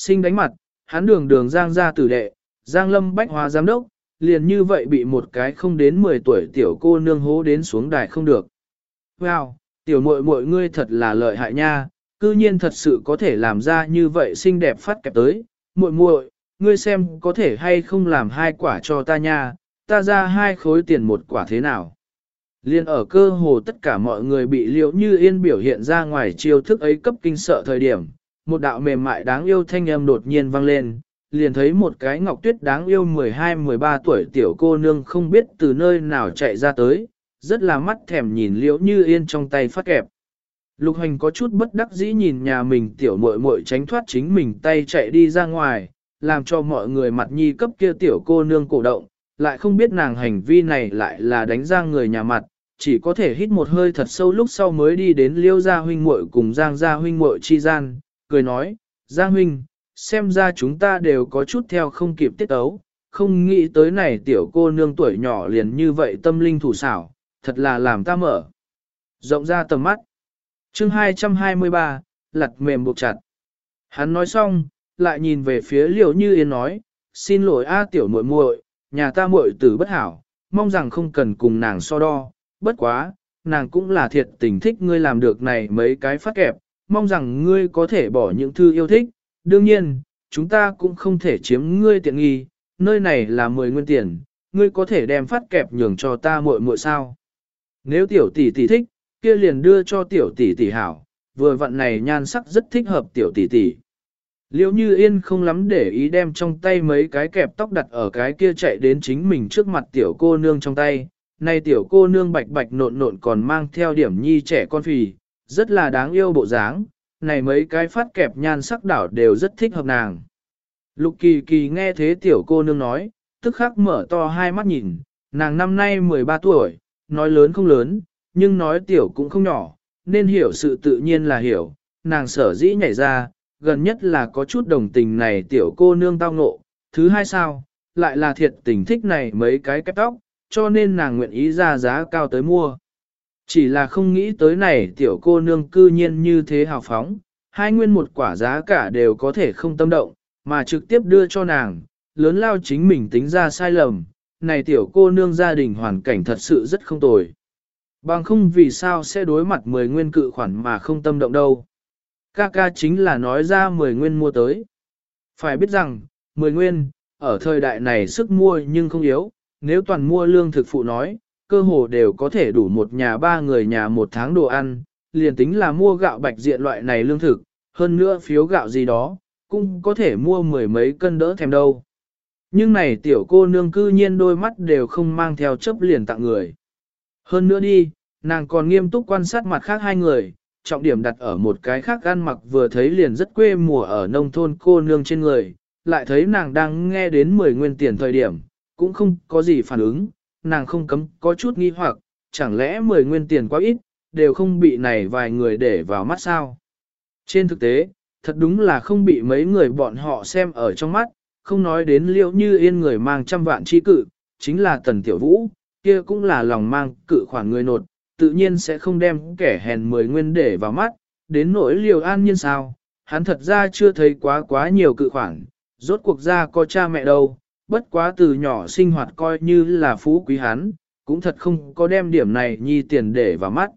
Sinh đánh mặt, hắn đường đường giang ra tử đệ, giang lâm bách hóa giám đốc, liền như vậy bị một cái không đến 10 tuổi tiểu cô nương hố đến xuống đài không được. Wow, tiểu muội muội ngươi thật là lợi hại nha, cư nhiên thật sự có thể làm ra như vậy xinh đẹp phát kẹp tới, muội muội, ngươi xem có thể hay không làm hai quả cho ta nha, ta ra hai khối tiền một quả thế nào. Liên ở cơ hồ tất cả mọi người bị liễu như yên biểu hiện ra ngoài chiêu thức ấy cấp kinh sợ thời điểm, một đạo mềm mại đáng yêu thanh âm đột nhiên vang lên, liền thấy một cái ngọc tuyết đáng yêu 12-13 tuổi tiểu cô nương không biết từ nơi nào chạy ra tới, rất là mắt thèm nhìn liễu như yên trong tay phát kẹp. Lục hành có chút bất đắc dĩ nhìn nhà mình tiểu muội muội tránh thoát chính mình tay chạy đi ra ngoài, làm cho mọi người mặt nhi cấp kia tiểu cô nương cổ động, lại không biết nàng hành vi này lại là đánh ra người nhà mặt, chỉ có thể hít một hơi thật sâu lúc sau mới đi đến liêu gia huynh muội cùng giang gia huynh muội chi gian, cười nói, giang huynh, xem ra chúng ta đều có chút theo không kịp tiết ấu, không nghĩ tới này tiểu cô nương tuổi nhỏ liền như vậy tâm linh thủ xảo, thật là làm ta mở. Rộng ra tầm mắt. chương 223, lặt mềm buộc chặt. Hắn nói xong, lại nhìn về phía liều như yên nói, xin lỗi a tiểu muội muội, nhà ta muội tử bất hảo, mong rằng không cần cùng nàng so đo, bất quá, nàng cũng là thiệt tình thích ngươi làm được này mấy cái phát kẹp, mong rằng ngươi có thể bỏ những thư yêu thích, đương nhiên, chúng ta cũng không thể chiếm ngươi tiện nghi, nơi này là 10 nguyên tiền, ngươi có thể đem phát kẹp nhường cho ta muội muội sao. Nếu tiểu tỷ tỷ thích, kia liền đưa cho tiểu tỷ tỷ hảo, vừa vận này nhan sắc rất thích hợp tiểu tỷ tỷ. Liễu như yên không lắm để ý đem trong tay mấy cái kẹp tóc đặt ở cái kia chạy đến chính mình trước mặt tiểu cô nương trong tay. Này tiểu cô nương bạch bạch nộn nộn còn mang theo điểm nhi trẻ con phì, rất là đáng yêu bộ dáng, này mấy cái phát kẹp nhan sắc đảo đều rất thích hợp nàng. Lục kỳ kỳ nghe thế tiểu cô nương nói, tức khắc mở to hai mắt nhìn, nàng năm nay 13 tuổi, nói lớn không lớn, nhưng nói tiểu cũng không nhỏ, nên hiểu sự tự nhiên là hiểu, nàng sở dĩ nhảy ra, gần nhất là có chút đồng tình này tiểu cô nương tao ngộ, thứ hai sao, lại là thiệt tình thích này mấy cái kép tóc, cho nên nàng nguyện ý ra giá cao tới mua. Chỉ là không nghĩ tới này tiểu cô nương cư nhiên như thế hào phóng, hai nguyên một quả giá cả đều có thể không tâm động, mà trực tiếp đưa cho nàng, lớn lao chính mình tính ra sai lầm, này tiểu cô nương gia đình hoàn cảnh thật sự rất không tồi. Bằng không vì sao sẽ đối mặt 10 nguyên cự khoản mà không tâm động đâu. Ca ca chính là nói ra 10 nguyên mua tới. Phải biết rằng, 10 nguyên, ở thời đại này sức mua nhưng không yếu, nếu toàn mua lương thực phụ nói, cơ hồ đều có thể đủ một nhà ba người nhà một tháng đồ ăn, liền tính là mua gạo bạch diện loại này lương thực, hơn nữa phiếu gạo gì đó, cũng có thể mua mười mấy cân đỡ thèm đâu. Nhưng này tiểu cô nương cư nhiên đôi mắt đều không mang theo chấp liền tặng người. Hơn nữa đi, nàng còn nghiêm túc quan sát mặt khác hai người, trọng điểm đặt ở một cái khác ăn mặc vừa thấy liền rất quê mùa ở nông thôn cô nương trên người, lại thấy nàng đang nghe đến 10 nguyên tiền thời điểm, cũng không có gì phản ứng, nàng không cấm có chút nghi hoặc, chẳng lẽ 10 nguyên tiền quá ít, đều không bị này vài người để vào mắt sao. Trên thực tế, thật đúng là không bị mấy người bọn họ xem ở trong mắt, không nói đến liệu như yên người mang trăm vạn chi cự, chính là tần tiểu vũ, kia cũng là lòng mang cự khoản người nột, tự nhiên sẽ không đem kẻ hèn mười nguyên để vào mắt, đến nỗi liều an nhiên sao, hắn thật ra chưa thấy quá quá nhiều cự khoản, rốt cuộc ra có cha mẹ đâu, bất quá từ nhỏ sinh hoạt coi như là phú quý hắn, cũng thật không có đem điểm này nhi tiền để vào mắt.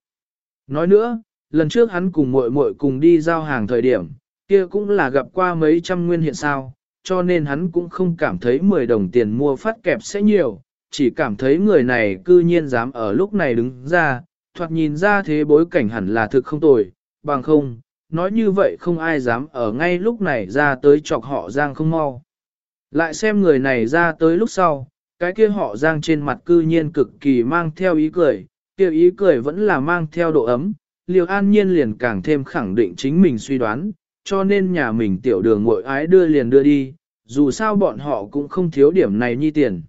Nói nữa, lần trước hắn cùng muội muội cùng đi giao hàng thời điểm, kia cũng là gặp qua mấy trăm nguyên hiện sao, cho nên hắn cũng không cảm thấy 10 đồng tiền mua phát kẹp sẽ nhiều, chỉ cảm thấy người này cư nhiên dám ở lúc này đứng ra, thoạt nhìn ra thế bối cảnh hẳn là thực không tồi, bằng không, nói như vậy không ai dám ở ngay lúc này ra tới chọc họ giang không mau. Lại xem người này ra tới lúc sau, cái kia họ giang trên mặt cư nhiên cực kỳ mang theo ý cười, kia ý cười vẫn là mang theo độ ấm, liều an nhiên liền càng thêm khẳng định chính mình suy đoán, cho nên nhà mình tiểu đường ngội ái đưa liền đưa đi, dù sao bọn họ cũng không thiếu điểm này nhi tiền.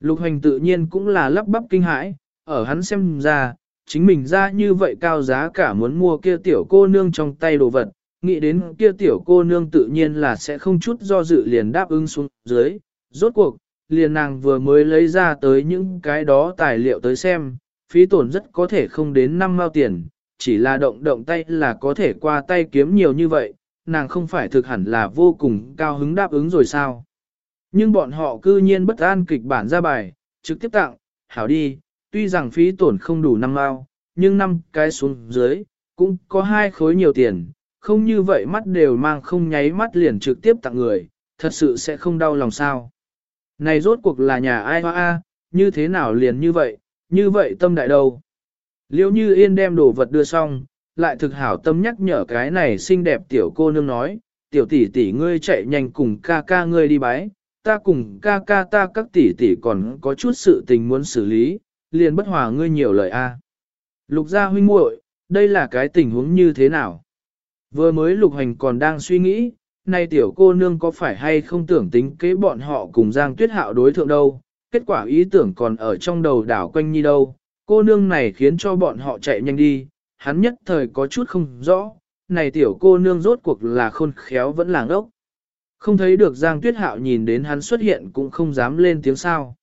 Lục hành tự nhiên cũng là lắp bắp kinh hãi, ở hắn xem ra, chính mình ra như vậy cao giá cả muốn mua kia tiểu cô nương trong tay đồ vật, nghĩ đến kia tiểu cô nương tự nhiên là sẽ không chút do dự liền đáp ứng xuống dưới, rốt cuộc, liền nàng vừa mới lấy ra tới những cái đó tài liệu tới xem, phí tổn rất có thể không đến 5 mao tiền, chỉ là động động tay là có thể qua tay kiếm nhiều như vậy, nàng không phải thực hẳn là vô cùng cao hứng đáp ứng rồi sao. Nhưng bọn họ cư nhiên bất an kịch bản ra bài, trực tiếp tặng, hảo đi, tuy rằng phí tổn không đủ năm mao, nhưng năm cái xuống dưới, cũng có hai khối nhiều tiền, không như vậy mắt đều mang không nháy mắt liền trực tiếp tặng người, thật sự sẽ không đau lòng sao. Này rốt cuộc là nhà ai hoa a, như thế nào liền như vậy, như vậy tâm đại đâu. Liêu như yên đem đồ vật đưa xong, lại thực hảo tâm nhắc nhở cái này xinh đẹp tiểu cô nương nói, tiểu tỷ tỷ ngươi chạy nhanh cùng ca ca ngươi đi bái, ta cùng ca ca ta các tỷ tỷ còn có chút sự tình muốn xử lý, liền bất hòa ngươi nhiều lời a. Lục gia huynh muội, đây là cái tình huống như thế nào? Vừa mới lục hành còn đang suy nghĩ, nay tiểu cô nương có phải hay không tưởng tính kế bọn họ cùng Giang Tuyết Hạo đối thượng đâu, kết quả ý tưởng còn ở trong đầu đảo quanh nhi đâu, cô nương này khiến cho bọn họ chạy nhanh đi, hắn nhất thời có chút không rõ, này tiểu cô nương rốt cuộc là khôn khéo vẫn làng ốc. Không thấy được Giang Tuyết Hạo nhìn đến hắn xuất hiện cũng không dám lên tiếng sao.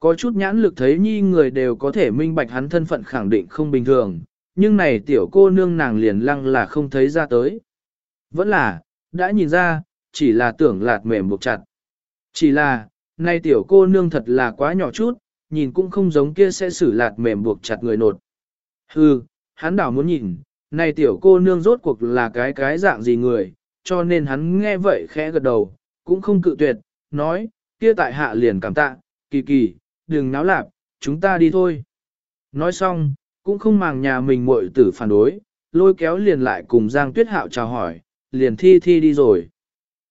Có chút nhãn lực thấy nhi người đều có thể minh bạch hắn thân phận khẳng định không bình thường, nhưng này tiểu cô nương nàng liền lăng là không thấy ra tới. Vẫn là, đã nhìn ra, chỉ là tưởng lạt mềm buộc chặt. Chỉ là, nay tiểu cô nương thật là quá nhỏ chút, nhìn cũng không giống kia sẽ xử lạt mềm buộc chặt người nột. Hừ, hắn đảo muốn nhìn, này tiểu cô nương rốt cuộc là cái cái dạng gì người, cho nên hắn nghe vậy khẽ gật đầu, cũng không cự tuyệt, nói, kia tại hạ liền cảm tạ, kỳ kỳ, đừng náo lạp, chúng ta đi thôi. Nói xong, cũng không màng nhà mình muội tử phản đối, lôi kéo liền lại cùng Giang Tuyết Hạo chào hỏi, liền thi thi đi rồi.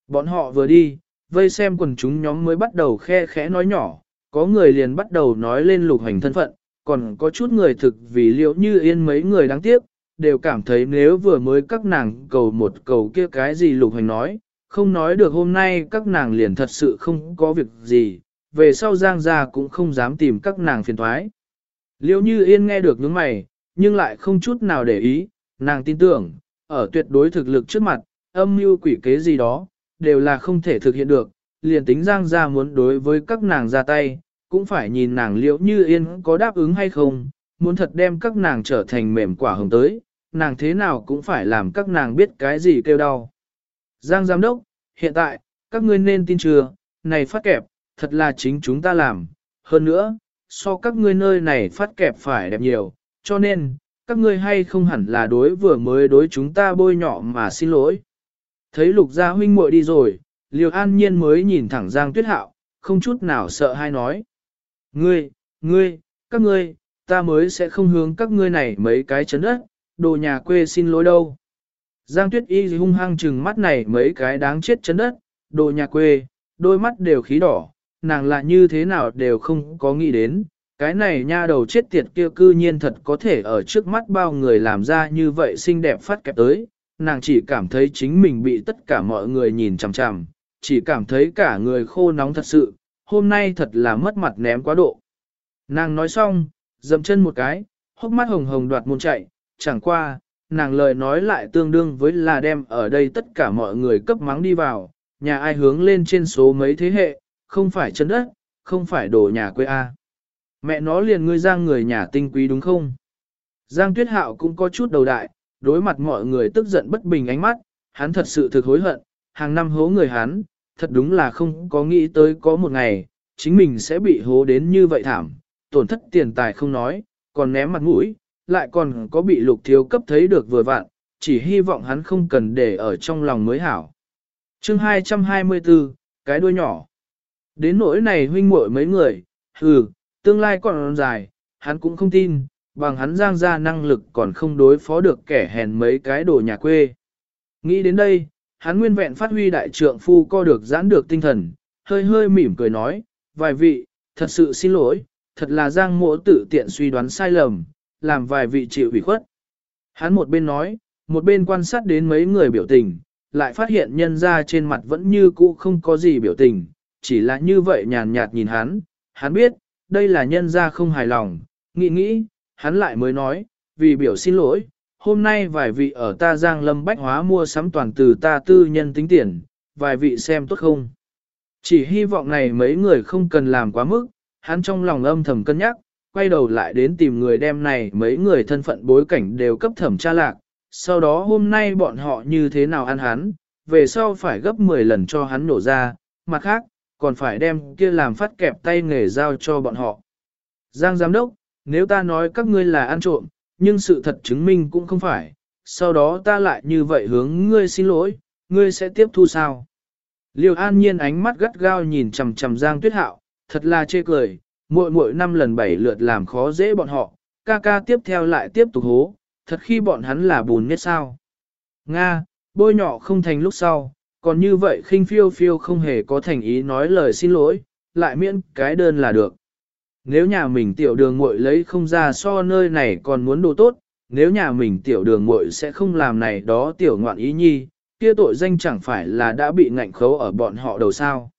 Bọn họ vừa đi, vây xem quần chúng nhóm mới bắt đầu khe khẽ nói nhỏ, có người liền bắt đầu nói lên lục hành thân phận, còn có chút người thực vì liệu như yên mấy người đáng tiếc, đều cảm thấy nếu vừa mới các nàng cầu một cầu kia cái gì lục hành nói, không nói được hôm nay các nàng liền thật sự không có việc gì, về sau giang gia cũng không dám tìm các nàng phiền thoái. Liêu như yên nghe được những mày, nhưng lại không chút nào để ý, nàng tin tưởng, ở tuyệt đối thực lực trước mặt, âm mưu quỷ kế gì đó, đều là không thể thực hiện được, liền tính giang ra muốn đối với các nàng ra tay, cũng phải nhìn nàng Liễu như yên có đáp ứng hay không, muốn thật đem các nàng trở thành mềm quả hồng tới, nàng thế nào cũng phải làm các nàng biết cái gì kêu đau. Giang giám đốc, hiện tại, các ngươi nên tin chưa, này phát kẹp, thật là chính chúng ta làm, hơn nữa, so các ngươi nơi này phát kẹp phải đẹp nhiều, cho nên, các ngươi hay không hẳn là đối vừa mới đối chúng ta bôi nhọ mà xin lỗi. Thấy lục gia huynh muội đi rồi, liều an nhiên mới nhìn thẳng Giang Tuyết Hạo, không chút nào sợ hay nói. Ngươi, ngươi, các ngươi, ta mới sẽ không hướng các ngươi này mấy cái chấn đất, đồ nhà quê xin lỗi đâu. Giang Tuyết Y hung hăng chừng mắt này mấy cái đáng chết chấn đất, đồ nhà quê, đôi mắt đều khí đỏ, nàng là như thế nào đều không có nghĩ đến, cái này nha đầu chết tiệt kia cư nhiên thật có thể ở trước mắt bao người làm ra như vậy xinh đẹp phát kẹp tới, nàng chỉ cảm thấy chính mình bị tất cả mọi người nhìn chằm chằm, chỉ cảm thấy cả người khô nóng thật sự, hôm nay thật là mất mặt ném quá độ. Nàng nói xong, dầm chân một cái, hốc mắt hồng hồng đoạt môn chạy, chẳng qua, nàng lời nói lại tương đương với là đem ở đây tất cả mọi người cấp mắng đi vào, nhà ai hướng lên trên số mấy thế hệ, không phải chân đất, không phải đổ nhà quê A. Mẹ nó liền ngươi giang người nhà tinh quý đúng không? Giang Tuyết Hạo cũng có chút đầu đại, đối mặt mọi người tức giận bất bình ánh mắt, hắn thật sự thực hối hận, hàng năm hố người hắn, thật đúng là không có nghĩ tới có một ngày, chính mình sẽ bị hố đến như vậy thảm, tổn thất tiền tài không nói, còn ném mặt mũi, lại còn có bị lục thiếu cấp thấy được vừa vặn, chỉ hy vọng hắn không cần để ở trong lòng mới hảo. chương 224, cái đuôi nhỏ. Đến nỗi này huynh muội mấy người, hừ, tương lai còn dài, hắn cũng không tin, bằng hắn giang ra năng lực còn không đối phó được kẻ hèn mấy cái đồ nhà quê. Nghĩ đến đây, hắn nguyên vẹn phát huy đại trượng phu co được giãn được tinh thần, hơi hơi mỉm cười nói, vài vị, thật sự xin lỗi, thật là giang mộ tự tiện suy đoán sai lầm, làm vài vị chịu ủy khuất. Hắn một bên nói, một bên quan sát đến mấy người biểu tình, lại phát hiện nhân ra trên mặt vẫn như cũ không có gì biểu tình, chỉ là như vậy nhàn nhạt nhìn hắn, hắn biết, đây là nhân ra không hài lòng, nghĩ nghĩ, hắn lại mới nói, vì biểu xin lỗi, hôm nay vài vị ở ta giang lâm bách hóa mua sắm toàn từ ta tư nhân tính tiền, vài vị xem tốt không. Chỉ hy vọng này mấy người không cần làm quá mức, hắn trong lòng âm thầm cân nhắc, quay đầu lại đến tìm người đem này mấy người thân phận bối cảnh đều cấp thẩm tra lạc, sau đó hôm nay bọn họ như thế nào ăn hắn, về sau phải gấp 10 lần cho hắn nổ ra, mặt khác, còn phải đem kia làm phát kẹp tay nghề giao cho bọn họ. Giang giám đốc, nếu ta nói các ngươi là ăn trộm, nhưng sự thật chứng minh cũng không phải, sau đó ta lại như vậy hướng ngươi xin lỗi, ngươi sẽ tiếp thu sao? Liêu an nhiên ánh mắt gắt gao nhìn chằm chằm Giang Tuyết Hạo, thật là chê cười, muội muội năm lần bảy lượt làm khó dễ bọn họ, ca ca tiếp theo lại tiếp tục hố, thật khi bọn hắn là bùn nhất sao. Nga, bôi nhỏ không thành lúc sau, còn như vậy khinh phiêu phiêu không hề có thành ý nói lời xin lỗi, lại miễn cái đơn là được. Nếu nhà mình tiểu đường muội lấy không ra so nơi này còn muốn đồ tốt, nếu nhà mình tiểu đường muội sẽ không làm này đó tiểu ngoạn ý nhi, kia tội danh chẳng phải là đã bị ngạnh khấu ở bọn họ đầu sao.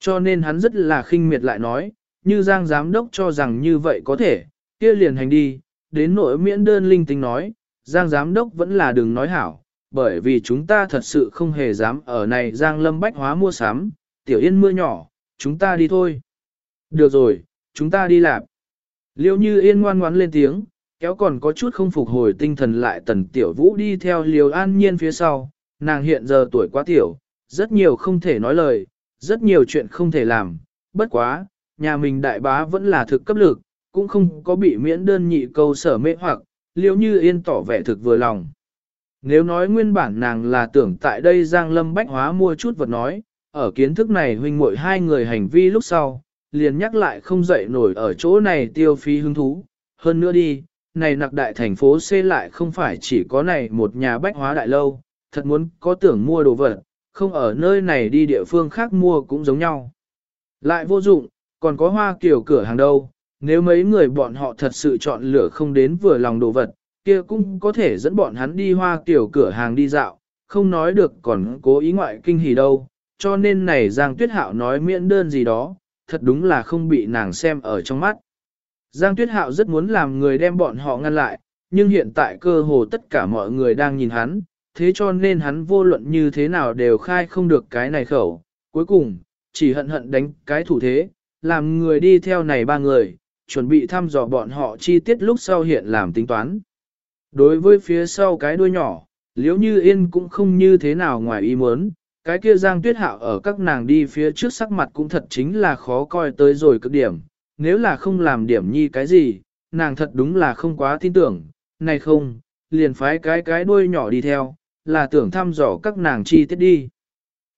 Cho nên hắn rất là khinh miệt lại nói, như Giang Giám Đốc cho rằng như vậy có thể, kia liền hành đi, đến nỗi miễn đơn linh tinh nói, Giang Giám Đốc vẫn là đừng nói hảo, bởi vì chúng ta thật sự không hề dám ở này Giang Lâm Bách Hóa mua sắm, tiểu yên mưa nhỏ, chúng ta đi thôi. Được rồi, chúng ta đi làm. Liêu như yên ngoan ngoãn lên tiếng, kéo còn có chút không phục hồi tinh thần lại tần tiểu vũ đi theo liều an nhiên phía sau, nàng hiện giờ tuổi quá tiểu, rất nhiều không thể nói lời, rất nhiều chuyện không thể làm, bất quá, nhà mình đại bá vẫn là thực cấp lực, cũng không có bị miễn đơn nhị câu sở mê hoặc, liêu như yên tỏ vẻ thực vừa lòng. Nếu nói nguyên bản nàng là tưởng tại đây Giang Lâm Bách Hóa mua chút vật nói, ở kiến thức này huynh muội hai người hành vi lúc sau, liền nhắc lại không dậy nổi ở chỗ này tiêu phí hứng thú. Hơn nữa đi, này nặc đại thành phố C lại không phải chỉ có này một nhà bách hóa đại lâu, thật muốn có tưởng mua đồ vật, không ở nơi này đi địa phương khác mua cũng giống nhau. Lại vô dụng, còn có hoa kiểu cửa hàng đâu, nếu mấy người bọn họ thật sự chọn lựa không đến vừa lòng đồ vật, kia cũng có thể dẫn bọn hắn đi hoa tiểu cửa hàng đi dạo, không nói được còn cố ý ngoại kinh hỉ đâu, cho nên này Giang Tuyết Hạo nói miễn đơn gì đó, thật đúng là không bị nàng xem ở trong mắt. Giang Tuyết Hạo rất muốn làm người đem bọn họ ngăn lại, nhưng hiện tại cơ hồ tất cả mọi người đang nhìn hắn, thế cho nên hắn vô luận như thế nào đều khai không được cái này khẩu. Cuối cùng, chỉ hận hận đánh cái thủ thế, làm người đi theo này ba người, chuẩn bị thăm dò bọn họ chi tiết lúc sau hiện làm tính toán. Đối với phía sau cái đuôi nhỏ, liếu như yên cũng không như thế nào ngoài ý muốn, cái kia giang tuyết hạo ở các nàng đi phía trước sắc mặt cũng thật chính là khó coi tới rồi cực điểm, nếu là không làm điểm nhi cái gì, nàng thật đúng là không quá tin tưởng, này không, liền phái cái cái đuôi nhỏ đi theo, là tưởng thăm dò các nàng chi tiết đi.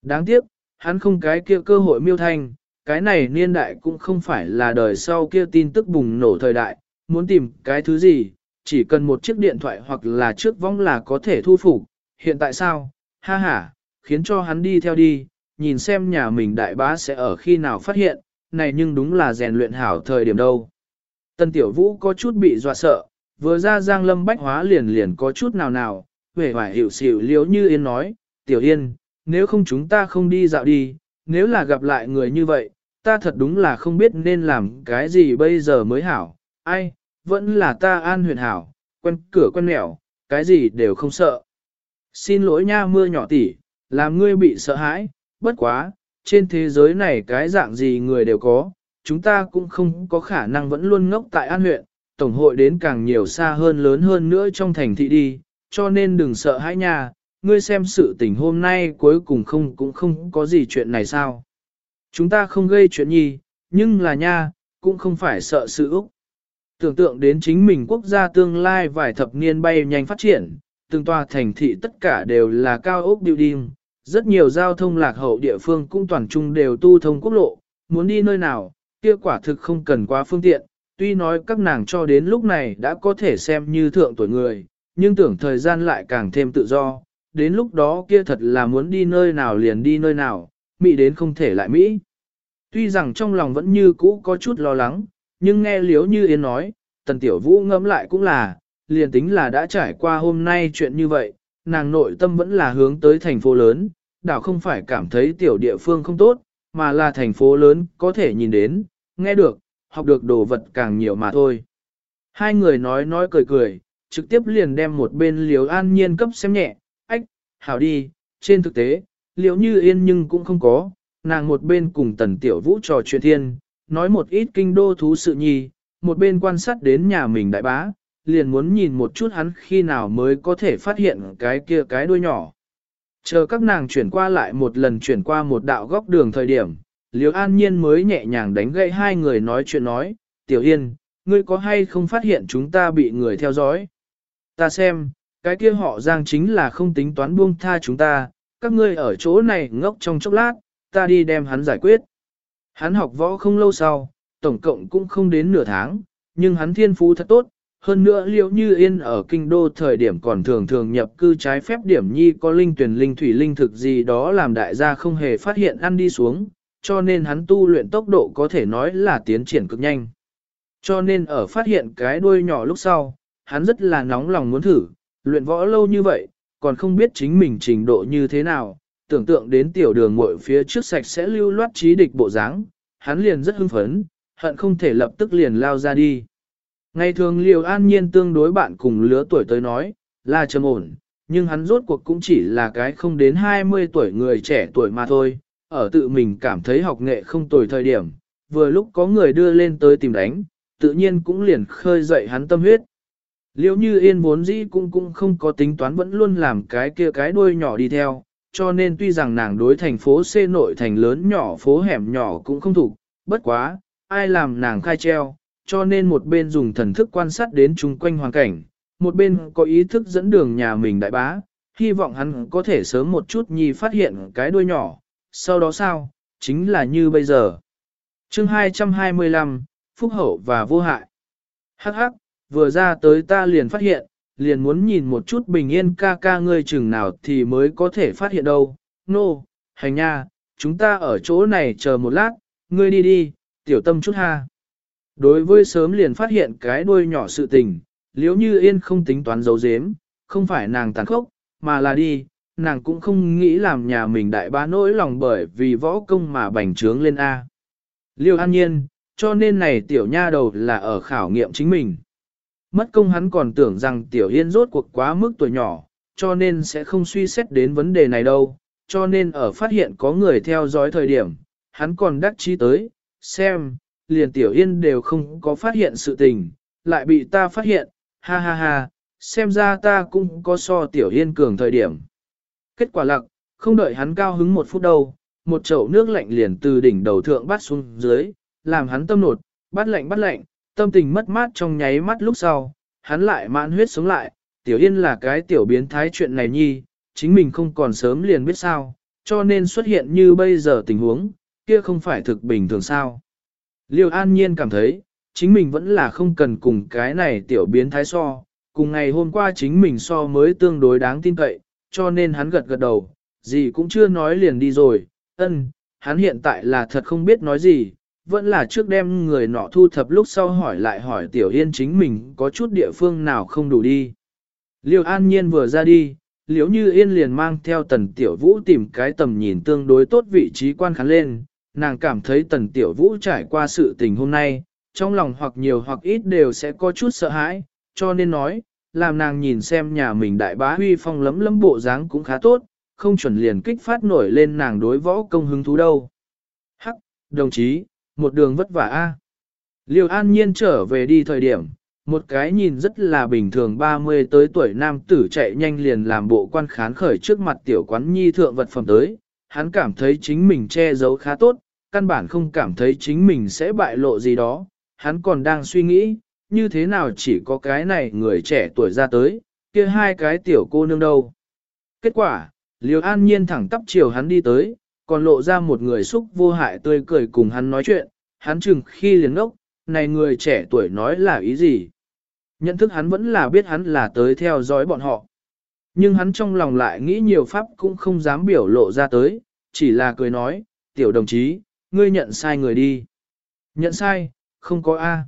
Đáng tiếc, hắn không cái kia cơ hội miêu thanh, cái này niên đại cũng không phải là đời sau kia tin tức bùng nổ thời đại, muốn tìm cái thứ gì, chỉ cần một chiếc điện thoại hoặc là trước vong là có thể thu phục. Hiện tại sao? Ha ha, khiến cho hắn đi theo đi, nhìn xem nhà mình đại bá sẽ ở khi nào phát hiện, này nhưng đúng là rèn luyện hảo thời điểm đâu. Tân Tiểu Vũ có chút bị dọa sợ, vừa ra Giang Lâm Bách Hóa liền liền có chút nào nào, vẻ hoài hiểu xỉu liếu như Yên nói, Tiểu Yên, nếu không chúng ta không đi dạo đi, nếu là gặp lại người như vậy, ta thật đúng là không biết nên làm cái gì bây giờ mới hảo, ai, vẫn là ta an huyền hảo, quen cửa quen mẹo, cái gì đều không sợ. Xin lỗi nha mưa nhỏ tỉ, làm ngươi bị sợ hãi, bất quá, trên thế giới này cái dạng gì người đều có, chúng ta cũng không có khả năng vẫn luôn ngốc tại an huyện, tổng hội đến càng nhiều xa hơn lớn hơn nữa trong thành thị đi, cho nên đừng sợ hãi nha, ngươi xem sự tình hôm nay cuối cùng không cũng không có gì chuyện này sao. Chúng ta không gây chuyện nhi, nhưng là nha, cũng không phải sợ sự úc. Tưởng tượng đến chính mình quốc gia tương lai vài thập niên bay nhanh phát triển, từng tòa thành thị tất cả đều là cao ốc building, rất nhiều giao thông lạc hậu địa phương cũng toàn trung đều tu thông quốc lộ, muốn đi nơi nào, kia quả thực không cần quá phương tiện, tuy nói các nàng cho đến lúc này đã có thể xem như thượng tuổi người, nhưng tưởng thời gian lại càng thêm tự do, đến lúc đó kia thật là muốn đi nơi nào liền đi nơi nào, Mỹ đến không thể lại Mỹ. Tuy rằng trong lòng vẫn như cũ có chút lo lắng, nhưng nghe Liếu Như Yên nói, Tần Tiểu Vũ ngẫm lại cũng là, liền tính là đã trải qua hôm nay chuyện như vậy, nàng nội tâm vẫn là hướng tới thành phố lớn, đảo không phải cảm thấy tiểu địa phương không tốt, mà là thành phố lớn có thể nhìn đến, nghe được, học được đồ vật càng nhiều mà thôi. Hai người nói nói cười cười, trực tiếp liền đem một bên liếu an nhiên cấp xem nhẹ, ách, hảo đi, trên thực tế, liếu như yên nhưng cũng không có, nàng một bên cùng tần tiểu vũ trò chuyện thiên, nói một ít kinh đô thú sự nhi, một bên quan sát đến nhà mình đại bá, liền muốn nhìn một chút hắn khi nào mới có thể phát hiện cái kia cái đuôi nhỏ. Chờ các nàng chuyển qua lại một lần chuyển qua một đạo góc đường thời điểm, Liễu An Nhiên mới nhẹ nhàng đánh gậy hai người nói chuyện nói, Tiểu Yên, ngươi có hay không phát hiện chúng ta bị người theo dõi? Ta xem, cái kia họ giang chính là không tính toán buông tha chúng ta, các ngươi ở chỗ này ngốc trong chốc lát, ta đi đem hắn giải quyết. Hắn học võ không lâu sau, tổng cộng cũng không đến nửa tháng, nhưng hắn thiên phú thật tốt, hơn nữa liệu như yên ở kinh đô thời điểm còn thường thường nhập cư trái phép điểm nhi có linh tuyển linh thủy linh thực gì đó làm đại gia không hề phát hiện ăn đi xuống, cho nên hắn tu luyện tốc độ có thể nói là tiến triển cực nhanh. Cho nên ở phát hiện cái đuôi nhỏ lúc sau, hắn rất là nóng lòng muốn thử, luyện võ lâu như vậy, còn không biết chính mình trình độ như thế nào, tưởng tượng đến tiểu đường muội phía trước sạch sẽ lưu loát trí địch bộ dáng, hắn liền rất hưng phấn, hận không thể lập tức liền lao ra đi. Ngày thường liều an nhiên tương đối bạn cùng lứa tuổi tới nói, là trầm ổn, nhưng hắn rốt cuộc cũng chỉ là cái không đến 20 tuổi người trẻ tuổi mà thôi, ở tự mình cảm thấy học nghệ không tồi thời điểm, vừa lúc có người đưa lên tới tìm đánh, tự nhiên cũng liền khơi dậy hắn tâm huyết. Liêu như yên vốn dĩ cũng cũng không có tính toán vẫn luôn làm cái kia cái đuôi nhỏ đi theo, cho nên tuy rằng nàng đối thành phố C nội thành lớn nhỏ phố hẻm nhỏ cũng không thủng. bất quá, ai làm nàng khai treo, cho nên một bên dùng thần thức quan sát đến chung quanh hoàn cảnh, một bên có ý thức dẫn đường nhà mình đại bá, hy vọng hắn có thể sớm một chút nhi phát hiện cái đuôi nhỏ, sau đó sao, chính là như bây giờ. chương 225, Phúc Hậu và Vô Hại Hắc hắc, vừa ra tới ta liền phát hiện, liền muốn nhìn một chút bình yên ca ca ngươi chừng nào thì mới có thể phát hiện đâu. Nô, no, hành nha, chúng ta ở chỗ này chờ một lát, ngươi đi đi, tiểu tâm chút ha. Đối với sớm liền phát hiện cái đuôi nhỏ sự tình, liếu như yên không tính toán dấu dếm, không phải nàng tàn khốc, mà là đi, nàng cũng không nghĩ làm nhà mình đại bá nỗi lòng bởi vì võ công mà bành trướng lên A. Liêu an nhiên, cho nên này tiểu nha đầu là ở khảo nghiệm chính mình. Mất công hắn còn tưởng rằng tiểu yên rốt cuộc quá mức tuổi nhỏ, cho nên sẽ không suy xét đến vấn đề này đâu, cho nên ở phát hiện có người theo dõi thời điểm, hắn còn đắc chí tới, xem, liền tiểu yên đều không có phát hiện sự tình, lại bị ta phát hiện, ha ha ha, xem ra ta cũng có so tiểu yên cường thời điểm. Kết quả lặng, không đợi hắn cao hứng một phút đâu, một chậu nước lạnh liền từ đỉnh đầu thượng bắt xuống dưới, làm hắn tâm nột, bắt lạnh bắt lạnh, tâm tình mất mát trong nháy mắt lúc sau, hắn lại mãn huyết sống lại, tiểu yên là cái tiểu biến thái chuyện này nhi, chính mình không còn sớm liền biết sao, cho nên xuất hiện như bây giờ tình huống, kia không phải thực bình thường sao. Liêu an nhiên cảm thấy, chính mình vẫn là không cần cùng cái này tiểu biến thái so, cùng ngày hôm qua chính mình so mới tương đối đáng tin cậy, cho nên hắn gật gật đầu, gì cũng chưa nói liền đi rồi, ân, hắn hiện tại là thật không biết nói gì, vẫn là trước đem người nọ thu thập lúc sau hỏi lại hỏi tiểu yên chính mình có chút địa phương nào không đủ đi. Liêu an nhiên vừa ra đi, liễu như yên liền mang theo tần tiểu vũ tìm cái tầm nhìn tương đối tốt vị trí quan khán lên, nàng cảm thấy tần tiểu vũ trải qua sự tình hôm nay, trong lòng hoặc nhiều hoặc ít đều sẽ có chút sợ hãi, cho nên nói, làm nàng nhìn xem nhà mình đại bá huy phong lấm lấm bộ dáng cũng khá tốt, không chuẩn liền kích phát nổi lên nàng đối võ công hứng thú đâu. Hắc, đồng chí, một đường vất vả a. Liêu an nhiên trở về đi thời điểm, một cái nhìn rất là bình thường 30 tới tuổi nam tử chạy nhanh liền làm bộ quan khán khởi trước mặt tiểu quán nhi thượng vật phẩm tới, hắn cảm thấy chính mình che giấu khá tốt, căn bản không cảm thấy chính mình sẽ bại lộ gì đó, hắn còn đang suy nghĩ, như thế nào chỉ có cái này người trẻ tuổi ra tới, kia hai cái tiểu cô nương đâu. Kết quả, Liêu An Nhiên thẳng tắp chiều hắn đi tới, còn lộ ra một người xúc vô hại tươi cười cùng hắn nói chuyện, hắn chừng khi liền ngốc, này người trẻ tuổi nói là ý gì. Nhận thức hắn vẫn là biết hắn là tới theo dõi bọn họ. Nhưng hắn trong lòng lại nghĩ nhiều pháp cũng không dám biểu lộ ra tới, chỉ là cười nói, tiểu đồng chí, ngươi nhận sai người đi. Nhận sai, không có A.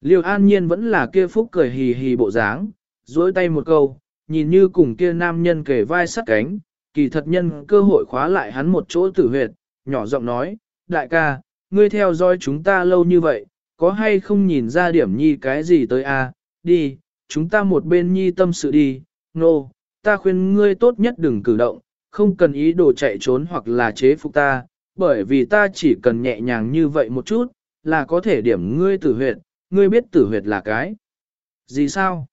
Liêu an nhiên vẫn là kia phúc cười hì hì bộ dáng, duỗi tay một câu, nhìn như cùng kia nam nhân kề vai sắt cánh, kỳ thật nhân cơ hội khóa lại hắn một chỗ tử huyệt, nhỏ giọng nói, đại ca, ngươi theo dõi chúng ta lâu như vậy, có hay không nhìn ra điểm nhi cái gì tới a? đi, chúng ta một bên nhi tâm sự đi, nô, no, ta khuyên ngươi tốt nhất đừng cử động, không cần ý đồ chạy trốn hoặc là chế phục ta, bởi vì ta chỉ cần nhẹ nhàng như vậy một chút, là có thể điểm ngươi tử huyệt, ngươi biết tử huyệt là cái Gì sao?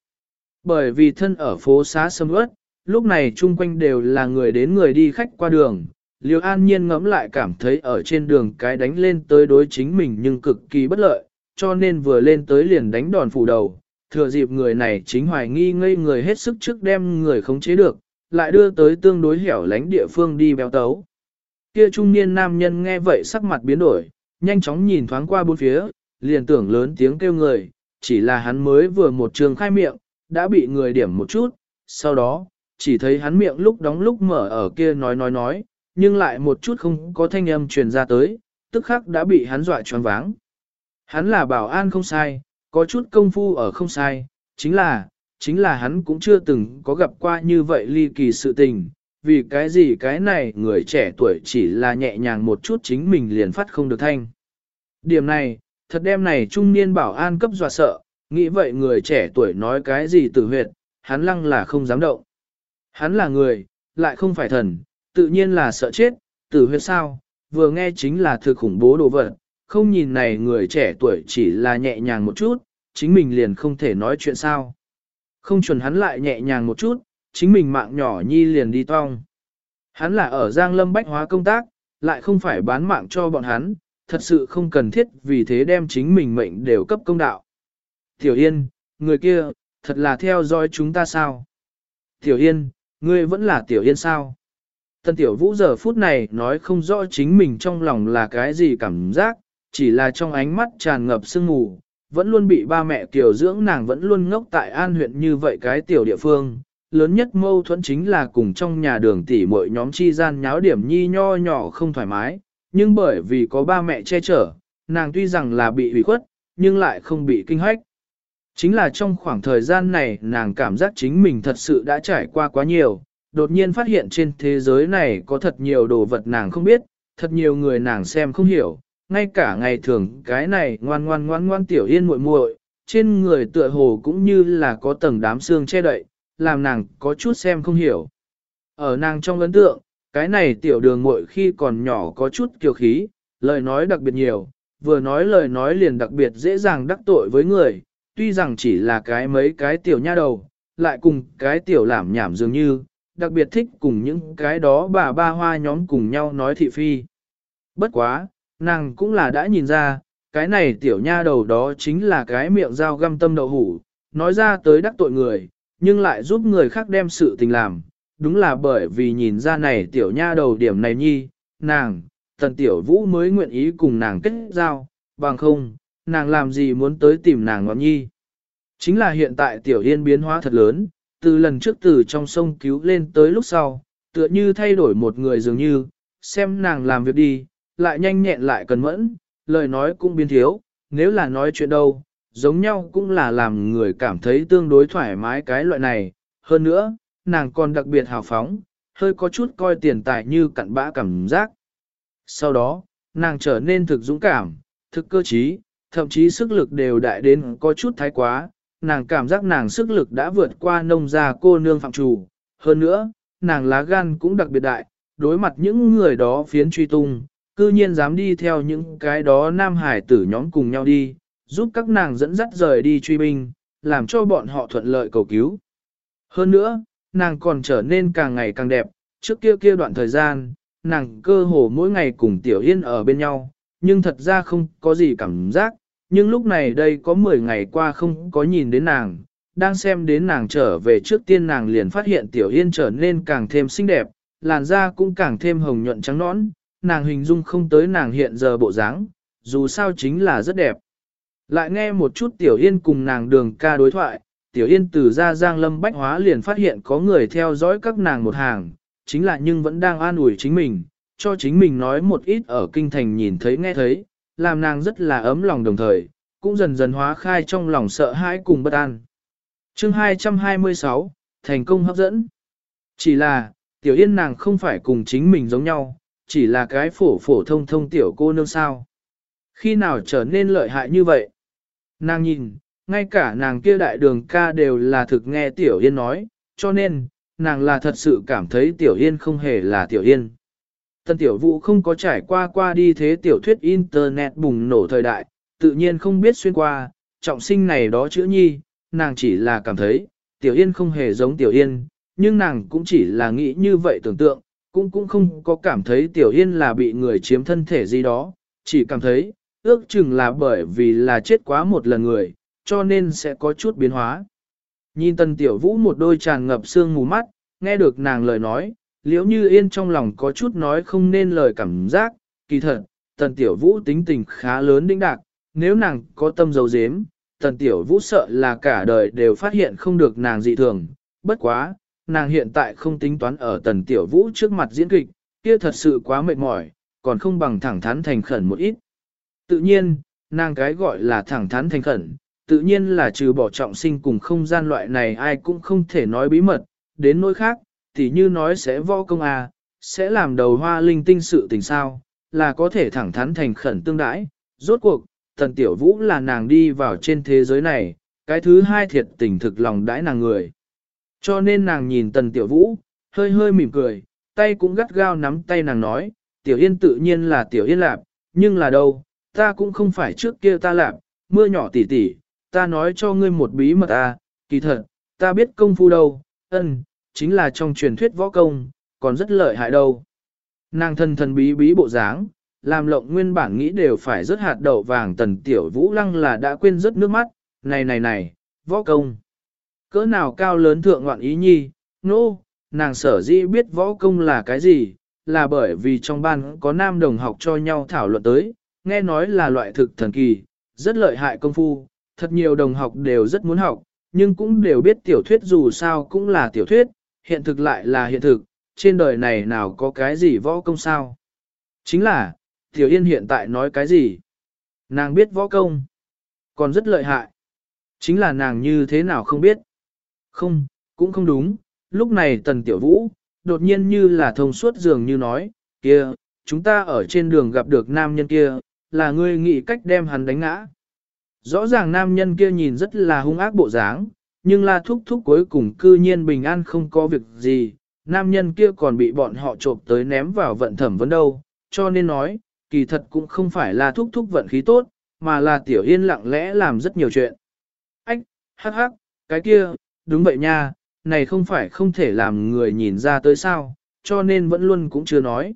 Bởi vì thân ở phố xá sâm ướt, lúc này chung quanh đều là người đến người đi khách qua đường. Liêu an nhiên ngẫm lại cảm thấy ở trên đường cái đánh lên tới đối chính mình nhưng cực kỳ bất lợi, cho nên vừa lên tới liền đánh đòn phủ đầu. Thừa dịp người này chính hoài nghi ngây người hết sức trước đem người khống chế được, lại đưa tới tương đối hẻo lánh địa phương đi béo tấu. Kia trung niên nam nhân nghe vậy sắc mặt biến đổi, nhanh chóng nhìn thoáng qua bốn phía, liền tưởng lớn tiếng kêu người, chỉ là hắn mới vừa một trường khai miệng, đã bị người điểm một chút, sau đó, chỉ thấy hắn miệng lúc đóng lúc mở ở kia nói nói nói, nhưng lại một chút không có thanh âm truyền ra tới, tức khắc đã bị hắn dọa choáng váng. Hắn là bảo an không sai, có chút công phu ở không sai, chính là, chính là hắn cũng chưa từng có gặp qua như vậy ly kỳ sự tình, vì cái gì cái này người trẻ tuổi chỉ là nhẹ nhàng một chút chính mình liền phát không được thanh. Điểm này, thật đem này trung niên bảo an cấp dọa sợ, nghĩ vậy người trẻ tuổi nói cái gì tử huyệt, hắn lăng là không dám động. Hắn là người, lại không phải thần, tự nhiên là sợ chết, tử huyệt sao, vừa nghe chính là thực khủng bố đồ vật, không nhìn này người trẻ tuổi chỉ là nhẹ nhàng một chút, chính mình liền không thể nói chuyện sao. Không chuẩn hắn lại nhẹ nhàng một chút, chính mình mạng nhỏ nhi liền đi tong. Hắn là ở Giang Lâm Bách Hóa công tác, lại không phải bán mạng cho bọn hắn, thật sự không cần thiết vì thế đem chính mình mệnh đều cấp công đạo. Tiểu Yên, người kia, thật là theo dõi chúng ta sao? Tiểu Yên, ngươi vẫn là Tiểu Yên sao? Tân Tiểu Vũ giờ phút này nói không rõ chính mình trong lòng là cái gì cảm giác, chỉ là trong ánh mắt tràn ngập sương mù, vẫn luôn bị ba mẹ tiểu dưỡng nàng vẫn luôn ngốc tại an huyện như vậy cái tiểu địa phương. Lớn nhất mâu thuẫn chính là cùng trong nhà đường tỷ mỗi nhóm chi gian nháo điểm nhi nho nhỏ không thoải mái, nhưng bởi vì có ba mẹ che chở, nàng tuy rằng là bị hủy khuất, nhưng lại không bị kinh hoách. Chính là trong khoảng thời gian này nàng cảm giác chính mình thật sự đã trải qua quá nhiều, đột nhiên phát hiện trên thế giới này có thật nhiều đồ vật nàng không biết, thật nhiều người nàng xem không hiểu, ngay cả ngày thường cái này ngoan ngoan ngoan ngoan tiểu yên muội muội, trên người tựa hồ cũng như là có tầng đám xương che đậy, làm nàng có chút xem không hiểu. Ở nàng trong ấn tượng, cái này tiểu đường muội khi còn nhỏ có chút kiều khí, lời nói đặc biệt nhiều, vừa nói lời nói liền đặc biệt dễ dàng đắc tội với người, tuy rằng chỉ là cái mấy cái tiểu nha đầu, lại cùng cái tiểu làm nhảm dường như, đặc biệt thích cùng những cái đó bà ba hoa nhóm cùng nhau nói thị phi. Bất quá, nàng cũng là đã nhìn ra, cái này tiểu nha đầu đó chính là cái miệng dao găm tâm đậu hủ, nói ra tới đắc tội người, nhưng lại giúp người khác đem sự tình làm. Đúng là bởi vì nhìn ra này tiểu nha đầu điểm này nhi, nàng, tần tiểu vũ mới nguyện ý cùng nàng kết giao, bằng không, nàng làm gì muốn tới tìm nàng ngọn nhi. Chính là hiện tại tiểu yên biến hóa thật lớn, từ lần trước từ trong sông cứu lên tới lúc sau, tựa như thay đổi một người dường như, xem nàng làm việc đi, lại nhanh nhẹn lại cần mẫn, lời nói cũng biến thiếu, nếu là nói chuyện đâu, giống nhau cũng là làm người cảm thấy tương đối thoải mái cái loại này, hơn nữa, nàng còn đặc biệt hào phóng, hơi có chút coi tiền tài như cặn bã cảm giác. Sau đó, nàng trở nên thực dũng cảm, thực cơ trí, thậm chí sức lực đều đại đến có chút thái quá, nàng cảm giác nàng sức lực đã vượt qua nông gia cô nương phạm chủ. Hơn nữa, nàng lá gan cũng đặc biệt đại, đối mặt những người đó phiến truy tung, cư nhiên dám đi theo những cái đó nam hải tử nhóm cùng nhau đi, giúp các nàng dẫn dắt rời đi truy binh, làm cho bọn họ thuận lợi cầu cứu. Hơn nữa, nàng còn trở nên càng ngày càng đẹp, trước kia kia đoạn thời gian, nàng cơ hồ mỗi ngày cùng Tiểu Yên ở bên nhau, nhưng thật ra không có gì cảm giác, nhưng lúc này đây có 10 ngày qua không có nhìn đến nàng, đang xem đến nàng trở về trước tiên nàng liền phát hiện Tiểu Yên trở nên càng thêm xinh đẹp, làn da cũng càng thêm hồng nhuận trắng nõn, nàng hình dung không tới nàng hiện giờ bộ dáng, dù sao chính là rất đẹp. Lại nghe một chút Tiểu Yên cùng nàng đường ca đối thoại, Tiểu Yên từ ra Giang Lâm Bách Hóa liền phát hiện có người theo dõi các nàng một hàng, chính là nhưng vẫn đang an ủi chính mình, cho chính mình nói một ít ở kinh thành nhìn thấy nghe thấy, làm nàng rất là ấm lòng đồng thời, cũng dần dần hóa khai trong lòng sợ hãi cùng bất an. chương 226, thành công hấp dẫn. Chỉ là, Tiểu Yên nàng không phải cùng chính mình giống nhau, chỉ là cái phổ phổ thông thông tiểu cô nương sao. Khi nào trở nên lợi hại như vậy? Nàng nhìn, ngay cả nàng kia đại đường ca đều là thực nghe Tiểu Yên nói, cho nên, nàng là thật sự cảm thấy Tiểu Yên không hề là Tiểu Yên. Tân Tiểu Vũ không có trải qua qua đi thế tiểu thuyết Internet bùng nổ thời đại, tự nhiên không biết xuyên qua, trọng sinh này đó chữ nhi, nàng chỉ là cảm thấy, Tiểu Yên không hề giống Tiểu Yên, nhưng nàng cũng chỉ là nghĩ như vậy tưởng tượng, cũng cũng không có cảm thấy Tiểu Yên là bị người chiếm thân thể gì đó, chỉ cảm thấy, ước chừng là bởi vì là chết quá một lần người, cho nên sẽ có chút biến hóa. Nhìn tần tiểu vũ một đôi tràn ngập sương mù mắt, nghe được nàng lời nói, liếu như yên trong lòng có chút nói không nên lời cảm giác, kỳ thật, tần tiểu vũ tính tình khá lớn đĩnh đạc, nếu nàng có tâm dấu dếm, tần tiểu vũ sợ là cả đời đều phát hiện không được nàng dị thường, bất quá, nàng hiện tại không tính toán ở tần tiểu vũ trước mặt diễn kịch, kia thật sự quá mệt mỏi, còn không bằng thẳng thắn thành khẩn một ít. Tự nhiên, nàng cái gọi là thẳng thắn thành khẩn, tự nhiên là trừ bỏ trọng sinh cùng không gian loại này ai cũng không thể nói bí mật, đến nỗi khác, tỉ như nói sẽ võ công à, sẽ làm đầu hoa linh tinh sự tình sao, là có thể thẳng thắn thành khẩn tương đãi. Rốt cuộc, thần tiểu vũ là nàng đi vào trên thế giới này, cái thứ hai thiệt tình thực lòng đãi nàng người. Cho nên nàng nhìn tần tiểu vũ, hơi hơi mỉm cười, tay cũng gắt gao nắm tay nàng nói, tiểu yên tự nhiên là tiểu yên lạp, nhưng là đâu, ta cũng không phải trước kia ta lạp, mưa nhỏ tỉ tỉ, ta nói cho ngươi một bí mật à, kỳ thật, ta biết công phu đâu, ân, chính là trong truyền thuyết võ công, còn rất lợi hại đâu. Nàng thân thần bí bí bộ dáng, làm lộng nguyên bản nghĩ đều phải rất hạt đậu vàng tần tiểu vũ lăng là đã quên rất nước mắt, này này này, võ công. Cỡ nào cao lớn thượng ngoạn ý nhi, nô, no, nàng sở dĩ biết võ công là cái gì, là bởi vì trong ban có nam đồng học cho nhau thảo luận tới, nghe nói là loại thực thần kỳ, rất lợi hại công phu, thật nhiều đồng học đều rất muốn học, nhưng cũng đều biết tiểu thuyết dù sao cũng là tiểu thuyết, hiện thực lại là hiện thực, trên đời này nào có cái gì võ công sao. Chính là, Tiểu Yên hiện tại nói cái gì? Nàng biết võ công, còn rất lợi hại. Chính là nàng như thế nào không biết? Không, cũng không đúng, lúc này Tần Tiểu Vũ, đột nhiên như là thông suốt dường như nói, kia, chúng ta ở trên đường gặp được nam nhân kia, là ngươi nghĩ cách đem hắn đánh ngã. Rõ ràng nam nhân kia nhìn rất là hung ác bộ dáng, nhưng la thúc thúc cuối cùng cư nhiên bình an không có việc gì, nam nhân kia còn bị bọn họ trộm tới ném vào vận thẩm vấn đâu, cho nên nói, kỳ thật cũng không phải là thúc thúc vận khí tốt, mà là tiểu yên lặng lẽ làm rất nhiều chuyện. Ách, hắc hắc, cái kia, đúng vậy nha, này không phải không thể làm người nhìn ra tới sao, cho nên vẫn luôn cũng chưa nói.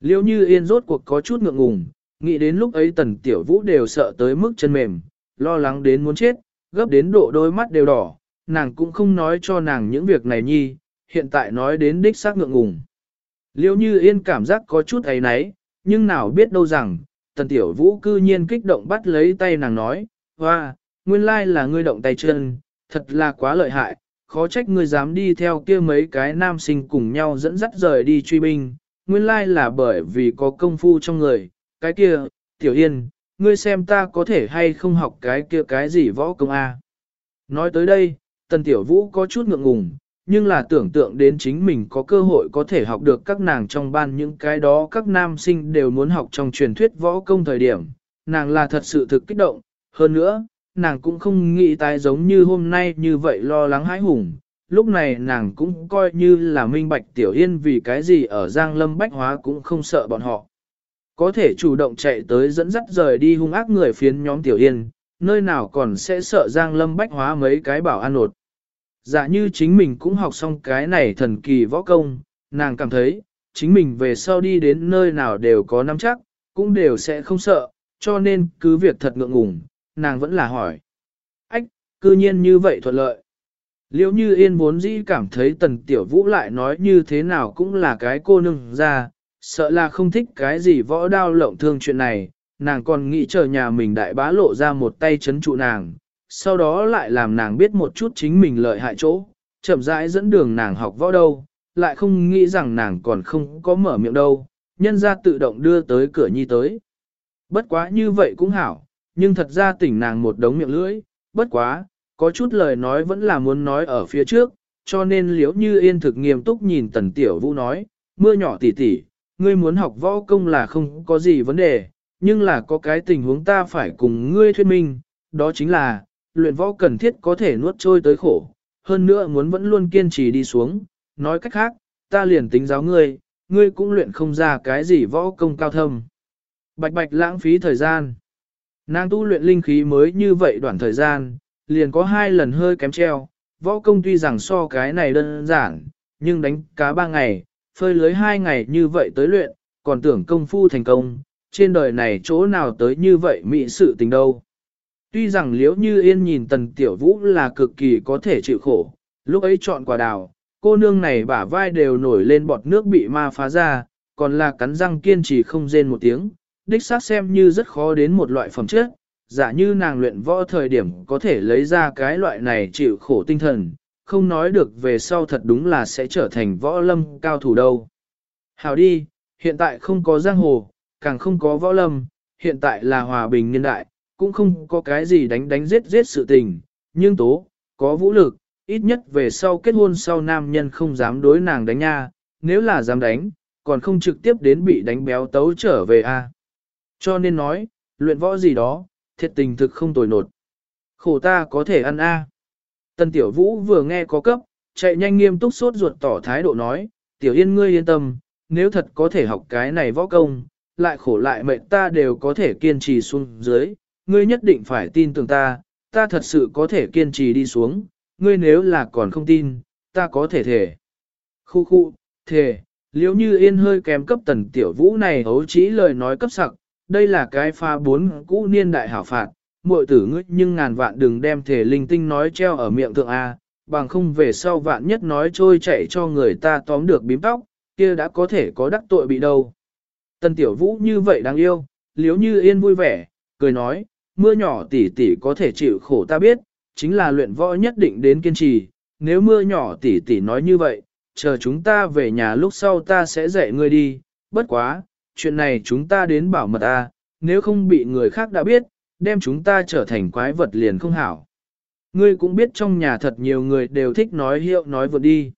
Liêu như yên rốt cuộc có chút ngượng ngùng, nghĩ đến lúc ấy tần tiểu vũ đều sợ tới mức chân mềm, lo lắng đến muốn chết, gấp đến độ đôi mắt đều đỏ, nàng cũng không nói cho nàng những việc này nhi, hiện tại nói đến đích xác ngượng ngùng. Liêu như yên cảm giác có chút ấy náy, nhưng nào biết đâu rằng, tần tiểu vũ cư nhiên kích động bắt lấy tay nàng nói, hoa, nguyên lai là ngươi động tay chân, thật là quá lợi hại, khó trách ngươi dám đi theo kia mấy cái nam sinh cùng nhau dẫn dắt rời đi truy binh, nguyên lai là bởi vì có công phu trong người, cái kia, tiểu yên, ngươi xem ta có thể hay không học cái kia cái gì võ công A. Nói tới đây, tần tiểu vũ có chút ngượng ngùng, nhưng là tưởng tượng đến chính mình có cơ hội có thể học được các nàng trong ban những cái đó các nam sinh đều muốn học trong truyền thuyết võ công thời điểm, nàng là thật sự thực kích động, hơn nữa, nàng cũng không nghĩ tái giống như hôm nay như vậy lo lắng hãi hùng. Lúc này nàng cũng coi như là minh bạch tiểu yên vì cái gì ở Giang Lâm Bách Hóa cũng không sợ bọn họ. Có thể chủ động chạy tới dẫn dắt rời đi hung ác người phiến nhóm tiểu yên, nơi nào còn sẽ sợ Giang Lâm Bách Hóa mấy cái bảo an nột. Dạ như chính mình cũng học xong cái này thần kỳ võ công, nàng cảm thấy, chính mình về sau đi đến nơi nào đều có nắm chắc, cũng đều sẽ không sợ, cho nên cứ việc thật ngượng ngùng, nàng vẫn là hỏi. Ách, cư nhiên như vậy thuận lợi. liễu như yên vốn dĩ cảm thấy tần tiểu vũ lại nói như thế nào cũng là cái cô nương ra, sợ là không thích cái gì võ đao lộng thương chuyện này, nàng còn nghĩ chờ nhà mình đại bá lộ ra một tay chấn trụ nàng, sau đó lại làm nàng biết một chút chính mình lợi hại chỗ, chậm rãi dẫn đường nàng học võ đâu, lại không nghĩ rằng nàng còn không có mở miệng đâu, nhân ra tự động đưa tới cửa nhi tới. Bất quá như vậy cũng hảo, nhưng thật ra tỉnh nàng một đống miệng lưỡi, bất quá, có chút lời nói vẫn là muốn nói ở phía trước, cho nên liếu như yên thực nghiêm túc nhìn tần tiểu vũ nói, mưa nhỏ tỉ tỉ, ngươi muốn học võ công là không có gì vấn đề, nhưng là có cái tình huống ta phải cùng ngươi thuyết minh, đó chính là, luyện võ cần thiết có thể nuốt trôi tới khổ, hơn nữa muốn vẫn luôn kiên trì đi xuống, nói cách khác, ta liền tính giáo ngươi, ngươi cũng luyện không ra cái gì võ công cao thâm. Bạch bạch lãng phí thời gian. Nàng tu luyện linh khí mới như vậy đoạn thời gian, liền có hai lần hơi kém treo, võ công tuy rằng so cái này đơn giản, nhưng đánh cá ba ngày, phơi lưới hai ngày như vậy tới luyện, còn tưởng công phu thành công, trên đời này chỗ nào tới như vậy mị sự tình đâu. Tuy rằng liễu như yên nhìn tần tiểu vũ là cực kỳ có thể chịu khổ, lúc ấy chọn quả đào, cô nương này bả vai đều nổi lên bọt nước bị ma phá ra, còn là cắn răng kiên trì không rên một tiếng, đích xác xem như rất khó đến một loại phẩm chất, giả như nàng luyện võ thời điểm có thể lấy ra cái loại này chịu khổ tinh thần, không nói được về sau thật đúng là sẽ trở thành võ lâm cao thủ đâu. Hào đi, hiện tại không có giang hồ, càng không có võ lâm, hiện tại là hòa bình niên đại, cũng không có cái gì đánh đánh giết giết sự tình, nhưng tố, có vũ lực, ít nhất về sau kết hôn sau nam nhân không dám đối nàng đánh nha, nếu là dám đánh, còn không trực tiếp đến bị đánh béo tấu trở về a. Cho nên nói, luyện võ gì đó, thiệt tình thực không tồi nột. Khổ ta có thể ăn a. Tần Tiểu Vũ vừa nghe có cấp, chạy nhanh nghiêm túc sốt ruột tỏ thái độ nói, Tiểu Yên ngươi yên tâm, nếu thật có thể học cái này võ công, lại khổ lại mệnh ta đều có thể kiên trì xuống dưới, ngươi nhất định phải tin tưởng ta, ta thật sự có thể kiên trì đi xuống, ngươi nếu là còn không tin, ta có thể thể. Khu khu, thể, liếu như yên hơi kém cấp tần tiểu vũ này hấu chỉ lời nói cấp sặc, đây là cái pha bốn cũ niên đại hảo phạt, muội tử ngươi nhưng ngàn vạn đừng đem thể linh tinh nói treo ở miệng thượng A, bằng không về sau vạn nhất nói trôi chạy cho người ta tóm được bím tóc, kia đã có thể có đắc tội bị đâu. Tần tiểu vũ như vậy đáng yêu, liếu như yên vui vẻ, cười nói, mưa nhỏ tỷ tỷ có thể chịu khổ ta biết, chính là luyện võ nhất định đến kiên trì, nếu mưa nhỏ tỷ tỷ nói như vậy, chờ chúng ta về nhà lúc sau ta sẽ dạy ngươi đi, bất quá, chuyện này chúng ta đến bảo mật a, nếu không bị người khác đã biết, đem chúng ta trở thành quái vật liền không hảo. Ngươi cũng biết trong nhà thật nhiều người đều thích nói hiệu nói vượt đi.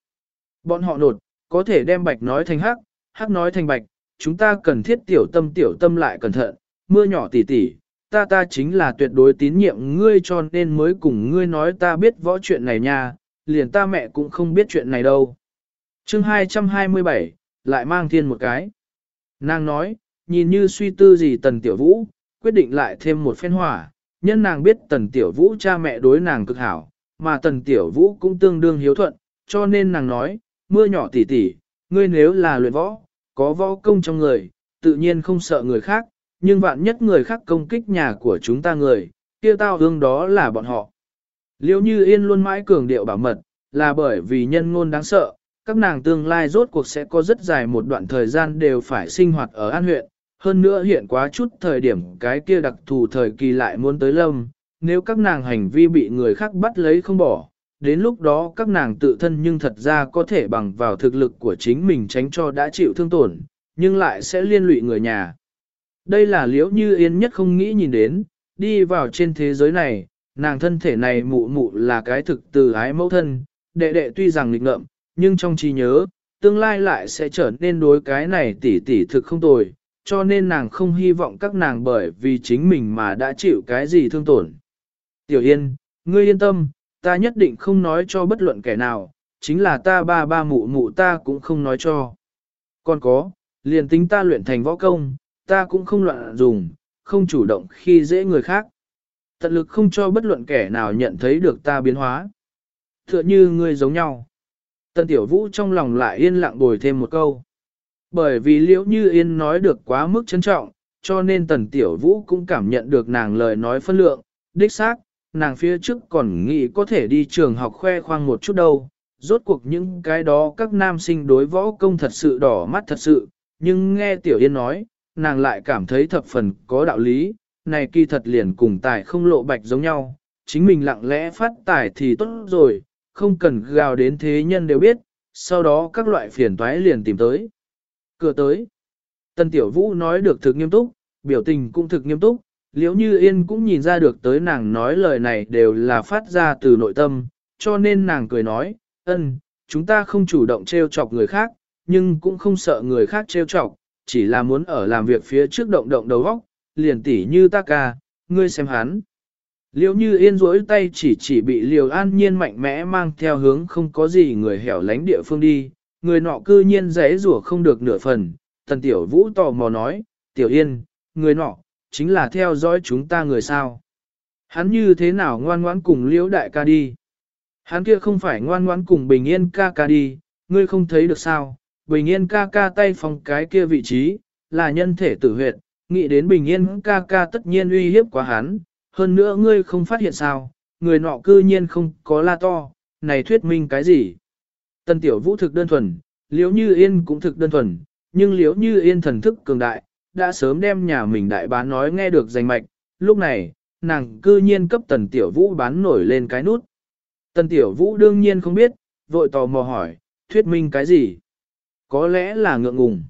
Bọn họ nột, có thể đem bạch nói thành hắc, hắc nói thành bạch, chúng ta cần thiết tiểu tâm tiểu tâm lại cẩn thận, mưa nhỏ tỉ tỉ, ta ta chính là tuyệt đối tín nhiệm ngươi cho nên mới cùng ngươi nói ta biết võ chuyện này nha, liền ta mẹ cũng không biết chuyện này đâu. chương 227, lại mang thiên một cái. Nàng nói, nhìn như suy tư gì tần tiểu vũ, quyết định lại thêm một phen hỏa, nhân nàng biết tần tiểu vũ cha mẹ đối nàng cực hảo, mà tần tiểu vũ cũng tương đương hiếu thuận, cho nên nàng nói, mưa nhỏ tỉ tỉ, ngươi nếu là luyện võ, có võ công trong người, tự nhiên không sợ người khác, nhưng vạn nhất người khác công kích nhà của chúng ta người, kia tao hương đó là bọn họ. Liêu như yên luôn mãi cường điệu bảo mật, là bởi vì nhân ngôn đáng sợ, các nàng tương lai rốt cuộc sẽ có rất dài một đoạn thời gian đều phải sinh hoạt ở An huyện, hơn nữa hiện quá chút thời điểm cái kia đặc thù thời kỳ lại muốn tới lâm, nếu các nàng hành vi bị người khác bắt lấy không bỏ, đến lúc đó các nàng tự thân nhưng thật ra có thể bằng vào thực lực của chính mình tránh cho đã chịu thương tổn, nhưng lại sẽ liên lụy người nhà. Đây là liễu như yên nhất không nghĩ nhìn đến, đi vào trên thế giới này, nàng thân thể này mụ mụ là cái thực từ ái mẫu thân, đệ đệ tuy rằng nghịch ngợm, nhưng trong trí nhớ, tương lai lại sẽ trở nên đối cái này tỉ tỉ thực không tồi, cho nên nàng không hy vọng các nàng bởi vì chính mình mà đã chịu cái gì thương tổn. Tiểu Yên, ngươi yên tâm, ta nhất định không nói cho bất luận kẻ nào, chính là ta ba ba mụ mụ ta cũng không nói cho. Còn có, liền tính ta luyện thành võ công, ta cũng không loạn dùng, không chủ động khi dễ người khác. Tận lực không cho bất luận kẻ nào nhận thấy được ta biến hóa. Tựa như ngươi giống nhau. Tần Tiểu Vũ trong lòng lại yên lặng bồi thêm một câu. Bởi vì liễu như yên nói được quá mức trân trọng, cho nên Tần Tiểu Vũ cũng cảm nhận được nàng lời nói phân lượng, đích xác, nàng phía trước còn nghĩ có thể đi trường học khoe khoang một chút đâu. Rốt cuộc những cái đó các nam sinh đối võ công thật sự đỏ mắt thật sự, nhưng nghe Tiểu Yên nói, nàng lại cảm thấy thập phần có đạo lý, này kỳ thật liền cùng tài không lộ bạch giống nhau, chính mình lặng lẽ phát tài thì tốt rồi, không cần gào đến thế nhân đều biết, sau đó các loại phiền toái liền tìm tới. Cửa tới. Tân Tiểu Vũ nói được thực nghiêm túc, biểu tình cũng thực nghiêm túc, liếu như yên cũng nhìn ra được tới nàng nói lời này đều là phát ra từ nội tâm, cho nên nàng cười nói, ân, chúng ta không chủ động trêu chọc người khác, nhưng cũng không sợ người khác trêu chọc, chỉ là muốn ở làm việc phía trước động động đầu óc, liền tỉ như ta ca, ngươi xem hắn. liễu như yên rỗi tay chỉ chỉ bị liều an nhiên mạnh mẽ mang theo hướng không có gì người hẻo lánh địa phương đi, người nọ cư nhiên rẽ rủa không được nửa phần, tần tiểu vũ tò mò nói, tiểu yên, người nọ, chính là theo dõi chúng ta người sao. Hắn như thế nào ngoan ngoãn cùng liễu đại ca đi? Hắn kia không phải ngoan ngoãn cùng bình yên ca ca đi, ngươi không thấy được sao? Bình yên ca ca tay phòng cái kia vị trí, là nhân thể tử huyệt, nghĩ đến bình yên ca ca tất nhiên uy hiếp quá hắn, hơn nữa ngươi không phát hiện sao, người nọ cư nhiên không có la to, này thuyết minh cái gì? Tần tiểu vũ thực đơn thuần, liễu như yên cũng thực đơn thuần, nhưng liễu như yên thần thức cường đại, đã sớm đem nhà mình đại bán nói nghe được danh mạch, lúc này, nàng cư nhiên cấp tần tiểu vũ bán nổi lên cái nút. Tần tiểu vũ đương nhiên không biết, vội tò mò hỏi, thuyết minh cái gì? Có lẽ là ngượng ngùng.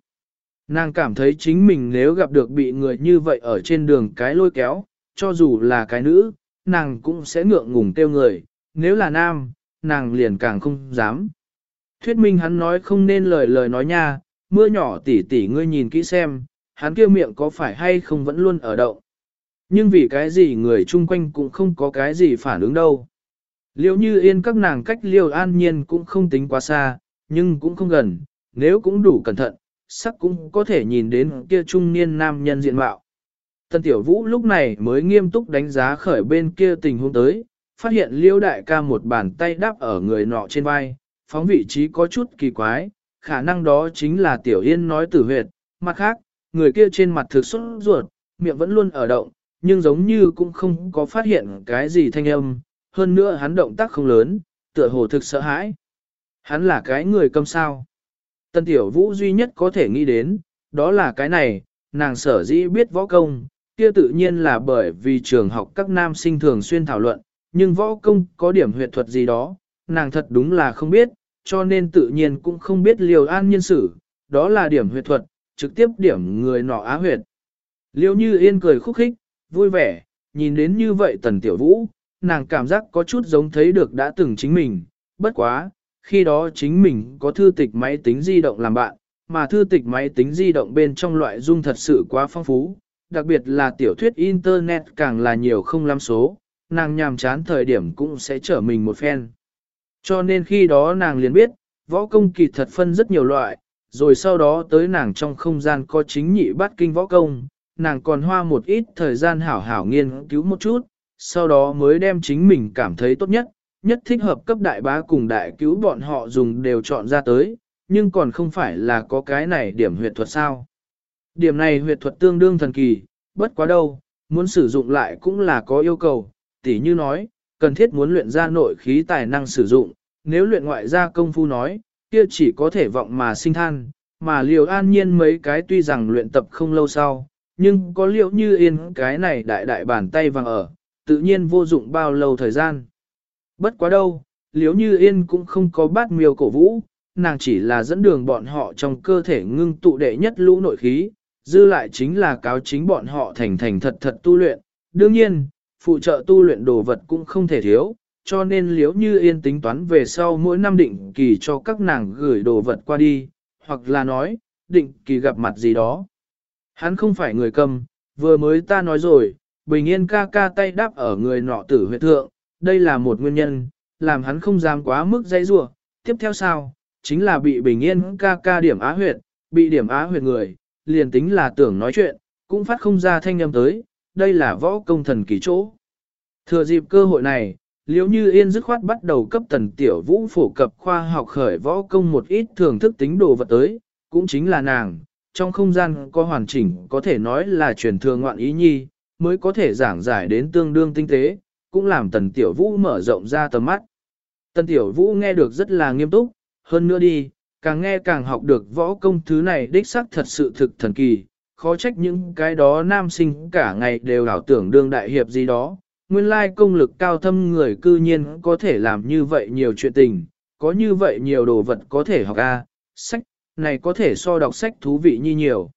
Nàng cảm thấy chính mình nếu gặp được bị người như vậy ở trên đường cái lôi kéo, cho dù là cái nữ, nàng cũng sẽ ngượng ngùng tiêu người, nếu là nam, nàng liền càng không dám. Thuyết minh hắn nói không nên lời lời nói nha, mưa nhỏ tỉ tỉ ngươi nhìn kỹ xem, hắn kia miệng có phải hay không vẫn luôn ở động. Nhưng vì cái gì người chung quanh cũng không có cái gì phản ứng đâu. Liệu như yên các nàng cách liêu an nhiên cũng không tính quá xa, nhưng cũng không gần, nếu cũng đủ cẩn thận, sắc cũng có thể nhìn đến kia trung niên nam nhân diện mạo. Tân tiểu vũ lúc này mới nghiêm túc đánh giá khởi bên kia tình huống tới, phát hiện liêu đại ca một bàn tay đáp ở người nọ trên vai, phóng vị trí có chút kỳ quái, khả năng đó chính là tiểu yên nói tử huyệt, mặt khác, người kia trên mặt thực xuất ruột, miệng vẫn luôn ở động, nhưng giống như cũng không có phát hiện cái gì thanh âm, hơn nữa hắn động tác không lớn, tựa hồ thực sợ hãi. Hắn là cái người câm sao. Tân tiểu vũ duy nhất có thể nghĩ đến, đó là cái này, nàng sở dĩ biết võ công, kia tự nhiên là bởi vì trường học các nam sinh thường xuyên thảo luận, nhưng võ công có điểm huyệt thuật gì đó, nàng thật đúng là không biết, cho nên tự nhiên cũng không biết liều an nhân sử, đó là điểm huyệt thuật, trực tiếp điểm người nọ á huyệt. Liêu như yên cười khúc khích, vui vẻ, nhìn đến như vậy tần tiểu vũ, nàng cảm giác có chút giống thấy được đã từng chính mình, bất quá, khi đó chính mình có thư tịch máy tính di động làm bạn, mà thư tịch máy tính di động bên trong loại dung thật sự quá phong phú, đặc biệt là tiểu thuyết internet càng là nhiều không lắm số, nàng nhàm chán thời điểm cũng sẽ trở mình một phen. Cho nên khi đó nàng liền biết, võ công kỳ thật phân rất nhiều loại, rồi sau đó tới nàng trong không gian có chính nhị bát kinh võ công, nàng còn hoa một ít thời gian hảo hảo nghiên cứu một chút, sau đó mới đem chính mình cảm thấy tốt nhất, nhất thích hợp cấp đại bá cùng đại cứu bọn họ dùng đều chọn ra tới, nhưng còn không phải là có cái này điểm huyệt thuật sao. Điểm này huyệt thuật tương đương thần kỳ, bất quá đâu, muốn sử dụng lại cũng là có yêu cầu, tỉ như nói, cần thiết muốn luyện ra nội khí tài năng sử dụng, nếu luyện ngoại ra công phu nói, kia chỉ có thể vọng mà sinh than, mà liều an nhiên mấy cái tuy rằng luyện tập không lâu sau, nhưng có liệu như yên cái này đại đại bàn tay vàng ở, tự nhiên vô dụng bao lâu thời gian. Bất quá đâu, liếu như yên cũng không có bát miêu cổ vũ, nàng chỉ là dẫn đường bọn họ trong cơ thể ngưng tụ đệ nhất lũ nội khí, dư lại chính là cáo chính bọn họ thành thành thật thật tu luyện. Đương nhiên, phụ trợ tu luyện đồ vật cũng không thể thiếu, cho nên liếu như yên tính toán về sau mỗi năm định kỳ cho các nàng gửi đồ vật qua đi, hoặc là nói, định kỳ gặp mặt gì đó. Hắn không phải người cầm, vừa mới ta nói rồi, bình yên ca ca tay đáp ở người nọ tử huyệt thượng, đây là một nguyên nhân, làm hắn không dám quá mức dây rua. Tiếp theo sao, chính là bị bình yên ca ca điểm á huyệt, bị điểm á huyệt người, liền tính là tưởng nói chuyện, cũng phát không ra thanh âm tới, đây là võ công thần kỳ chỗ. Thừa dịp cơ hội này, liếu như yên dứt khoát bắt đầu cấp tần tiểu vũ phổ cập khoa học khởi võ công một ít thưởng thức tính đồ vật tới, cũng chính là nàng, trong không gian có hoàn chỉnh có thể nói là truyền thừa ngoạn ý nhi, mới có thể giảng giải đến tương đương tinh tế, cũng làm tần tiểu vũ mở rộng ra tầm mắt. Tần tiểu vũ nghe được rất là nghiêm túc, hơn nữa đi, càng nghe càng học được võ công thứ này đích xác thật sự thực thần kỳ, khó trách những cái đó nam sinh cả ngày đều ảo tưởng đương đại hiệp gì đó, nguyên lai công lực cao thâm người cư nhiên có thể làm như vậy nhiều chuyện tình, có như vậy nhiều đồ vật có thể học a, sách, này có thể so đọc sách thú vị như nhiều.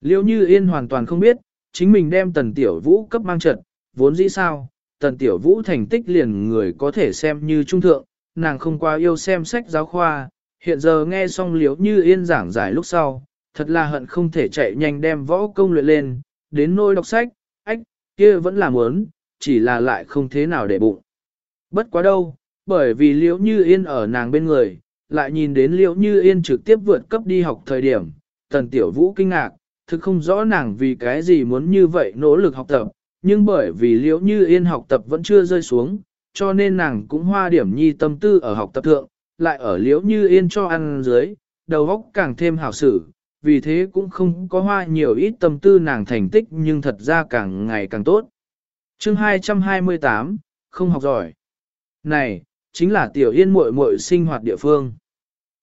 Liêu như yên hoàn toàn không biết, chính mình đem tần tiểu vũ cấp mang trận, vốn dĩ sao, tần tiểu vũ thành tích liền người có thể xem như trung thượng, nàng không qua yêu xem sách giáo khoa, hiện giờ nghe xong Liêu như yên giảng giải lúc sau, thật là hận không thể chạy nhanh đem võ công luyện lên, đến nôi đọc sách, ách, kia vẫn là muốn, chỉ là lại không thế nào để bụng. Bất quá đâu, bởi vì liễu như yên ở nàng bên người, lại nhìn đến liễu như yên trực tiếp vượt cấp đi học thời điểm, tần tiểu vũ kinh ngạc, thực không rõ nàng vì cái gì muốn như vậy nỗ lực học tập, nhưng bởi vì liễu như yên học tập vẫn chưa rơi xuống, cho nên nàng cũng hoa điểm nhi tâm tư ở học tập thượng, lại ở liễu như yên cho ăn dưới, đầu óc càng thêm hảo sử, vì thế cũng không có hoa nhiều ít tâm tư nàng thành tích nhưng thật ra càng ngày càng tốt. Chương 228, không học giỏi. Này, chính là tiểu yên muội muội sinh hoạt địa phương.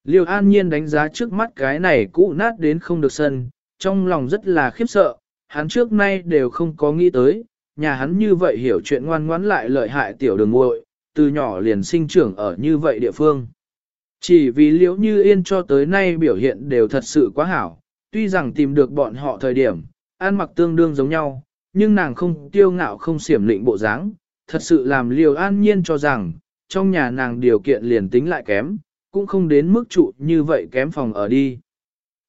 Liêu an nhiên đánh giá trước mắt cái này cũ nát đến không được sân, trong lòng rất là khiếp sợ, hắn trước nay đều không có nghĩ tới, nhà hắn như vậy hiểu chuyện ngoan ngoãn lại lợi hại tiểu đường muội, từ nhỏ liền sinh trưởng ở như vậy địa phương. Chỉ vì liễu như yên cho tới nay biểu hiện đều thật sự quá hảo, tuy rằng tìm được bọn họ thời điểm, ăn mặc tương đương giống nhau, nhưng nàng không tiêu ngạo không xiểm lịnh bộ dáng, thật sự làm liều an nhiên cho rằng, trong nhà nàng điều kiện liền tính lại kém, cũng không đến mức trụ như vậy kém phòng ở đi.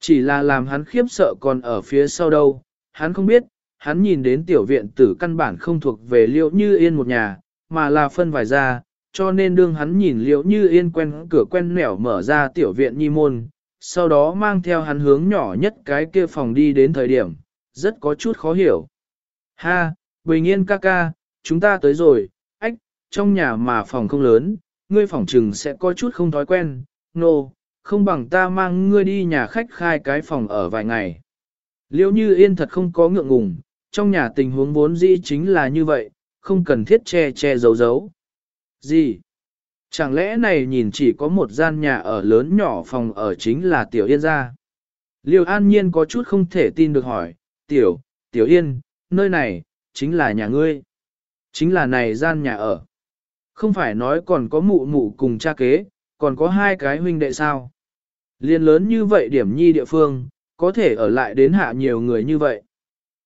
Chỉ là làm hắn khiếp sợ còn ở phía sau đâu, hắn không biết, hắn nhìn đến tiểu viện tử căn bản không thuộc về liệu như yên một nhà, mà là phân vài ra, cho nên đương hắn nhìn liệu như yên quen cửa quen nẻo mở ra tiểu viện nhi môn, sau đó mang theo hắn hướng nhỏ nhất cái kia phòng đi đến thời điểm, rất có chút khó hiểu. Ha, Bình Yên ca ca, chúng ta tới rồi, ách, trong nhà mà phòng không lớn, ngươi phòng trừng sẽ có chút không thói quen, nô, no, không bằng ta mang ngươi đi nhà khách khai cái phòng ở vài ngày. Liệu như yên thật không có ngượng ngùng, trong nhà tình huống vốn dĩ chính là như vậy, không cần thiết che che giấu giấu. Gì? Chẳng lẽ này nhìn chỉ có một gian nhà ở lớn nhỏ phòng ở chính là Tiểu Yên gia? Liêu an nhiên có chút không thể tin được hỏi, Tiểu, Tiểu Yên, nơi này, chính là nhà ngươi. Chính là này gian nhà ở. Không phải nói còn có mụ mụ cùng cha kế, còn có hai cái huynh đệ sao. Liên lớn như vậy điểm nhi địa phương, có thể ở lại đến hạ nhiều người như vậy.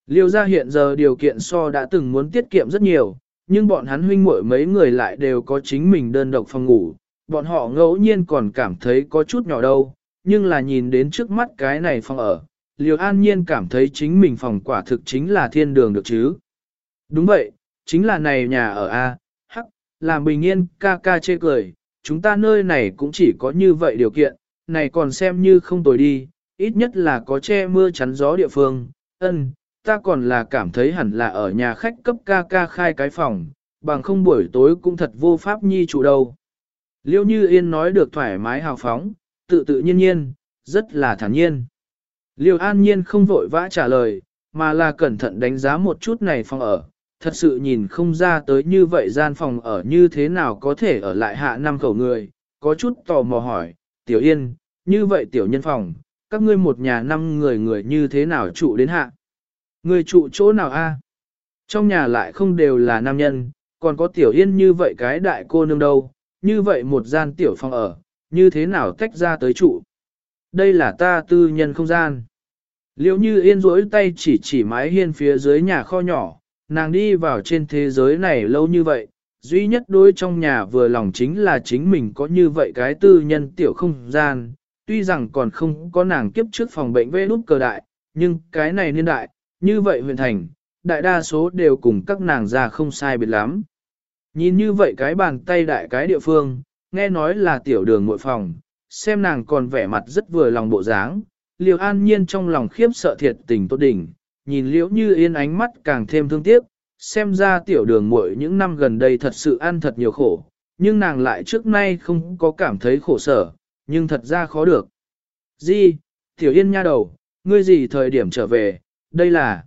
Liêu gia hiện giờ điều kiện so đã từng muốn tiết kiệm rất nhiều, nhưng bọn hắn huynh muội mấy người lại đều có chính mình đơn độc phòng ngủ, bọn họ ngẫu nhiên còn cảm thấy có chút nhỏ đâu, nhưng là nhìn đến trước mắt cái này phòng ở, Liêu An Nhiên cảm thấy chính mình phòng quả thực chính là thiên đường được chứ. Đúng vậy, chính là này nhà ở A, hắc, làm bình yên ca ca chê cười, chúng ta nơi này cũng chỉ có như vậy điều kiện, này còn xem như không tồi đi, ít nhất là có che mưa chắn gió địa phương, ân, ta còn là cảm thấy hẳn là ở nhà khách cấp ca ca khai cái phòng, bằng không buổi tối cũng thật vô pháp nhi chủ đâu. Liêu Như Yên nói được thoải mái hào phóng, tự tự nhiên nhiên, rất là thản nhiên. Liêu An Nhiên không vội vã trả lời, mà là cẩn thận đánh giá một chút này phòng ở, thật sự nhìn không ra tới như vậy gian phòng ở như thế nào có thể ở lại hạ năm khẩu người, có chút tò mò hỏi, Tiểu Yên, như vậy Tiểu Nhân phòng, các ngươi một nhà năm người người như thế nào trụ đến hạ? Người trụ chỗ nào a? Trong nhà lại không đều là nam nhân, còn có Tiểu Yên như vậy cái đại cô nương đâu, như vậy một gian tiểu phòng ở, như thế nào tách ra tới trụ? Đây là ta tư nhân không gian. Liêu như yên rỗi tay chỉ chỉ mái hiên phía dưới nhà kho nhỏ, nàng đi vào trên thế giới này lâu như vậy, duy nhất đối trong nhà vừa lòng chính là chính mình có như vậy cái tư nhân tiểu không gian, tuy rằng còn không có nàng kiếp trước phòng bệnh vê nút cờ đại, nhưng cái này niên đại, như vậy huyện thành, đại đa số đều cùng các nàng già không sai biệt lắm. Nhìn như vậy cái bàn tay đại cái địa phương, nghe nói là tiểu đường nội phòng, xem nàng còn vẻ mặt rất vừa lòng bộ dáng, liều an nhiên trong lòng khiếp sợ thiệt tình tốt đỉnh, nhìn liễu như yên ánh mắt càng thêm thương tiếc, xem ra tiểu đường muội những năm gần đây thật sự ăn thật nhiều khổ, nhưng nàng lại trước nay không có cảm thấy khổ sở, nhưng thật ra khó được. Di, tiểu yên nha đầu, ngươi gì thời điểm trở về, đây là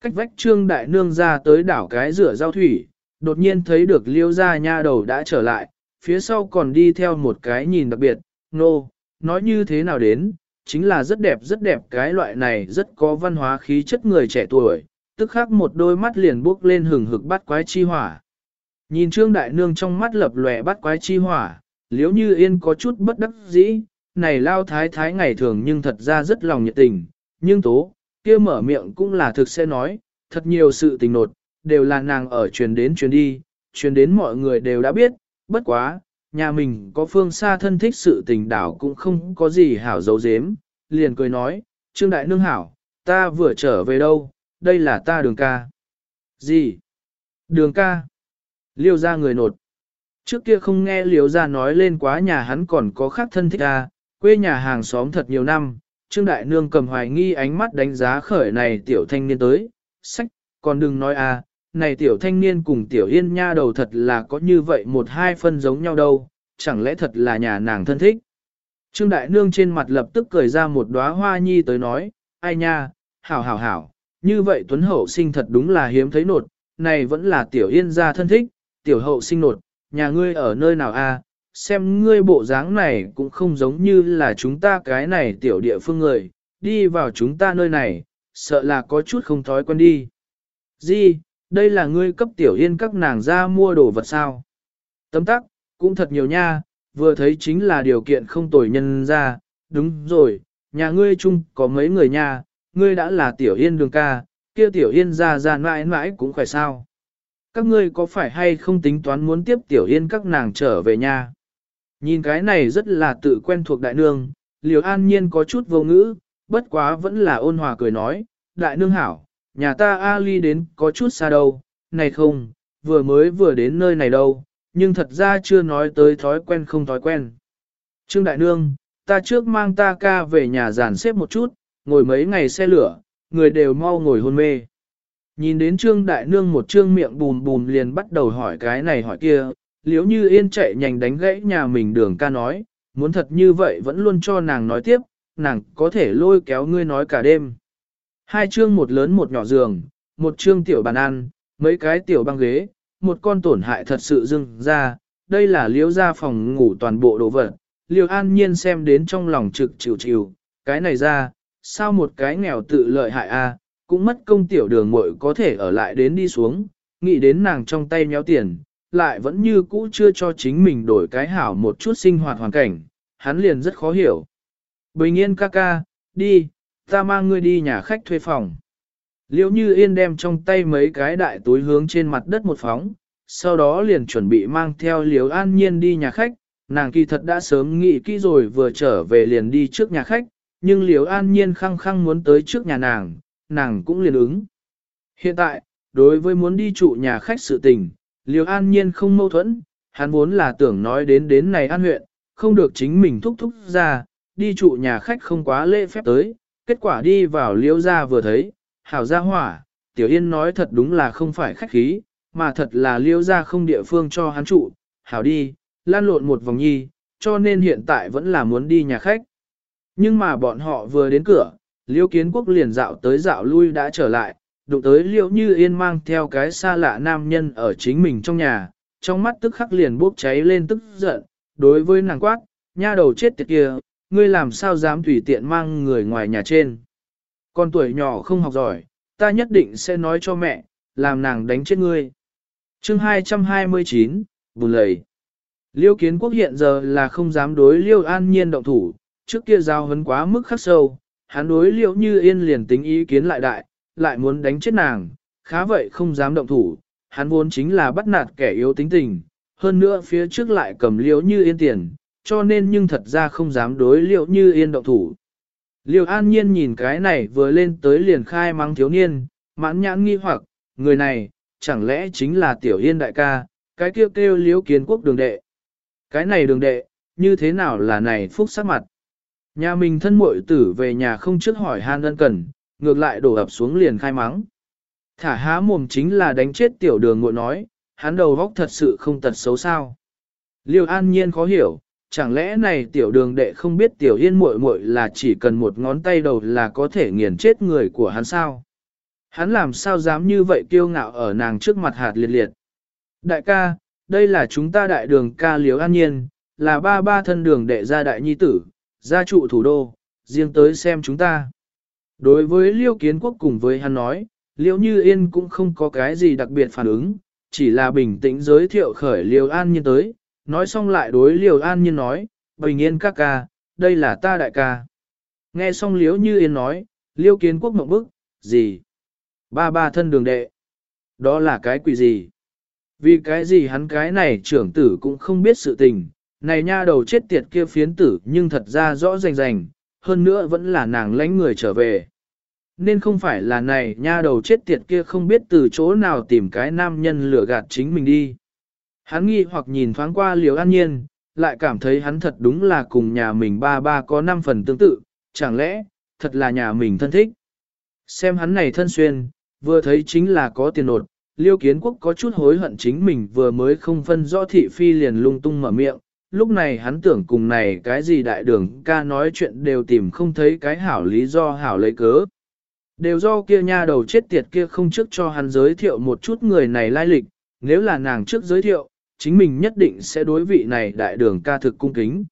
cách vách trương đại nương ra tới đảo cái rửa giao thủy, đột nhiên thấy được liêu gia nha đầu đã trở lại, phía sau còn đi theo một cái nhìn đặc biệt, nô, no, nói như thế nào đến, chính là rất đẹp rất đẹp cái loại này rất có văn hóa khí chất người trẻ tuổi, tức khắc một đôi mắt liền bước lên hừng hực bắt quái chi hỏa. Nhìn Trương Đại Nương trong mắt lập lòe bắt quái chi hỏa, liếu như yên có chút bất đắc dĩ, này lao thái thái ngày thường nhưng thật ra rất lòng nhiệt tình, nhưng tố, kia mở miệng cũng là thực sẽ nói, thật nhiều sự tình nột, đều là nàng ở truyền đến truyền đi, truyền đến mọi người đều đã biết, bất quá, nhà mình có phương xa thân thích sự tình đảo cũng không có gì hảo dấu dếm, liền cười nói, Trương Đại Nương hảo, ta vừa trở về đâu, đây là ta đường ca. Gì? Đường ca? Liêu ra người nột. Trước kia không nghe liêu ra nói lên quá nhà hắn còn có khác thân thích à, quê nhà hàng xóm thật nhiều năm, Trương Đại Nương cầm hoài nghi ánh mắt đánh giá khởi này tiểu thanh niên tới, sách, còn đừng nói à, này tiểu thanh niên cùng tiểu yên nha đầu thật là có như vậy một hai phân giống nhau đâu, chẳng lẽ thật là nhà nàng thân thích. Trương Đại Nương trên mặt lập tức cười ra một đóa hoa nhi tới nói, ai nha, hảo hảo hảo, như vậy Tuấn Hậu sinh thật đúng là hiếm thấy nột, này vẫn là tiểu yên gia thân thích, tiểu hậu sinh nột, nhà ngươi ở nơi nào a? xem ngươi bộ dáng này cũng không giống như là chúng ta cái này tiểu địa phương người, đi vào chúng ta nơi này, sợ là có chút không thói quen đi. Di, đây là ngươi cấp tiểu yên các nàng ra mua đồ vật sao? Tấm tắc, cũng thật nhiều nha, vừa thấy chính là điều kiện không tồi nhân ra, đúng rồi, nhà ngươi chung có mấy người nha, ngươi đã là tiểu yên đường ca, kia tiểu yên ra ra mãi mãi cũng khỏe sao. Các ngươi có phải hay không tính toán muốn tiếp tiểu yên các nàng trở về nha? Nhìn cái này rất là tự quen thuộc đại nương, liều an nhiên có chút vô ngữ, bất quá vẫn là ôn hòa cười nói, đại nương hảo, nhà ta Ali đến có chút xa đâu, này không, vừa mới vừa đến nơi này đâu, nhưng thật ra chưa nói tới thói quen không thói quen. Trương Đại Nương, ta trước mang ta ca về nhà giàn xếp một chút, ngồi mấy ngày xe lửa, người đều mau ngồi hôn mê. Nhìn đến Trương Đại Nương một trương miệng bùn bùn liền bắt đầu hỏi cái này hỏi kia, liếu như yên chạy nhanh đánh gãy nhà mình đường ca nói, muốn thật như vậy vẫn luôn cho nàng nói tiếp, nàng có thể lôi kéo ngươi nói cả đêm. Hai chương một lớn một nhỏ giường, một chương tiểu bàn ăn, mấy cái tiểu băng ghế, một con tổn hại thật sự dưng ra, đây là liễu ra phòng ngủ toàn bộ đồ vật. Liêu an nhiên xem đến trong lòng trực chịu chịu, cái này ra, sao một cái nghèo tự lợi hại a, cũng mất công tiểu đường muội có thể ở lại đến đi xuống, nghĩ đến nàng trong tay nhéo tiền, lại vẫn như cũ chưa cho chính mình đổi cái hảo một chút sinh hoạt hoàn cảnh, hắn liền rất khó hiểu. Bình yên ca ca, đi, ta mang ngươi đi nhà khách thuê phòng. Liễu như yên đem trong tay mấy cái đại túi hướng trên mặt đất một phóng, sau đó liền chuẩn bị mang theo liễu an nhiên đi nhà khách, nàng kỳ thật đã sớm nghĩ kỹ rồi vừa trở về liền đi trước nhà khách, nhưng liễu an nhiên khăng khăng muốn tới trước nhà nàng, nàng cũng liền ứng. Hiện tại, đối với muốn đi trụ nhà khách sự tình, liễu an nhiên không mâu thuẫn, hắn vốn là tưởng nói đến đến này an huyện, không được chính mình thúc thúc ra, đi trụ nhà khách không quá lễ phép tới, kết quả đi vào liễu ra vừa thấy, hảo gia hỏa, tiểu yên nói thật đúng là không phải khách khí, mà thật là liễu ra không địa phương cho hắn trụ, hảo đi, lan lộn một vòng nhi, cho nên hiện tại vẫn là muốn đi nhà khách. Nhưng mà bọn họ vừa đến cửa, liễu kiến quốc liền dạo tới dạo lui đã trở lại, đụng tới liễu như yên mang theo cái xa lạ nam nhân ở chính mình trong nhà, trong mắt tức khắc liền bốc cháy lên tức giận, đối với nàng quát, nha đầu chết tiệt kia, ngươi làm sao dám tùy tiện mang người ngoài nhà trên. Con tuổi nhỏ không học giỏi, ta nhất định sẽ nói cho mẹ, làm nàng đánh chết ngươi. chương 229, Bùn lầy. Liêu kiến quốc hiện giờ là không dám đối liêu an nhiên động thủ, trước kia giao hấn quá mức khắc sâu, hắn đối liêu như yên liền tính ý kiến lại đại, lại muốn đánh chết nàng, khá vậy không dám động thủ, hắn vốn chính là bắt nạt kẻ yếu tính tình, hơn nữa phía trước lại cầm liêu như yên tiền, cho nên nhưng thật ra không dám đối liệu như yên động thủ. Liệu an nhiên nhìn cái này vừa lên tới liền khai mắng thiếu niên, mãn nhãn nghi hoặc, người này, chẳng lẽ chính là tiểu yên đại ca, cái kêu kêu liễu kiến quốc đường đệ. Cái này đường đệ, như thế nào là này phúc sắc mặt. Nhà mình thân muội tử về nhà không trước hỏi han ân cần, ngược lại đổ ập xuống liền khai mắng. Thả há mồm chính là đánh chết tiểu đường ngội nói, hắn đầu vóc thật sự không tật xấu sao. Liêu an nhiên khó hiểu, chẳng lẽ này tiểu đường đệ không biết tiểu yên muội muội là chỉ cần một ngón tay đầu là có thể nghiền chết người của hắn sao? Hắn làm sao dám như vậy kiêu ngạo ở nàng trước mặt hạt liệt liệt? Đại ca, đây là chúng ta đại đường ca liếu an nhiên, là ba ba thân đường đệ gia đại nhi tử, gia trụ thủ đô, riêng tới xem chúng ta. Đối với liêu kiến quốc cùng với hắn nói, liêu như yên cũng không có cái gì đặc biệt phản ứng, chỉ là bình tĩnh giới thiệu khởi liêu an nhiên tới, nói xong lại đối liều an nhiên nói, bình yên ca ca, đây là ta đại ca. Nghe xong liếu như yên nói, liêu kiến quốc mộng bức, gì? Ba ba thân đường đệ. Đó là cái quỷ gì? Vì cái gì hắn cái này trưởng tử cũng không biết sự tình, này nha đầu chết tiệt kia phiến tử nhưng thật ra rõ rành rành, hơn nữa vẫn là nàng lãnh người trở về. Nên không phải là này nha đầu chết tiệt kia không biết từ chỗ nào tìm cái nam nhân lừa gạt chính mình đi. Hắn nghi hoặc nhìn thoáng qua liều an nhiên, lại cảm thấy hắn thật đúng là cùng nhà mình ba ba có năm phần tương tự, chẳng lẽ, thật là nhà mình thân thích. Xem hắn này thân xuyên, vừa thấy chính là có tiền nột, liêu kiến quốc có chút hối hận chính mình vừa mới không phân rõ thị phi liền lung tung mở miệng, lúc này hắn tưởng cùng này cái gì đại đường ca nói chuyện đều tìm không thấy cái hảo lý do hảo lấy cớ. Đều do kia nha đầu chết tiệt kia không trước cho hắn giới thiệu một chút người này lai lịch, nếu là nàng trước giới thiệu, chính mình nhất định sẽ đối vị này đại đường ca thực cung kính.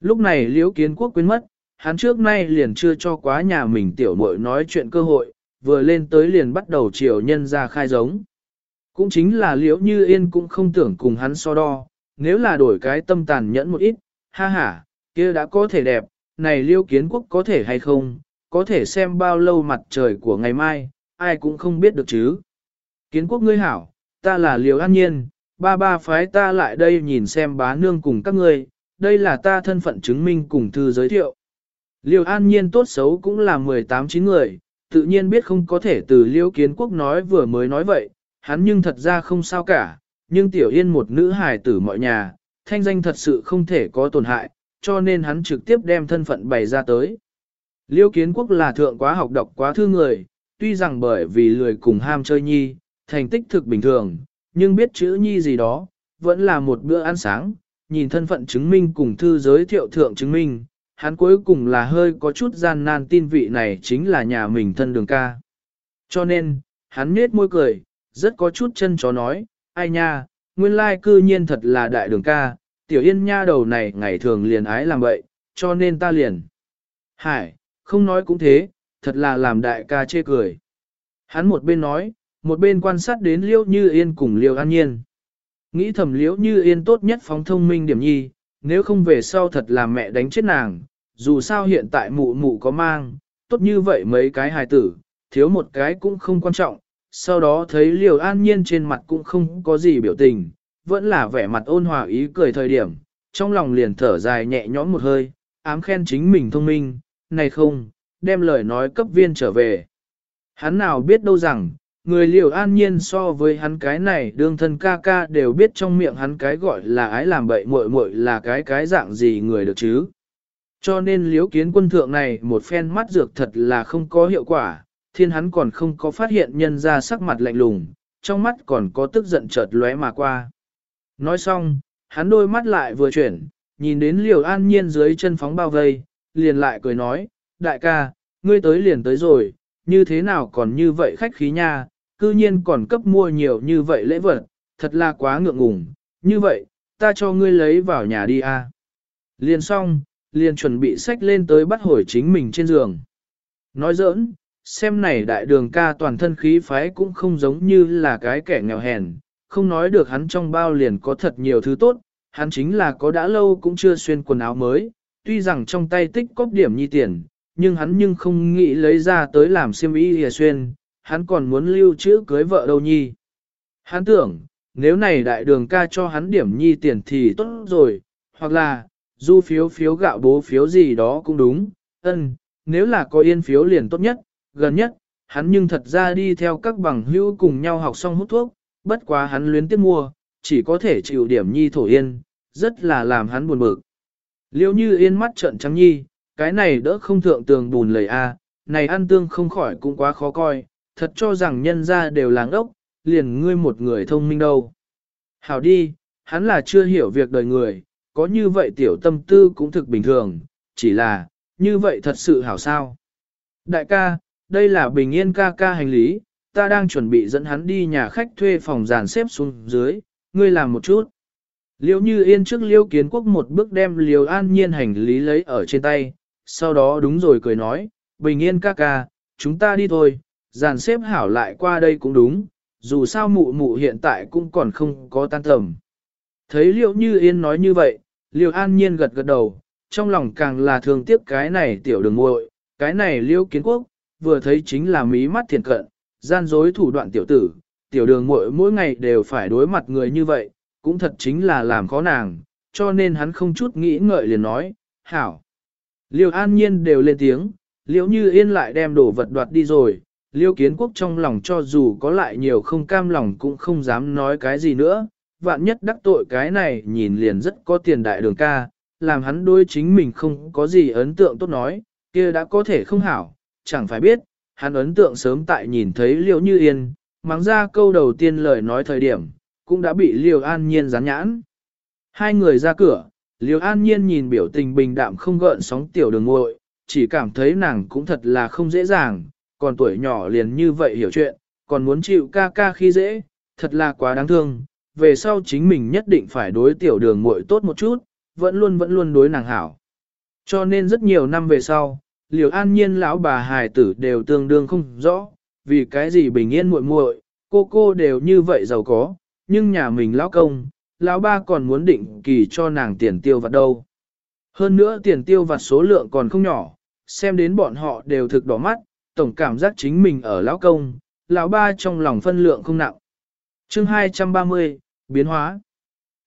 Lúc này liễu kiến quốc quên mất, hắn trước nay liền chưa cho quá nhà mình tiểu muội nói chuyện cơ hội, vừa lên tới liền bắt đầu chiều nhân ra khai giống. Cũng chính là liễu như yên cũng không tưởng cùng hắn so đo, nếu là đổi cái tâm tàn nhẫn một ít, ha ha, kia đã có thể đẹp, này liêu kiến quốc có thể hay không, có thể xem bao lâu mặt trời của ngày mai, ai cũng không biết được chứ. Kiến quốc ngươi hảo, ta là liều an nhiên, ba ba phái ta lại đây nhìn xem bá nương cùng các ngươi, đây là ta thân phận chứng minh cùng thư giới thiệu. Liêu an nhiên tốt xấu cũng là 18-9 người, tự nhiên biết không có thể từ liêu kiến quốc nói vừa mới nói vậy, hắn nhưng thật ra không sao cả, nhưng tiểu yên một nữ hài tử mọi nhà, thanh danh thật sự không thể có tổn hại, cho nên hắn trực tiếp đem thân phận bày ra tới. Liêu kiến quốc là thượng quá học đọc quá thư người, tuy rằng bởi vì lười cùng ham chơi nhi, thành tích thực bình thường, nhưng biết chữ nhi gì đó, vẫn là một bữa ăn sáng, nhìn thân phận chứng minh cùng thư giới thiệu thượng chứng minh, hắn cuối cùng là hơi có chút gian nan tin vị này chính là nhà mình thân đường ca. Cho nên, hắn nết môi cười, rất có chút chân chó nói, ai nha, nguyên lai cư nhiên thật là đại đường ca, tiểu yên nha đầu này ngày thường liền ái làm vậy, cho nên ta liền. Hải, không nói cũng thế, thật là làm đại ca chê cười. Hắn một bên nói, một bên quan sát đến liễu như yên cùng liễu an nhiên. Nghĩ thầm liễu như yên tốt nhất phóng thông minh điểm nhi, nếu không về sau thật là mẹ đánh chết nàng, dù sao hiện tại mụ mụ có mang, tốt như vậy mấy cái hài tử, thiếu một cái cũng không quan trọng, sau đó thấy liều an nhiên trên mặt cũng không có gì biểu tình, vẫn là vẻ mặt ôn hòa ý cười thời điểm, trong lòng liền thở dài nhẹ nhõm một hơi, ám khen chính mình thông minh, này không, đem lời nói cấp viên trở về. Hắn nào biết đâu rằng, người liều an nhiên so với hắn cái này đương thân ca ca đều biết trong miệng hắn cái gọi là ái làm bậy muội muội là cái cái dạng gì người được chứ. Cho nên liếu kiến quân thượng này một phen mắt dược thật là không có hiệu quả, thiên hắn còn không có phát hiện nhân ra sắc mặt lạnh lùng, trong mắt còn có tức giận chợt lóe mà qua. Nói xong, hắn đôi mắt lại vừa chuyển, nhìn đến liều an nhiên dưới chân phóng bao vây, liền lại cười nói, đại ca, ngươi tới liền tới rồi, như thế nào còn như vậy khách khí nha, cư nhiên còn cấp mua nhiều như vậy lễ vật, thật là quá ngượng ngùng, như vậy, ta cho ngươi lấy vào nhà đi a. Liền xong, liền chuẩn bị sách lên tới bắt hồi chính mình trên giường. Nói giỡn, xem này đại đường ca toàn thân khí phái cũng không giống như là cái kẻ nghèo hèn, không nói được hắn trong bao liền có thật nhiều thứ tốt, hắn chính là có đã lâu cũng chưa xuyên quần áo mới, tuy rằng trong tay tích cóp điểm nhi tiền, nhưng hắn nhưng không nghĩ lấy ra tới làm xiêm y lìa xuyên, hắn còn muốn lưu trữ cưới vợ đâu nhi. Hắn tưởng, nếu này đại đường ca cho hắn điểm nhi tiền thì tốt rồi, hoặc là, du phiếu phiếu gạo bố phiếu gì đó cũng đúng, ân, nếu là có yên phiếu liền tốt nhất, gần nhất, hắn nhưng thật ra đi theo các bằng hữu cùng nhau học xong hút thuốc, bất quá hắn luyến tiếp mua, chỉ có thể chịu điểm nhi thổ yên, rất là làm hắn buồn bực. Liêu như yên mắt trợn trắng nhi, cái này đỡ không thượng tường bùn lầy a, này ăn tương không khỏi cũng quá khó coi, thật cho rằng nhân ra đều làng ốc, liền ngươi một người thông minh đâu. Hảo đi, hắn là chưa hiểu việc đời người, có như vậy tiểu tâm tư cũng thực bình thường, chỉ là, như vậy thật sự hảo sao. Đại ca, đây là bình yên ca ca hành lý, ta đang chuẩn bị dẫn hắn đi nhà khách thuê phòng dàn xếp xuống dưới, ngươi làm một chút. Liêu như yên trước liêu kiến quốc một bước đem liều an nhiên hành lý lấy ở trên tay, sau đó đúng rồi cười nói, bình yên ca ca, chúng ta đi thôi, dàn xếp hảo lại qua đây cũng đúng, dù sao mụ mụ hiện tại cũng còn không có tan tầm. Thấy liệu như yên nói như vậy, liệu an nhiên gật gật đầu, trong lòng càng là thương tiếc cái này tiểu đường muội, cái này liêu kiến quốc, vừa thấy chính là mí mắt thiền cận, gian dối thủ đoạn tiểu tử, tiểu đường muội mỗi ngày đều phải đối mặt người như vậy, cũng thật chính là làm khó nàng, cho nên hắn không chút nghĩ ngợi liền nói, hảo. Liêu an nhiên đều lên tiếng, liễu như yên lại đem đồ vật đoạt đi rồi, liêu kiến quốc trong lòng cho dù có lại nhiều không cam lòng cũng không dám nói cái gì nữa, vạn nhất đắc tội cái này nhìn liền rất có tiền đại đường ca, làm hắn đôi chính mình không có gì ấn tượng tốt nói, kia đã có thể không hảo, chẳng phải biết, hắn ấn tượng sớm tại nhìn thấy Liêu như yên, mắng ra câu đầu tiên lời nói thời điểm, cũng đã bị Liêu An Nhiên gián nhãn. Hai người ra cửa, Liêu An Nhiên nhìn biểu tình bình đạm không gợn sóng tiểu đường ngội, chỉ cảm thấy nàng cũng thật là không dễ dàng, còn tuổi nhỏ liền như vậy hiểu chuyện, còn muốn chịu ca ca khi dễ, thật là quá đáng thương, về sau chính mình nhất định phải đối tiểu đường muội tốt một chút, vẫn luôn vẫn luôn đối nàng hảo. Cho nên rất nhiều năm về sau, liều an nhiên lão bà hài tử đều tương đương không rõ, vì cái gì bình yên muội muội, cô cô đều như vậy giàu có, nhưng nhà mình lão công, lão ba còn muốn định kỳ cho nàng tiền tiêu vặt đâu. Hơn nữa tiền tiêu vặt số lượng còn không nhỏ, xem đến bọn họ đều thực đỏ mắt, tổng cảm giác chính mình ở lão công, lão ba trong lòng phân lượng không nặng. chương 230, biến hóa.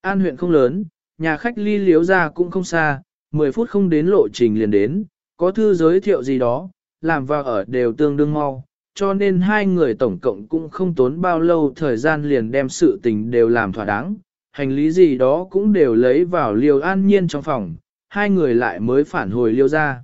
An huyện không lớn, nhà khách ly liếu ra cũng không xa, 10 phút không đến lộ trình liền đến, có thư giới thiệu gì đó, làm vào ở đều tương đương mau, cho nên hai người tổng cộng cũng không tốn bao lâu thời gian liền đem sự tình đều làm thỏa đáng, hành lý gì đó cũng đều lấy vào liều an nhiên trong phòng, hai người lại mới phản hồi liêu ra.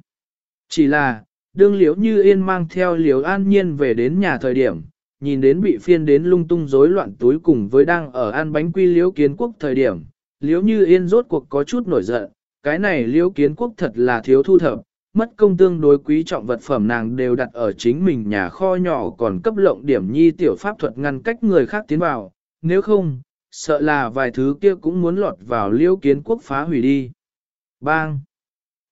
Chỉ là, đương liễu như yên mang theo liễu an nhiên về đến nhà thời điểm, nhìn đến bị phiên đến lung tung rối loạn túi cùng với đang ở ăn bánh quy liễu kiến quốc thời điểm, liễu như yên rốt cuộc có chút nổi giận, cái này liễu kiến quốc thật là thiếu thu thập, mất công tương đối quý trọng vật phẩm nàng đều đặt ở chính mình nhà kho nhỏ còn cấp lộng điểm nhi tiểu pháp thuật ngăn cách người khác tiến vào, nếu không, sợ là vài thứ kia cũng muốn lọt vào liễu kiến quốc phá hủy đi. Bang!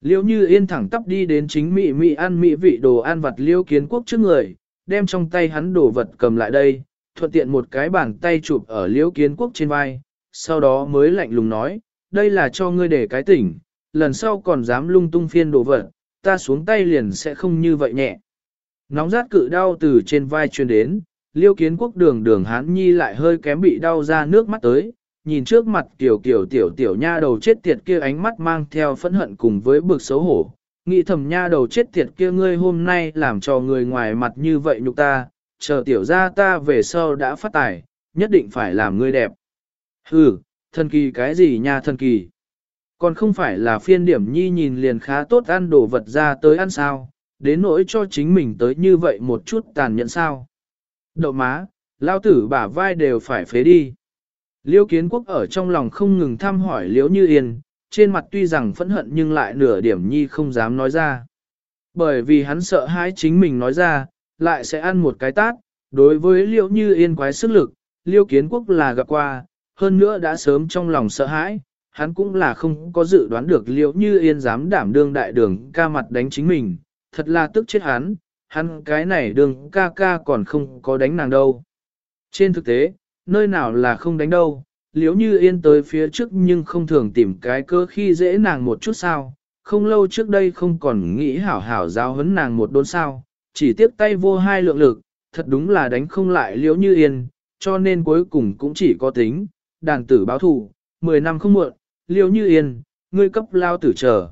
Liêu như yên thẳng tắp đi đến chính mỹ mỹ ăn mỹ vị đồ ăn vặt liêu kiến quốc trước người, đem trong tay hắn đồ vật cầm lại đây, thuận tiện một cái bàn tay chụp ở liêu kiến quốc trên vai, sau đó mới lạnh lùng nói, đây là cho ngươi để cái tỉnh, lần sau còn dám lung tung phiên đồ vật, ta xuống tay liền sẽ không như vậy nhẹ. Nóng rát cự đau từ trên vai truyền đến, liêu kiến quốc đường đường hán nhi lại hơi kém bị đau ra nước mắt tới, nhìn trước mặt tiểu tiểu tiểu tiểu nha đầu chết tiệt kia ánh mắt mang theo phẫn hận cùng với bực xấu hổ. Nghĩ thầm nha đầu chết tiệt kia ngươi hôm nay làm cho người ngoài mặt như vậy nhục ta, chờ tiểu ra ta về sau đã phát tài, nhất định phải làm ngươi đẹp. Hừ, thần kỳ cái gì nha thần kỳ? Còn không phải là phiên điểm nhi nhìn liền khá tốt ăn đồ vật ra tới ăn sao, đến nỗi cho chính mình tới như vậy một chút tàn nhẫn sao. Đậu má, lao tử bả vai đều phải phế đi. Liêu kiến quốc ở trong lòng không ngừng thăm hỏi liễu như yên, trên mặt tuy rằng phẫn hận nhưng lại nửa điểm nhi không dám nói ra. Bởi vì hắn sợ hãi chính mình nói ra, lại sẽ ăn một cái tát, đối với liễu như yên quái sức lực, liêu kiến quốc là gặp qua, hơn nữa đã sớm trong lòng sợ hãi, hắn cũng là không có dự đoán được liễu như yên dám đảm đương đại đường ca mặt đánh chính mình, thật là tức chết hắn, hắn cái này đường ca ca còn không có đánh nàng đâu. Trên thực tế, nơi nào là không đánh đâu, liếu như yên tới phía trước nhưng không thường tìm cái cơ khi dễ nàng một chút sao, không lâu trước đây không còn nghĩ hảo hảo giáo huấn nàng một đốn sao, chỉ tiếp tay vô hai lượng lực, thật đúng là đánh không lại liếu như yên, cho nên cuối cùng cũng chỉ có tính, đàn tử báo thù, 10 năm không muộn, liếu như yên, ngươi cấp lao tử chờ.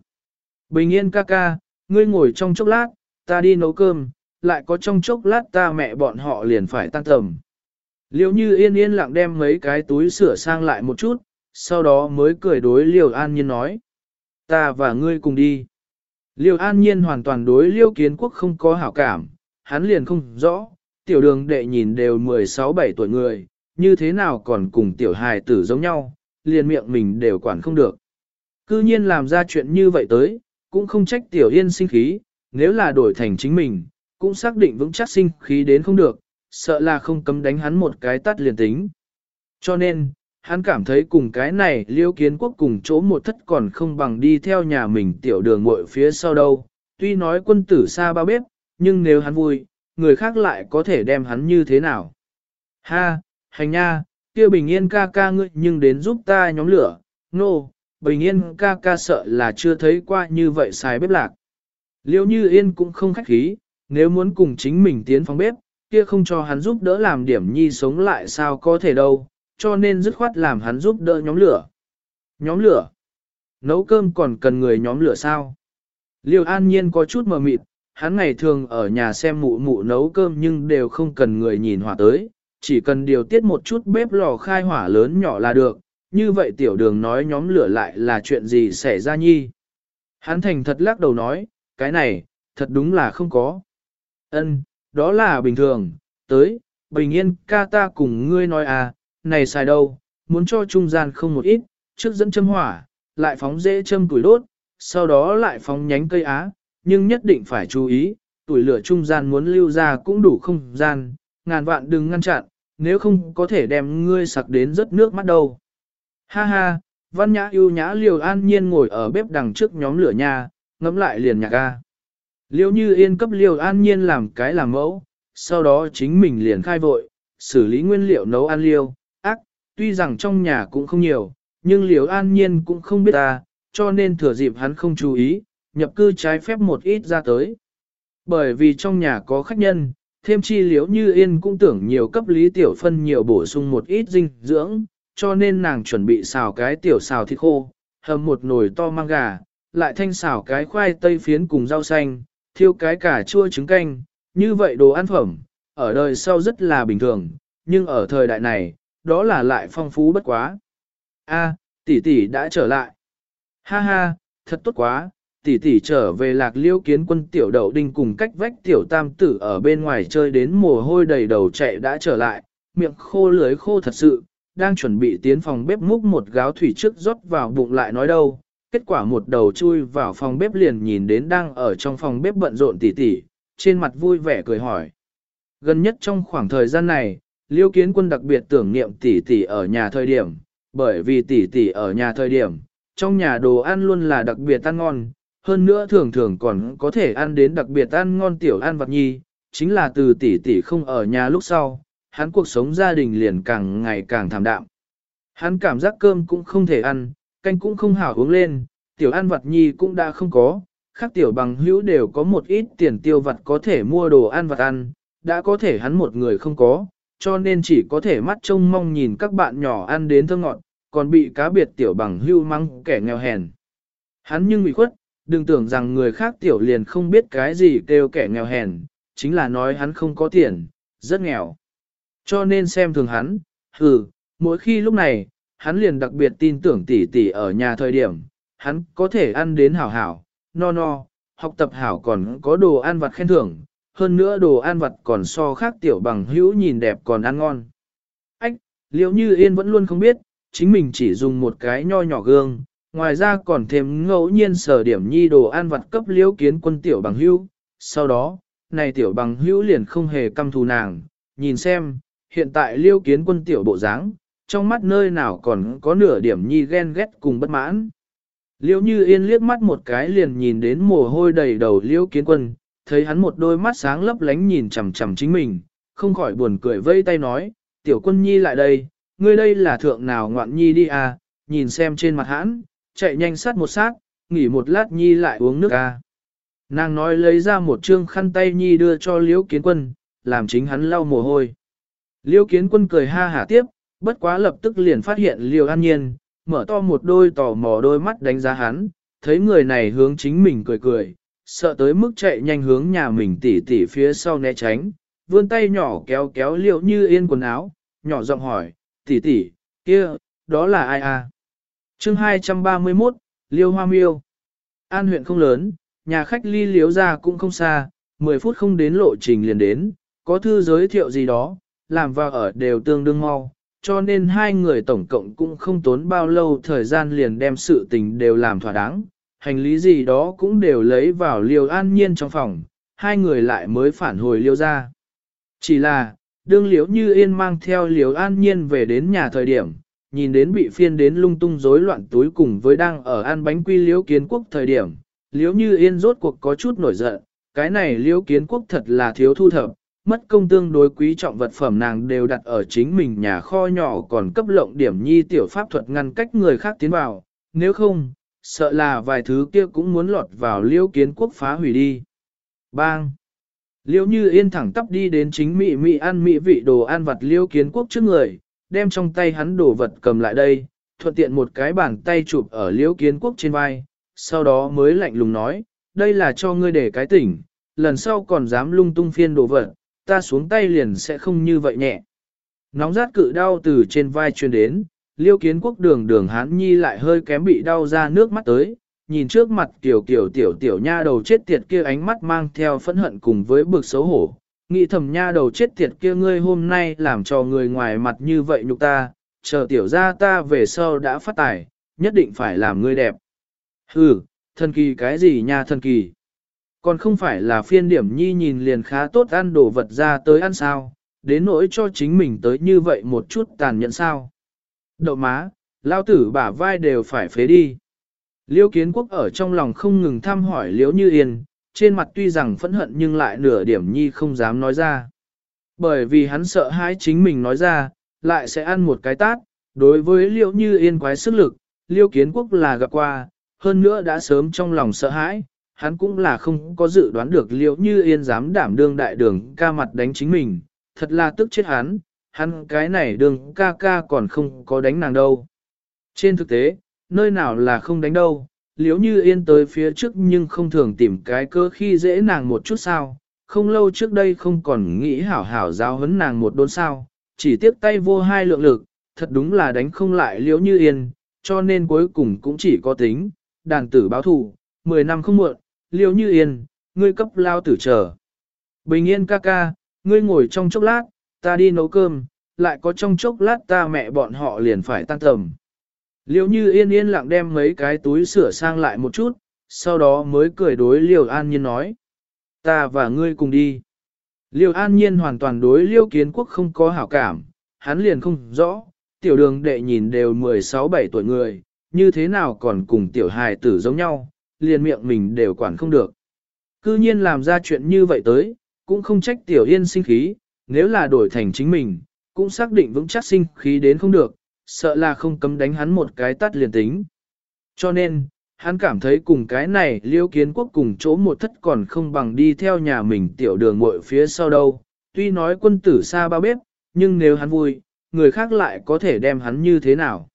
Bình yên ca ca, ngươi ngồi trong chốc lát, ta đi nấu cơm, lại có trong chốc lát ta mẹ bọn họ liền phải tan tầm. Liêu như yên yên lặng đem mấy cái túi sửa sang lại một chút, sau đó mới cười đối Liêu An Nhiên nói. Ta và ngươi cùng đi. Liêu An Nhiên hoàn toàn đối Liêu Kiến Quốc không có hảo cảm, hắn liền không rõ, tiểu đường đệ nhìn đều 16-17 tuổi người, như thế nào còn cùng tiểu hài tử giống nhau, liền miệng mình đều quản không được. Cư nhiên làm ra chuyện như vậy tới, cũng không trách tiểu yên sinh khí, nếu là đổi thành chính mình, cũng xác định vững chắc sinh khí đến không được, sợ là không cấm đánh hắn một cái tắt liền tính. Cho nên, hắn cảm thấy cùng cái này liêu kiến quốc cùng chỗ một thất còn không bằng đi theo nhà mình tiểu đường muội phía sau đâu. Tuy nói quân tử xa bao bếp, nhưng nếu hắn vui, người khác lại có thể đem hắn như thế nào. Ha, hành nha, kia bình yên ca ca ngươi nhưng đến giúp ta nhóm lửa, nô, no, bình yên ca ca sợ là chưa thấy qua như vậy xài bếp lạc. Liêu như yên cũng không khách khí, nếu muốn cùng chính mình tiến phòng bếp, kia không cho hắn giúp đỡ làm điểm nhi sống lại sao có thể đâu, cho nên dứt khoát làm hắn giúp đỡ nhóm lửa. Nhóm lửa? Nấu cơm còn cần người nhóm lửa sao? Liêu an nhiên có chút mờ mịt, hắn ngày thường ở nhà xem mụ mụ nấu cơm nhưng đều không cần người nhìn hỏa tới, chỉ cần điều tiết một chút bếp lò khai hỏa lớn nhỏ là được, như vậy tiểu đường nói nhóm lửa lại là chuyện gì xảy ra nhi. Hắn thành thật lắc đầu nói, cái này, thật đúng là không có. Ân, đó là bình thường, tới, bình yên ca ta cùng ngươi nói à, này xài đâu, muốn cho trung gian không một ít, trước dẫn châm hỏa, lại phóng dễ châm tuổi đốt, sau đó lại phóng nhánh cây á, nhưng nhất định phải chú ý, tuổi lửa trung gian muốn lưu ra cũng đủ không gian, ngàn vạn đừng ngăn chặn, nếu không có thể đem ngươi sặc đến rất nước mắt đâu. Ha ha, văn nhã yêu nhã liều an nhiên ngồi ở bếp đằng trước nhóm lửa nha, ngắm lại liền nhạc ga. Liêu như yên cấp liều an nhiên làm cái làm mẫu, sau đó chính mình liền khai vội, xử lý nguyên liệu nấu ăn liêu, ác, tuy rằng trong nhà cũng không nhiều, nhưng liều an nhiên cũng không biết ta, cho nên thừa dịp hắn không chú ý, nhập cư trái phép một ít ra tới. Bởi vì trong nhà có khách nhân, thêm chi liếu như yên cũng tưởng nhiều cấp lý tiểu phân nhiều bổ sung một ít dinh dưỡng, cho nên nàng chuẩn bị xào cái tiểu xào thịt khô, hầm một nồi to mang gà, lại thanh xào cái khoai tây phiến cùng rau xanh, thiêu cái cà chua trứng canh, như vậy đồ ăn phẩm, ở đời sau rất là bình thường, nhưng ở thời đại này, đó là lại phong phú bất quá. A, tỷ tỷ đã trở lại. Ha ha, thật tốt quá, tỷ tỷ trở về lạc liêu kiến quân tiểu đậu đinh cùng cách vách tiểu tam tử ở bên ngoài chơi đến mồ hôi đầy đầu chạy đã trở lại, miệng khô lưới khô thật sự, đang chuẩn bị tiến phòng bếp múc một gáo thủy trước rót vào bụng lại nói đâu. Kết quả một đầu chui vào phòng bếp liền nhìn đến đang ở trong phòng bếp bận rộn tỷ tỷ, trên mặt vui vẻ cười hỏi. Gần nhất trong khoảng thời gian này, Liêu Kiến Quân đặc biệt tưởng niệm tỷ tỷ ở nhà thời điểm, bởi vì tỷ tỷ ở nhà thời điểm, trong nhà đồ ăn luôn là đặc biệt ăn ngon, hơn nữa thường thường còn có thể ăn đến đặc biệt ăn ngon tiểu ăn vặt nhi, chính là từ tỷ tỷ không ở nhà lúc sau, hắn cuộc sống gia đình liền càng ngày càng thảm đạm. Hắn cảm giác cơm cũng không thể ăn, canh cũng không hảo uống lên, tiểu ăn vặt nhi cũng đã không có, khác tiểu bằng hữu đều có một ít tiền tiêu vặt có thể mua đồ ăn vặt ăn, đã có thể hắn một người không có, cho nên chỉ có thể mắt trông mong nhìn các bạn nhỏ ăn đến thơ ngọt, còn bị cá biệt tiểu bằng hưu măng kẻ nghèo hèn. Hắn nhưng bị khuất, đừng tưởng rằng người khác tiểu liền không biết cái gì kêu kẻ nghèo hèn, chính là nói hắn không có tiền, rất nghèo. Cho nên xem thường hắn, hừ, mỗi khi lúc này, hắn liền đặc biệt tin tưởng tỷ tỷ ở nhà thời điểm, hắn có thể ăn đến hảo hảo, no no, học tập hảo còn có đồ ăn vặt khen thưởng, hơn nữa đồ ăn vặt còn so khác tiểu bằng hữu nhìn đẹp còn ăn ngon. Ách, liệu như yên vẫn luôn không biết, chính mình chỉ dùng một cái nho nhỏ gương, ngoài ra còn thêm ngẫu nhiên sở điểm nhi đồ ăn vặt cấp liễu kiến quân tiểu bằng hữu. Sau đó, này tiểu bằng hữu liền không hề căm thù nàng, nhìn xem, hiện tại liêu kiến quân tiểu bộ dáng, trong mắt nơi nào còn có nửa điểm nhi ghen ghét cùng bất mãn. Liêu như yên liếc mắt một cái liền nhìn đến mồ hôi đầy đầu liêu kiến quân, thấy hắn một đôi mắt sáng lấp lánh nhìn chằm chằm chính mình, không khỏi buồn cười vây tay nói, tiểu quân nhi lại đây, ngươi đây là thượng nào ngoạn nhi đi à, nhìn xem trên mặt hãn, chạy nhanh sát một sát, nghỉ một lát nhi lại uống nước à. Nàng nói lấy ra một trương khăn tay nhi đưa cho liễu kiến quân, làm chính hắn lau mồ hôi. Liễu kiến quân cười ha hả tiếp, bất quá lập tức liền phát hiện liều an nhiên, mở to một đôi tò mò đôi mắt đánh giá hắn, thấy người này hướng chính mình cười cười, sợ tới mức chạy nhanh hướng nhà mình tỉ tỉ phía sau né tránh, vươn tay nhỏ kéo kéo liễu như yên quần áo, nhỏ giọng hỏi, tỉ tỉ kia, đó là ai à? chương 231, Liêu Hoa Miêu. An huyện không lớn, nhà khách ly liếu ra cũng không xa, 10 phút không đến lộ trình liền đến, có thư giới thiệu gì đó, làm vào ở đều tương đương mau, cho nên hai người tổng cộng cũng không tốn bao lâu thời gian liền đem sự tình đều làm thỏa đáng, hành lý gì đó cũng đều lấy vào liều an nhiên trong phòng, hai người lại mới phản hồi liêu ra. Chỉ là, đương liễu như yên mang theo liều an nhiên về đến nhà thời điểm, nhìn đến bị phiên đến lung tung rối loạn túi cùng với đang ở ăn bánh quy liễu kiến quốc thời điểm, liễu như yên rốt cuộc có chút nổi giận, cái này liễu kiến quốc thật là thiếu thu thập, mất công tương đối quý trọng vật phẩm nàng đều đặt ở chính mình nhà kho nhỏ còn cấp lộng điểm nhi tiểu pháp thuật ngăn cách người khác tiến vào, nếu không, sợ là vài thứ kia cũng muốn lọt vào liêu kiến quốc phá hủy đi. Bang! Liêu như yên thẳng tắp đi đến chính mỹ mỹ ăn mỹ vị đồ ăn vặt liêu kiến quốc trước người, đem trong tay hắn đồ vật cầm lại đây, thuận tiện một cái bàn tay chụp ở liêu kiến quốc trên vai, sau đó mới lạnh lùng nói, đây là cho ngươi để cái tỉnh, lần sau còn dám lung tung phiên đồ vật, ta xuống tay liền sẽ không như vậy nhẹ. Nóng rát cự đau từ trên vai truyền đến, liêu kiến quốc đường đường hán nhi lại hơi kém bị đau ra nước mắt tới, nhìn trước mặt kiểu kiểu tiểu tiểu nha đầu chết tiệt kia ánh mắt mang theo phẫn hận cùng với bực xấu hổ, nghĩ thầm nha đầu chết tiệt kia ngươi hôm nay làm cho người ngoài mặt như vậy nhục ta, chờ tiểu ra ta về sau đã phát tài, nhất định phải làm ngươi đẹp. Hừ, thần kỳ cái gì nha thần kỳ? Còn không phải là phiên điểm nhi nhìn liền khá tốt ăn đồ vật ra tới ăn sao, đến nỗi cho chính mình tới như vậy một chút tàn nhẫn sao. Đậu má, lao tử bả vai đều phải phế đi. Liêu kiến quốc ở trong lòng không ngừng thăm hỏi liếu như yên, trên mặt tuy rằng phẫn hận nhưng lại nửa điểm nhi không dám nói ra. Bởi vì hắn sợ hãi chính mình nói ra, lại sẽ ăn một cái tát, đối với liễu như yên quái sức lực, liêu kiến quốc là gặp qua, hơn nữa đã sớm trong lòng sợ hãi, hắn cũng là không có dự đoán được liệu như yên dám đảm đương đại đường ca mặt đánh chính mình, thật là tức chết hắn, hắn cái này đường ca ca còn không có đánh nàng đâu. Trên thực tế, nơi nào là không đánh đâu, liếu như yên tới phía trước nhưng không thường tìm cái cơ khi dễ nàng một chút sao, không lâu trước đây không còn nghĩ hảo hảo giáo huấn nàng một đốn sao, chỉ tiếp tay vô hai lượng lực, thật đúng là đánh không lại liếu như yên, cho nên cuối cùng cũng chỉ có tính, đàn tử báo thù, 10 năm không muộn, liêu như yên, ngươi cấp lao tử chờ. Bình yên ca ca, ngươi ngồi trong chốc lát, ta đi nấu cơm, lại có trong chốc lát ta mẹ bọn họ liền phải tan tầm. Liêu như yên yên lặng đem mấy cái túi sửa sang lại một chút, sau đó mới cười đối Liêu An Nhiên nói. Ta và ngươi cùng đi. Liêu An Nhiên hoàn toàn đối Liêu Kiến Quốc không có hảo cảm, hắn liền không rõ, tiểu đường đệ nhìn đều 16-17 tuổi người, như thế nào còn cùng tiểu hài tử giống nhau, liền miệng mình đều quản không được. Cư nhiên làm ra chuyện như vậy tới, cũng không trách tiểu yên sinh khí, nếu là đổi thành chính mình, cũng xác định vững chắc sinh khí đến không được, sợ là không cấm đánh hắn một cái tắt liền tính. Cho nên, hắn cảm thấy cùng cái này liêu kiến quốc cùng chỗ một thất còn không bằng đi theo nhà mình tiểu đường muội phía sau đâu. Tuy nói quân tử xa bao bếp, nhưng nếu hắn vui, người khác lại có thể đem hắn như thế nào.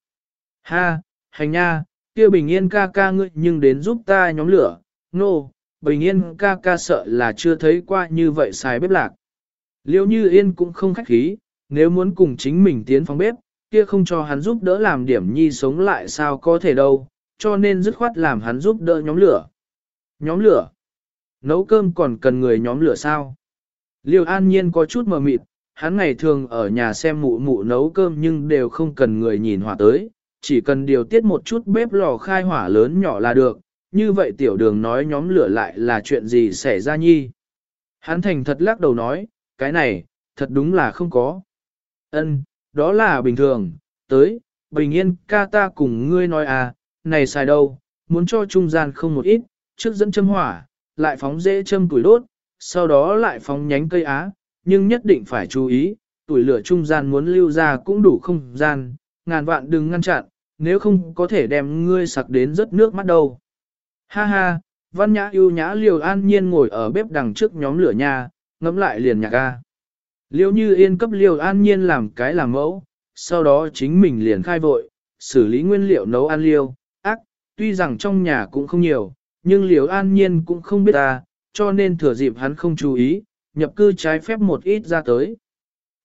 Ha, hành nha, kia bình yên ca ca ngươi nhưng đến giúp ta nhóm lửa, nô, no, bình yên ca ca sợ là chưa thấy qua như vậy xài bếp lạc. Liêu như yên cũng không khách khí, nếu muốn cùng chính mình tiến phòng bếp, kia không cho hắn giúp đỡ làm điểm nhi sống lại sao có thể đâu, cho nên dứt khoát làm hắn giúp đỡ nhóm lửa. Nhóm lửa? Nấu cơm còn cần người nhóm lửa sao? Liêu an nhiên có chút mờ mịt, hắn ngày thường ở nhà xem mụ mụ nấu cơm nhưng đều không cần người nhìn hỏa tới, chỉ cần điều tiết một chút bếp lò khai hỏa lớn nhỏ là được, như vậy tiểu đường nói nhóm lửa lại là chuyện gì xảy ra nhi. Hắn thành thật lắc đầu nói, cái này, thật đúng là không có. Ân, đó là bình thường, tới, bình yên ca ta cùng ngươi nói à, này xài đâu, muốn cho trung gian không một ít, trước dẫn châm hỏa, lại phóng dễ châm tuổi đốt, sau đó lại phóng nhánh cây á, nhưng nhất định phải chú ý, tuổi lửa trung gian muốn lưu ra cũng đủ không gian, ngàn vạn đừng ngăn chặn, nếu không có thể đem ngươi sặc đến rớt nước mắt đâu. Ha ha, văn nhã yêu nhã liều an nhiên ngồi ở bếp đằng trước nhóm lửa nha, ngắm lại liền nhạc ca. Liêu như yên cấp liều an nhiên làm cái làm mẫu, sau đó chính mình liền khai vội, xử lý nguyên liệu nấu ăn liêu, ác, tuy rằng trong nhà cũng không nhiều, nhưng liều an nhiên cũng không biết ta, cho nên thừa dịp hắn không chú ý, nhập cư trái phép một ít ra tới.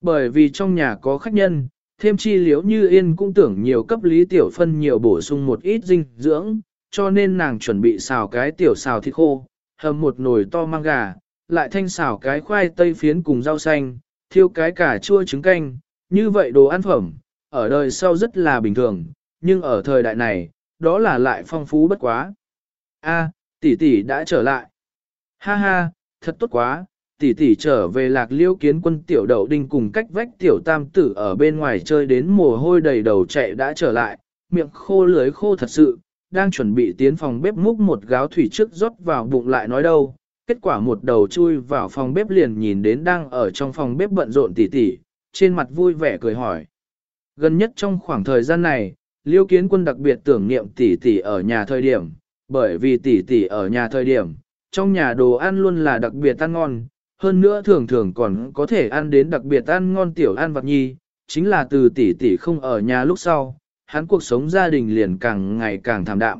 Bởi vì trong nhà có khách nhân, thêm chi liếu như yên cũng tưởng nhiều cấp lý tiểu phân nhiều bổ sung một ít dinh dưỡng, cho nên nàng chuẩn bị xào cái tiểu xào thịt khô, hầm một nồi to mang gà, lại thanh xào cái khoai tây phiến cùng rau xanh, thiêu cái cà chua trứng canh, như vậy đồ ăn phẩm, ở đời sau rất là bình thường, nhưng ở thời đại này, đó là lại phong phú bất quá. A, tỷ tỷ đã trở lại. Ha ha, thật tốt quá, tỷ tỷ trở về lạc liêu kiến quân tiểu đậu đinh cùng cách vách tiểu tam tử ở bên ngoài chơi đến mồ hôi đầy đầu chạy đã trở lại, miệng khô lưới khô thật sự, đang chuẩn bị tiến phòng bếp múc một gáo thủy trước rót vào bụng lại nói đâu, kết quả một đầu chui vào phòng bếp liền nhìn đến đang ở trong phòng bếp bận rộn tỉ tỉ, trên mặt vui vẻ cười hỏi. Gần nhất trong khoảng thời gian này, Liêu Kiến Quân đặc biệt tưởng niệm tỷ tỷ ở nhà thời điểm, bởi vì tỷ tỷ ở nhà thời điểm, trong nhà đồ ăn luôn là đặc biệt ăn ngon, hơn nữa thường thường còn có thể ăn đến đặc biệt ăn ngon tiểu ăn vặt nhi, chính là từ tỷ tỷ không ở nhà lúc sau, hắn cuộc sống gia đình liền càng ngày càng thảm đạm.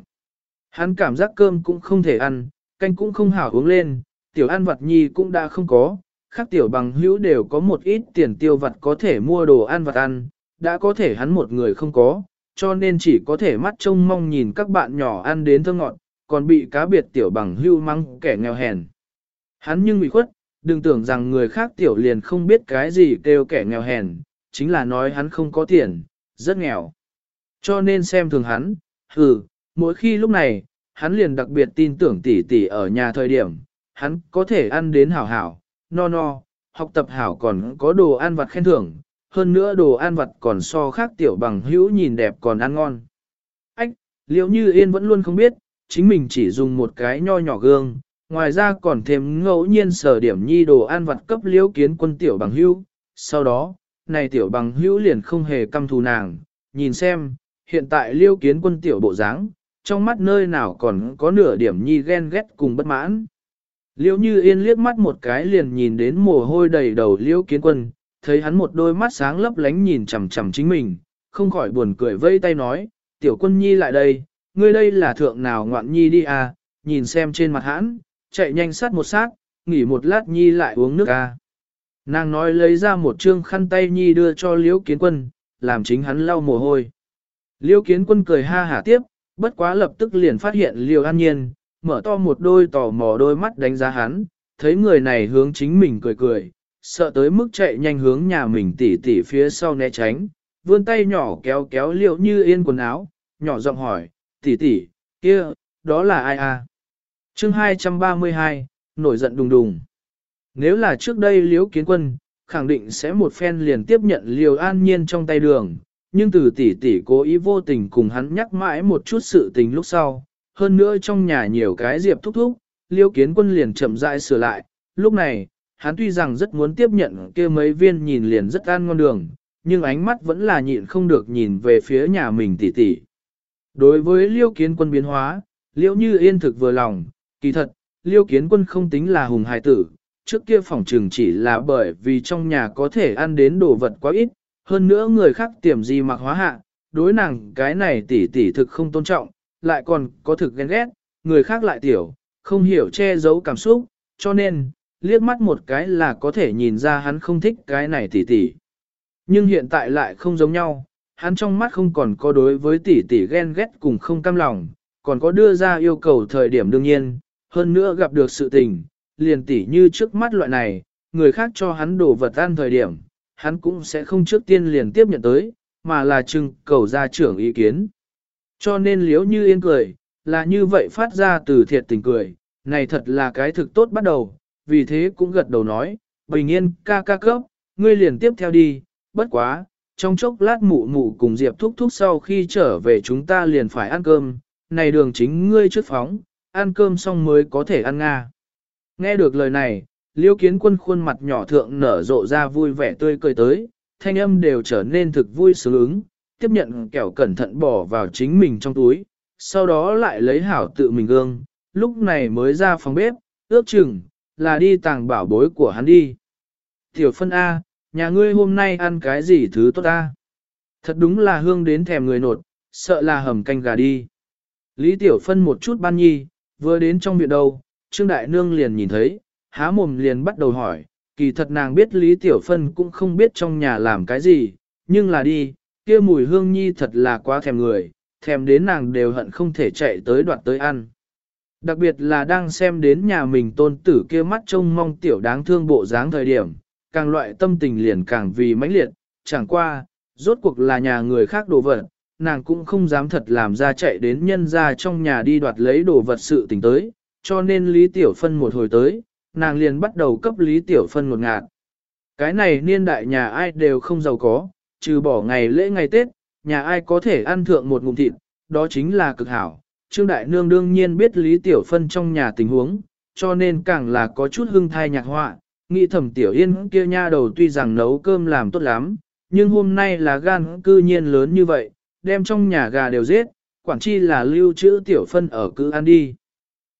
Hắn cảm giác cơm cũng không thể ăn, canh cũng không hảo uống lên, tiểu ăn vặt nhi cũng đã không có, khác tiểu bằng hữu đều có một ít tiền tiêu vặt có thể mua đồ ăn vặt ăn, đã có thể hắn một người không có, cho nên chỉ có thể mắt trông mong nhìn các bạn nhỏ ăn đến thơ ngọt, còn bị cá biệt tiểu bằng hữu mắng kẻ nghèo hèn. Hắn nhưng bị khuất, đừng tưởng rằng người khác tiểu liền không biết cái gì kêu kẻ nghèo hèn, chính là nói hắn không có tiền, rất nghèo. Cho nên xem thường hắn, hừ, mỗi khi lúc này, hắn liền đặc biệt tin tưởng tỷ tỷ ở nhà thời điểm, hắn có thể ăn đến hảo hảo, no no, học tập hảo còn có đồ ăn vặt khen thưởng, hơn nữa đồ ăn vặt còn so khác tiểu bằng hữu nhìn đẹp còn ăn ngon. Ách, liệu như yên vẫn luôn không biết, chính mình chỉ dùng một cái nho nhỏ gương, ngoài ra còn thêm ngẫu nhiên sở điểm nhi đồ ăn vặt cấp liễu kiến quân tiểu bằng hữu. Sau đó, này tiểu bằng hữu liền không hề căm thù nàng, nhìn xem, hiện tại liễu kiến quân tiểu bộ dáng, trong mắt nơi nào còn có nửa điểm nhi ghen ghét cùng bất mãn. Liễu như yên liếc mắt một cái liền nhìn đến mồ hôi đầy đầu liễu kiến quân, thấy hắn một đôi mắt sáng lấp lánh nhìn chằm chằm chính mình, không khỏi buồn cười vây tay nói, tiểu quân nhi lại đây, ngươi đây là thượng nào ngoạn nhi đi à, nhìn xem trên mặt hãn, chạy nhanh sát một sát, nghỉ một lát nhi lại uống nước ca. Nàng nói lấy ra một trương khăn tay nhi đưa cho liễu kiến quân, làm chính hắn lau mồ hôi. Liễu kiến quân cười ha hả tiếp, bất quá lập tức liền phát hiện liễu an nhiên, mở to một đôi tò mò đôi mắt đánh giá hắn, thấy người này hướng chính mình cười cười, sợ tới mức chạy nhanh hướng nhà mình tỉ tỉ phía sau né tránh, vươn tay nhỏ kéo kéo Liễu như yên quần áo, nhỏ giọng hỏi, tỉ tỉ, kia, đó là ai à? Chương 232, nổi giận đùng đùng. Nếu là trước đây liễu kiến quân, khẳng định sẽ một phen liền tiếp nhận liều an nhiên trong tay đường, nhưng từ tỷ tỷ cố ý vô tình cùng hắn nhắc mãi một chút sự tình lúc sau, hơn nữa trong nhà nhiều cái diệp thúc thúc, liêu kiến quân liền chậm rãi sửa lại, lúc này, hắn tuy rằng rất muốn tiếp nhận kia mấy viên nhìn liền rất an ngon đường, nhưng ánh mắt vẫn là nhịn không được nhìn về phía nhà mình tỷ tỷ. Đối với liêu kiến quân biến hóa, liêu như yên thực vừa lòng, kỳ thật, liêu kiến quân không tính là hùng hài tử, trước kia phòng trường chỉ là bởi vì trong nhà có thể ăn đến đồ vật quá ít, hơn nữa người khác tiềm gì mặc hóa hạ, đối nàng cái này tỷ tỷ thực không tôn trọng, lại còn có thực ghen ghét, người khác lại tiểu, không hiểu che giấu cảm xúc, cho nên, liếc mắt một cái là có thể nhìn ra hắn không thích cái này tỷ tỷ. Nhưng hiện tại lại không giống nhau, hắn trong mắt không còn có đối với tỷ tỷ ghen ghét cùng không cam lòng, còn có đưa ra yêu cầu thời điểm đương nhiên, hơn nữa gặp được sự tình, liền tỷ như trước mắt loại này, người khác cho hắn đổ vật ăn thời điểm, hắn cũng sẽ không trước tiên liền tiếp nhận tới, mà là trưng cầu ra trưởng ý kiến. Cho nên liếu như yên cười, là như vậy phát ra từ thiệt tình cười, này thật là cái thực tốt bắt đầu, vì thế cũng gật đầu nói, bình yên ca ca cấp, ngươi liền tiếp theo đi, bất quá, trong chốc lát mụ mụ cùng Diệp thúc thúc sau khi trở về chúng ta liền phải ăn cơm, này đường chính ngươi trước phóng, ăn cơm xong mới có thể ăn Nga. Nghe được lời này, liêu kiến quân khuôn mặt nhỏ thượng nở rộ ra vui vẻ tươi cười tới, thanh âm đều trở nên thực vui sướng ứng, tiếp nhận kẹo cẩn thận bỏ vào chính mình trong túi, sau đó lại lấy hảo tự mình gương, lúc này mới ra phòng bếp, ước chừng, là đi tàng bảo bối của hắn đi. Tiểu phân A, nhà ngươi hôm nay ăn cái gì thứ tốt A? Thật đúng là hương đến thèm người nột, sợ là hầm canh gà đi. Lý Tiểu phân một chút ban nhi, vừa đến trong viện đâu, Trương Đại Nương liền nhìn thấy, há mồm liền bắt đầu hỏi, kỳ thật nàng biết Lý Tiểu phân cũng không biết trong nhà làm cái gì, nhưng là đi, kia mùi hương nhi thật là quá thèm người, thèm đến nàng đều hận không thể chạy tới đoạn tới ăn. Đặc biệt là đang xem đến nhà mình tôn tử kia mắt trông mong tiểu đáng thương bộ dáng thời điểm, càng loại tâm tình liền càng vì mãnh liệt, chẳng qua, rốt cuộc là nhà người khác đồ vật, nàng cũng không dám thật làm ra chạy đến nhân ra trong nhà đi đoạt lấy đồ vật sự tình tới, cho nên Lý Tiểu Phân một hồi tới, nàng liền bắt đầu cấp Lý Tiểu Phân một ngạt. Cái này niên đại nhà ai đều không giàu có, trừ bỏ ngày lễ ngày Tết, nhà ai có thể ăn thượng một ngụm thịt, đó chính là cực hảo. Trương Đại Nương đương nhiên biết Lý Tiểu Phân trong nhà tình huống, cho nên càng là có chút hưng thai nhạc họa, nghĩ thẩm Tiểu Yên kia nha đầu tuy rằng nấu cơm làm tốt lắm, nhưng hôm nay là gan cư nhiên lớn như vậy, đem trong nhà gà đều giết, quản chi là lưu trữ Tiểu Phân ở cứ ăn đi.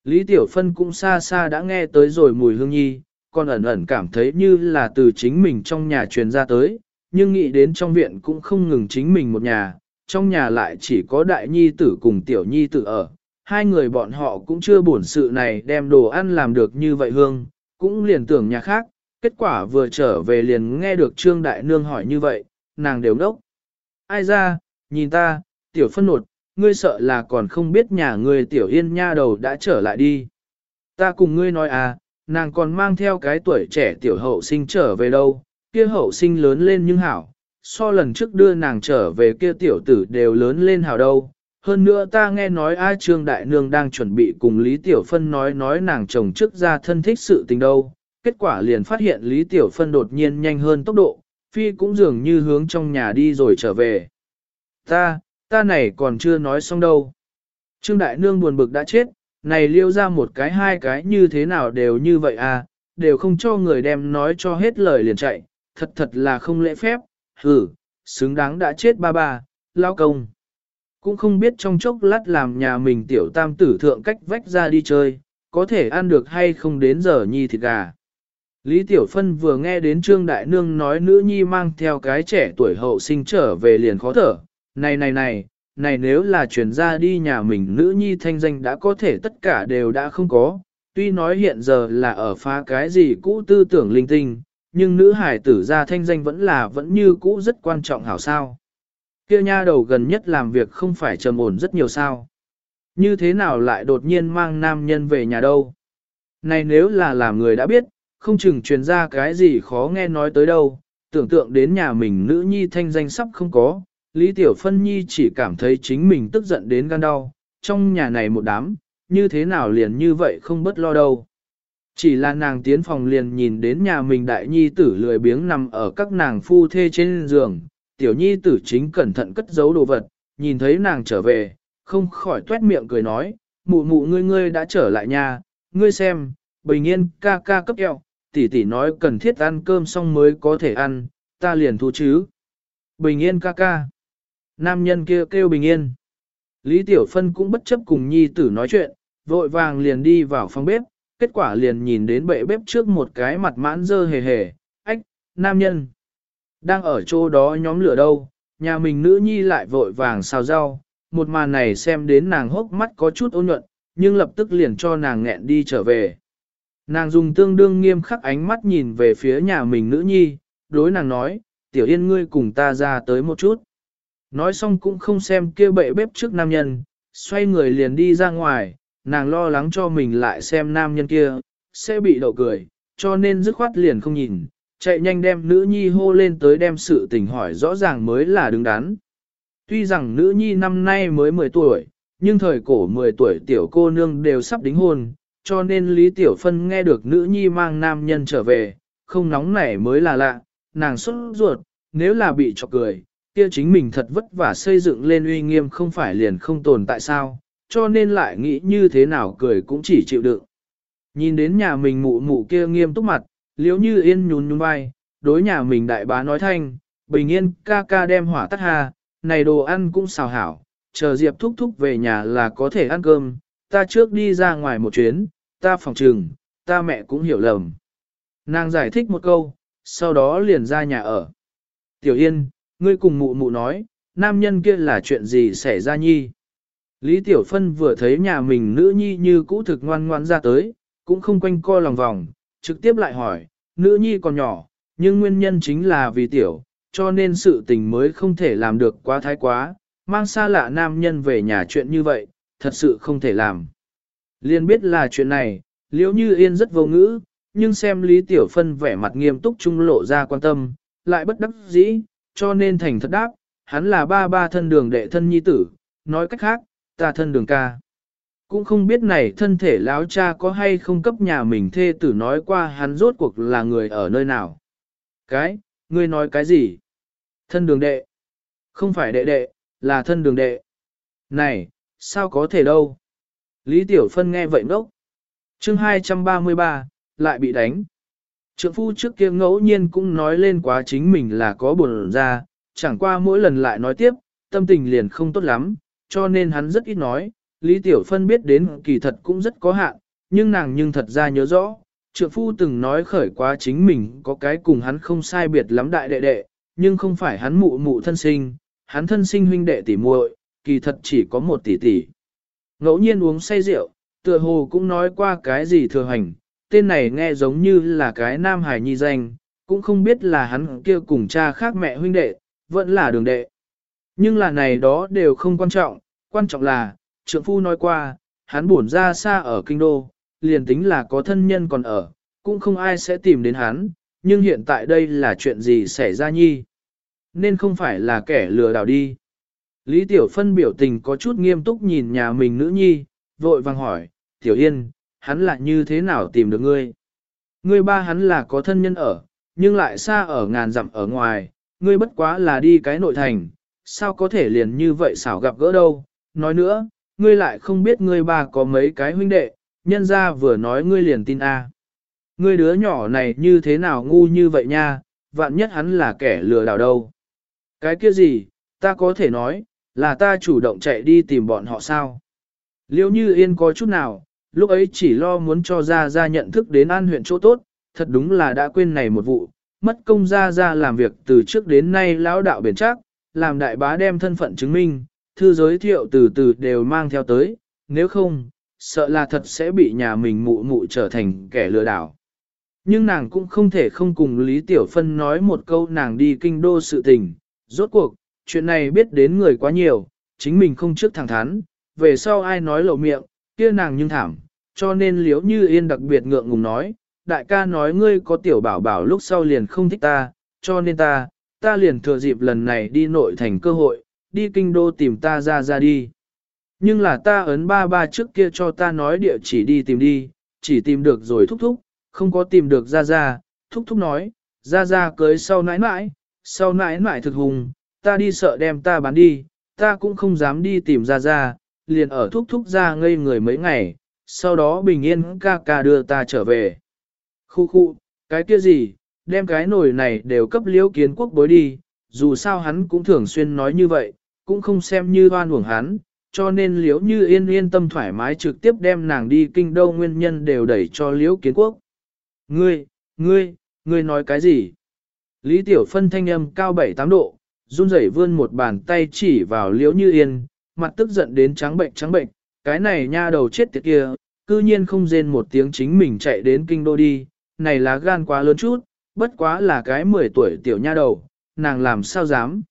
Lý Tiểu Phân cũng xa xa đã nghe tới rồi mùi hương nhi, còn ẩn ẩn cảm thấy như là từ chính mình trong nhà truyền ra tới, nhưng nghĩ đến trong viện cũng không ngừng chính mình một nhà, trong nhà lại chỉ có đại nhi tử cùng tiểu nhi tử ở. Hai người bọn họ cũng chưa buồn sự này đem đồ ăn làm được như vậy hương, cũng liền tưởng nhà khác, kết quả vừa trở về liền nghe được Trương Đại Nương hỏi như vậy, nàng đều đốc. Ai ra, nhìn ta, tiểu phân nột, ngươi sợ là còn không biết nhà ngươi tiểu yên nha đầu đã trở lại đi. Ta cùng ngươi nói à, nàng còn mang theo cái tuổi trẻ tiểu hậu sinh trở về đâu, kia hậu sinh lớn lên nhưng hảo, so lần trước đưa nàng trở về kia tiểu tử đều lớn lên hảo đâu. Hơn nữa ta nghe nói A Trương Đại Nương đang chuẩn bị cùng Lý Tiểu Phân nói nói nàng chồng trước ra thân thích sự tình đâu. Kết quả liền phát hiện Lý Tiểu Phân đột nhiên nhanh hơn tốc độ, Phi cũng dường như hướng trong nhà đi rồi trở về. Ta, ta này còn chưa nói xong đâu. Trương Đại Nương buồn bực đã chết, này liêu ra một cái hai cái như thế nào đều như vậy à, đều không cho người đem nói cho hết lời liền chạy, thật thật là không lễ phép, hử, xứng đáng đã chết ba ba, lao công. Cũng không biết trong chốc lát làm nhà mình tiểu tam tử thượng cách vách ra đi chơi, có thể ăn được hay không đến giờ nhi thịt gà. Lý Tiểu Phân vừa nghe đến Trương Đại Nương nói nữ nhi mang theo cái trẻ tuổi hậu sinh trở về liền khó thở. Này này này, này nếu là chuyển ra đi nhà mình nữ nhi thanh danh đã có thể tất cả đều đã không có. Tuy nói hiện giờ là ở phá cái gì cũ tư tưởng linh tinh, nhưng nữ hải tử ra thanh danh vẫn là vẫn như cũ rất quan trọng hảo sao. Kia nha đầu gần nhất làm việc không phải trầm ổn rất nhiều sao. Như thế nào lại đột nhiên mang nam nhân về nhà đâu? Này nếu là làm người đã biết, không chừng truyền ra cái gì khó nghe nói tới đâu, tưởng tượng đến nhà mình nữ nhi thanh danh sắp không có, Lý Tiểu Phân Nhi chỉ cảm thấy chính mình tức giận đến gan đau, trong nhà này một đám, như thế nào liền như vậy không bất lo đâu. Chỉ là nàng tiến phòng liền nhìn đến nhà mình đại nhi tử lười biếng nằm ở các nàng phu thê trên giường, tiểu nhi tử chính cẩn thận cất giấu đồ vật, nhìn thấy nàng trở về, không khỏi tuét miệng cười nói, mụ mụ ngươi ngươi đã trở lại nhà, ngươi xem, bình yên ca ca cấp eo, tỷ tỷ nói cần thiết ăn cơm xong mới có thể ăn, ta liền thu chứ. Bình yên ca ca. Nam nhân kia kêu bình yên. Lý Tiểu Phân cũng bất chấp cùng nhi tử nói chuyện, vội vàng liền đi vào phòng bếp, kết quả liền nhìn đến bệ bếp trước một cái mặt mãn dơ hề hề, ách, nam nhân. Đang ở chỗ đó nhóm lửa đâu, nhà mình nữ nhi lại vội vàng xào rau, một màn này xem đến nàng hốc mắt có chút ô nhuận, nhưng lập tức liền cho nàng nghẹn đi trở về. Nàng dùng tương đương nghiêm khắc ánh mắt nhìn về phía nhà mình nữ nhi, đối nàng nói, tiểu yên ngươi cùng ta ra tới một chút. Nói xong cũng không xem kia bệ bếp trước nam nhân, xoay người liền đi ra ngoài, nàng lo lắng cho mình lại xem nam nhân kia, sẽ bị đậu cười, cho nên dứt khoát liền không nhìn, chạy nhanh đem nữ nhi hô lên tới đem sự tình hỏi rõ ràng mới là đứng đắn. Tuy rằng nữ nhi năm nay mới 10 tuổi, nhưng thời cổ 10 tuổi tiểu cô nương đều sắp đính hôn, cho nên Lý Tiểu Phân nghe được nữ nhi mang nam nhân trở về, không nóng nảy mới là lạ, nàng xuất ruột, nếu là bị chọc cười, kia chính mình thật vất vả xây dựng lên uy nghiêm không phải liền không tồn tại sao, cho nên lại nghĩ như thế nào cười cũng chỉ chịu đựng. Nhìn đến nhà mình mụ mụ kia nghiêm túc mặt, liếu như yên nhún nhún vai, đối nhà mình đại bá nói thanh, bình yên ca ca đem hỏa tắt hà, này đồ ăn cũng xào hảo, chờ Diệp thúc thúc về nhà là có thể ăn cơm, ta trước đi ra ngoài một chuyến, ta phòng trừng, ta mẹ cũng hiểu lầm. Nàng giải thích một câu, sau đó liền ra nhà ở. Tiểu Yên, ngươi cùng mụ mụ nói, nam nhân kia là chuyện gì xảy ra nhi. Lý Tiểu Phân vừa thấy nhà mình nữ nhi như cũ thực ngoan ngoan ra tới, cũng không quanh co lòng vòng, trực tiếp lại hỏi, nữ nhi còn nhỏ, nhưng nguyên nhân chính là vì Tiểu, cho nên sự tình mới không thể làm được quá thái quá, mang xa lạ nam nhân về nhà chuyện như vậy, thật sự không thể làm. Liên biết là chuyện này, liễu như yên rất vô ngữ, nhưng xem Lý Tiểu Phân vẻ mặt nghiêm túc trung lộ ra quan tâm, lại bất đắc dĩ, cho nên thành thật đáp, hắn là ba ba thân đường đệ thân nhi tử, nói cách khác, ta thân đường ca. Cũng không biết này thân thể lão cha có hay không cấp nhà mình thê tử nói qua hắn rốt cuộc là người ở nơi nào. Cái, ngươi nói cái gì? Thân đường đệ. Không phải đệ đệ, là thân đường đệ. Này, sao có thể đâu? Lý Tiểu Phân nghe vậy ngốc. chương 233, lại bị đánh. Trượng phu trước kia ngẫu nhiên cũng nói lên quá chính mình là có buồn ra, chẳng qua mỗi lần lại nói tiếp, tâm tình liền không tốt lắm, cho nên hắn rất ít nói. Lý Tiểu Phân biết đến kỳ thật cũng rất có hạn, nhưng nàng nhưng thật ra nhớ rõ, trượng phu từng nói khởi quá chính mình có cái cùng hắn không sai biệt lắm đại đệ đệ, nhưng không phải hắn mụ mụ thân sinh, hắn thân sinh huynh đệ tỷ muội, kỳ thật chỉ có một tỷ tỷ. Ngẫu nhiên uống say rượu, tựa hồ cũng nói qua cái gì thừa hành, tên này nghe giống như là cái nam hải nhi danh, cũng không biết là hắn kia cùng cha khác mẹ huynh đệ, vẫn là đường đệ. Nhưng là này đó đều không quan trọng, quan trọng là, trượng phu nói qua, hắn buồn ra xa ở kinh đô, liền tính là có thân nhân còn ở, cũng không ai sẽ tìm đến hắn, nhưng hiện tại đây là chuyện gì xảy ra nhi? Nên không phải là kẻ lừa đảo đi. Lý Tiểu Phân biểu tình có chút nghiêm túc nhìn nhà mình nữ nhi, vội vàng hỏi, Tiểu Yên, hắn là như thế nào tìm được ngươi? Ngươi ba hắn là có thân nhân ở, nhưng lại xa ở ngàn dặm ở ngoài, ngươi bất quá là đi cái nội thành, sao có thể liền như vậy xảo gặp gỡ đâu? Nói nữa, ngươi lại không biết ngươi ba có mấy cái huynh đệ, nhân ra vừa nói ngươi liền tin a. Ngươi đứa nhỏ này như thế nào ngu như vậy nha, vạn nhất hắn là kẻ lừa đảo đâu. Cái kia gì, ta có thể nói, là ta chủ động chạy đi tìm bọn họ sao. Liêu như yên có chút nào, lúc ấy chỉ lo muốn cho gia gia nhận thức đến an huyện chỗ tốt, thật đúng là đã quên này một vụ, mất công gia gia làm việc từ trước đến nay lão đạo biển chắc, làm đại bá đem thân phận chứng minh, thư giới thiệu từ từ đều mang theo tới, nếu không, sợ là thật sẽ bị nhà mình mụ mụ trở thành kẻ lừa đảo. Nhưng nàng cũng không thể không cùng Lý Tiểu Phân nói một câu nàng đi kinh đô sự tình, rốt cuộc, chuyện này biết đến người quá nhiều, chính mình không trước thẳng thắn, về sau ai nói lộ miệng, kia nàng nhưng thảm, cho nên liếu như yên đặc biệt ngượng ngùng nói, đại ca nói ngươi có tiểu bảo bảo lúc sau liền không thích ta, cho nên ta, ta liền thừa dịp lần này đi nội thành cơ hội, đi kinh đô tìm ta ra ra đi. Nhưng là ta ấn ba ba trước kia cho ta nói địa chỉ đi tìm đi, chỉ tìm được rồi thúc thúc, không có tìm được ra ra, thúc thúc nói, ra ra cưới sau nãi nãi, sau nãi nãi thực hùng, ta đi sợ đem ta bán đi, ta cũng không dám đi tìm ra ra, liền ở thúc thúc ra ngây người mấy ngày, sau đó bình yên ca ca đưa ta trở về. Khu khu, cái kia gì, đem cái nồi này đều cấp liễu kiến quốc bối đi, dù sao hắn cũng thường xuyên nói như vậy, cũng không xem như hoan uổng hắn, cho nên liễu như yên yên tâm thoải mái trực tiếp đem nàng đi kinh đô nguyên nhân đều đẩy cho liễu kiến quốc. Ngươi, ngươi, ngươi nói cái gì? Lý Tiểu Phân thanh âm cao 7-8 độ, run rẩy vươn một bàn tay chỉ vào liễu như yên, mặt tức giận đến trắng bệnh trắng bệnh, cái này nha đầu chết tiệt kia, cư nhiên không rên một tiếng chính mình chạy đến kinh đô đi, này là gan quá lớn chút, bất quá là cái 10 tuổi tiểu nha đầu, nàng làm sao dám.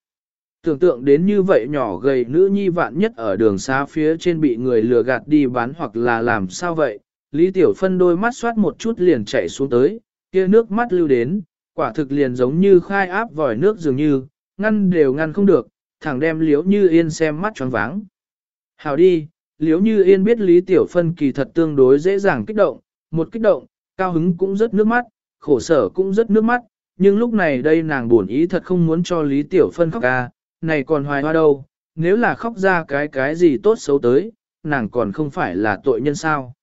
Tưởng tượng đến như vậy nhỏ gầy nữ nhi vạn nhất ở đường xa phía trên bị người lừa gạt đi bán hoặc là làm sao vậy, Lý Tiểu Phân đôi mắt xoát một chút liền chạy xuống tới, kia nước mắt lưu đến, quả thực liền giống như khai áp vòi nước dường như, ngăn đều ngăn không được, thẳng đem liếu như yên xem mắt tròn váng. Hào đi, liếu như yên biết Lý Tiểu Phân kỳ thật tương đối dễ dàng kích động, một kích động, cao hứng cũng rất nước mắt, khổ sở cũng rất nước mắt, nhưng lúc này đây nàng buồn ý thật không muốn cho Lý Tiểu Phân khóc ca, này còn hoài hoa đâu, nếu là khóc ra cái cái gì tốt xấu tới, nàng còn không phải là tội nhân sao.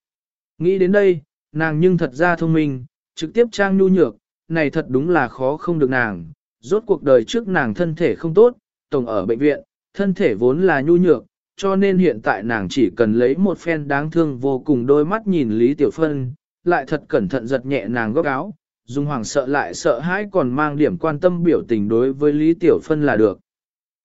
Nghĩ đến đây, nàng nhưng thật ra thông minh, trực tiếp trang nhu nhược, này thật đúng là khó không được nàng, rốt cuộc đời trước nàng thân thể không tốt, tổng ở bệnh viện, thân thể vốn là nhu nhược, cho nên hiện tại nàng chỉ cần lấy một phen đáng thương vô cùng đôi mắt nhìn Lý Tiểu Phân, lại thật cẩn thận giật nhẹ nàng góc áo, dùng hoàng sợ lại sợ hãi còn mang điểm quan tâm biểu tình đối với Lý Tiểu Phân là được.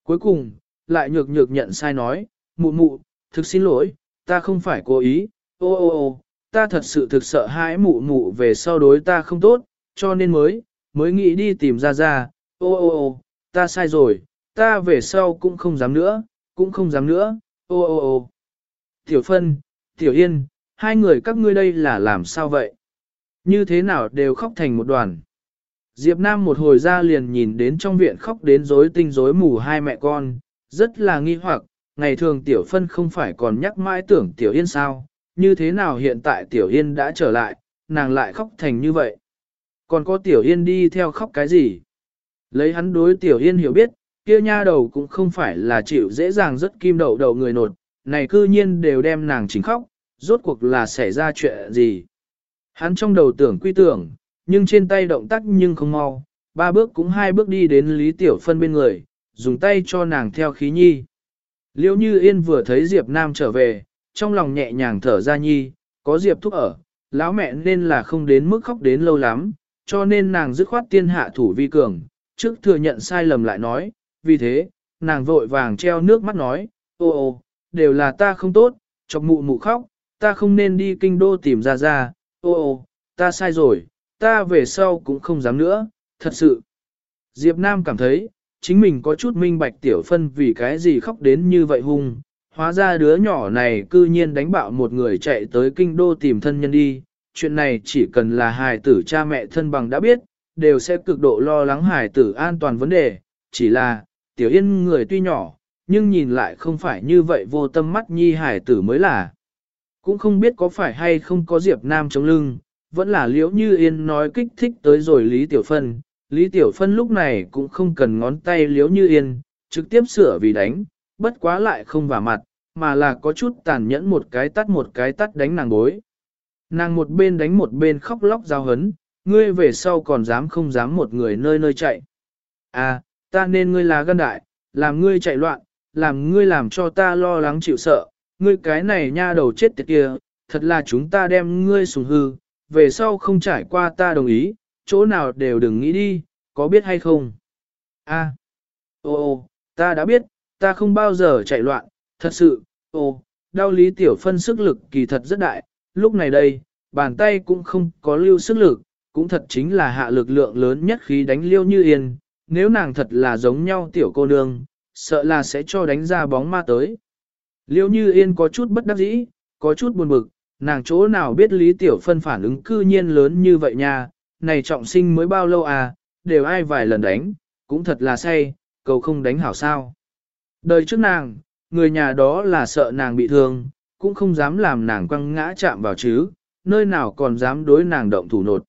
Cuối cùng, lại nhược nhược nhận sai nói, mụ mụ, thực xin lỗi, ta không phải cố ý, ô ô ô, ta thật sự thực sợ hãi mụ mụ về sau đối ta không tốt, cho nên mới, mới nghĩ đi tìm ra ra, ô ô ô, ta sai rồi, ta về sau cũng không dám nữa, cũng không dám nữa, ô ô ô. Tiểu Phân, Tiểu Yên, hai người các ngươi đây là làm sao vậy? Như thế nào đều khóc thành một đoàn. Diệp Nam một hồi ra liền nhìn đến trong viện khóc đến rối tinh rối mù hai mẹ con, rất là nghi hoặc, ngày thường Tiểu Phân không phải còn nhắc mãi tưởng Tiểu Yên sao, như thế nào hiện tại Tiểu Yên đã trở lại, nàng lại khóc thành như vậy. Còn có Tiểu Yên đi theo khóc cái gì? Lấy hắn đối Tiểu Yên hiểu biết, kia nha đầu cũng không phải là chịu dễ dàng rất kim đầu đầu người nột, này cư nhiên đều đem nàng chính khóc, rốt cuộc là xảy ra chuyện gì. Hắn trong đầu tưởng quy tưởng, nhưng trên tay động tác nhưng không mau, ba bước cũng hai bước đi đến Lý Tiểu Phân bên người, dùng tay cho nàng theo khí nhi. Liễu như yên vừa thấy Diệp Nam trở về, trong lòng nhẹ nhàng thở ra nhi, có Diệp thúc ở, lão mẹ nên là không đến mức khóc đến lâu lắm, cho nên nàng dứt khoát tiên hạ thủ vi cường, trước thừa nhận sai lầm lại nói, vì thế, nàng vội vàng treo nước mắt nói, ô ô, đều là ta không tốt, chọc mụ mụ khóc, ta không nên đi kinh đô tìm ra ra, ô ô, ta sai rồi, ta về sau cũng không dám nữa, thật sự. Diệp Nam cảm thấy, chính mình có chút minh bạch tiểu phân vì cái gì khóc đến như vậy hung, hóa ra đứa nhỏ này cư nhiên đánh bạo một người chạy tới kinh đô tìm thân nhân đi, chuyện này chỉ cần là hài tử cha mẹ thân bằng đã biết, đều sẽ cực độ lo lắng hài tử an toàn vấn đề, chỉ là, tiểu yên người tuy nhỏ, nhưng nhìn lại không phải như vậy vô tâm mắt nhi Hải tử mới là. Cũng không biết có phải hay không có Diệp Nam chống lưng, vẫn là liễu như yên nói kích thích tới rồi Lý Tiểu Phân. Lý Tiểu Phân lúc này cũng không cần ngón tay liễu như yên, trực tiếp sửa vì đánh, bất quá lại không vả mặt, mà là có chút tàn nhẫn một cái tắt một cái tắt đánh nàng bối. Nàng một bên đánh một bên khóc lóc giao hấn, ngươi về sau còn dám không dám một người nơi nơi chạy. À, ta nên ngươi là gân đại, làm ngươi chạy loạn, làm ngươi làm cho ta lo lắng chịu sợ, ngươi cái này nha đầu chết tiệt kia, thật là chúng ta đem ngươi sùng hư, về sau không trải qua ta đồng ý, chỗ nào đều đừng nghĩ đi, có biết hay không? A, à, ô ô, ta đã biết, ta không bao giờ chạy loạn, thật sự, ô, đau lý tiểu phân sức lực kỳ thật rất đại, lúc này đây, bàn tay cũng không có lưu sức lực, cũng thật chính là hạ lực lượng lớn nhất khi đánh liêu như yên, nếu nàng thật là giống nhau tiểu cô nương, sợ là sẽ cho đánh ra bóng ma tới. Liêu như yên có chút bất đắc dĩ, có chút buồn bực, nàng chỗ nào biết Lý Tiểu Phân phản ứng cư nhiên lớn như vậy nha, này trọng sinh mới bao lâu à, đều ai vài lần đánh, cũng thật là say, cầu không đánh hảo sao. Đời trước nàng, người nhà đó là sợ nàng bị thương, cũng không dám làm nàng quăng ngã chạm vào chứ, nơi nào còn dám đối nàng động thủ nột.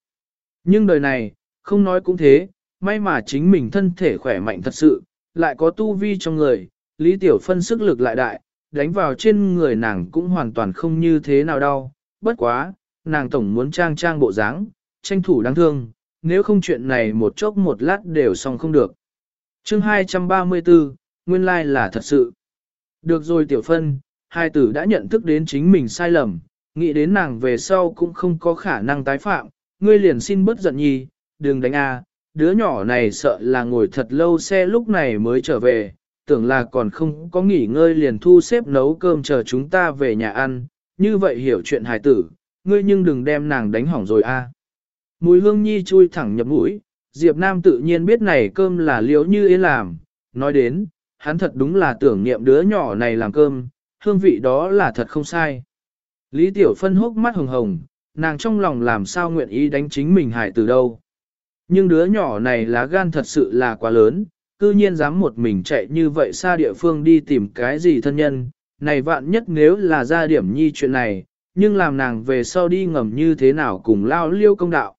Nhưng đời này, không nói cũng thế, may mà chính mình thân thể khỏe mạnh thật sự, lại có tu vi trong người, Lý Tiểu Phân sức lực lại đại, đánh vào trên người nàng cũng hoàn toàn không như thế nào đau, bất quá, nàng tổng muốn trang trang bộ dáng, tranh thủ đáng thương, nếu không chuyện này một chốc một lát đều xong không được. chương 234, nguyên lai like là thật sự. Được rồi Tiểu Phân, hai tử đã nhận thức đến chính mình sai lầm, nghĩ đến nàng về sau cũng không có khả năng tái phạm, ngươi liền xin bớt giận nhi, đừng đánh a, đứa nhỏ này sợ là ngồi thật lâu xe lúc này mới trở về, tưởng là còn không có nghỉ ngơi liền thu xếp nấu cơm chờ chúng ta về nhà ăn, như vậy hiểu chuyện hài tử, ngươi nhưng đừng đem nàng đánh hỏng rồi a. À. Mùi hương nhi chui thẳng nhập mũi, Diệp Nam tự nhiên biết này cơm là liễu như yên làm, nói đến, hắn thật đúng là tưởng niệm đứa nhỏ này làm cơm, hương vị đó là thật không sai. Lý Tiểu Phân hốc mắt hồng hồng, nàng trong lòng làm sao nguyện ý đánh chính mình hại từ đâu. Nhưng đứa nhỏ này lá gan thật sự là quá lớn, cư nhiên dám một mình chạy như vậy xa địa phương đi tìm cái gì thân nhân, này vạn nhất nếu là ra điểm nhi chuyện này, nhưng làm nàng về sau đi ngầm như thế nào cùng lao liêu công đạo.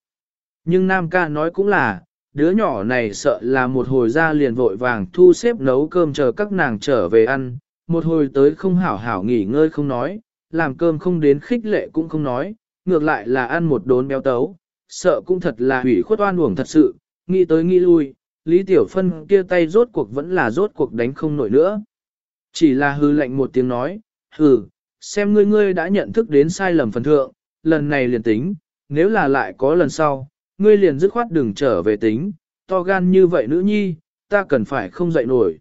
Nhưng Nam ca nói cũng là, đứa nhỏ này sợ là một hồi ra liền vội vàng thu xếp nấu cơm chờ các nàng trở về ăn, một hồi tới không hảo hảo nghỉ ngơi không nói, làm cơm không đến khích lệ cũng không nói, ngược lại là ăn một đốn béo tấu, sợ cũng thật là hủy khuất oan uổng thật sự, nghĩ tới nghĩ lui, Lý Tiểu Phân kia tay rốt cuộc vẫn là rốt cuộc đánh không nổi nữa. Chỉ là hư lệnh một tiếng nói, hừ, xem ngươi ngươi đã nhận thức đến sai lầm phần thượng, lần này liền tính, nếu là lại có lần sau, ngươi liền dứt khoát đừng trở về tính, to gan như vậy nữ nhi, ta cần phải không dậy nổi.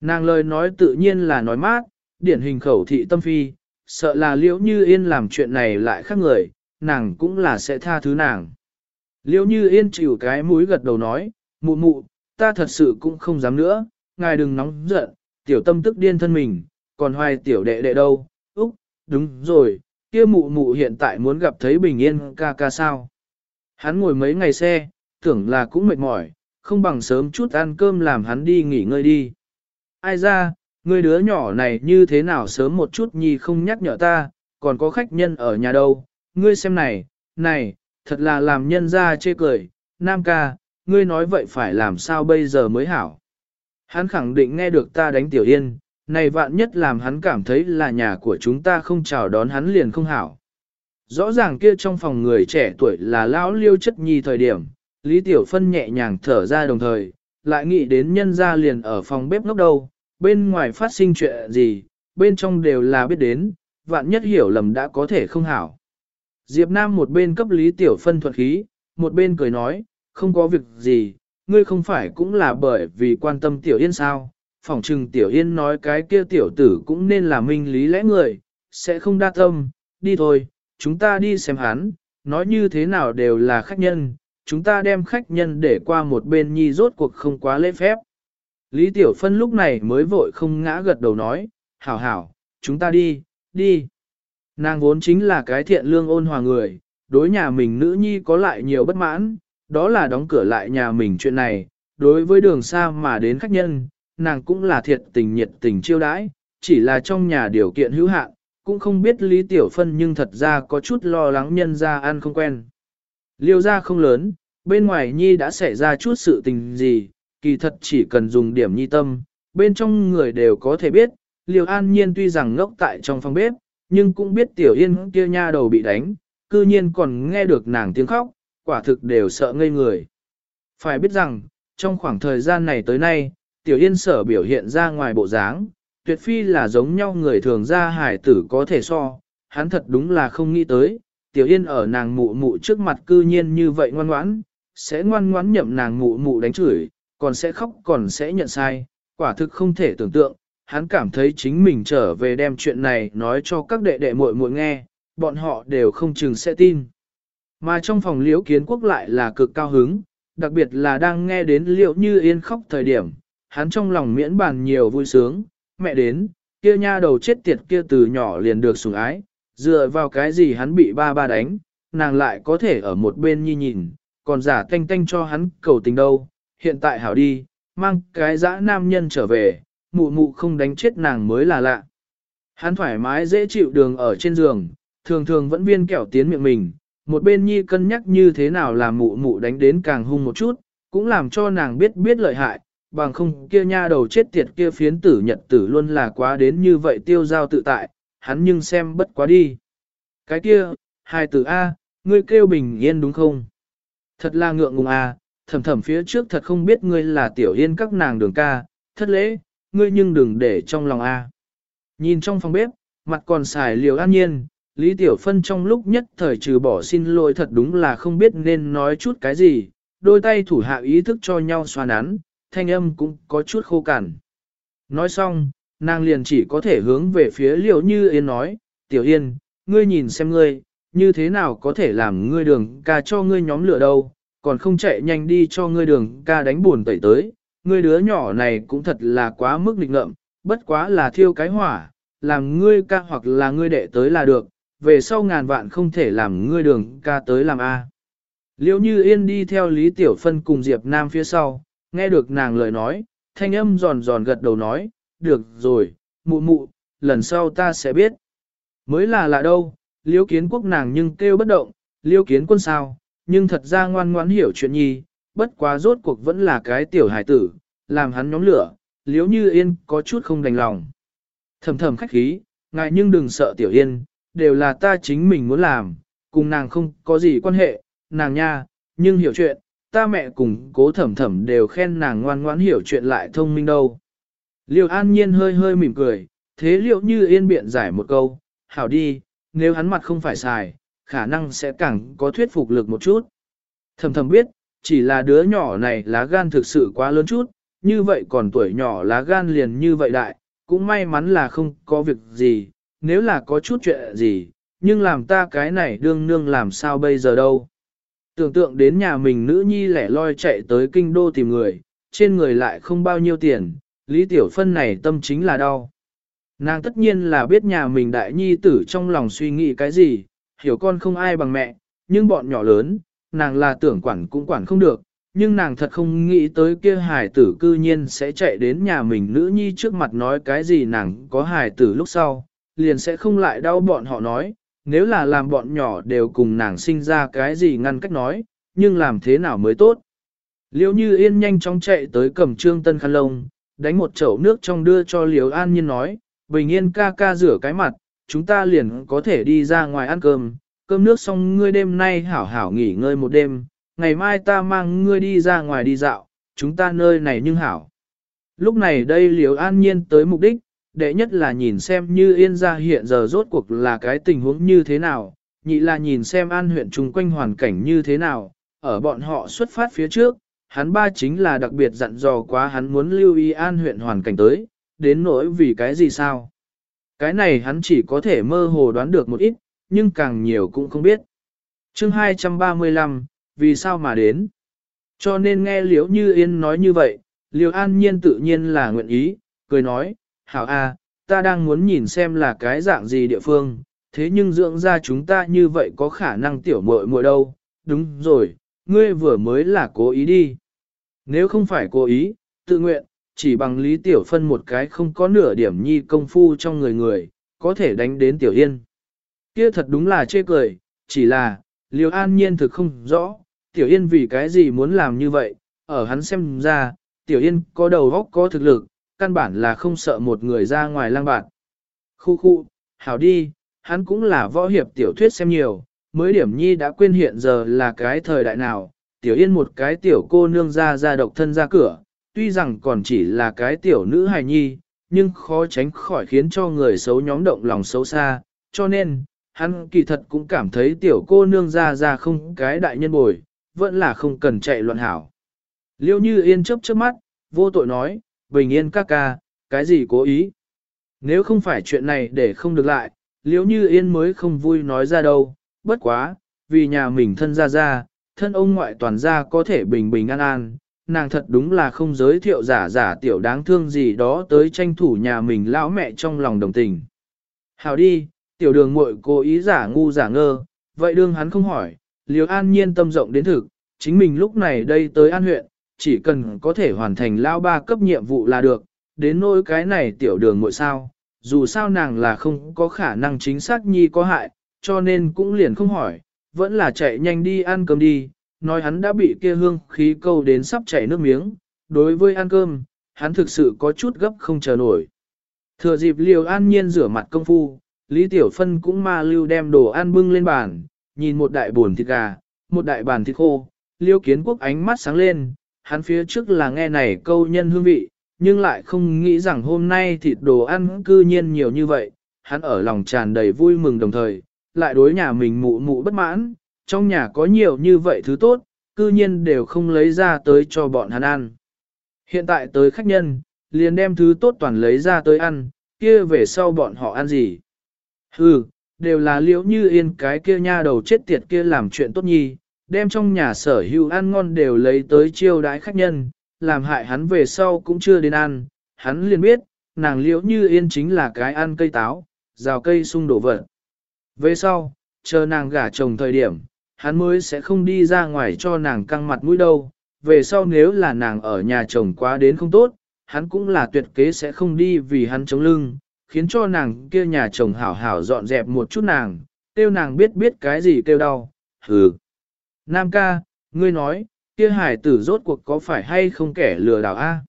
Nàng lời nói tự nhiên là nói mát, điển hình khẩu thị tâm phi, sợ là liễu như yên làm chuyện này lại khác người, nàng cũng là sẽ tha thứ nàng. Liêu như yên chịu cái mũi gật đầu nói, mụ mụ, ta thật sự cũng không dám nữa, ngài đừng nóng giận, tiểu tâm tức điên thân mình, còn hoài tiểu đệ đệ đâu, úc, đúng rồi, kia mụ mụ hiện tại muốn gặp thấy bình yên ca ca sao. Hắn ngồi mấy ngày xe, tưởng là cũng mệt mỏi, không bằng sớm chút ăn cơm làm hắn đi nghỉ ngơi đi. Ai ra, người đứa nhỏ này như thế nào sớm một chút nhi không nhắc nhở ta, còn có khách nhân ở nhà đâu, ngươi xem này, này, thật là làm nhân ra chê cười, nam ca, ngươi nói vậy phải làm sao bây giờ mới hảo. Hắn khẳng định nghe được ta đánh tiểu yên, này vạn nhất làm hắn cảm thấy là nhà của chúng ta không chào đón hắn liền không hảo. Rõ ràng kia trong phòng người trẻ tuổi là lão liêu chất nhi thời điểm, Lý Tiểu Phân nhẹ nhàng thở ra đồng thời, lại nghĩ đến nhân gia liền ở phòng bếp ngốc đâu, bên ngoài phát sinh chuyện gì, bên trong đều là biết đến, vạn nhất hiểu lầm đã có thể không hảo. Diệp Nam một bên cấp Lý Tiểu Phân thuận khí, một bên cười nói, không có việc gì, ngươi không phải cũng là bởi vì quan tâm Tiểu Yên sao, phỏng chừng Tiểu Yên nói cái kia Tiểu tử cũng nên là minh lý lẽ người, sẽ không đa tâm, đi thôi, chúng ta đi xem hắn, nói như thế nào đều là khách nhân, chúng ta đem khách nhân để qua một bên nhi rốt cuộc không quá lễ phép. Lý Tiểu Phân lúc này mới vội không ngã gật đầu nói, hảo hảo, chúng ta đi, đi. Nàng vốn chính là cái thiện lương ôn hòa người, đối nhà mình nữ nhi có lại nhiều bất mãn, đó là đóng cửa lại nhà mình chuyện này, đối với đường xa mà đến khách nhân, nàng cũng là thiệt tình nhiệt tình chiêu đãi, chỉ là trong nhà điều kiện hữu hạn, cũng không biết Lý Tiểu Phân nhưng thật ra có chút lo lắng nhân ra ăn không quen. Liêu ra không lớn, bên ngoài nhi đã xảy ra chút sự tình gì, kỳ thật chỉ cần dùng điểm nhi tâm, bên trong người đều có thể biết, Liêu An Nhiên tuy rằng ngốc tại trong phòng bếp, nhưng cũng biết Tiểu Yên kia nha đầu bị đánh, cư nhiên còn nghe được nàng tiếng khóc, quả thực đều sợ ngây người. Phải biết rằng, trong khoảng thời gian này tới nay, Tiểu Yên sở biểu hiện ra ngoài bộ dáng, tuyệt phi là giống nhau người thường ra hải tử có thể so, hắn thật đúng là không nghĩ tới, Tiểu Yên ở nàng mụ mụ trước mặt cư nhiên như vậy ngoan ngoãn, sẽ ngoan ngoãn nhậm nàng mụ mụ đánh chửi, còn sẽ khóc còn sẽ nhận sai, quả thực không thể tưởng tượng, hắn cảm thấy chính mình trở về đem chuyện này nói cho các đệ đệ muội muội nghe, bọn họ đều không chừng sẽ tin. Mà trong phòng liễu kiến quốc lại là cực cao hứng, đặc biệt là đang nghe đến liệu như yên khóc thời điểm, hắn trong lòng miễn bàn nhiều vui sướng, mẹ đến, kia nha đầu chết tiệt kia từ nhỏ liền được sủng ái, dựa vào cái gì hắn bị ba ba đánh, nàng lại có thể ở một bên nhi nhìn, còn giả tanh tanh cho hắn cầu tình đâu, hiện tại hảo đi, mang cái dã nam nhân trở về, mụ mụ không đánh chết nàng mới là lạ. Hắn thoải mái dễ chịu đường ở trên giường, thường thường vẫn viên kẹo tiến miệng mình, một bên nhi cân nhắc như thế nào làm mụ mụ đánh đến càng hung một chút, cũng làm cho nàng biết biết lợi hại, bằng không kia nha đầu chết tiệt kia phiến tử nhật tử luôn là quá đến như vậy tiêu giao tự tại, hắn nhưng xem bất quá đi. Cái kia, hai tử A, ngươi kêu bình yên đúng không? Thật là ngượng ngùng A, thầm thầm phía trước thật không biết ngươi là tiểu yên các nàng đường ca, thất lễ, ngươi nhưng đừng để trong lòng A. Nhìn trong phòng bếp, mặt còn xài liều an nhiên, Lý Tiểu Phân trong lúc nhất thời trừ bỏ xin lỗi thật đúng là không biết nên nói chút cái gì, đôi tay thủ hạ ý thức cho nhau xoa nắn, thanh âm cũng có chút khô cằn. Nói xong, nàng liền chỉ có thể hướng về phía Liễu Như Yên nói, Tiểu Yên, ngươi nhìn xem ngươi, như thế nào có thể làm ngươi đường ca cho ngươi nhóm lửa đâu, còn không chạy nhanh đi cho ngươi đường ca đánh buồn tẩy tới, ngươi đứa nhỏ này cũng thật là quá mức nghịch ngợm, bất quá là thiêu cái hỏa, làm ngươi ca hoặc là ngươi đệ tới là được, về sau ngàn vạn không thể làm ngươi đường ca tới làm A. Liễu như yên đi theo Lý Tiểu Phân cùng Diệp Nam phía sau, nghe được nàng lời nói, thanh âm giòn giòn gật đầu nói, được rồi, mụ mụ, lần sau ta sẽ biết. Mới là lạ đâu, liễu kiến quốc nàng nhưng kêu bất động, liễu kiến quân sao, nhưng thật ra ngoan ngoãn hiểu chuyện nhi, bất quá rốt cuộc vẫn là cái tiểu hải tử, làm hắn nhóm lửa, liếu như yên có chút không đành lòng. Thầm thầm khách khí, ngại nhưng đừng sợ tiểu yên, đều là ta chính mình muốn làm, cùng nàng không có gì quan hệ, nàng nha, nhưng hiểu chuyện, ta mẹ cùng cố thẩm thẩm đều khen nàng ngoan ngoãn hiểu chuyện lại thông minh đâu. Liêu an nhiên hơi hơi mỉm cười, thế liệu như yên biện giải một câu, hảo đi, nếu hắn mặt không phải xài, khả năng sẽ càng có thuyết phục lực một chút. Thầm thầm biết, chỉ là đứa nhỏ này lá gan thực sự quá lớn chút, như vậy còn tuổi nhỏ lá gan liền như vậy đại, cũng may mắn là không có việc gì, nếu là có chút chuyện gì, nhưng làm ta cái này đương nương làm sao bây giờ đâu. Tưởng tượng đến nhà mình nữ nhi lẻ loi chạy tới kinh đô tìm người, trên người lại không bao nhiêu tiền, Lý Tiểu Phân này tâm chính là đau. Nàng tất nhiên là biết nhà mình đại nhi tử trong lòng suy nghĩ cái gì, hiểu con không ai bằng mẹ, nhưng bọn nhỏ lớn, nàng là tưởng quản cũng quản không được, nhưng nàng thật không nghĩ tới kia hài tử cư nhiên sẽ chạy đến nhà mình nữ nhi trước mặt nói cái gì nàng có hài tử lúc sau, liền sẽ không lại đau bọn họ nói, nếu là làm bọn nhỏ đều cùng nàng sinh ra cái gì ngăn cách nói, nhưng làm thế nào mới tốt. Liêu như yên nhanh chóng chạy tới cầm trương tân khăn lông, đánh một chậu nước trong đưa cho Liêu an nhiên nói, bình yên ca ca rửa cái mặt, chúng ta liền có thể đi ra ngoài ăn cơm, cơm nước xong ngươi đêm nay hảo hảo nghỉ ngơi một đêm, ngày mai ta mang ngươi đi ra ngoài đi dạo, chúng ta nơi này nhưng hảo. Lúc này đây liều an nhiên tới mục đích, đệ nhất là nhìn xem như yên gia hiện giờ rốt cuộc là cái tình huống như thế nào, nhị là nhìn xem an huyện chung quanh hoàn cảnh như thế nào, ở bọn họ xuất phát phía trước, hắn ba chính là đặc biệt dặn dò quá hắn muốn lưu ý an huyện hoàn cảnh tới, đến nỗi vì cái gì sao. Cái này hắn chỉ có thể mơ hồ đoán được một ít, nhưng càng nhiều cũng không biết. chương 235, vì sao mà đến? Cho nên nghe liễu như yên nói như vậy, liễu an nhiên tự nhiên là nguyện ý, cười nói, hảo a, ta đang muốn nhìn xem là cái dạng gì địa phương, thế nhưng dưỡng ra chúng ta như vậy có khả năng tiểu muội muội đâu, đúng rồi, ngươi vừa mới là cố ý đi. Nếu không phải cố ý, tự nguyện, chỉ bằng Lý Tiểu Phân một cái không có nửa điểm nhi công phu trong người người, có thể đánh đến Tiểu Yên. Kia thật đúng là chê cười, chỉ là, liều An Nhiên thực không rõ, Tiểu Yên vì cái gì muốn làm như vậy, ở hắn xem ra, Tiểu Yên có đầu óc có thực lực, căn bản là không sợ một người ra ngoài lang bạn. Khu khu, hảo đi, hắn cũng là võ hiệp tiểu thuyết xem nhiều, mới điểm nhi đã quên hiện giờ là cái thời đại nào, Tiểu Yên một cái tiểu cô nương ra ra độc thân ra cửa, tuy rằng còn chỉ là cái tiểu nữ hài nhi, nhưng khó tránh khỏi khiến cho người xấu nhóm động lòng xấu xa, cho nên, hắn kỳ thật cũng cảm thấy tiểu cô nương ra ra không cái đại nhân bồi, vẫn là không cần chạy loạn hảo. Liêu như yên chớp chớp mắt, vô tội nói, bình yên các ca, cái gì cố ý. Nếu không phải chuyện này để không được lại, liêu như yên mới không vui nói ra đâu, bất quá, vì nhà mình thân ra ra, thân ông ngoại toàn gia có thể bình bình an an, nàng thật đúng là không giới thiệu giả giả tiểu đáng thương gì đó tới tranh thủ nhà mình lão mẹ trong lòng đồng tình. hảo đi, tiểu đường muội cố ý giả ngu giả ngơ, vậy đương hắn không hỏi, liều an nhiên tâm rộng đến thực, chính mình lúc này đây tới an huyện, chỉ cần có thể hoàn thành lao ba cấp nhiệm vụ là được, đến nỗi cái này tiểu đường muội sao, dù sao nàng là không có khả năng chính xác nhi có hại, cho nên cũng liền không hỏi, vẫn là chạy nhanh đi ăn cơm đi, nói hắn đã bị kia hương khí câu đến sắp chảy nước miếng, đối với ăn cơm, hắn thực sự có chút gấp không chờ nổi. Thừa dịp liều an nhiên rửa mặt công phu, Lý Tiểu Phân cũng ma lưu đem đồ ăn bưng lên bàn, nhìn một đại buồn thịt gà, một đại bàn thịt khô, liêu kiến quốc ánh mắt sáng lên, hắn phía trước là nghe này câu nhân hương vị, nhưng lại không nghĩ rằng hôm nay thịt đồ ăn cư nhiên nhiều như vậy, hắn ở lòng tràn đầy vui mừng đồng thời, lại đối nhà mình mụ mụ bất mãn, trong nhà có nhiều như vậy thứ tốt, cư nhiên đều không lấy ra tới cho bọn hắn ăn. Hiện tại tới khách nhân, liền đem thứ tốt toàn lấy ra tới ăn, kia về sau bọn họ ăn gì? Hừ, đều là liễu như yên cái kia nha đầu chết tiệt kia làm chuyện tốt nhi, đem trong nhà sở hữu ăn ngon đều lấy tới chiêu đãi khách nhân, làm hại hắn về sau cũng chưa đến ăn, hắn liền biết, nàng liễu như yên chính là cái ăn cây táo, rào cây sung đổ vật. Về sau, chờ nàng gả chồng thời điểm, hắn mới sẽ không đi ra ngoài cho nàng căng mặt mũi đâu. Về sau nếu là nàng ở nhà chồng quá đến không tốt, hắn cũng là tuyệt kế sẽ không đi vì hắn chống lưng, khiến cho nàng kia nhà chồng hảo hảo dọn dẹp một chút nàng, kêu nàng biết biết cái gì kêu đau. Hừ. Nam ca, ngươi nói, kia hải tử rốt cuộc có phải hay không kẻ lừa đảo a?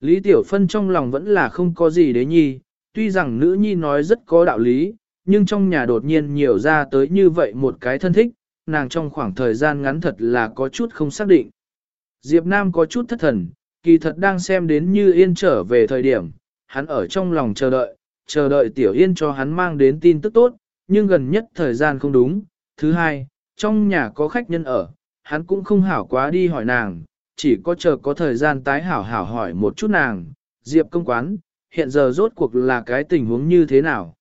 Lý Tiểu Phân trong lòng vẫn là không có gì đấy nhi, tuy rằng nữ nhi nói rất có đạo lý, nhưng trong nhà đột nhiên nhiều ra tới như vậy một cái thân thích, nàng trong khoảng thời gian ngắn thật là có chút không xác định. Diệp Nam có chút thất thần, kỳ thật đang xem đến như yên trở về thời điểm, hắn ở trong lòng chờ đợi, chờ đợi Tiểu Yên cho hắn mang đến tin tức tốt, nhưng gần nhất thời gian không đúng. Thứ hai, trong nhà có khách nhân ở, hắn cũng không hảo quá đi hỏi nàng, chỉ có chờ có thời gian tái hảo hảo hỏi một chút nàng, Diệp công quán, hiện giờ rốt cuộc là cái tình huống như thế nào.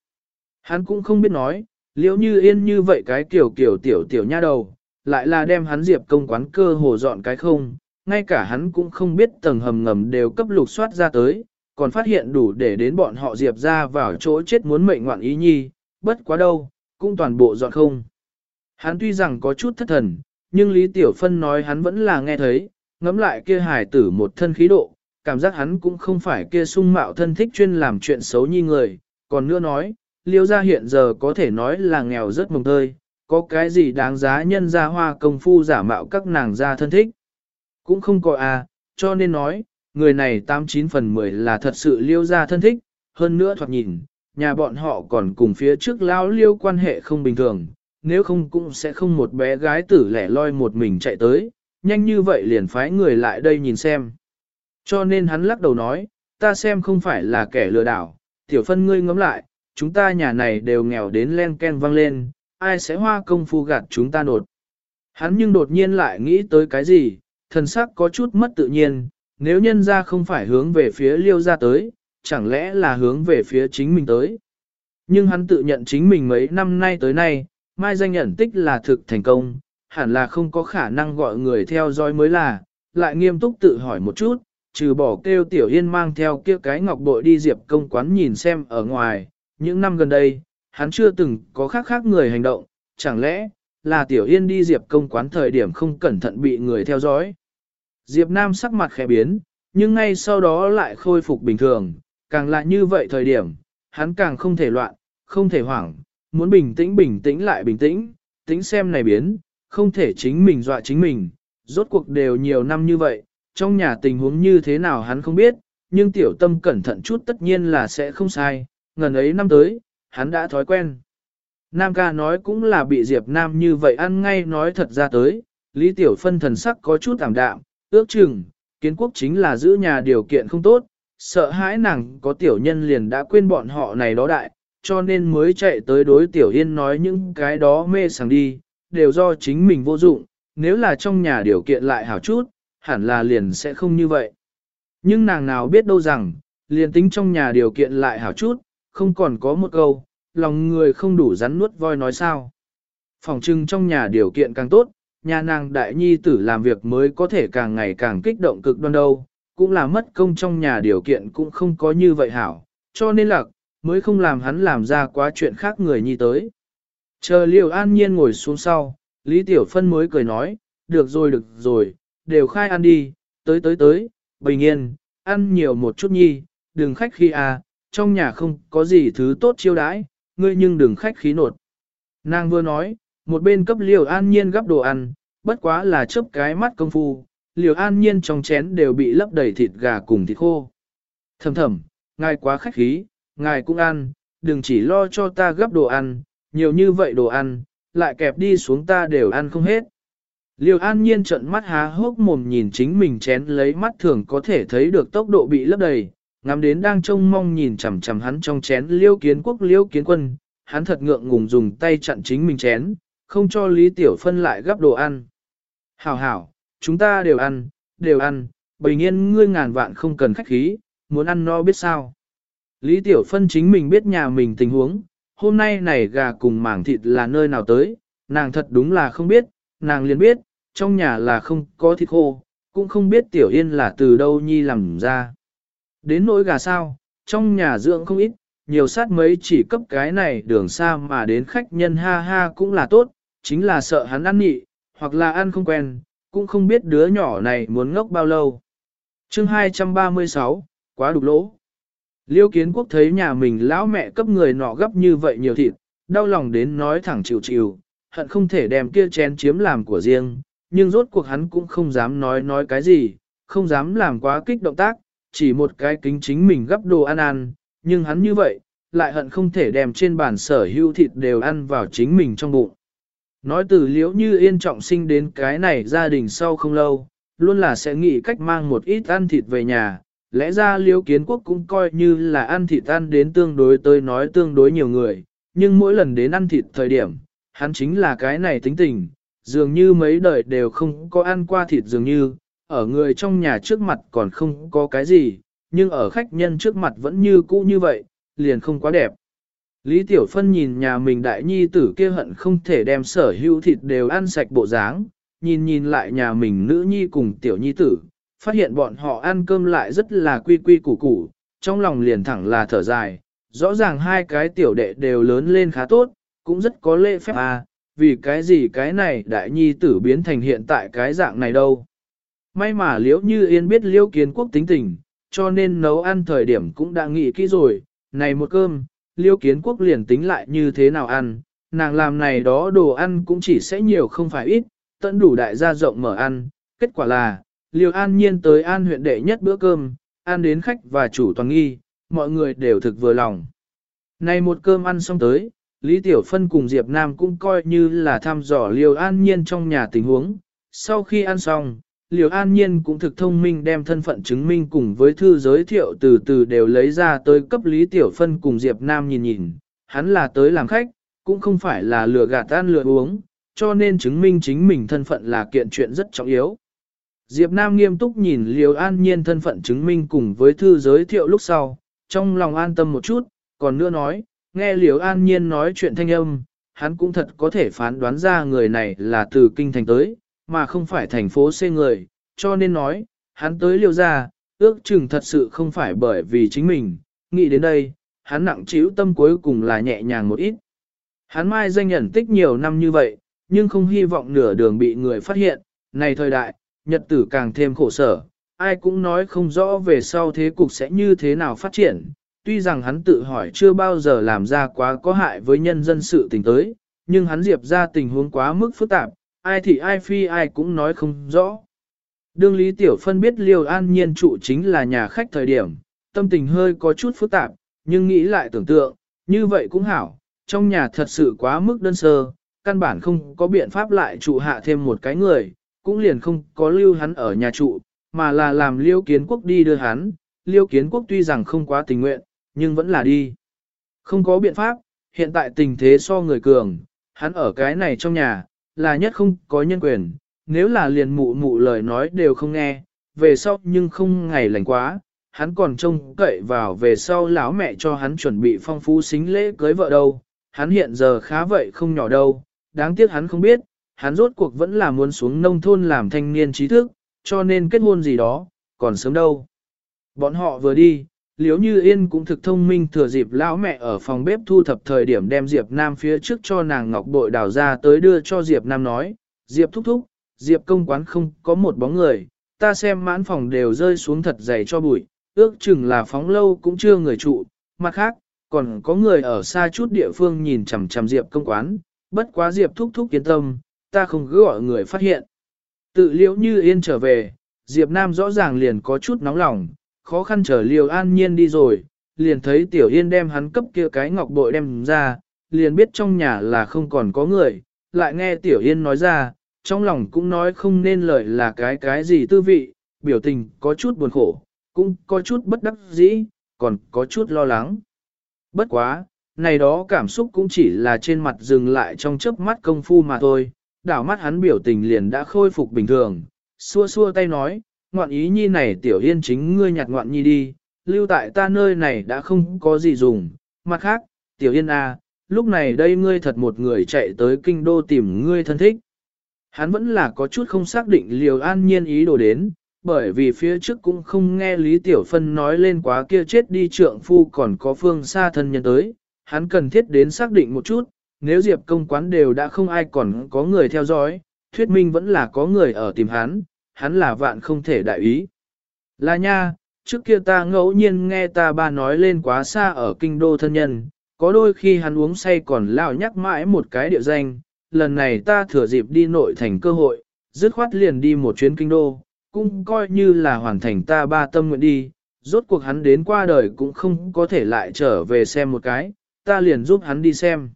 Hắn cũng không biết nói, liễu như yên như vậy cái kiểu kiểu tiểu tiểu nha đầu, lại là đem hắn Diệp công quán cơ hồ dọn cái không, ngay cả hắn cũng không biết tầng hầm ngầm đều cấp lục soát ra tới, còn phát hiện đủ để đến bọn họ Diệp ra vào chỗ chết muốn mệnh ngoạn ý nhi, bất quá đâu, cũng toàn bộ dọn không. Hắn tuy rằng có chút thất thần, nhưng Lý Tiểu Phân nói hắn vẫn là nghe thấy, ngắm lại kia hài tử một thân khí độ, cảm giác hắn cũng không phải kia sung mạo thân thích chuyên làm chuyện xấu như người, còn nữa nói, liêu gia hiện giờ có thể nói là nghèo rất mồng tơi, có cái gì đáng giá nhân gia hoa công phu giả mạo các nàng gia thân thích. Cũng không có à, cho nên nói, người này 89 phần 10 là thật sự liêu gia thân thích, hơn nữa thoạt nhìn, nhà bọn họ còn cùng phía trước lao liêu quan hệ không bình thường, nếu không cũng sẽ không một bé gái tử lẻ loi một mình chạy tới, nhanh như vậy liền phái người lại đây nhìn xem. Cho nên hắn lắc đầu nói, ta xem không phải là kẻ lừa đảo, tiểu phân ngươi ngắm lại, chúng ta nhà này đều nghèo đến len ken vang lên, ai sẽ hoa công phu gạt chúng ta nột. Hắn nhưng đột nhiên lại nghĩ tới cái gì, thần sắc có chút mất tự nhiên, nếu nhân ra không phải hướng về phía liêu ra tới, chẳng lẽ là hướng về phía chính mình tới. Nhưng hắn tự nhận chính mình mấy năm nay tới nay, mai danh nhận tích là thực thành công, hẳn là không có khả năng gọi người theo dõi mới là, lại nghiêm túc tự hỏi một chút, trừ bỏ kêu tiểu yên mang theo kia cái ngọc bội đi diệp công quán nhìn xem ở ngoài, những năm gần đây, hắn chưa từng có khác khác người hành động, chẳng lẽ là Tiểu Yên đi Diệp công quán thời điểm không cẩn thận bị người theo dõi. Diệp Nam sắc mặt khẽ biến, nhưng ngay sau đó lại khôi phục bình thường, càng lại như vậy thời điểm, hắn càng không thể loạn, không thể hoảng, muốn bình tĩnh bình tĩnh lại bình tĩnh, tính xem này biến, không thể chính mình dọa chính mình, rốt cuộc đều nhiều năm như vậy, trong nhà tình huống như thế nào hắn không biết, nhưng tiểu tâm cẩn thận chút tất nhiên là sẽ không sai, ngần ấy năm tới, hắn đã thói quen. Nam ca nói cũng là bị Diệp Nam như vậy ăn ngay nói thật ra tới, Lý Tiểu Phân thần sắc có chút ảm đạm, ước chừng, kiến quốc chính là giữ nhà điều kiện không tốt, sợ hãi nàng có tiểu nhân liền đã quên bọn họ này đó đại, cho nên mới chạy tới đối tiểu yên nói những cái đó mê sảng đi, đều do chính mình vô dụng, nếu là trong nhà điều kiện lại hảo chút, hẳn là liền sẽ không như vậy. Nhưng nàng nào biết đâu rằng, liền tính trong nhà điều kiện lại hảo chút, không còn có một câu, lòng người không đủ rắn nuốt voi nói sao. Phòng trưng trong nhà điều kiện càng tốt, nhà nàng đại nhi tử làm việc mới có thể càng ngày càng kích động cực đoan đâu, cũng là mất công trong nhà điều kiện cũng không có như vậy hảo, cho nên là, mới không làm hắn làm ra quá chuyện khác người nhi tới. Chờ liều an nhiên ngồi xuống sau, Lý Tiểu Phân mới cười nói, được rồi được rồi, đều khai ăn đi, tới tới tới, bình yên, ăn nhiều một chút nhi, đừng khách khi à, trong nhà không có gì thứ tốt chiêu đãi, ngươi nhưng đừng khách khí nột. Nàng vừa nói, một bên cấp liều an nhiên gắp đồ ăn, bất quá là chớp cái mắt công phu, liều an nhiên trong chén đều bị lấp đầy thịt gà cùng thịt khô. Thầm thầm, ngài quá khách khí, ngài cũng ăn, đừng chỉ lo cho ta gấp đồ ăn, nhiều như vậy đồ ăn, lại kẹp đi xuống ta đều ăn không hết. Liều an nhiên trận mắt há hốc mồm nhìn chính mình chén lấy mắt thường có thể thấy được tốc độ bị lấp đầy, ngắm đến đang trông mong nhìn chằm chằm hắn trong chén liêu kiến quốc liêu kiến quân, hắn thật ngượng ngùng dùng tay chặn chính mình chén, không cho Lý Tiểu Phân lại gấp đồ ăn. Hảo hảo, chúng ta đều ăn, đều ăn, bình yên ngươi ngàn vạn không cần khách khí, muốn ăn no biết sao. Lý Tiểu Phân chính mình biết nhà mình tình huống, hôm nay này gà cùng mảng thịt là nơi nào tới, nàng thật đúng là không biết, nàng liền biết, trong nhà là không có thịt khô, cũng không biết Tiểu Yên là từ đâu nhi làm ra. Đến nỗi gà sao, trong nhà dưỡng không ít, nhiều sát mấy chỉ cấp cái này đường xa mà đến khách nhân ha ha cũng là tốt, chính là sợ hắn ăn nhị, hoặc là ăn không quen, cũng không biết đứa nhỏ này muốn ngốc bao lâu. chương 236, quá đục lỗ. Liêu kiến quốc thấy nhà mình lão mẹ cấp người nọ gấp như vậy nhiều thịt, đau lòng đến nói thẳng chịu chịu, hận không thể đem kia chén chiếm làm của riêng, nhưng rốt cuộc hắn cũng không dám nói nói cái gì, không dám làm quá kích động tác, chỉ một cái kính chính mình gấp đồ ăn ăn, nhưng hắn như vậy, lại hận không thể đem trên bàn sở hữu thịt đều ăn vào chính mình trong bụng. Nói từ liễu như yên trọng sinh đến cái này gia đình sau không lâu, luôn là sẽ nghĩ cách mang một ít ăn thịt về nhà, lẽ ra liễu kiến quốc cũng coi như là ăn thịt ăn đến tương đối tới nói tương đối nhiều người, nhưng mỗi lần đến ăn thịt thời điểm, hắn chính là cái này tính tình, dường như mấy đời đều không có ăn qua thịt dường như, ở người trong nhà trước mặt còn không có cái gì, nhưng ở khách nhân trước mặt vẫn như cũ như vậy, liền không quá đẹp. Lý Tiểu Phân nhìn nhà mình đại nhi tử kia hận không thể đem sở hữu thịt đều ăn sạch bộ dáng, nhìn nhìn lại nhà mình nữ nhi cùng tiểu nhi tử, phát hiện bọn họ ăn cơm lại rất là quy quy củ củ, trong lòng liền thẳng là thở dài, rõ ràng hai cái tiểu đệ đều lớn lên khá tốt, cũng rất có lễ phép à, vì cái gì cái này đại nhi tử biến thành hiện tại cái dạng này đâu. May mà liễu như yên biết liễu kiến quốc tính tình, cho nên nấu ăn thời điểm cũng đã nghĩ kỹ rồi, này một cơm, Liêu kiến quốc liền tính lại như thế nào ăn, nàng làm này đó đồ ăn cũng chỉ sẽ nhiều không phải ít, tận đủ đại gia rộng mở ăn, kết quả là, Liêu an nhiên tới an huyện đệ nhất bữa cơm, ăn đến khách và chủ toàn nghi, mọi người đều thực vừa lòng. Này một cơm ăn xong tới, Lý Tiểu Phân cùng Diệp Nam cũng coi như là thăm dò Liêu an nhiên trong nhà tình huống, sau khi ăn xong, Liều An Nhiên cũng thực thông minh đem thân phận chứng minh cùng với thư giới thiệu từ từ đều lấy ra tới cấp Lý Tiểu Phân cùng Diệp Nam nhìn nhìn, hắn là tới làm khách, cũng không phải là lừa gạt ăn lừa uống, cho nên chứng minh chính mình thân phận là kiện chuyện rất trọng yếu. Diệp Nam nghiêm túc nhìn Liều An Nhiên thân phận chứng minh cùng với thư giới thiệu lúc sau, trong lòng an tâm một chút, còn nữa nói, nghe Liều An Nhiên nói chuyện thanh âm, hắn cũng thật có thể phán đoán ra người này là từ kinh thành tới, mà không phải thành phố xê người, cho nên nói, hắn tới liêu ra, ước chừng thật sự không phải bởi vì chính mình, nghĩ đến đây, hắn nặng chịu tâm cuối cùng là nhẹ nhàng một ít. Hắn mai danh nhận tích nhiều năm như vậy, nhưng không hy vọng nửa đường bị người phát hiện, này thời đại, nhật tử càng thêm khổ sở, ai cũng nói không rõ về sau thế cục sẽ như thế nào phát triển. Tuy rằng hắn tự hỏi chưa bao giờ làm ra quá có hại với nhân dân sự tình tới, nhưng hắn diệp ra tình huống quá mức phức tạp, ai thì ai phi ai cũng nói không rõ. Đương Lý Tiểu Phân biết Liêu An Nhiên trụ chính là nhà khách thời điểm, tâm tình hơi có chút phức tạp, nhưng nghĩ lại tưởng tượng, như vậy cũng hảo, trong nhà thật sự quá mức đơn sơ, căn bản không có biện pháp lại trụ hạ thêm một cái người, cũng liền không có lưu hắn ở nhà trụ, mà là làm Liêu Kiến Quốc đi đưa hắn, Liêu Kiến Quốc tuy rằng không quá tình nguyện, nhưng vẫn là đi. Không có biện pháp, hiện tại tình thế so người cường, hắn ở cái này trong nhà, là nhất không có nhân quyền, nếu là liền mụ mụ lời nói đều không nghe, về sau nhưng không ngày lành quá, hắn còn trông cậy vào về sau lão mẹ cho hắn chuẩn bị phong phú xính lễ cưới vợ đâu, hắn hiện giờ khá vậy không nhỏ đâu, đáng tiếc hắn không biết, hắn rốt cuộc vẫn là muốn xuống nông thôn làm thanh niên trí thức, cho nên kết hôn gì đó, còn sớm đâu. Bọn họ vừa đi, liếu như yên cũng thực thông minh thừa dịp lão mẹ ở phòng bếp thu thập thời điểm đem Diệp Nam phía trước cho nàng ngọc bội đào ra tới đưa cho Diệp Nam nói, Diệp thúc thúc, Diệp công quán không có một bóng người, ta xem mãn phòng đều rơi xuống thật dày cho bụi, ước chừng là phóng lâu cũng chưa người trụ, mặt khác, còn có người ở xa chút địa phương nhìn chằm chằm Diệp công quán, bất quá Diệp thúc thúc yên tâm, ta không cứ gọi người phát hiện. Tự liễu như yên trở về, Diệp Nam rõ ràng liền có chút nóng lòng, khó khăn chờ liều an nhiên đi rồi, liền thấy tiểu yên đem hắn cấp kia cái ngọc bội đem ra, liền biết trong nhà là không còn có người, lại nghe tiểu yên nói ra, trong lòng cũng nói không nên lời là cái cái gì tư vị, biểu tình có chút buồn khổ, cũng có chút bất đắc dĩ, còn có chút lo lắng. Bất quá, này đó cảm xúc cũng chỉ là trên mặt dừng lại trong chớp mắt công phu mà thôi, đảo mắt hắn biểu tình liền đã khôi phục bình thường, xua xua tay nói, ngoạn ý nhi này tiểu yên chính ngươi nhặt ngoạn nhi đi, lưu tại ta nơi này đã không có gì dùng, mặt khác, tiểu yên à, lúc này đây ngươi thật một người chạy tới kinh đô tìm ngươi thân thích. Hắn vẫn là có chút không xác định liều an nhiên ý đồ đến, bởi vì phía trước cũng không nghe Lý Tiểu Phân nói lên quá kia chết đi trượng phu còn có phương xa thân nhân tới, hắn cần thiết đến xác định một chút, nếu Diệp công quán đều đã không ai còn có người theo dõi, thuyết minh vẫn là có người ở tìm hắn, hắn là vạn không thể đại ý. Là nha, trước kia ta ngẫu nhiên nghe ta ba nói lên quá xa ở kinh đô thân nhân, có đôi khi hắn uống say còn lao nhắc mãi một cái địa danh, lần này ta thừa dịp đi nội thành cơ hội, dứt khoát liền đi một chuyến kinh đô, cũng coi như là hoàn thành ta ba tâm nguyện đi, rốt cuộc hắn đến qua đời cũng không có thể lại trở về xem một cái, ta liền giúp hắn đi xem.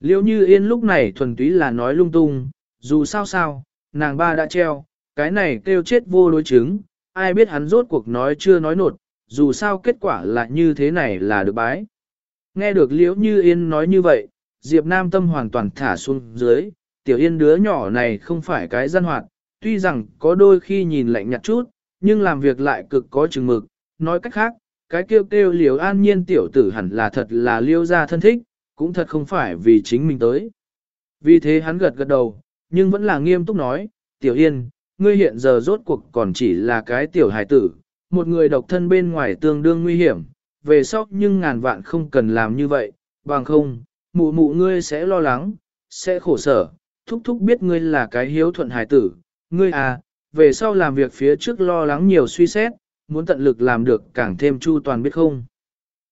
Liêu như yên lúc này thuần túy là nói lung tung, dù sao sao, nàng ba đã treo, cái này kêu chết vô đối chứng, ai biết hắn rốt cuộc nói chưa nói nột, dù sao kết quả là như thế này là được bái. Nghe được liễu như yên nói như vậy, Diệp Nam tâm hoàn toàn thả xuống dưới, tiểu yên đứa nhỏ này không phải cái gian hoạt, tuy rằng có đôi khi nhìn lạnh nhạt chút, nhưng làm việc lại cực có chừng mực, nói cách khác, cái kêu kêu liễu an nhiên tiểu tử hẳn là thật là liêu gia thân thích, cũng thật không phải vì chính mình tới. Vì thế hắn gật gật đầu, nhưng vẫn là nghiêm túc nói, tiểu yên, ngươi hiện giờ rốt cuộc còn chỉ là cái tiểu hài tử, một người độc thân bên ngoài tương đương nguy hiểm, về sau nhưng ngàn vạn không cần làm như vậy, bằng không, mụ mụ ngươi sẽ lo lắng, sẽ khổ sở, thúc thúc biết ngươi là cái hiếu thuận hài tử, ngươi à, về sau làm việc phía trước lo lắng nhiều suy xét, muốn tận lực làm được càng thêm chu toàn biết không.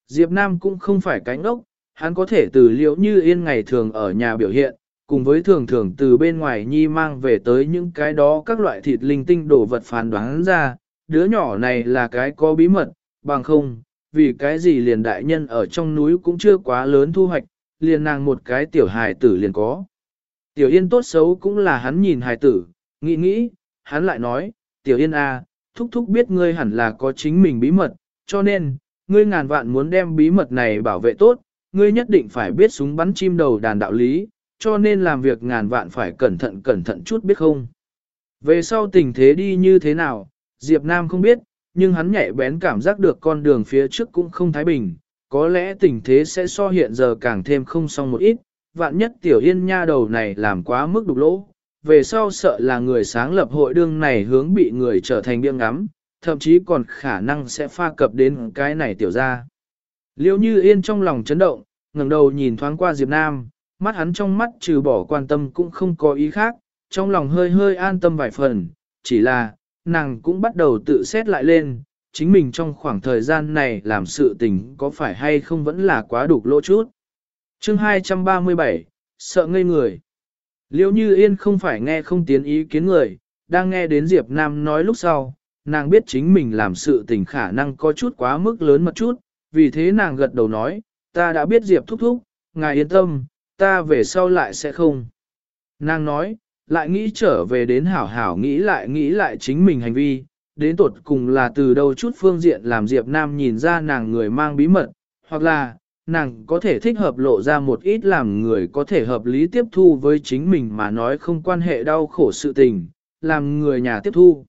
Diệp Nam cũng không phải cánh ốc, hắn có thể từ liễu như yên ngày thường ở nhà biểu hiện, cùng với thường thường từ bên ngoài nhi mang về tới những cái đó các loại thịt linh tinh đồ vật phán đoán ra, đứa nhỏ này là cái có bí mật, bằng không, vì cái gì liền đại nhân ở trong núi cũng chưa quá lớn thu hoạch, liền nàng một cái tiểu hài tử liền có. Tiểu Yên tốt xấu cũng là hắn nhìn hài tử, nghĩ nghĩ, hắn lại nói, Tiểu Yên à, thúc thúc biết ngươi hẳn là có chính mình bí mật, cho nên, ngươi ngàn vạn muốn đem bí mật này bảo vệ tốt, ngươi nhất định phải biết súng bắn chim đầu đàn đạo lý, cho nên làm việc ngàn vạn phải cẩn thận cẩn thận chút biết không. Về sau tình thế đi như thế nào, Diệp Nam không biết, nhưng hắn nhạy bén cảm giác được con đường phía trước cũng không thái bình, có lẽ tình thế sẽ so hiện giờ càng thêm không xong một ít, vạn nhất tiểu yên nha đầu này làm quá mức đục lỗ, về sau sợ là người sáng lập hội đương này hướng bị người trở thành biếng ngắm, thậm chí còn khả năng sẽ pha cập đến cái này tiểu ra. Liêu như yên trong lòng chấn động, ngẩng đầu nhìn thoáng qua Diệp Nam, mắt hắn trong mắt trừ bỏ quan tâm cũng không có ý khác, trong lòng hơi hơi an tâm vài phần, chỉ là, nàng cũng bắt đầu tự xét lại lên, chính mình trong khoảng thời gian này làm sự tình có phải hay không vẫn là quá đục lỗ chút. Chương 237, sợ ngây người. Liêu như yên không phải nghe không tiến ý kiến người, đang nghe đến Diệp Nam nói lúc sau, nàng biết chính mình làm sự tình khả năng có chút quá mức lớn một chút, vì thế nàng gật đầu nói, ta đã biết Diệp thúc thúc, ngài yên tâm, ta về sau lại sẽ không. Nàng nói, lại nghĩ trở về đến hảo hảo nghĩ lại nghĩ lại chính mình hành vi, đến tột cùng là từ đâu chút phương diện làm Diệp Nam nhìn ra nàng người mang bí mật, hoặc là, nàng có thể thích hợp lộ ra một ít làm người có thể hợp lý tiếp thu với chính mình mà nói không quan hệ đau khổ sự tình, làm người nhà tiếp thu.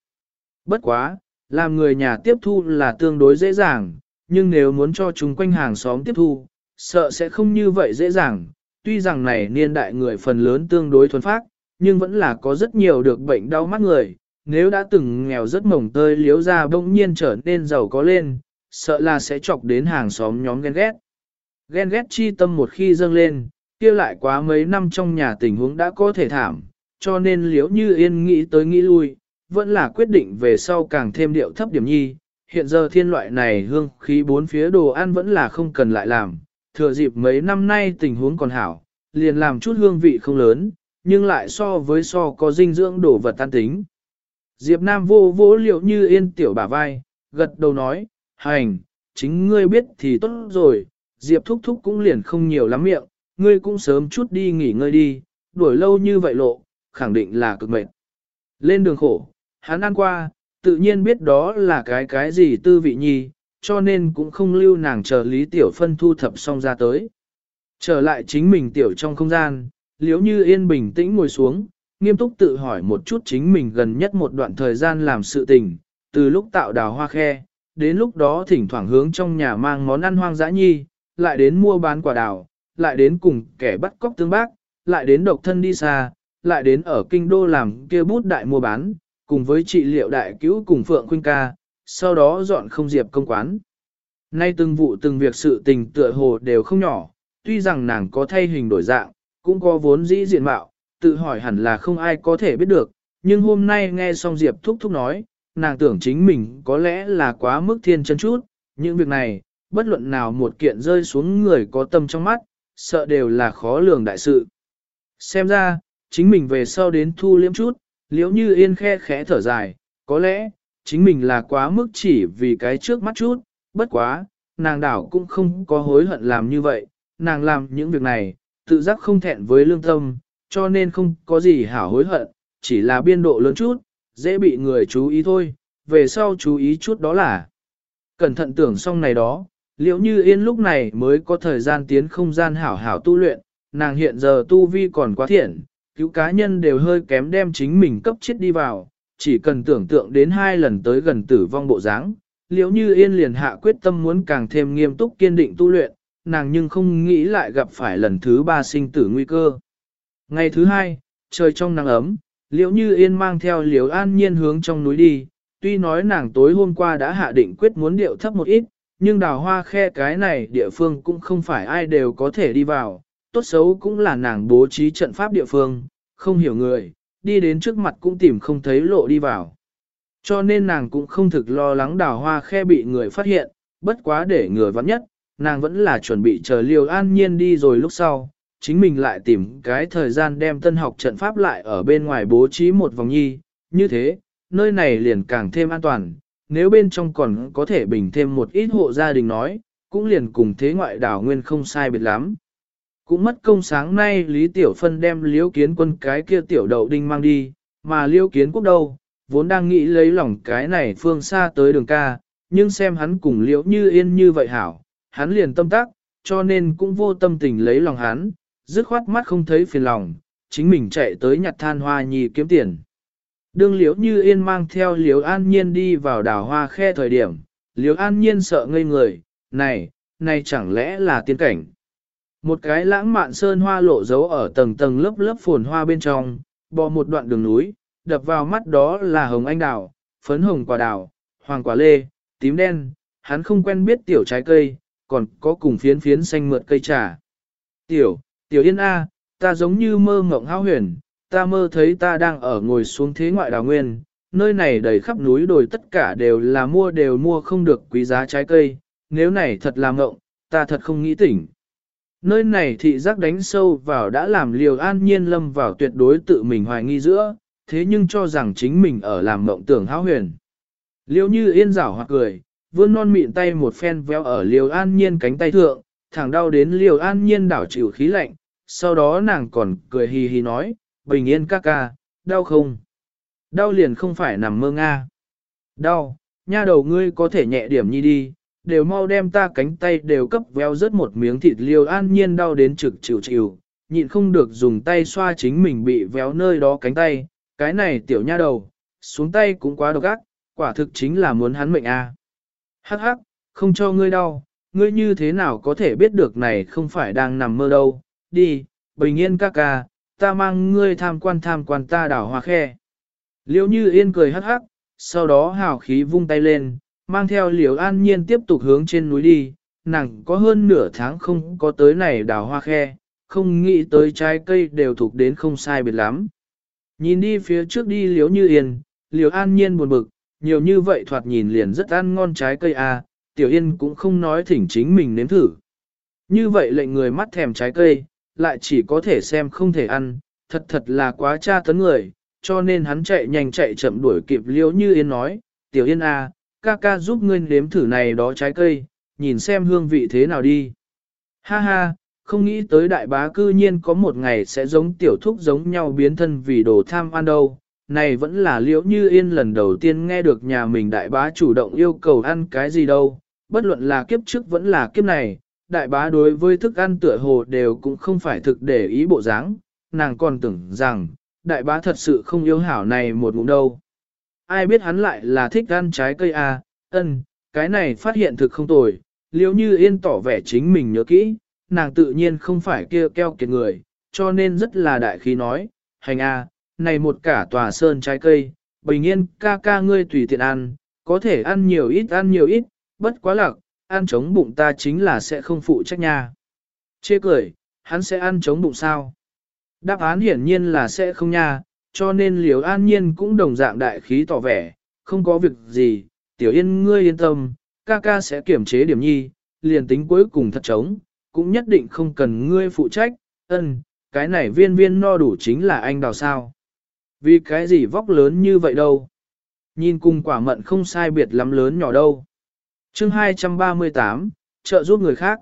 Bất quá, làm người nhà tiếp thu là tương đối dễ dàng, nhưng nếu muốn cho chúng quanh hàng xóm tiếp thu, sợ sẽ không như vậy dễ dàng. Tuy rằng này niên đại người phần lớn tương đối thuần phát, nhưng vẫn là có rất nhiều được bệnh đau mắt người. Nếu đã từng nghèo rất mỏng tơi liếu ra bỗng nhiên trở nên giàu có lên, sợ là sẽ chọc đến hàng xóm nhóm ghen ghét. Ghen ghét chi tâm một khi dâng lên, kia lại quá mấy năm trong nhà tình huống đã có thể thảm, cho nên liếu như yên nghĩ tới nghĩ lui, vẫn là quyết định về sau càng thêm điệu thấp điểm nhi. Hiện giờ thiên loại này hương khí bốn phía đồ ăn vẫn là không cần lại làm, thừa dịp mấy năm nay tình huống còn hảo, liền làm chút hương vị không lớn, nhưng lại so với so có dinh dưỡng đồ vật tan tính. Diệp Nam vô vô liệu như yên tiểu bả vai, gật đầu nói, hành, chính ngươi biết thì tốt rồi, Diệp thúc thúc cũng liền không nhiều lắm miệng, ngươi cũng sớm chút đi nghỉ ngơi đi, đuổi lâu như vậy lộ, khẳng định là cực mệt. Lên đường khổ, hắn ăn qua, tự nhiên biết đó là cái cái gì tư vị nhi, cho nên cũng không lưu nàng chờ Lý Tiểu Phân thu thập xong ra tới. Trở lại chính mình Tiểu trong không gian, liếu như yên bình tĩnh ngồi xuống, nghiêm túc tự hỏi một chút chính mình gần nhất một đoạn thời gian làm sự tình, từ lúc tạo đào hoa khe, đến lúc đó thỉnh thoảng hướng trong nhà mang món ăn hoang dã nhi, lại đến mua bán quả đào, lại đến cùng kẻ bắt cóc tương bác, lại đến độc thân đi xa, lại đến ở kinh đô làm kia bút đại mua bán, cùng với trị liệu đại cứu cùng Phượng Khuynh ca, sau đó dọn không diệp công quán. Nay từng vụ từng việc sự tình tựa hồ đều không nhỏ, tuy rằng nàng có thay hình đổi dạng, cũng có vốn dĩ diện mạo, tự hỏi hẳn là không ai có thể biết được, nhưng hôm nay nghe xong Diệp thúc thúc nói, nàng tưởng chính mình có lẽ là quá mức thiên chân chút, những việc này, bất luận nào một kiện rơi xuống người có tâm trong mắt, sợ đều là khó lường đại sự. Xem ra, chính mình về sau đến thu liễm chút, liễu như yên khe khẽ thở dài, có lẽ, chính mình là quá mức chỉ vì cái trước mắt chút, bất quá, nàng đảo cũng không có hối hận làm như vậy, nàng làm những việc này, tự giác không thẹn với lương tâm, cho nên không có gì hảo hối hận, chỉ là biên độ lớn chút, dễ bị người chú ý thôi, về sau chú ý chút đó là. Cẩn thận tưởng xong này đó, liệu như yên lúc này mới có thời gian tiến không gian hảo hảo tu luyện, nàng hiện giờ tu vi còn quá thiện, cứu cá nhân đều hơi kém đem chính mình cấp chết đi vào, chỉ cần tưởng tượng đến hai lần tới gần tử vong bộ dáng, liễu như yên liền hạ quyết tâm muốn càng thêm nghiêm túc kiên định tu luyện, nàng nhưng không nghĩ lại gặp phải lần thứ ba sinh tử nguy cơ. Ngày thứ hai, trời trong nắng ấm, liễu như yên mang theo liễu an nhiên hướng trong núi đi, tuy nói nàng tối hôm qua đã hạ định quyết muốn điệu thấp một ít, nhưng đào hoa khe cái này địa phương cũng không phải ai đều có thể đi vào, tốt xấu cũng là nàng bố trí trận pháp địa phương, không hiểu người, đi đến trước mặt cũng tìm không thấy lộ đi vào. Cho nên nàng cũng không thực lo lắng đào hoa khe bị người phát hiện, bất quá để người vắng nhất, nàng vẫn là chuẩn bị chờ liều an nhiên đi rồi lúc sau, chính mình lại tìm cái thời gian đem tân học trận pháp lại ở bên ngoài bố trí một vòng nhi, như thế, nơi này liền càng thêm an toàn, nếu bên trong còn có thể bình thêm một ít hộ gia đình nói, cũng liền cùng thế ngoại đảo nguyên không sai biệt lắm. Cũng mất công sáng nay Lý Tiểu Phân đem liễu kiến quân cái kia tiểu đậu đinh mang đi, mà liễu kiến quốc đâu, vốn đang nghĩ lấy lòng cái này phương xa tới đường ca, nhưng xem hắn cùng liễu như yên như vậy hảo, hắn liền tâm tác, cho nên cũng vô tâm tình lấy lòng hắn, dứt khoát mắt không thấy phiền lòng, chính mình chạy tới nhặt than hoa nhì kiếm tiền. Đương liễu như yên mang theo liễu an nhiên đi vào đảo hoa khe thời điểm, liễu an nhiên sợ ngây người, này, này chẳng lẽ là tiên cảnh. Một cái lãng mạn sơn hoa lộ dấu ở tầng tầng lớp lớp phồn hoa bên trong, bò một đoạn đường núi, đập vào mắt đó là hồng anh đào, phấn hồng quả đào, hoàng quả lê, tím đen, hắn không quen biết tiểu trái cây, còn có cùng phiến phiến xanh mượt cây trà. Tiểu, tiểu yên A, ta giống như mơ mộng hao huyền, ta mơ thấy ta đang ở ngồi xuống thế ngoại đào nguyên, nơi này đầy khắp núi đồi tất cả đều là mua đều mua không được quý giá trái cây, nếu này thật là mộng, ta thật không nghĩ tỉnh. Nơi này thị giác đánh sâu vào đã làm liều an nhiên lâm vào tuyệt đối tự mình hoài nghi giữa, thế nhưng cho rằng chính mình ở làm mộng tưởng hão huyền. Liêu như yên rảo hoặc cười, vươn non mịn tay một phen véo ở liều an nhiên cánh tay thượng, thẳng đau đến liều an nhiên đảo chịu khí lạnh, sau đó nàng còn cười hì hì nói, bình yên ca ca, đau không? Đau liền không phải nằm mơ nga. Đau, nha đầu ngươi có thể nhẹ điểm nhi đi, đều mau đem ta cánh tay đều cấp véo rớt một miếng thịt liều an nhiên đau đến trực chịu chịu, nhịn không được dùng tay xoa chính mình bị véo nơi đó cánh tay, cái này tiểu nha đầu, xuống tay cũng quá độc ác, quả thực chính là muốn hắn mệnh a. À. Hắc hắc, không cho ngươi đau, ngươi như thế nào có thể biết được này không phải đang nằm mơ đâu, đi, bình yên ca ca, ta mang ngươi tham quan tham quan ta đảo hoa khe. Liêu như yên cười hắc hắc, sau đó hào khí vung tay lên, mang theo liều an nhiên tiếp tục hướng trên núi đi, nàng có hơn nửa tháng không có tới này đào hoa khe, không nghĩ tới trái cây đều thuộc đến không sai biệt lắm. Nhìn đi phía trước đi liếu như yên, liều an nhiên buồn bực, nhiều như vậy thoạt nhìn liền rất ăn ngon trái cây à, tiểu yên cũng không nói thỉnh chính mình nếm thử. Như vậy lệnh người mắt thèm trái cây, lại chỉ có thể xem không thể ăn, thật thật là quá tra tấn người, cho nên hắn chạy nhanh chạy chậm đuổi kịp liếu như yên nói, tiểu yên à, ca ca giúp ngươi nếm thử này đó trái cây, nhìn xem hương vị thế nào đi. Ha ha, không nghĩ tới đại bá cư nhiên có một ngày sẽ giống tiểu thúc giống nhau biến thân vì đồ tham ăn đâu. Này vẫn là liễu như yên lần đầu tiên nghe được nhà mình đại bá chủ động yêu cầu ăn cái gì đâu, bất luận là kiếp trước vẫn là kiếp này, đại bá đối với thức ăn tựa hồ đều cũng không phải thực để ý bộ dáng, nàng còn tưởng rằng, đại bá thật sự không yêu hảo này một ngụm đâu ai biết hắn lại là thích ăn trái cây à, ân, cái này phát hiện thực không tồi, liếu như yên tỏ vẻ chính mình nhớ kỹ, nàng tự nhiên không phải kia keo kiệt người, cho nên rất là đại khí nói, hành à, này một cả tòa sơn trái cây, bình yên ca ca ngươi tùy tiện ăn, có thể ăn nhiều ít ăn nhiều ít, bất quá lạc, ăn chống bụng ta chính là sẽ không phụ trách nha. Chê cười, hắn sẽ ăn chống bụng sao? Đáp án hiển nhiên là sẽ không nha, cho nên liều an nhiên cũng đồng dạng đại khí tỏ vẻ, không có việc gì, tiểu yên ngươi yên tâm, ca ca sẽ kiểm chế điểm nhi, liền tính cuối cùng thật trống, cũng nhất định không cần ngươi phụ trách, ân, cái này viên viên no đủ chính là anh đào sao. Vì cái gì vóc lớn như vậy đâu. Nhìn cùng quả mận không sai biệt lắm lớn nhỏ đâu. chương 238, trợ giúp người khác.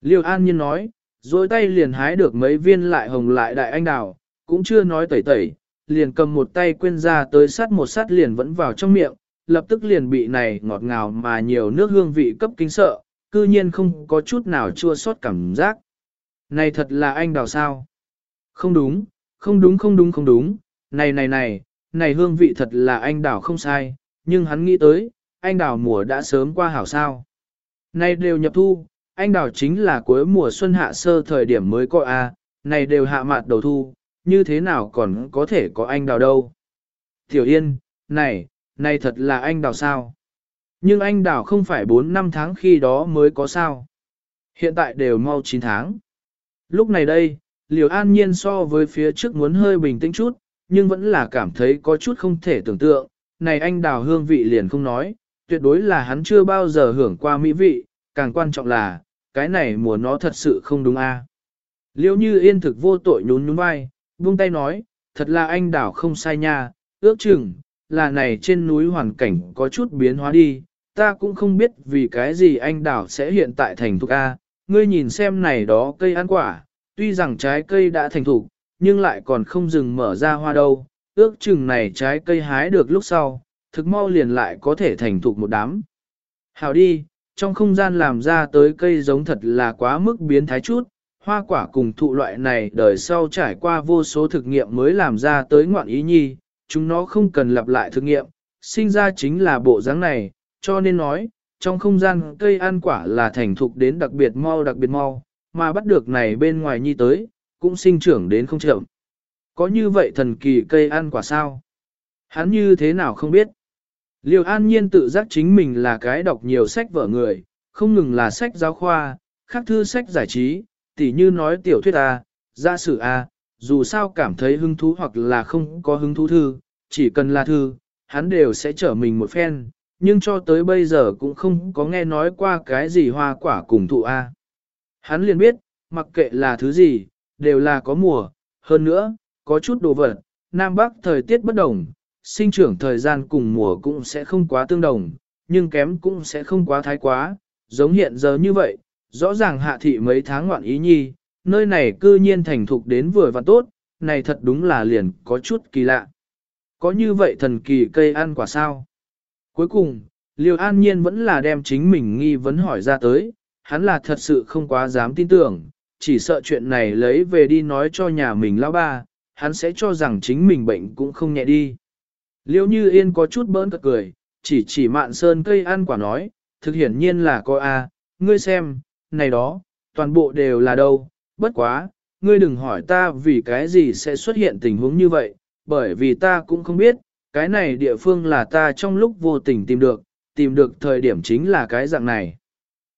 Liêu An Nhiên nói, rồi tay liền hái được mấy viên lại hồng lại đại anh đào, cũng chưa nói tẩy tẩy, liền cầm một tay quên ra tới sát một sát liền vẫn vào trong miệng, lập tức liền bị này ngọt ngào mà nhiều nước hương vị cấp kính sợ, cư nhiên không có chút nào chua xót cảm giác. Này thật là anh đào sao? Không đúng, không đúng không đúng không đúng, này này này, này hương vị thật là anh đào không sai, nhưng hắn nghĩ tới, anh đào mùa đã sớm qua hảo sao. Này đều nhập thu, anh đào chính là cuối mùa xuân hạ sơ thời điểm mới có A, này đều hạ mạt đầu thu, như thế nào còn có thể có anh đào đâu. Tiểu Yên, này, này thật là anh đào sao? Nhưng anh đào không phải 4 năm tháng khi đó mới có sao. Hiện tại đều mau 9 tháng. Lúc này đây, Liều An Nhiên so với phía trước muốn hơi bình tĩnh chút, nhưng vẫn là cảm thấy có chút không thể tưởng tượng. Này anh đào hương vị liền không nói, tuyệt đối là hắn chưa bao giờ hưởng qua mỹ vị, càng quan trọng là, cái này mùa nó thật sự không đúng a. À. Liêu như yên thực vô tội nhún nhún vai, buông tay nói, thật là anh đảo không sai nha, ước chừng, là này trên núi hoàn cảnh có chút biến hóa đi, ta cũng không biết vì cái gì anh đảo sẽ hiện tại thành thục A, ngươi nhìn xem này đó cây ăn quả, tuy rằng trái cây đã thành thục, nhưng lại còn không dừng mở ra hoa đâu, ước chừng này trái cây hái được lúc sau, thực mau liền lại có thể thành thục một đám. Hào đi, trong không gian làm ra tới cây giống thật là quá mức biến thái chút, hoa quả cùng thụ loại này đời sau trải qua vô số thực nghiệm mới làm ra tới ngoạn ý nhi, chúng nó không cần lặp lại thực nghiệm, sinh ra chính là bộ dáng này, cho nên nói, trong không gian cây ăn quả là thành thục đến đặc biệt mau đặc biệt mau, mà bắt được này bên ngoài nhi tới, cũng sinh trưởng đến không chậm. Có như vậy thần kỳ cây ăn quả sao? Hắn như thế nào không biết? Liêu an nhiên tự giác chính mình là cái đọc nhiều sách vở người, không ngừng là sách giáo khoa, khác thư sách giải trí, tỉ như nói tiểu thuyết A, Giả sử a, dù sao cảm thấy hứng thú hoặc là không có hứng thú thư, chỉ cần là thư, hắn đều sẽ trở mình một phen, nhưng cho tới bây giờ cũng không có nghe nói qua cái gì hoa quả cùng thụ A. Hắn liền biết, mặc kệ là thứ gì, đều là có mùa, hơn nữa, có chút đồ vật, Nam Bắc thời tiết bất đồng, sinh trưởng thời gian cùng mùa cũng sẽ không quá tương đồng, nhưng kém cũng sẽ không quá thái quá, giống hiện giờ như vậy, rõ ràng hạ thị mấy tháng ngoạn ý nhi, nơi này cư nhiên thành thục đến vừa và tốt, này thật đúng là liền có chút kỳ lạ. Có như vậy thần kỳ cây ăn quả sao? Cuối cùng, Liêu An Nhiên vẫn là đem chính mình nghi vấn hỏi ra tới, hắn là thật sự không quá dám tin tưởng, chỉ sợ chuyện này lấy về đi nói cho nhà mình lão ba, hắn sẽ cho rằng chính mình bệnh cũng không nhẹ đi. Liêu Như Yên có chút bỡn cợt cười, chỉ chỉ mạn sơn cây ăn quả nói, thực hiển nhiên là có A, ngươi xem, này đó, toàn bộ đều là đâu, bất quá, ngươi đừng hỏi ta vì cái gì sẽ xuất hiện tình huống như vậy, bởi vì ta cũng không biết, cái này địa phương là ta trong lúc vô tình tìm được, tìm được thời điểm chính là cái dạng này.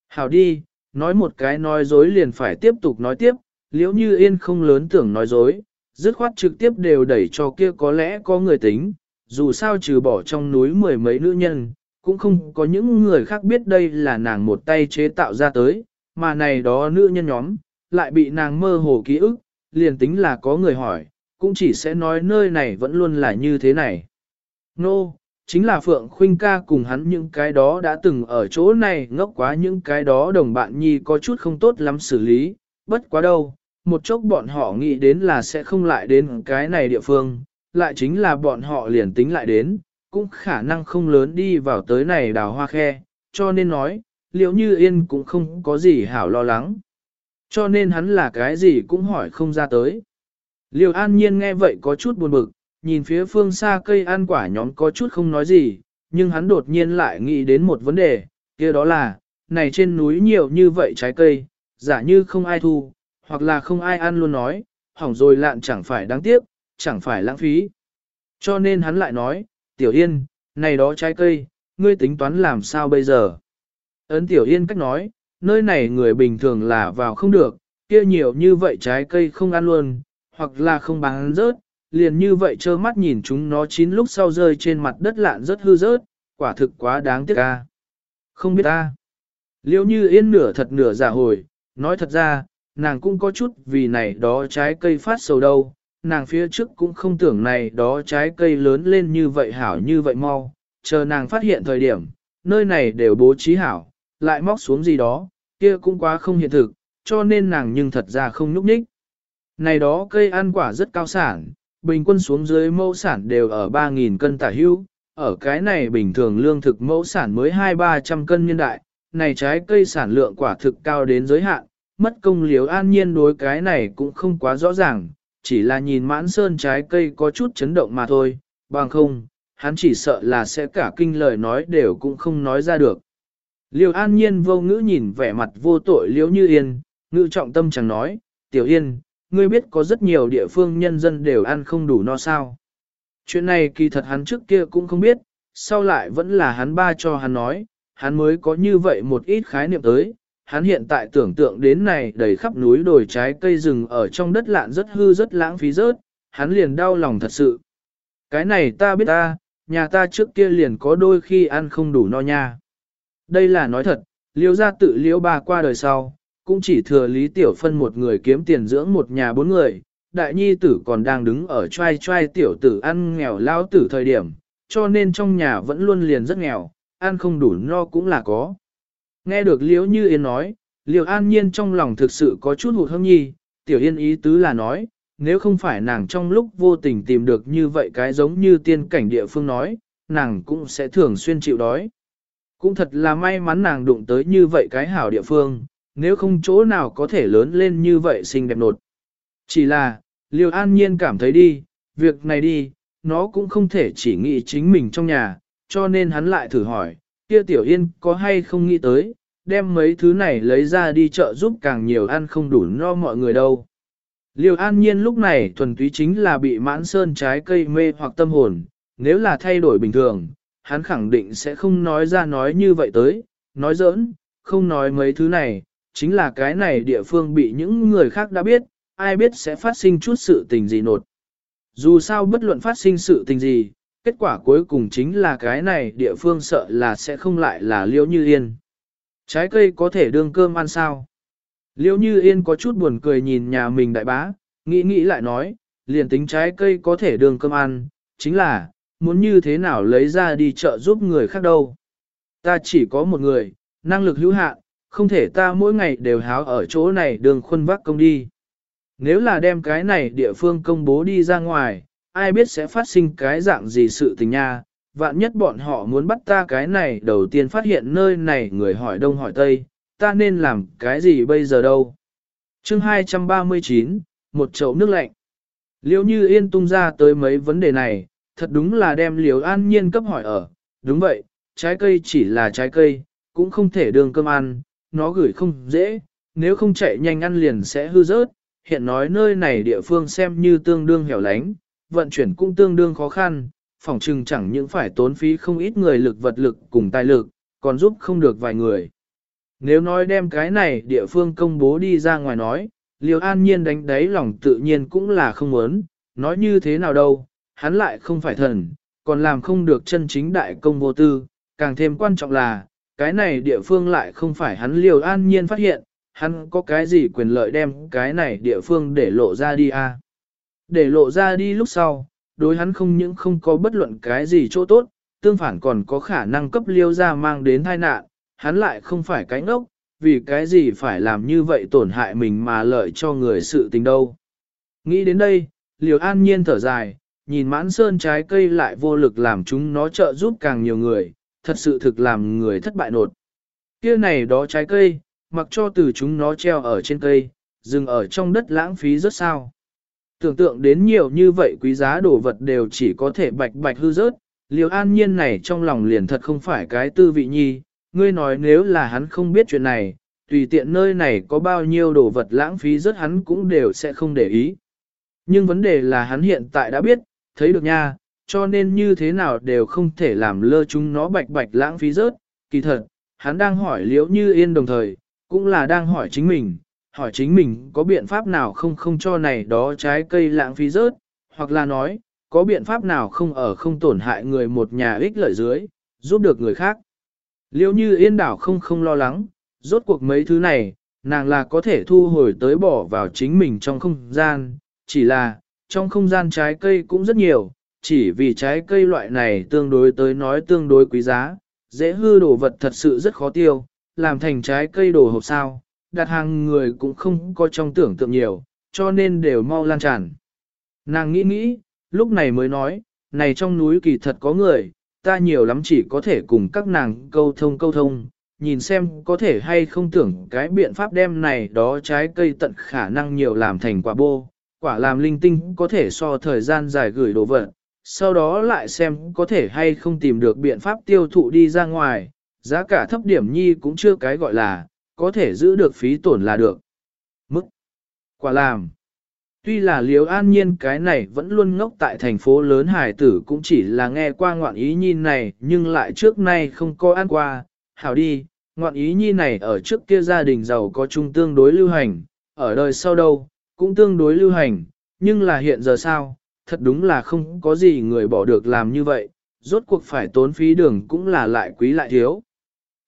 Hảo đi, nói một cái nói dối liền phải tiếp tục nói tiếp, liễu như yên không lớn tưởng nói dối, dứt khoát trực tiếp đều đẩy cho kia có lẽ có người tính, dù sao trừ bỏ trong núi mười mấy nữ nhân, cũng không có những người khác biết đây là nàng một tay chế tạo ra tới, mà này đó nữ nhân nhóm, lại bị nàng mơ hồ ký ức, liền tính là có người hỏi, cũng chỉ sẽ nói nơi này vẫn luôn là như thế này. Nô, no, chính là Phượng Khuynh ca cùng hắn những cái đó đã từng ở chỗ này ngốc quá những cái đó đồng bạn nhi có chút không tốt lắm xử lý, bất quá đâu, một chốc bọn họ nghĩ đến là sẽ không lại đến cái này địa phương, lại chính là bọn họ liền tính lại đến, cũng khả năng không lớn đi vào tới này đào hoa khe, cho nên nói, liệu như yên cũng không có gì hảo lo lắng. Cho nên hắn là cái gì cũng hỏi không ra tới. liều an nhiên nghe vậy có chút buồn bực, nhìn phía phương xa cây ăn quả nhóm có chút không nói gì, nhưng hắn đột nhiên lại nghĩ đến một vấn đề, kia đó là, này trên núi nhiều như vậy trái cây, giả như không ai thu, hoặc là không ai ăn luôn nói, hỏng rồi lạn chẳng phải đáng tiếc, chẳng phải lãng phí. Cho nên hắn lại nói, Tiểu Yên, này đó trái cây, ngươi tính toán làm sao bây giờ? Ấn Tiểu Yên cách nói, nơi này người bình thường là vào không được, kia nhiều như vậy trái cây không ăn luôn, hoặc là không bán rớt, liền như vậy trơ mắt nhìn chúng nó chín lúc sau rơi trên mặt đất lạn rất hư rớt, quả thực quá đáng tiếc ca. Không biết ta. Liêu như yên nửa thật nửa giả hồi, nói thật ra, nàng cũng có chút vì này đó trái cây phát sầu đâu, nàng phía trước cũng không tưởng này đó trái cây lớn lên như vậy hảo như vậy mau, chờ nàng phát hiện thời điểm, nơi này đều bố trí hảo, lại móc xuống gì đó, kia cũng quá không hiện thực, cho nên nàng nhưng thật ra không nhúc nhích. Này đó cây ăn quả rất cao sản, bình quân xuống dưới mẫu sản đều ở 3.000 cân tả hữu, ở cái này bình thường lương thực mẫu sản mới 2-300 cân nhân đại, này trái cây sản lượng quả thực cao đến giới hạn, mất công liếu an nhiên đối cái này cũng không quá rõ ràng, chỉ là nhìn mãn sơn trái cây có chút chấn động mà thôi, bằng không, hắn chỉ sợ là sẽ cả kinh lời nói đều cũng không nói ra được. Liêu an nhiên vô ngữ nhìn vẻ mặt vô tội liễu như yên, ngữ trọng tâm chẳng nói, tiểu yên, ngươi biết có rất nhiều địa phương nhân dân đều ăn không đủ no sao. Chuyện này kỳ thật hắn trước kia cũng không biết, sau lại vẫn là hắn ba cho hắn nói, hắn mới có như vậy một ít khái niệm tới. Hắn hiện tại tưởng tượng đến này đầy khắp núi đồi trái cây rừng ở trong đất lạn rất hư rất lãng phí rớt, hắn liền đau lòng thật sự. Cái này ta biết ta, nhà ta trước kia liền có đôi khi ăn không đủ no nha. Đây là nói thật, liêu gia tự liêu ba qua đời sau, cũng chỉ thừa Lý Tiểu Phân một người kiếm tiền dưỡng một nhà bốn người, đại nhi tử còn đang đứng ở trai trai tiểu tử ăn nghèo lao tử thời điểm, cho nên trong nhà vẫn luôn liền rất nghèo, ăn không đủ no cũng là có. Nghe được Liễu Như Yên nói, Liễu An Nhiên trong lòng thực sự có chút hụt hâm nhi, tiểu yên ý tứ là nói, nếu không phải nàng trong lúc vô tình tìm được như vậy cái giống như tiên cảnh địa phương nói, nàng cũng sẽ thường xuyên chịu đói. Cũng thật là may mắn nàng đụng tới như vậy cái hảo địa phương, nếu không chỗ nào có thể lớn lên như vậy xinh đẹp nột. Chỉ là, Liêu An Nhiên cảm thấy đi, việc này đi, nó cũng không thể chỉ nghĩ chính mình trong nhà, cho nên hắn lại thử hỏi, kia Tiểu Yên có hay không nghĩ tới, đem mấy thứ này lấy ra đi chợ giúp càng nhiều ăn không đủ no mọi người đâu. Liêu An Nhiên lúc này thuần túy chính là bị mãn sơn trái cây mê hoặc tâm hồn, nếu là thay đổi bình thường, hắn khẳng định sẽ không nói ra nói như vậy tới, nói giỡn, không nói mấy thứ này, chính là cái này địa phương bị những người khác đã biết, ai biết sẽ phát sinh chút sự tình gì nột. Dù sao bất luận phát sinh sự tình gì, kết quả cuối cùng chính là cái này địa phương sợ là sẽ không lại là liễu như yên. Trái cây có thể đương cơm ăn sao? Liễu như yên có chút buồn cười nhìn nhà mình đại bá, nghĩ nghĩ lại nói, liền tính trái cây có thể đương cơm ăn, chính là, muốn như thế nào lấy ra đi chợ giúp người khác đâu. Ta chỉ có một người, năng lực hữu hạn, không thể ta mỗi ngày đều háo ở chỗ này đường khuân vác công đi. Nếu là đem cái này địa phương công bố đi ra ngoài, ai biết sẽ phát sinh cái dạng gì sự tình nha, vạn nhất bọn họ muốn bắt ta cái này đầu tiên phát hiện nơi này người hỏi đông hỏi tây, ta nên làm cái gì bây giờ đâu. chương 239, một chậu nước lạnh. Liêu như yên tung ra tới mấy vấn đề này, thật đúng là đem liều an nhiên cấp hỏi ở, đúng vậy, trái cây chỉ là trái cây, cũng không thể đường cơm ăn, nó gửi không dễ, nếu không chạy nhanh ăn liền sẽ hư rớt, hiện nói nơi này địa phương xem như tương đương hẻo lánh, vận chuyển cũng tương đương khó khăn, phòng trừng chẳng những phải tốn phí không ít người lực vật lực cùng tài lực, còn giúp không được vài người. Nếu nói đem cái này địa phương công bố đi ra ngoài nói, liều an nhiên đánh đáy lòng tự nhiên cũng là không muốn, nói như thế nào đâu, hắn lại không phải thần, còn làm không được chân chính đại công vô tư, càng thêm quan trọng là, cái này địa phương lại không phải hắn liều an nhiên phát hiện, hắn có cái gì quyền lợi đem cái này địa phương để lộ ra đi à. Để lộ ra đi lúc sau, đối hắn không những không có bất luận cái gì chỗ tốt, tương phản còn có khả năng cấp liêu ra mang đến tai nạn, hắn lại không phải cái ngốc, vì cái gì phải làm như vậy tổn hại mình mà lợi cho người sự tình đâu. Nghĩ đến đây, liều an nhiên thở dài, nhìn mãn sơn trái cây lại vô lực làm chúng nó trợ giúp càng nhiều người, thật sự thực làm người thất bại nột. Kia này đó trái cây, mặc cho từ chúng nó treo ở trên cây, dừng ở trong đất lãng phí rất sao. Tưởng tượng đến nhiều như vậy quý giá đồ vật đều chỉ có thể bạch bạch hư rớt, liều an nhiên này trong lòng liền thật không phải cái tư vị nhi, ngươi nói nếu là hắn không biết chuyện này, tùy tiện nơi này có bao nhiêu đồ vật lãng phí rất hắn cũng đều sẽ không để ý. Nhưng vấn đề là hắn hiện tại đã biết, thấy được nha, cho nên như thế nào đều không thể làm lơ chúng nó bạch bạch lãng phí rớt. Kỳ thật, hắn đang hỏi liễu như yên đồng thời, cũng là đang hỏi chính mình, hỏi chính mình có biện pháp nào không không cho này đó trái cây lãng phí rớt, hoặc là nói, có biện pháp nào không ở không tổn hại người một nhà ích lợi dưới, giúp được người khác. Liễu như yên đảo không không lo lắng, rốt cuộc mấy thứ này, nàng là có thể thu hồi tới bỏ vào chính mình trong không gian, chỉ là, trong không gian trái cây cũng rất nhiều, chỉ vì trái cây loại này tương đối tới nói tương đối quý giá, dễ hư đồ vật thật sự rất khó tiêu, làm thành trái cây đồ hộp sao, đặt hàng người cũng không có trong tưởng tượng nhiều, cho nên đều mau lan tràn. Nàng nghĩ nghĩ, lúc này mới nói, này trong núi kỳ thật có người, ta nhiều lắm chỉ có thể cùng các nàng câu thông câu thông, nhìn xem có thể hay không tưởng cái biện pháp đem này đó trái cây tận khả năng nhiều làm thành quả bô, quả làm linh tinh có thể so thời gian dài gửi đồ vật, sau đó lại xem có thể hay không tìm được biện pháp tiêu thụ đi ra ngoài, giá cả thấp điểm nhi cũng chưa cái gọi là, có thể giữ được phí tổn là được. Mức quả làm Tuy là liếu an nhiên cái này vẫn luôn ngốc tại thành phố lớn hải tử cũng chỉ là nghe qua ngoạn ý nhi này nhưng lại trước nay không có ăn qua, hảo đi, ngoạn ý nhi này ở trước kia gia đình giàu có chung tương đối lưu hành, ở đời sau đâu, cũng tương đối lưu hành, nhưng là hiện giờ sao, thật đúng là không có gì người bỏ được làm như vậy, rốt cuộc phải tốn phí đường cũng là lại quý lại thiếu.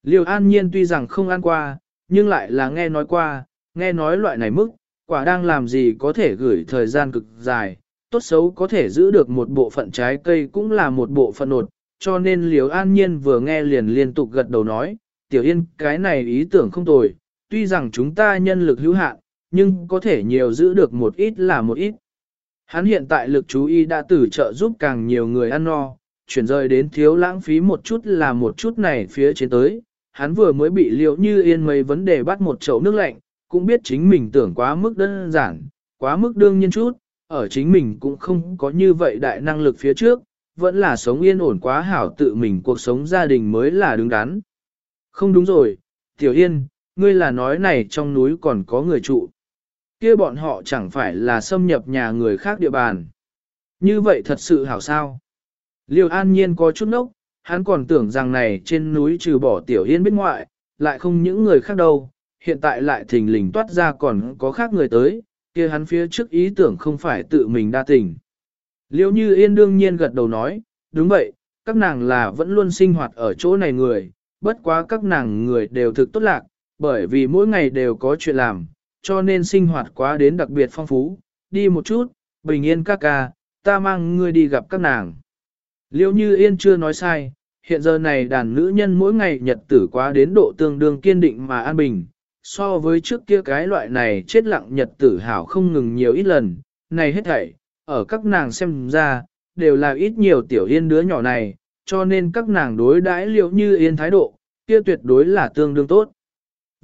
Liêu an nhiên tuy rằng không ăn qua, nhưng lại là nghe nói qua, nghe nói loại này mức, quả đang làm gì có thể gửi thời gian cực dài, tốt xấu có thể giữ được một bộ phận trái cây cũng là một bộ phận nột, cho nên Liêu an nhiên vừa nghe liền liên tục gật đầu nói, tiểu yên cái này ý tưởng không tồi, tuy rằng chúng ta nhân lực hữu hạn, nhưng có thể nhiều giữ được một ít là một ít. Hắn hiện tại lực chú ý đã từ trợ giúp càng nhiều người ăn no, chuyển rời đến thiếu lãng phí một chút là một chút này phía trên tới. Hắn vừa mới bị liệu như yên mấy vấn đề bắt một chậu nước lạnh, cũng biết chính mình tưởng quá mức đơn giản, quá mức đương nhiên chút, ở chính mình cũng không có như vậy đại năng lực phía trước, vẫn là sống yên ổn quá hảo tự mình cuộc sống gia đình mới là đứng đắn. Không đúng rồi, Tiểu Yên, ngươi là nói này trong núi còn có người trụ kia bọn họ chẳng phải là xâm nhập nhà người khác địa bàn. Như vậy thật sự hảo sao. Liêu an nhiên có chút nốc, hắn còn tưởng rằng này trên núi trừ bỏ tiểu yên bên ngoại, lại không những người khác đâu, hiện tại lại thình lình toát ra còn có khác người tới, kia hắn phía trước ý tưởng không phải tự mình đa tình. Liêu như yên đương nhiên gật đầu nói, đúng vậy, các nàng là vẫn luôn sinh hoạt ở chỗ này người, bất quá các nàng người đều thực tốt lạc, bởi vì mỗi ngày đều có chuyện làm, cho nên sinh hoạt quá đến đặc biệt phong phú, đi một chút, bình yên ca ca, ta mang ngươi đi gặp các nàng. Liêu như yên chưa nói sai, hiện giờ này đàn nữ nhân mỗi ngày nhật tử quá đến độ tương đương kiên định mà an bình, so với trước kia cái loại này chết lặng nhật tử hảo không ngừng nhiều ít lần, này hết thảy, ở các nàng xem ra, đều là ít nhiều tiểu yên đứa nhỏ này, cho nên các nàng đối đãi liệu như yên thái độ, kia tuyệt đối là tương đương tốt.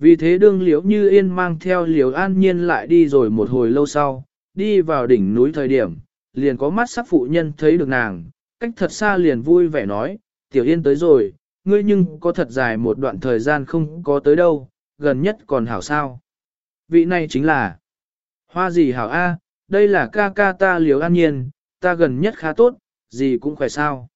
Vì thế đương liễu như yên mang theo liễu an nhiên lại đi rồi một hồi lâu sau, đi vào đỉnh núi thời điểm, liền có mắt sắc phụ nhân thấy được nàng, cách thật xa liền vui vẻ nói, tiểu yên tới rồi, ngươi nhưng có thật dài một đoạn thời gian không có tới đâu, gần nhất còn hảo sao. Vị này chính là Hoa gì hảo A, đây là ca ca ta liều an nhiên, ta gần nhất khá tốt, gì cũng khỏe sao.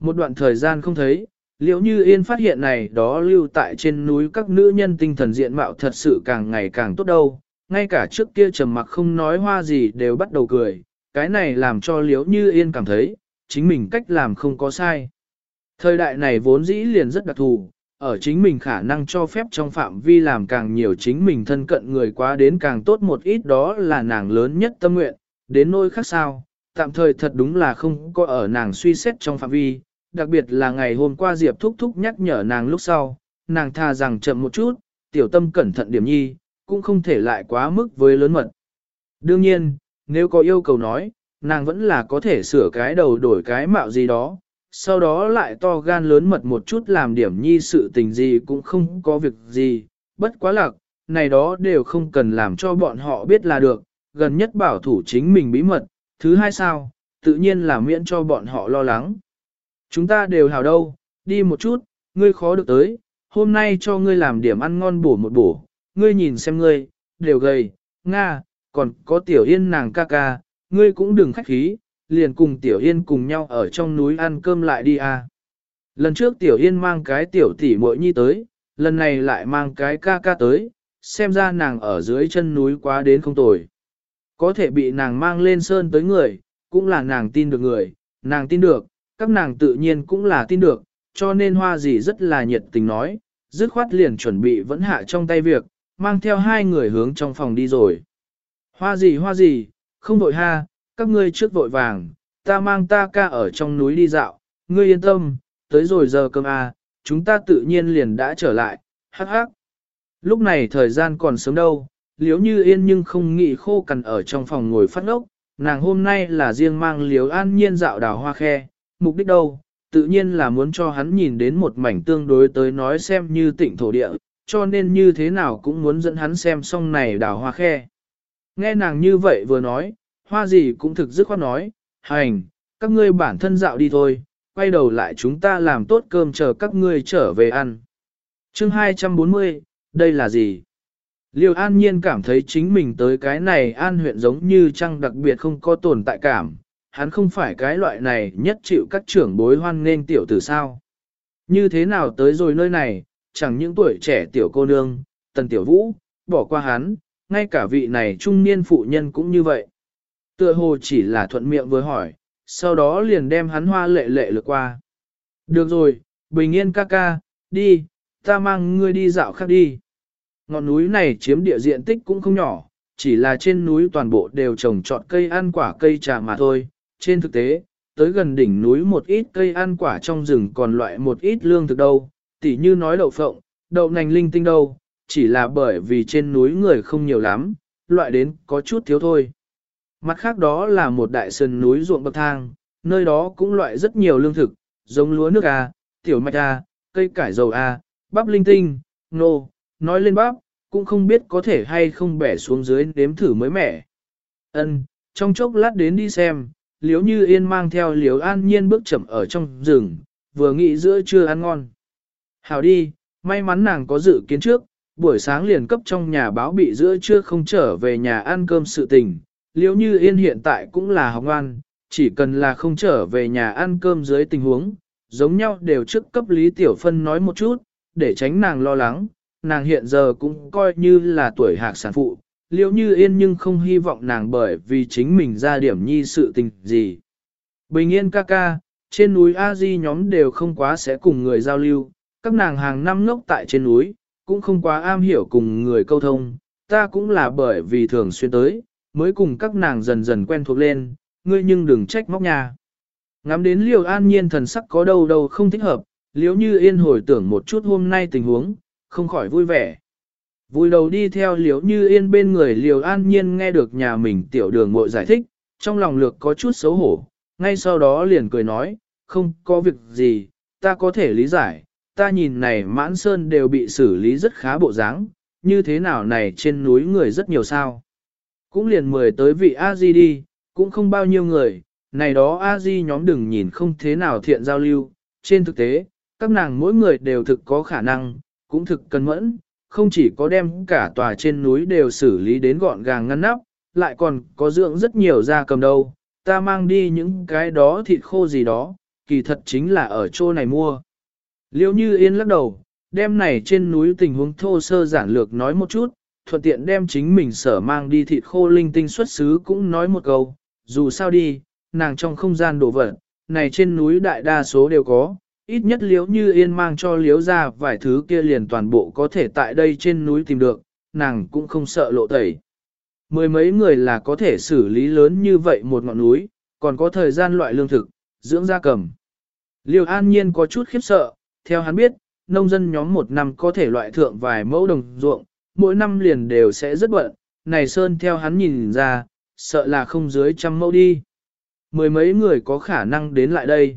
Một đoạn thời gian không thấy, liễu như yên phát hiện này đó lưu tại trên núi các nữ nhân tinh thần diện mạo thật sự càng ngày càng tốt đâu, ngay cả trước kia trầm mặc không nói hoa gì đều bắt đầu cười, cái này làm cho liễu như yên cảm thấy, chính mình cách làm không có sai. Thời đại này vốn dĩ liền rất đặc thù, ở chính mình khả năng cho phép trong phạm vi làm càng nhiều chính mình thân cận người quá đến càng tốt một ít đó là nàng lớn nhất tâm nguyện, đến nỗi khác sao, tạm thời thật đúng là không có ở nàng suy xét trong phạm vi, đặc biệt là ngày hôm qua Diệp Thúc Thúc nhắc nhở nàng lúc sau, nàng tha rằng chậm một chút, tiểu tâm cẩn thận điểm nhi, cũng không thể lại quá mức với lớn mật. Đương nhiên, nếu có yêu cầu nói, nàng vẫn là có thể sửa cái đầu đổi cái mạo gì đó, sau đó lại to gan lớn mật một chút làm điểm nhi sự tình gì cũng không có việc gì, bất quá lạc, này đó đều không cần làm cho bọn họ biết là được, gần nhất bảo thủ chính mình bí mật, thứ hai sao, tự nhiên là miễn cho bọn họ lo lắng. Chúng ta đều hào đâu, đi một chút, ngươi khó được tới, hôm nay cho ngươi làm điểm ăn ngon bổ một bổ, ngươi nhìn xem ngươi, đều gầy, nga, còn có tiểu yên nàng ca ca, ngươi cũng đừng khách khí, liền cùng Tiểu Yên cùng nhau ở trong núi ăn cơm lại đi à. Lần trước Tiểu Yên mang cái tiểu tỷ muội nhi tới, lần này lại mang cái ca ca tới, xem ra nàng ở dưới chân núi quá đến không tồi. Có thể bị nàng mang lên sơn tới người, cũng là nàng tin được người, nàng tin được, các nàng tự nhiên cũng là tin được, cho nên hoa gì rất là nhiệt tình nói, dứt khoát liền chuẩn bị vẫn hạ trong tay việc, mang theo hai người hướng trong phòng đi rồi. Hoa gì hoa gì, không vội ha, các ngươi trước vội vàng, ta mang ta ca ở trong núi đi dạo, ngươi yên tâm, tới rồi giờ cơm à, chúng ta tự nhiên liền đã trở lại, hắc hắc. Lúc này thời gian còn sớm đâu, liếu như yên nhưng không nghĩ khô cằn ở trong phòng ngồi phát ngốc, nàng hôm nay là riêng mang liếu an nhiên dạo đào hoa khe, mục đích đâu, tự nhiên là muốn cho hắn nhìn đến một mảnh tương đối tới nói xem như tịnh thổ địa, cho nên như thế nào cũng muốn dẫn hắn xem xong này đào hoa khe. Nghe nàng như vậy vừa nói, hoa gì cũng thực dứt khoát nói, hành, các ngươi bản thân dạo đi thôi, quay đầu lại chúng ta làm tốt cơm chờ các ngươi trở về ăn. chương 240, đây là gì? Liêu an nhiên cảm thấy chính mình tới cái này an huyện giống như trăng đặc biệt không có tồn tại cảm, hắn không phải cái loại này nhất chịu các trưởng bối hoan nên tiểu tử sao. Như thế nào tới rồi nơi này, chẳng những tuổi trẻ tiểu cô nương, tần tiểu vũ, bỏ qua hắn, ngay cả vị này trung niên phụ nhân cũng như vậy. Tựa hồ chỉ là thuận miệng với hỏi, sau đó liền đem hắn hoa lệ lệ lược qua. Được rồi, bình yên ca ca, đi, ta mang ngươi đi dạo khác đi. Ngọn núi này chiếm địa diện tích cũng không nhỏ, chỉ là trên núi toàn bộ đều trồng trọt cây ăn quả cây trà mà thôi. Trên thực tế, tới gần đỉnh núi một ít cây ăn quả trong rừng còn loại một ít lương thực đâu, tỉ như nói đậu phộng, đậu nành linh tinh đâu, chỉ là bởi vì trên núi người không nhiều lắm, loại đến có chút thiếu thôi. Mặt khác đó là một đại sơn núi ruộng bậc thang, nơi đó cũng loại rất nhiều lương thực, giống lúa nước A, tiểu mạch A, cây cải dầu A, bắp linh tinh, nô, nói lên bắp, cũng không biết có thể hay không bẻ xuống dưới đếm thử mới mẻ. Ân, trong chốc lát đến đi xem, liếu như yên mang theo liếu an nhiên bước chậm ở trong rừng, vừa nghĩ giữa trưa ăn ngon. Hảo đi, may mắn nàng có dự kiến trước, buổi sáng liền cấp trong nhà báo bị giữa trưa không trở về nhà ăn cơm sự tình, liếu như yên hiện tại cũng là học ngoan, chỉ cần là không trở về nhà ăn cơm dưới tình huống, giống nhau đều trước cấp Lý Tiểu Phân nói một chút, để tránh nàng lo lắng, nàng hiện giờ cũng coi như là tuổi hạc sản phụ, liễu như yên nhưng không hy vọng nàng bởi vì chính mình ra điểm nhi sự tình gì. Bình yên ca ca, trên núi A Di nhóm đều không quá sẽ cùng người giao lưu, các nàng hàng năm ngốc tại trên núi, cũng không quá am hiểu cùng người câu thông, ta cũng là bởi vì thường xuyên tới, mới cùng các nàng dần dần quen thuộc lên, ngươi nhưng đừng trách móc nhà. Ngắm đến liều an nhiên thần sắc có đâu đâu không thích hợp, liếu như yên hồi tưởng một chút hôm nay tình huống, không khỏi vui vẻ. Vui đầu đi theo liếu như yên bên người liều an nhiên nghe được nhà mình tiểu đường mội giải thích, trong lòng lược có chút xấu hổ, ngay sau đó liền cười nói, không có việc gì, ta có thể lý giải, ta nhìn này mãn sơn đều bị xử lý rất khá bộ dáng, như thế nào này trên núi người rất nhiều sao. Cũng liền mời tới vị A-di đi, cũng không bao nhiêu người, này đó A-di nhóm đừng nhìn không thế nào thiện giao lưu, trên thực tế, các nàng mỗi người đều thực có khả năng, cũng thực cân mẫn, không chỉ có đem cả tòa trên núi đều xử lý đến gọn gàng ngăn nắp, lại còn có dưỡng rất nhiều da cầm đâu, ta mang đi những cái đó thịt khô gì đó, kỳ thật chính là ở chỗ này mua. Liêu như yên lắc đầu, đem này trên núi tình huống thô sơ giản lược nói một chút, thuận tiện đem chính mình sở mang đi thịt khô linh tinh xuất xứ cũng nói một câu, dù sao đi, nàng trong không gian đồ vật, này trên núi đại đa số đều có, ít nhất liếu như yên mang cho liếu ra vài thứ kia liền toàn bộ có thể tại đây trên núi tìm được, nàng cũng không sợ lộ tẩy. Mười mấy người là có thể xử lý lớn như vậy một ngọn núi, còn có thời gian loại lương thực, dưỡng gia cầm. Liêu an nhiên có chút khiếp sợ, theo hắn biết, nông dân nhóm một năm có thể loại thượng vài mẫu đồng ruộng, mỗi năm liền đều sẽ rất bận, này Sơn theo hắn nhìn ra, sợ là không dưới trăm mẫu đi. Mười mấy người có khả năng đến lại đây.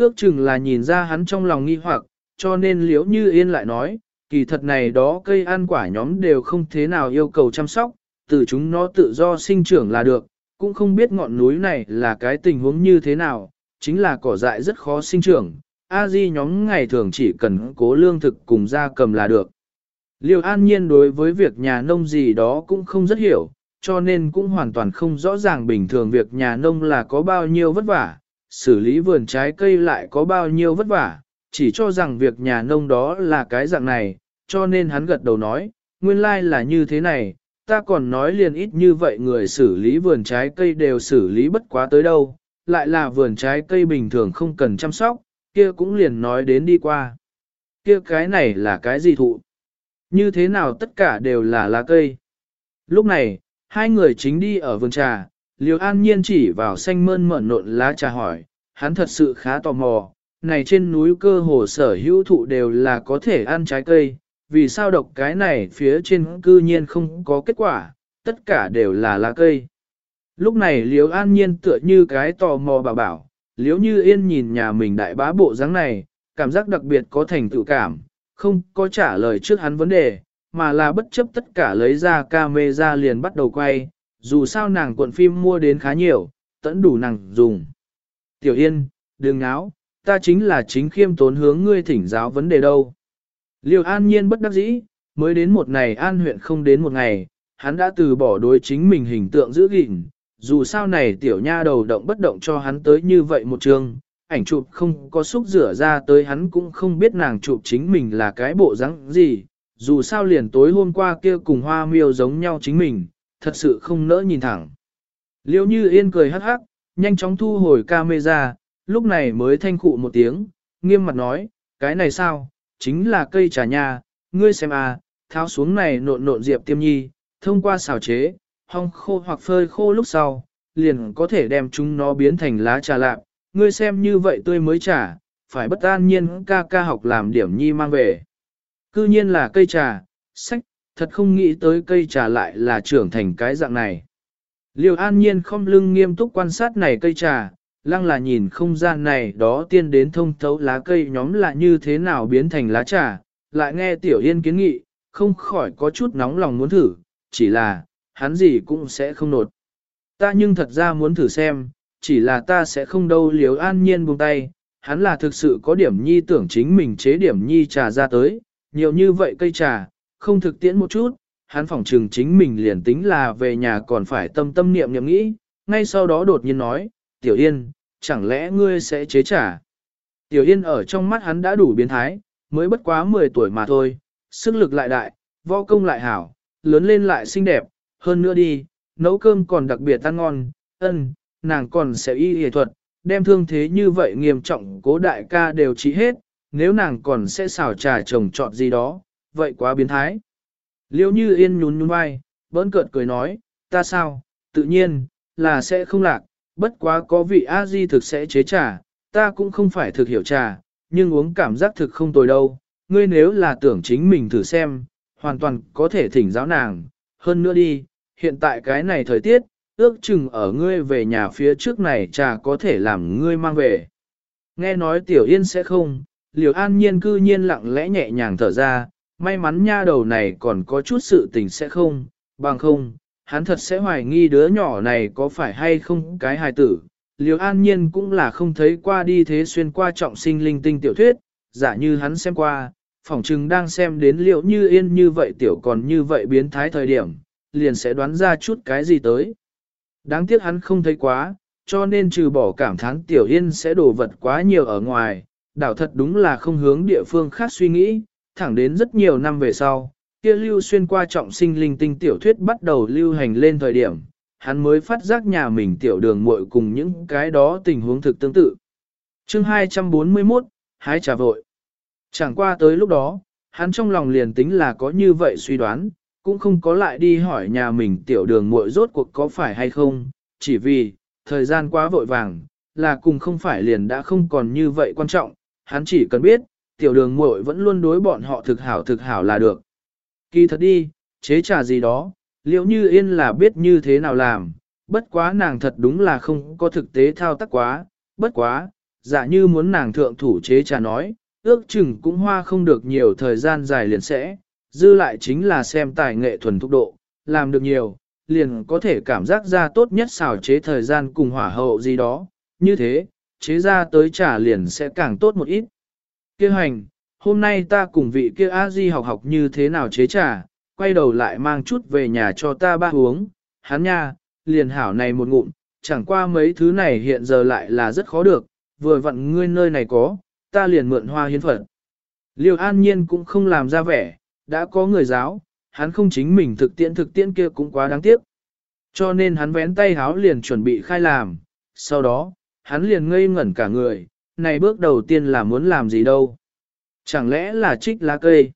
Ước chừng là nhìn ra hắn trong lòng nghi hoặc, cho nên liễu như yên lại nói, kỳ thật này đó cây ăn quả nhóm đều không thế nào yêu cầu chăm sóc, từ chúng nó tự do sinh trưởng là được, cũng không biết ngọn núi này là cái tình huống như thế nào, chính là cỏ dại rất khó sinh trưởng, a di nhóm ngày thường chỉ cần cố lương thực cùng gia cầm là được. Liêu an nhiên đối với việc nhà nông gì đó cũng không rất hiểu, cho nên cũng hoàn toàn không rõ ràng bình thường việc nhà nông là có bao nhiêu vất vả, xử lý vườn trái cây lại có bao nhiêu vất vả, chỉ cho rằng việc nhà nông đó là cái dạng này, cho nên hắn gật đầu nói, nguyên lai là như thế này, ta còn nói liền ít như vậy người xử lý vườn trái cây đều xử lý bất quá tới đâu, lại là vườn trái cây bình thường không cần chăm sóc, kia cũng liền nói đến đi qua. Kia cái này là cái gì thụ? Như thế nào tất cả đều là lá cây? Lúc này, hai người chính đi ở vườn trà, Liêu An Nhiên chỉ vào xanh mơn mởn nộn lá trà hỏi, hắn thật sự khá tò mò, này trên núi cơ hồ sở hữu thụ đều là có thể ăn trái cây, vì sao độc cái này phía trên cư nhiên không có kết quả, tất cả đều là lá cây. Lúc này Liêu An Nhiên tựa như cái tò mò bà bảo, Liêu Như Yên nhìn nhà mình đại bá bộ dáng này, cảm giác đặc biệt có thành tựu cảm, không có trả lời trước hắn vấn đề, mà là bất chấp tất cả lấy ra camera liền bắt đầu quay, dù sao nàng cuộn phim mua đến khá nhiều, tẫn đủ nàng dùng. Tiểu Yên, đừng náo, ta chính là chính khiêm tốn hướng ngươi thỉnh giáo vấn đề đâu. Liêu an nhiên bất đắc dĩ, mới đến một ngày an huyện không đến một ngày, hắn đã từ bỏ đối chính mình hình tượng giữ gìn, dù sao này tiểu nha đầu động bất động cho hắn tới như vậy một trường, ảnh chụp không có xúc rửa ra tới hắn cũng không biết nàng chụp chính mình là cái bộ dáng gì, dù sao liền tối hôm qua kia cùng hoa miêu giống nhau chính mình, thật sự không nỡ nhìn thẳng. Liêu như yên cười hắc hắc, nhanh chóng thu hồi camera, lúc này mới thanh khụ một tiếng, nghiêm mặt nói, cái này sao, chính là cây trà nha, ngươi xem à, tháo xuống này nộn nộn diệp tiêm nhi, thông qua xào chế, hong khô hoặc phơi khô lúc sau, liền có thể đem chúng nó biến thành lá trà lạp, ngươi xem như vậy tươi mới trà, phải bất an nhiên ca ca học làm điểm nhi mang về. Cư nhiên là cây trà, sách, thật không nghĩ tới cây trà lại là trưởng thành cái dạng này. Liêu an nhiên không lưng nghiêm túc quan sát này cây trà, lăng là nhìn không gian này đó tiên đến thông thấu lá cây nhóm là như thế nào biến thành lá trà, lại nghe tiểu yên kiến nghị, không khỏi có chút nóng lòng muốn thử, chỉ là, hắn gì cũng sẽ không nột. Ta nhưng thật ra muốn thử xem, chỉ là ta sẽ không đâu liều an nhiên buông tay, hắn là thực sự có điểm nhi tưởng chính mình chế điểm nhi trà ra tới, nhiều như vậy cây trà, không thực tiễn một chút, hắn phỏng trừng chính mình liền tính là về nhà còn phải tâm tâm niệm niệm nghĩ, ngay sau đó đột nhiên nói, Tiểu Yên, chẳng lẽ ngươi sẽ chế trả? Tiểu Yên ở trong mắt hắn đã đủ biến thái, mới bất quá 10 tuổi mà thôi, sức lực lại đại, võ công lại hảo, lớn lên lại xinh đẹp, hơn nữa đi, nấu cơm còn đặc biệt ăn ngon, ân, nàng còn sẽ y y thuật, đem thương thế như vậy nghiêm trọng cố đại ca đều trị hết, nếu nàng còn sẽ xào trà trồng trọt gì đó, vậy quá biến thái. Liêu như yên nhún nhún vai, bỡn cợt cười nói, ta sao, tự nhiên, là sẽ không lạc, bất quá có vị a di thực sẽ chế trà, ta cũng không phải thực hiểu trà, nhưng uống cảm giác thực không tồi đâu, ngươi nếu là tưởng chính mình thử xem, hoàn toàn có thể thỉnh giáo nàng, hơn nữa đi, hiện tại cái này thời tiết, ước chừng ở ngươi về nhà phía trước này trà có thể làm ngươi mang về. Nghe nói tiểu yên sẽ không, liều an nhiên cư nhiên lặng lẽ nhẹ nhàng thở ra, may mắn nha đầu này còn có chút sự tình sẽ không, bằng không, hắn thật sẽ hoài nghi đứa nhỏ này có phải hay không cái hài tử. Liều an nhiên cũng là không thấy qua đi thế xuyên qua trọng sinh linh tinh tiểu thuyết, giả như hắn xem qua, phỏng chừng đang xem đến liệu như yên như vậy tiểu còn như vậy biến thái thời điểm, liền sẽ đoán ra chút cái gì tới. Đáng tiếc hắn không thấy quá, cho nên trừ bỏ cảm thán tiểu yên sẽ đổ vật quá nhiều ở ngoài, đảo thật đúng là không hướng địa phương khác suy nghĩ, thẳng đến rất nhiều năm về sau, kia lưu xuyên qua trọng sinh linh tinh tiểu thuyết bắt đầu lưu hành lên thời điểm, hắn mới phát giác nhà mình tiểu đường muội cùng những cái đó tình huống thực tương tự. Chương 241, hái trà vội. Chẳng qua tới lúc đó, hắn trong lòng liền tính là có như vậy suy đoán, cũng không có lại đi hỏi nhà mình tiểu đường muội rốt cuộc có phải hay không, chỉ vì, thời gian quá vội vàng, là cùng không phải liền đã không còn như vậy quan trọng, hắn chỉ cần biết, tiểu đường muội vẫn luôn đối bọn họ thực hảo thực hảo là được. Kỳ thật đi, chế trà gì đó, liệu như yên là biết như thế nào làm, bất quá nàng thật đúng là không có thực tế thao tác quá, bất quá, giả dạ như muốn nàng thượng thủ chế trà nói, ước chừng cũng hoa không được nhiều thời gian dài liền sẽ, dư lại chính là xem tài nghệ thuần thúc độ, làm được nhiều, liền có thể cảm giác ra tốt nhất xào chế thời gian cùng hỏa hậu gì đó, như thế, chế ra tới trà liền sẽ càng tốt một ít. Kêu hành, hôm nay ta cùng vị kia a di học học như thế nào chế trà, quay đầu lại mang chút về nhà cho ta ba uống, hắn nha, liền hảo này một ngụm, chẳng qua mấy thứ này hiện giờ lại là rất khó được, vừa vặn ngươi nơi này có, ta liền mượn hoa hiến phật. Liêu an nhiên cũng không làm ra vẻ, đã có người giáo, hắn không chính mình thực tiễn thực tiễn kia cũng quá đáng tiếc. Cho nên hắn vén tay háo liền chuẩn bị khai làm, sau đó, hắn liền ngây ngẩn cả người, này bước đầu tiên là muốn làm gì đâu. Chẳng lẽ là trích lá cây?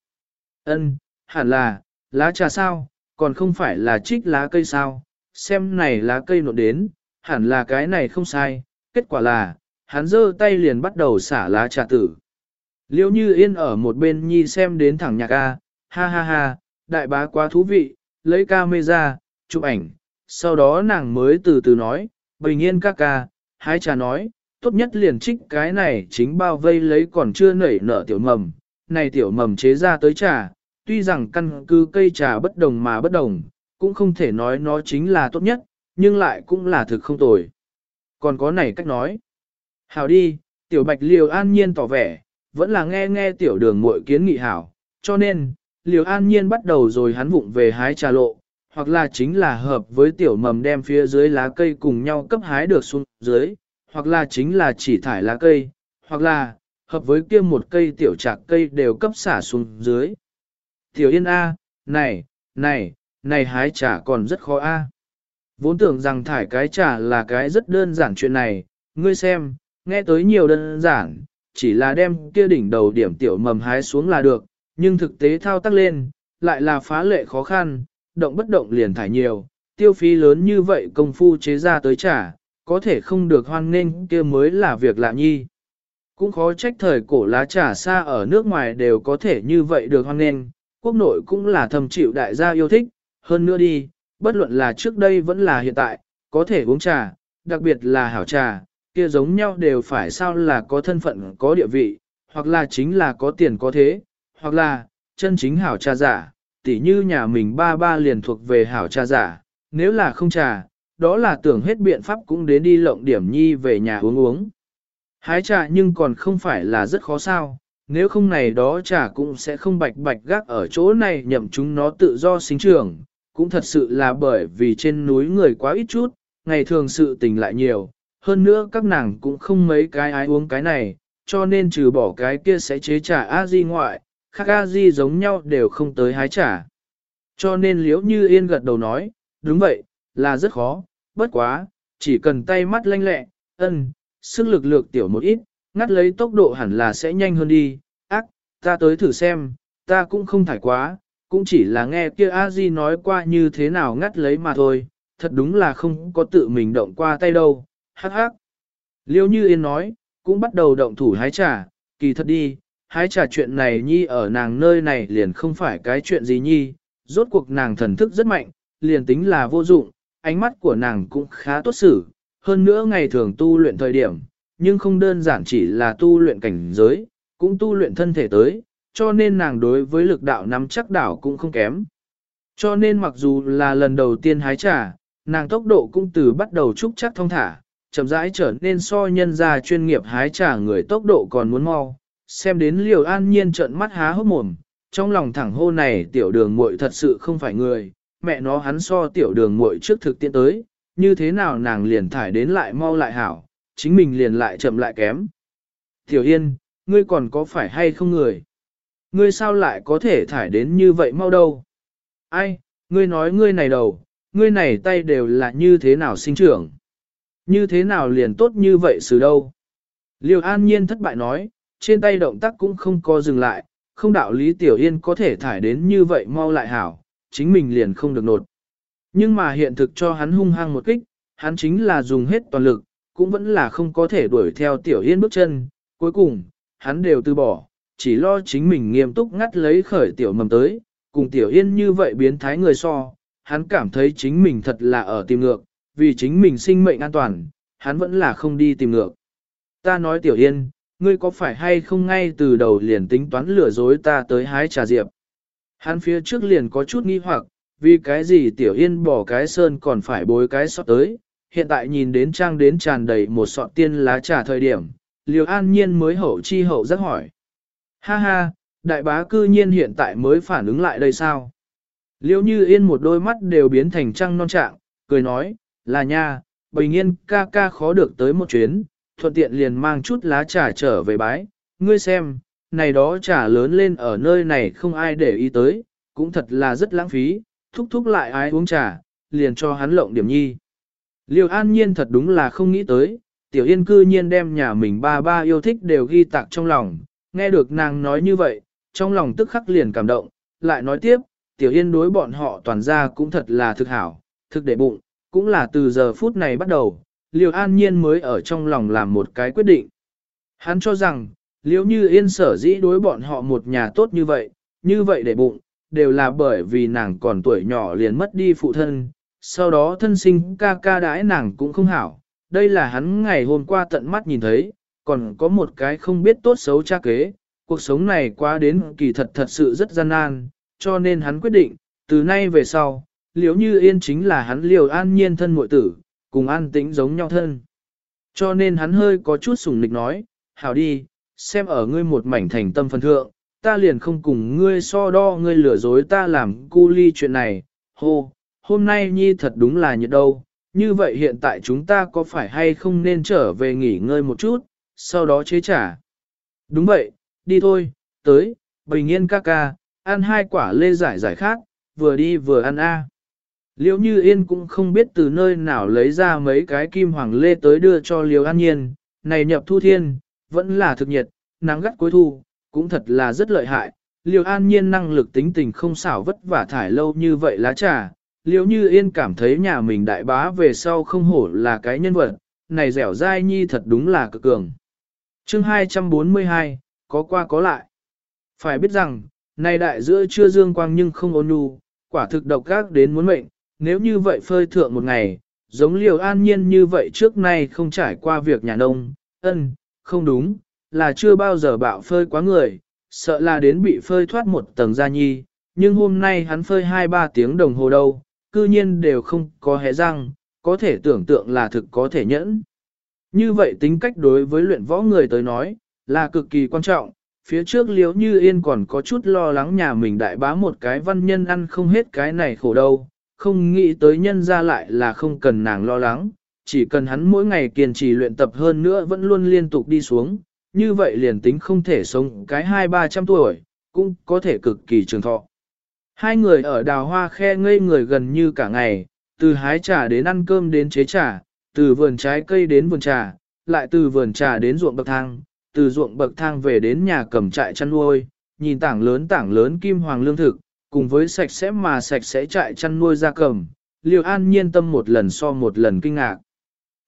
Ân, hẳn là, lá trà sao, còn không phải là trích lá cây sao, xem này lá cây nộn đến, hẳn là cái này không sai, kết quả là, hắn giơ tay liền bắt đầu xả lá trà tử. Liêu như yên ở một bên nhi xem đến thẳng nhạc A, ha ha ha, đại bá quá thú vị, lấy camera, chụp ảnh, sau đó nàng mới từ từ nói, bình yên ca ca, hái trà nói, tốt nhất liền trích cái này chính bao vây lấy còn chưa nảy nở tiểu mầm, này tiểu mầm chế ra tới trà, tuy rằng căn cứ cây trà bất đồng mà bất đồng, cũng không thể nói nó chính là tốt nhất, nhưng lại cũng là thực không tồi. Còn có này cách nói. Hảo đi, tiểu bạch liều an nhiên tỏ vẻ, vẫn là nghe nghe tiểu đường muội kiến nghị hảo, cho nên, liều an nhiên bắt đầu rồi hắn vụng về hái trà lộ, hoặc là chính là hợp với tiểu mầm đem phía dưới lá cây cùng nhau cấp hái được xuống dưới, hoặc là chính là chỉ thải lá cây, hoặc là hợp với kia một cây tiểu trạc cây đều cấp xả xuống dưới. Tiểu Yên A, này, này, này hái trà còn rất khó A. Vốn tưởng rằng thải cái trà là cái rất đơn giản chuyện này, ngươi xem, nghe tới nhiều đơn giản, chỉ là đem kia đỉnh đầu điểm tiểu mầm hái xuống là được, nhưng thực tế thao tác lên, lại là phá lệ khó khăn, động bất động liền thải nhiều, tiêu phí lớn như vậy công phu chế ra tới trà, có thể không được hoan nghênh kia mới là việc lạ nhi. Cũng khó trách thời cổ lá trà xa ở nước ngoài đều có thể như vậy được hoan nghênh, quốc nội cũng là thầm chịu đại gia yêu thích, hơn nữa đi, bất luận là trước đây vẫn là hiện tại, có thể uống trà, đặc biệt là hảo trà, kia giống nhau đều phải sao là có thân phận có địa vị, hoặc là chính là có tiền có thế, hoặc là chân chính hảo trà giả, tỉ như nhà mình ba ba liền thuộc về hảo trà giả, nếu là không trà, đó là tưởng hết biện pháp cũng đến đi lộng điểm nhi về nhà uống uống. Hái trà nhưng còn không phải là rất khó sao, nếu không này đó trà cũng sẽ không bạch bạch gác ở chỗ này nhậm chúng nó tự do sinh trưởng, cũng thật sự là bởi vì trên núi người quá ít chút, ngày thường sự tình lại nhiều, hơn nữa các nàng cũng không mấy cái ái uống cái này, cho nên trừ bỏ cái kia sẽ chế trà A-di ngoại, khác A-di giống nhau đều không tới hái trà. Cho nên liễu như yên gật đầu nói, đúng vậy, là rất khó, bất quá, chỉ cần tay mắt lanh lẹ, ân, sức lực lược tiểu một ít, ngắt lấy tốc độ hẳn là sẽ nhanh hơn đi, ác, ta tới thử xem, ta cũng không thải quá, cũng chỉ là nghe kia a di nói qua như thế nào ngắt lấy mà thôi, thật đúng là không có tự mình động qua tay đâu, hắc hắc. Liêu như yên nói, cũng bắt đầu động thủ hái trà, kỳ thật đi, hái trà chuyện này nhi ở nàng nơi này liền không phải cái chuyện gì nhi, rốt cuộc nàng thần thức rất mạnh, liền tính là vô dụng, ánh mắt của nàng cũng khá tốt xử, hơn nữa ngày thường tu luyện thời điểm, nhưng không đơn giản chỉ là tu luyện cảnh giới, cũng tu luyện thân thể tới, cho nên nàng đối với lực đạo nắm chắc đảo cũng không kém. Cho nên mặc dù là lần đầu tiên hái trà, nàng tốc độ cũng từ bắt đầu trúc chắc thông thả, chậm rãi trở nên so nhân ra chuyên nghiệp hái trà người tốc độ còn muốn mau, xem đến liều an nhiên trợn mắt há hốc mồm, trong lòng thẳng hô này tiểu đường muội thật sự không phải người, mẹ nó hắn so tiểu đường muội trước thực tiễn tới, như thế nào nàng liền thải đến lại mau lại hảo, chính mình liền lại chậm lại kém. Tiểu Yên, ngươi còn có phải hay không người? Ngươi sao lại có thể thải đến như vậy mau đâu? Ai, ngươi nói ngươi này đầu, ngươi này tay đều là như thế nào sinh trưởng? Như thế nào liền tốt như vậy xử đâu? Liêu an nhiên thất bại nói, trên tay động tác cũng không có dừng lại, không đạo lý Tiểu Yên có thể thải đến như vậy mau lại hảo, chính mình liền không được nột. Nhưng mà hiện thực cho hắn hung hăng một kích, hắn chính là dùng hết toàn lực, cũng vẫn là không có thể đuổi theo Tiểu Yên bước chân, cuối cùng, hắn đều từ bỏ, chỉ lo chính mình nghiêm túc ngắt lấy khởi Tiểu mầm tới, cùng Tiểu Yên như vậy biến thái người so, hắn cảm thấy chính mình thật là ở tìm ngược, vì chính mình sinh mệnh an toàn, hắn vẫn là không đi tìm ngược. Ta nói Tiểu Yên, ngươi có phải hay không ngay từ đầu liền tính toán lừa dối ta tới hái trà diệp. Hắn phía trước liền có chút nghi hoặc, vì cái gì Tiểu Yên bỏ cái sơn còn phải bối cái sọt tới, hiện tại nhìn đến trang đến tràn đầy một sọt tiên lá trà thời điểm, Liêu An Nhiên mới hậu chi hậu rất hỏi. Ha ha, đại bá cư nhiên hiện tại mới phản ứng lại đây sao? Liêu Như Yên một đôi mắt đều biến thành trăng non trạng, cười nói, là nha, bình yên ca ca khó được tới một chuyến, thuận tiện liền mang chút lá trà trở về bái, ngươi xem, này đó trà lớn lên ở nơi này không ai để ý tới, cũng thật là rất lãng phí, thúc thúc lại ai uống trà, liền cho hắn lộng điểm nhi. Liêu an nhiên thật đúng là không nghĩ tới, tiểu yên cư nhiên đem nhà mình ba ba yêu thích đều ghi tạc trong lòng, nghe được nàng nói như vậy, trong lòng tức khắc liền cảm động, lại nói tiếp, tiểu yên đối bọn họ toàn ra cũng thật là thực hảo, thực để bụng, cũng là từ giờ phút này bắt đầu, Liêu An Nhiên mới ở trong lòng làm một cái quyết định. Hắn cho rằng, liễu như yên sở dĩ đối bọn họ một nhà tốt như vậy, như vậy để bụng, đều là bởi vì nàng còn tuổi nhỏ liền mất đi phụ thân, sau đó thân sinh ca ca đãi nàng cũng không hảo. Đây là hắn ngày hôm qua tận mắt nhìn thấy, còn có một cái không biết tốt xấu cha kế, cuộc sống này quá đến kỳ thật thật sự rất gian nan, cho nên hắn quyết định, từ nay về sau, liễu như yên chính là hắn liều an nhiên thân muội tử, cùng an tĩnh giống nhau thân. Cho nên hắn hơi có chút sùng nịch nói, hảo đi, xem ở ngươi một mảnh thành tâm phân thượng, ta liền không cùng ngươi so đo ngươi lừa dối ta làm cu ly chuyện này, hô, hôm nay nhi thật đúng là nhiệt đâu, như vậy hiện tại chúng ta có phải hay không nên trở về nghỉ ngơi một chút, sau đó chế trả. Đúng vậy, đi thôi, tới, bình yên ca ca, ăn hai quả lê giải giải khác, vừa đi vừa ăn a. Liễu Như Yên cũng không biết từ nơi nào lấy ra mấy cái kim hoàng lê tới đưa cho Liễu An Nhiên, này nhập thu thiên, vẫn là thực nhiệt, nắng gắt cuối thu, cũng thật là rất lợi hại. Liêu An Nhiên năng lực tính tình không xảo vất vả thải lâu như vậy lá trà, liêu Như Yên cảm thấy nhà mình đại bá về sau không hổ là cái nhân vật, này dẻo dai nhi thật đúng là cực cường. Chương 242, có qua có lại. Phải biết rằng, này đại giữa chưa dương quang nhưng không ôn nhu, quả thực độc gác đến muốn mệnh, nếu như vậy phơi thượng một ngày, giống liều an nhiên như vậy trước nay không trải qua việc nhà nông, ân, không đúng, là chưa bao giờ bạo phơi quá người, sợ là đến bị phơi thoát một tầng da nhi, nhưng hôm nay hắn phơi 2-3 tiếng đồng hồ đâu, cư nhiên đều không có hé răng, có thể tưởng tượng là thực có thể nhẫn. Như vậy tính cách đối với luyện võ người tới nói, là cực kỳ quan trọng, phía trước liếu như yên còn có chút lo lắng nhà mình đại bá một cái văn nhân ăn không hết cái này khổ đâu, không nghĩ tới nhân ra lại là không cần nàng lo lắng, chỉ cần hắn mỗi ngày kiên trì luyện tập hơn nữa vẫn luôn liên tục đi xuống, như vậy liền tính không thể sống cái hai ba trăm tuổi, cũng có thể cực kỳ trường thọ. Hai người ở đào hoa khe ngây người gần như cả ngày, từ hái trà đến ăn cơm đến chế trà, từ vườn trái cây đến vườn trà, lại từ vườn trà đến ruộng bậc thang, từ ruộng bậc thang về đến nhà cầm trại chăn nuôi, nhìn tảng lớn tảng lớn kim hoàng lương thực, cùng với sạch sẽ mà sạch sẽ trại chăn nuôi ra cầm, liều An nhiên tâm một lần so một lần kinh ngạc.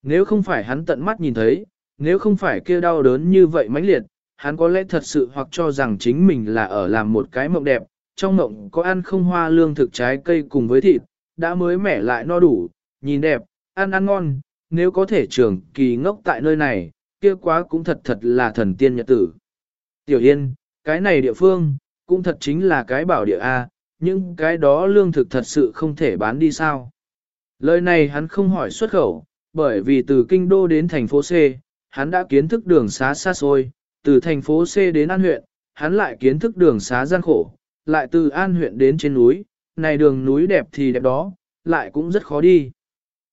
Nếu không phải hắn tận mắt nhìn thấy, nếu không phải kia đau đớn như vậy mãnh liệt, hắn có lẽ thật sự hoặc cho rằng chính mình là ở làm một cái mộng đẹp, trong mộng có ăn không hoa lương thực trái cây cùng với thịt, đã mới mẻ lại no đủ, nhìn đẹp, ăn ăn ngon, nếu có thể trường kỳ ngốc tại nơi này, kia quá cũng thật thật là thần tiên nhật tử. Tiểu Yên, cái này địa phương, cũng thật chính là cái bảo địa A, nhưng cái đó lương thực thật sự không thể bán đi sao. Lời này hắn không hỏi xuất khẩu, bởi vì từ kinh đô đến thành phố C, hắn đã kiến thức đường xá xa xôi, từ thành phố C đến An huyện, hắn lại kiến thức đường xá gian khổ, lại từ An huyện đến trên núi, này đường núi đẹp thì đẹp đó, lại cũng rất khó đi.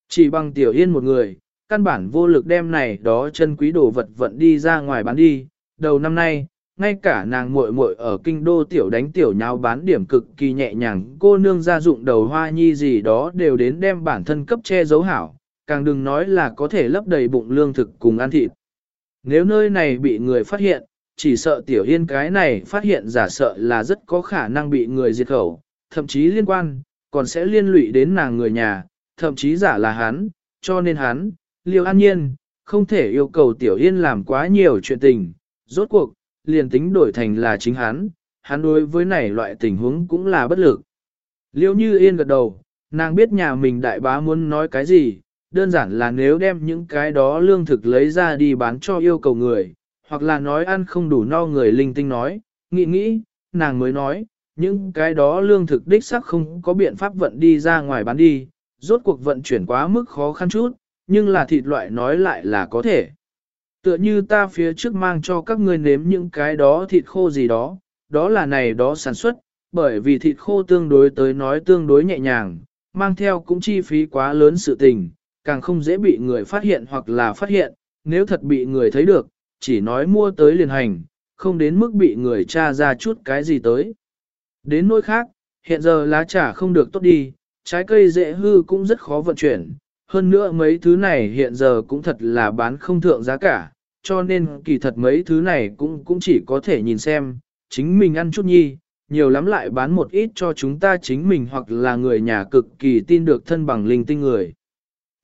Chỉ bằng tiểu yên một người, căn bản vô lực đem này đó chân quý đồ vật vận đi ra ngoài bán đi, đầu năm nay, ngay cả nàng muội muội ở kinh đô tiểu đánh tiểu nháo bán điểm cực kỳ nhẹ nhàng, cô nương gia dụng đầu hoa nhi gì đó đều đến đem bản thân cấp che giấu hảo, càng đừng nói là có thể lấp đầy bụng lương thực cùng ăn thịt. Nếu nơi này bị người phát hiện, chỉ sợ tiểu yên cái này phát hiện giả sợ là rất có khả năng bị người diệt khẩu, thậm chí liên quan, còn sẽ liên lụy đến nàng người nhà, thậm chí giả là hắn, cho nên hắn, liêu an nhiên, không thể yêu cầu tiểu yên làm quá nhiều chuyện tình, rốt cuộc, liền tính đổi thành là chính hắn, hắn đối với này loại tình huống cũng là bất lực. Liêu như yên gật đầu, nàng biết nhà mình đại bá muốn nói cái gì, đơn giản là nếu đem những cái đó lương thực lấy ra đi bán cho yêu cầu người, hoặc là nói ăn không đủ no người linh tinh nói, nghĩ nghĩ, nàng mới nói, những cái đó lương thực đích sắc không có biện pháp vận đi ra ngoài bán đi, rốt cuộc vận chuyển quá mức khó khăn chút, nhưng là thịt loại nói lại là có thể. Tựa như ta phía trước mang cho các ngươi nếm những cái đó thịt khô gì đó, đó là này đó sản xuất, bởi vì thịt khô tương đối tới nói tương đối nhẹ nhàng, mang theo cũng chi phí quá lớn sự tình, càng không dễ bị người phát hiện hoặc là phát hiện, nếu thật bị người thấy được, chỉ nói mua tới liền hành, không đến mức bị người tra ra chút cái gì tới. Đến nỗi khác, hiện giờ lá trà không được tốt đi, trái cây dễ hư cũng rất khó vận chuyển, hơn nữa mấy thứ này hiện giờ cũng thật là bán không thượng giá cả, cho nên kỳ thật mấy thứ này cũng cũng chỉ có thể nhìn xem, chính mình ăn chút nhi, nhiều lắm lại bán một ít cho chúng ta chính mình hoặc là người nhà cực kỳ tin được thân bằng linh tinh người.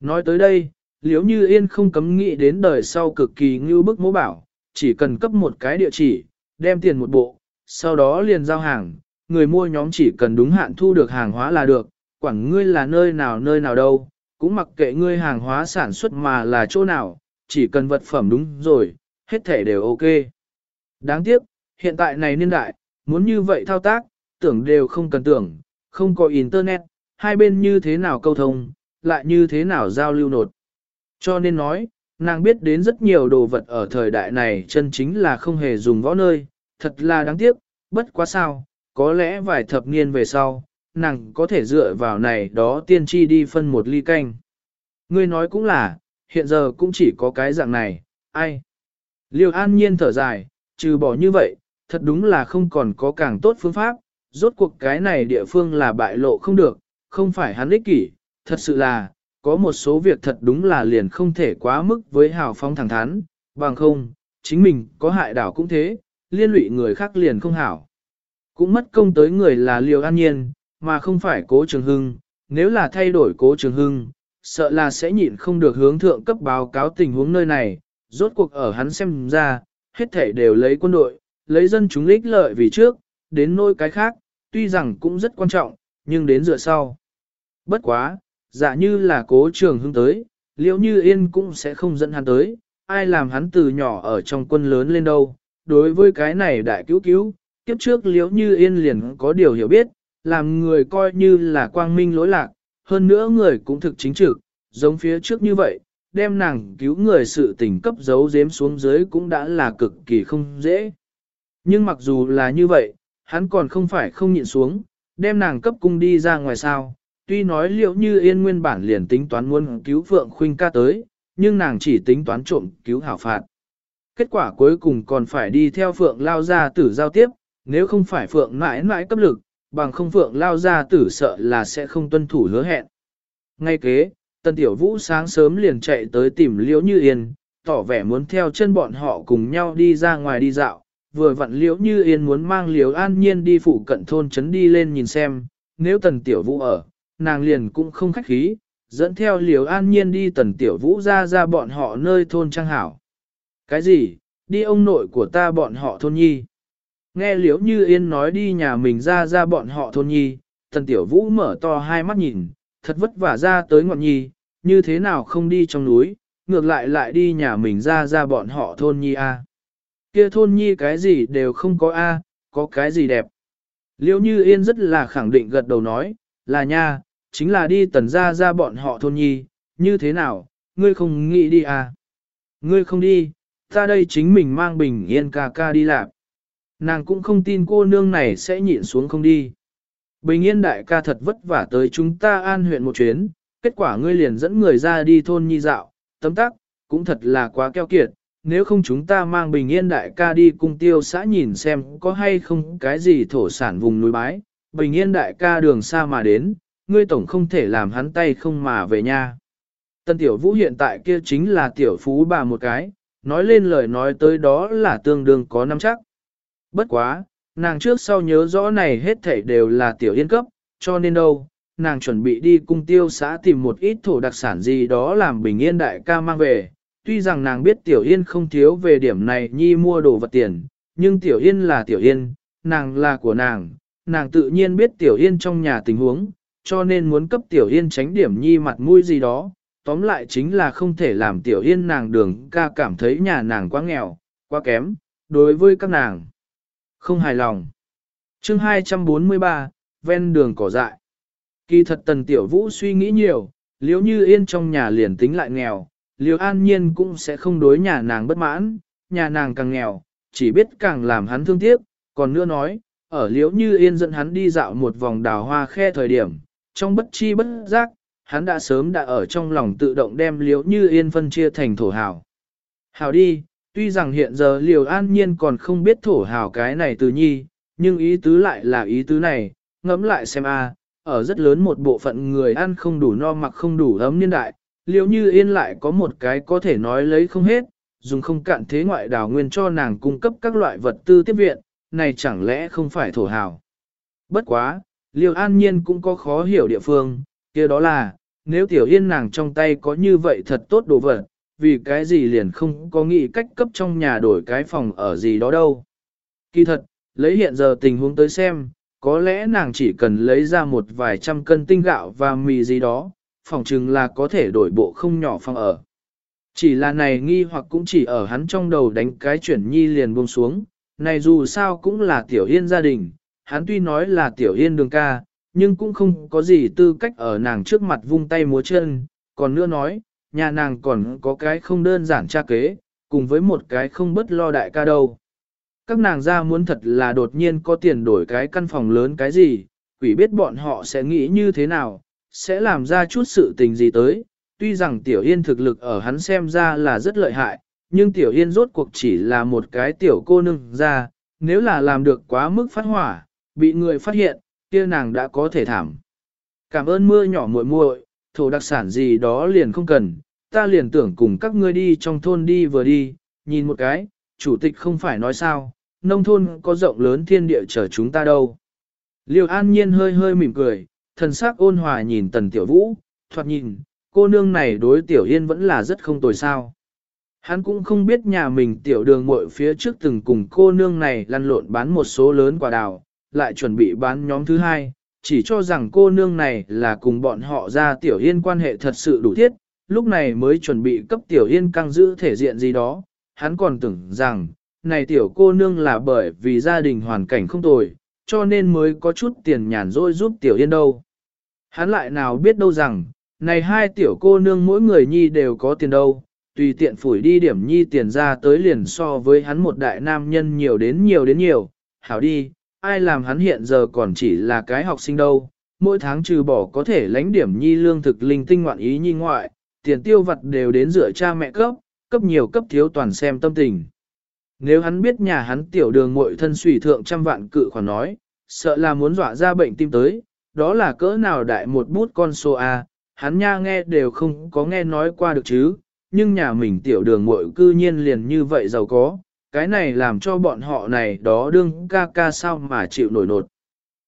Nói tới đây, liếu như yên không cấm nghĩ đến đời sau cực kỳ ngưu bức mô bảo, chỉ cần cấp một cái địa chỉ, đem tiền một bộ, sau đó liền giao hàng, người mua nhóm chỉ cần đúng hạn thu được hàng hóa là được, quản ngươi là nơi nào nơi nào đâu, cũng mặc kệ ngươi hàng hóa sản xuất mà là chỗ nào, chỉ cần vật phẩm đúng rồi, hết thể đều ok. Đáng tiếc, hiện tại này niên đại, muốn như vậy thao tác, tưởng đều không cần tưởng, không có internet, hai bên như thế nào câu thông, lại như thế nào giao lưu nột. Cho nên nói, nàng biết đến rất nhiều đồ vật ở thời đại này chân chính là không hề dùng võ nơi, thật là đáng tiếc, bất quá sao, có lẽ vài thập niên về sau, nàng có thể dựa vào này đó tiên tri đi phân một ly canh. Ngươi nói cũng là, hiện giờ cũng chỉ có cái dạng này, ai? Liêu an nhiên thở dài, trừ bỏ như vậy, thật đúng là không còn có càng tốt phương pháp, rốt cuộc cái này địa phương là bại lộ không được, không phải hắn ích kỷ, thật sự là, có một số việc thật đúng là liền không thể quá mức với hào phong thẳng thắn, bằng không, chính mình có hại đảo cũng thế, liên lụy người khác liền không hảo. Cũng mất công tới người là liều an nhiên, mà không phải cố trường hưng, nếu là thay đổi cố trường hưng, sợ là sẽ nhịn không được hướng thượng cấp báo cáo tình huống nơi này, rốt cuộc ở hắn xem ra, hết thể đều lấy quân đội, lấy dân chúng ích lợi vì trước, đến nôi cái khác, tuy rằng cũng rất quan trọng, nhưng đến dựa sau. Bất quá, dạ như là cố trường hưng tới, liễu như yên cũng sẽ không dẫn hắn tới, ai làm hắn từ nhỏ ở trong quân lớn lên đâu. Đối với cái này đại cứu cứu, kiếp trước liễu như yên liền có điều hiểu biết, làm người coi như là quang minh lỗi lạc, hơn nữa người cũng thực chính trực, giống phía trước như vậy, đem nàng cứu người sự tình cấp giấu giếm xuống dưới cũng đã là cực kỳ không dễ. Nhưng mặc dù là như vậy, hắn còn không phải không nhịn xuống, đem nàng cấp cung đi ra ngoài sao, tuy nói liệu như yên nguyên bản liền tính toán muốn cứu Phượng Khuynh ca tới, nhưng nàng chỉ tính toán trộm cứu hảo phạt. Kết quả cuối cùng còn phải đi theo Phượng lao gia tử giao tiếp, nếu không phải Phượng mãi mãi cấp lực, bằng không Phượng lao gia tử sợ là sẽ không tuân thủ hứa hẹn. Ngay kế, Tần Tiểu Vũ sáng sớm liền chạy tới tìm Liễu Như Yên, tỏ vẻ muốn theo chân bọn họ cùng nhau đi ra ngoài đi dạo, vừa vặn Liễu Như Yên muốn mang Liễu An Nhiên đi phụ cận thôn trấn đi lên nhìn xem, nếu Tần Tiểu Vũ ở, nàng liền cũng không khách khí, dẫn theo Liễu An Nhiên đi Tần Tiểu Vũ ra ra bọn họ nơi thôn trang hảo. Cái gì? Đi ông nội của ta bọn họ thôn nhi. Nghe Liễu Như Yên nói đi nhà mình ra ra bọn họ thôn nhi, Tần Tiểu Vũ mở to hai mắt nhìn, thật vất vả ra tới ngọn nhi, như thế nào không đi trong núi, ngược lại lại đi nhà mình ra ra bọn họ thôn nhi a. Kia thôn nhi cái gì đều không có a, có cái gì đẹp. Liễu Như Yên rất là khẳng định gật đầu nói, là nha, chính là đi tần ra ra bọn họ thôn nhi, như thế nào, ngươi không nghĩ đi à? Ngươi không đi, ta đây chính mình mang bình yên ca ca đi làm. Nàng cũng không tin cô nương này sẽ nhịn xuống không đi. Bình yên đại ca thật vất vả tới chúng ta an huyện một chuyến, kết quả ngươi liền dẫn người ra đi thôn nhi dạo, tấm tắc, cũng thật là quá keo kiệt, nếu không chúng ta mang bình yên đại ca đi cung tiêu xã nhìn xem có hay không cái gì thổ sản vùng núi bái, bình yên đại ca đường xa mà đến, ngươi tổng không thể làm hắn tay không mà về nha. Tân tiểu vũ hiện tại kia chính là tiểu phú bà một cái, nói lên lời nói tới đó là tương đương có năm chắc. Bất quá, nàng trước sau nhớ rõ này hết thảy đều là tiểu yên cấp, cho nên đâu, nàng chuẩn bị đi cung tiêu xã tìm một ít thổ đặc sản gì đó làm bình yên đại ca mang về. Tuy rằng nàng biết tiểu yên không thiếu về điểm này nhi mua đồ vật tiền, nhưng tiểu yên là tiểu yên, nàng là của nàng, nàng tự nhiên biết tiểu yên trong nhà tình huống, cho nên muốn cấp tiểu yên tránh điểm nhi mặt mũi gì đó, tóm lại chính là không thể làm tiểu yên nàng đường ca cảm thấy nhà nàng quá nghèo, quá kém, đối với các nàng. Không hài lòng. chương 243, ven đường cỏ dại. Kỳ thật tần tiểu vũ suy nghĩ nhiều, liếu như yên trong nhà liền tính lại nghèo, liều an nhiên cũng sẽ không đối nhà nàng bất mãn, nhà nàng càng nghèo, chỉ biết càng làm hắn thương tiếc, còn nữa nói, ở liếu như yên dẫn hắn đi dạo một vòng đào hoa khe thời điểm, trong bất chi bất giác, hắn đã sớm đã ở trong lòng tự động đem liễu như yên phân chia thành thổ hào. Hào đi, tuy rằng hiện giờ liều an nhiên còn không biết thổ hào cái này từ nhi, nhưng ý tứ lại là ý tứ này, ngẫm lại xem a ở rất lớn một bộ phận người ăn không đủ no mặc không đủ ấm niên đại, liều như yên lại có một cái có thể nói lấy không hết, dùng không cạn thế ngoại đào nguyên cho nàng cung cấp các loại vật tư tiếp viện, này chẳng lẽ không phải thổ hào. Bất quá, Liêu an nhiên cũng có khó hiểu địa phương, kia đó là, nếu tiểu yên nàng trong tay có như vậy thật tốt đồ vật, vì cái gì liền không có nghĩ cách cấp trong nhà đổi cái phòng ở gì đó đâu. Kỳ thật, lấy hiện giờ tình huống tới xem, có lẽ nàng chỉ cần lấy ra một vài trăm cân tinh gạo và mì gì đó, phòng chừng là có thể đổi bộ không nhỏ phòng ở. Chỉ là này nghi hoặc cũng chỉ ở hắn trong đầu đánh cái chuyển nhi liền buông xuống, này dù sao cũng là tiểu yên gia đình, hắn tuy nói là tiểu yên đường ca, nhưng cũng không có gì tư cách ở nàng trước mặt vung tay múa chân, còn nữa nói, nhà nàng còn có cái không đơn giản cha kế, cùng với một cái không bất lo đại ca đâu. Các nàng ra muốn thật là đột nhiên có tiền đổi cái căn phòng lớn cái gì, quỷ biết bọn họ sẽ nghĩ như thế nào, sẽ làm ra chút sự tình gì tới. Tuy rằng Tiểu Yên thực lực ở hắn xem ra là rất lợi hại, nhưng Tiểu Yên rốt cuộc chỉ là một cái tiểu cô nương ra, nếu là làm được quá mức phát hỏa, bị người phát hiện, kia nàng đã có thể thảm. Cảm ơn mưa nhỏ muội muội, thổ đặc sản gì đó liền không cần, ta liền tưởng cùng các ngươi đi trong thôn đi vừa đi, nhìn một cái, chủ tịch không phải nói sao, nông thôn có rộng lớn thiên địa chờ chúng ta đâu. Liêu an nhiên hơi hơi mỉm cười, thần sắc ôn hòa nhìn tần tiểu vũ, thoạt nhìn, cô nương này đối tiểu yên vẫn là rất không tồi sao. Hắn cũng không biết nhà mình tiểu đường muội phía trước từng cùng cô nương này lăn lộn bán một số lớn quả đào, lại chuẩn bị bán nhóm thứ hai, chỉ cho rằng cô nương này là cùng bọn họ ra tiểu yên quan hệ thật sự đủ thiết, lúc này mới chuẩn bị cấp tiểu yên căng giữ thể diện gì đó, hắn còn tưởng rằng, này tiểu cô nương là bởi vì gia đình hoàn cảnh không tồi, cho nên mới có chút tiền nhàn rỗi giúp tiểu yên đâu. Hắn lại nào biết đâu rằng, này hai tiểu cô nương mỗi người nhi đều có tiền đâu, tùy tiện phủi đi điểm nhi tiền ra tới liền so với hắn một đại nam nhân nhiều đến nhiều đến nhiều, hảo đi, ai làm hắn hiện giờ còn chỉ là cái học sinh đâu, mỗi tháng trừ bỏ có thể lãnh điểm nhi lương thực linh tinh ngoạn ý nhi ngoại, tiền tiêu vật đều đến dựa cha mẹ cấp, cấp nhiều cấp thiếu toàn xem tâm tình. Nếu hắn biết nhà hắn tiểu đường muội thân suy thượng trăm vạn cự khoản nói, sợ là muốn dọa ra bệnh tim tới, đó là cỡ nào đại một bút con số A, hắn nha nghe đều không có nghe nói qua được chứ, nhưng nhà mình tiểu đường muội cư nhiên liền như vậy giàu có, cái này làm cho bọn họ này đó đương ca ca sao mà chịu nổi nột.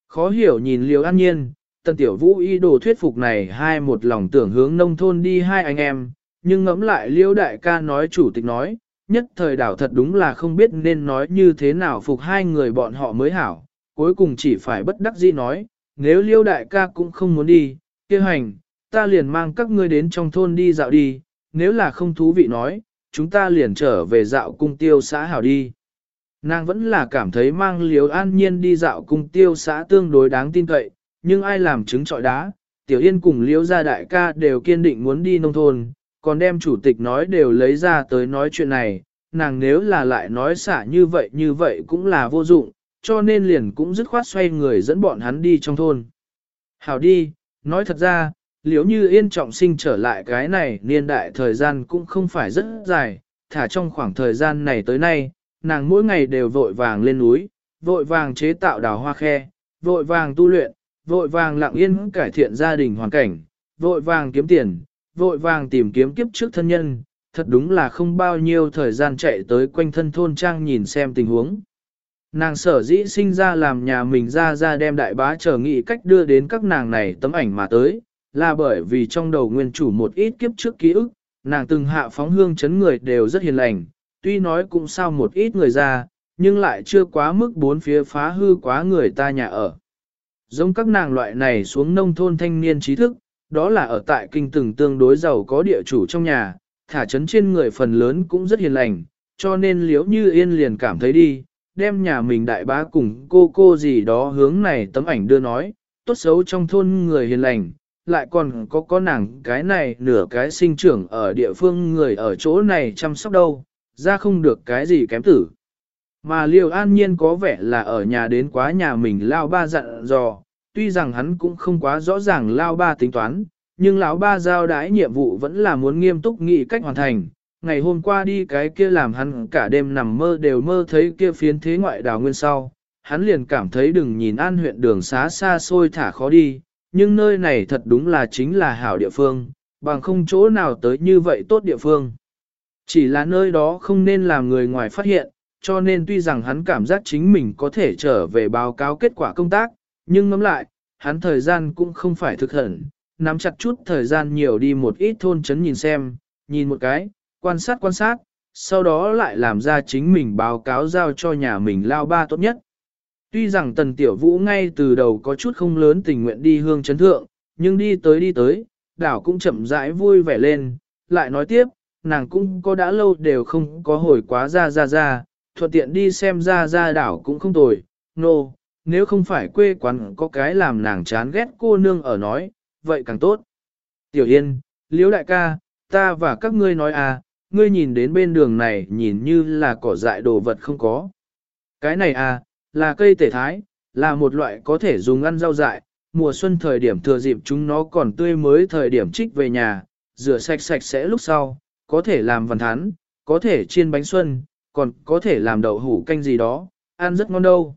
Khó hiểu nhìn liều an nhiên, tân tiểu vũ y đồ thuyết phục này hai một lòng tưởng hướng nông thôn đi hai anh em, nhưng ngẫm lại liêu đại ca nói chủ tịch nói, nhất thời đảo thật đúng là không biết nên nói như thế nào phục hai người bọn họ mới hảo, cuối cùng chỉ phải bất đắc dĩ nói, nếu liêu đại ca cũng không muốn đi, kia hành, ta liền mang các ngươi đến trong thôn đi dạo đi, nếu là không thú vị nói, chúng ta liền trở về dạo cung tiêu xã hảo đi. Nàng vẫn là cảm thấy mang liếu an nhiên đi dạo cung tiêu xã tương đối đáng tin cậy, nhưng ai làm chứng trọi đá, tiểu yên cùng liếu gia đại ca đều kiên định muốn đi nông thôn, còn đem chủ tịch nói đều lấy ra tới nói chuyện này, nàng nếu là lại nói xả như vậy như vậy cũng là vô dụng, cho nên liền cũng dứt khoát xoay người dẫn bọn hắn đi trong thôn. Hảo đi, nói thật ra, liếu như yên trọng sinh trở lại cái này niên đại thời gian cũng không phải rất dài, thả trong khoảng thời gian này tới nay, nàng mỗi ngày đều vội vàng lên núi, vội vàng chế tạo đào hoa khe, vội vàng tu luyện, vội vàng lặng yên cải thiện gia đình hoàn cảnh, vội vàng kiếm tiền, vội vàng tìm kiếm kiếp trước thân nhân, thật đúng là không bao nhiêu thời gian chạy tới quanh thân thôn trang nhìn xem tình huống. Nàng sở dĩ sinh ra làm nhà mình ra ra đem đại bá chờ nghị cách đưa đến các nàng này tấm ảnh mà tới, là bởi vì trong đầu nguyên chủ một ít kiếp trước ký ức, nàng từng hạ phóng hương chấn người đều rất hiền lành, tuy nói cũng sao một ít người ra, nhưng lại chưa quá mức bốn phía phá hư quá người ta nhà ở. Giống các nàng loại này xuống nông thôn thanh niên trí thức, đó là ở tại kinh từng tương đối giàu có địa chủ trong nhà, thả chấn trên người phần lớn cũng rất hiền lành, cho nên liếu như yên liền cảm thấy đi, đem nhà mình đại bá cùng cô cô gì đó hướng này tấm ảnh đưa nói, tốt xấu trong thôn người hiền lành, lại còn có có nàng cái này nửa cái sinh trưởng ở địa phương người ở chỗ này chăm sóc đâu, ra không được cái gì kém tử. Mà Liêu An Nhiên có vẻ là ở nhà đến quá nhà mình lao ba dặn dò, tuy rằng hắn cũng không quá rõ ràng lao ba tính toán, nhưng lão ba giao đái nhiệm vụ vẫn là muốn nghiêm túc nghĩ cách hoàn thành. Ngày hôm qua đi cái kia làm hắn cả đêm nằm mơ đều mơ thấy kia phiến thế ngoại đào nguyên sau, hắn liền cảm thấy đừng nhìn an huyện đường xá xa xôi thả khó đi, nhưng nơi này thật đúng là chính là hảo địa phương, bằng không chỗ nào tới như vậy tốt địa phương. Chỉ là nơi đó không nên làm người ngoài phát hiện, cho nên tuy rằng hắn cảm giác chính mình có thể trở về báo cáo kết quả công tác, nhưng ngẫm lại, hắn thời gian cũng không phải thực hẳn, nắm chặt chút thời gian nhiều đi một ít thôn chấn nhìn xem, nhìn một cái, quan sát quan sát, sau đó lại làm ra chính mình báo cáo giao cho nhà mình lao ba tốt nhất. Tuy rằng tần tiểu vũ ngay từ đầu có chút không lớn tình nguyện đi hương chấn thượng, nhưng đi tới đi tới, đảo cũng chậm rãi vui vẻ lên, lại nói tiếp, nàng cũng có đã lâu đều không có hồi quá ra ra ra, thuận tiện đi xem ra ra đảo cũng không tồi, nô, no, nếu không phải quê quán có cái làm nàng chán ghét cô nương ở nói, vậy càng tốt. Tiểu Yên, Liễu đại ca, ta và các ngươi nói à, ngươi nhìn đến bên đường này nhìn như là cỏ dại đồ vật không có. Cái này à, là cây tể thái, là một loại có thể dùng ăn rau dại, mùa xuân thời điểm thừa dịp chúng nó còn tươi mới thời điểm trích về nhà, rửa sạch sạch sẽ lúc sau, có thể làm vằn thán, có thể chiên bánh xuân, còn có thể làm đậu hủ canh gì đó, ăn rất ngon đâu.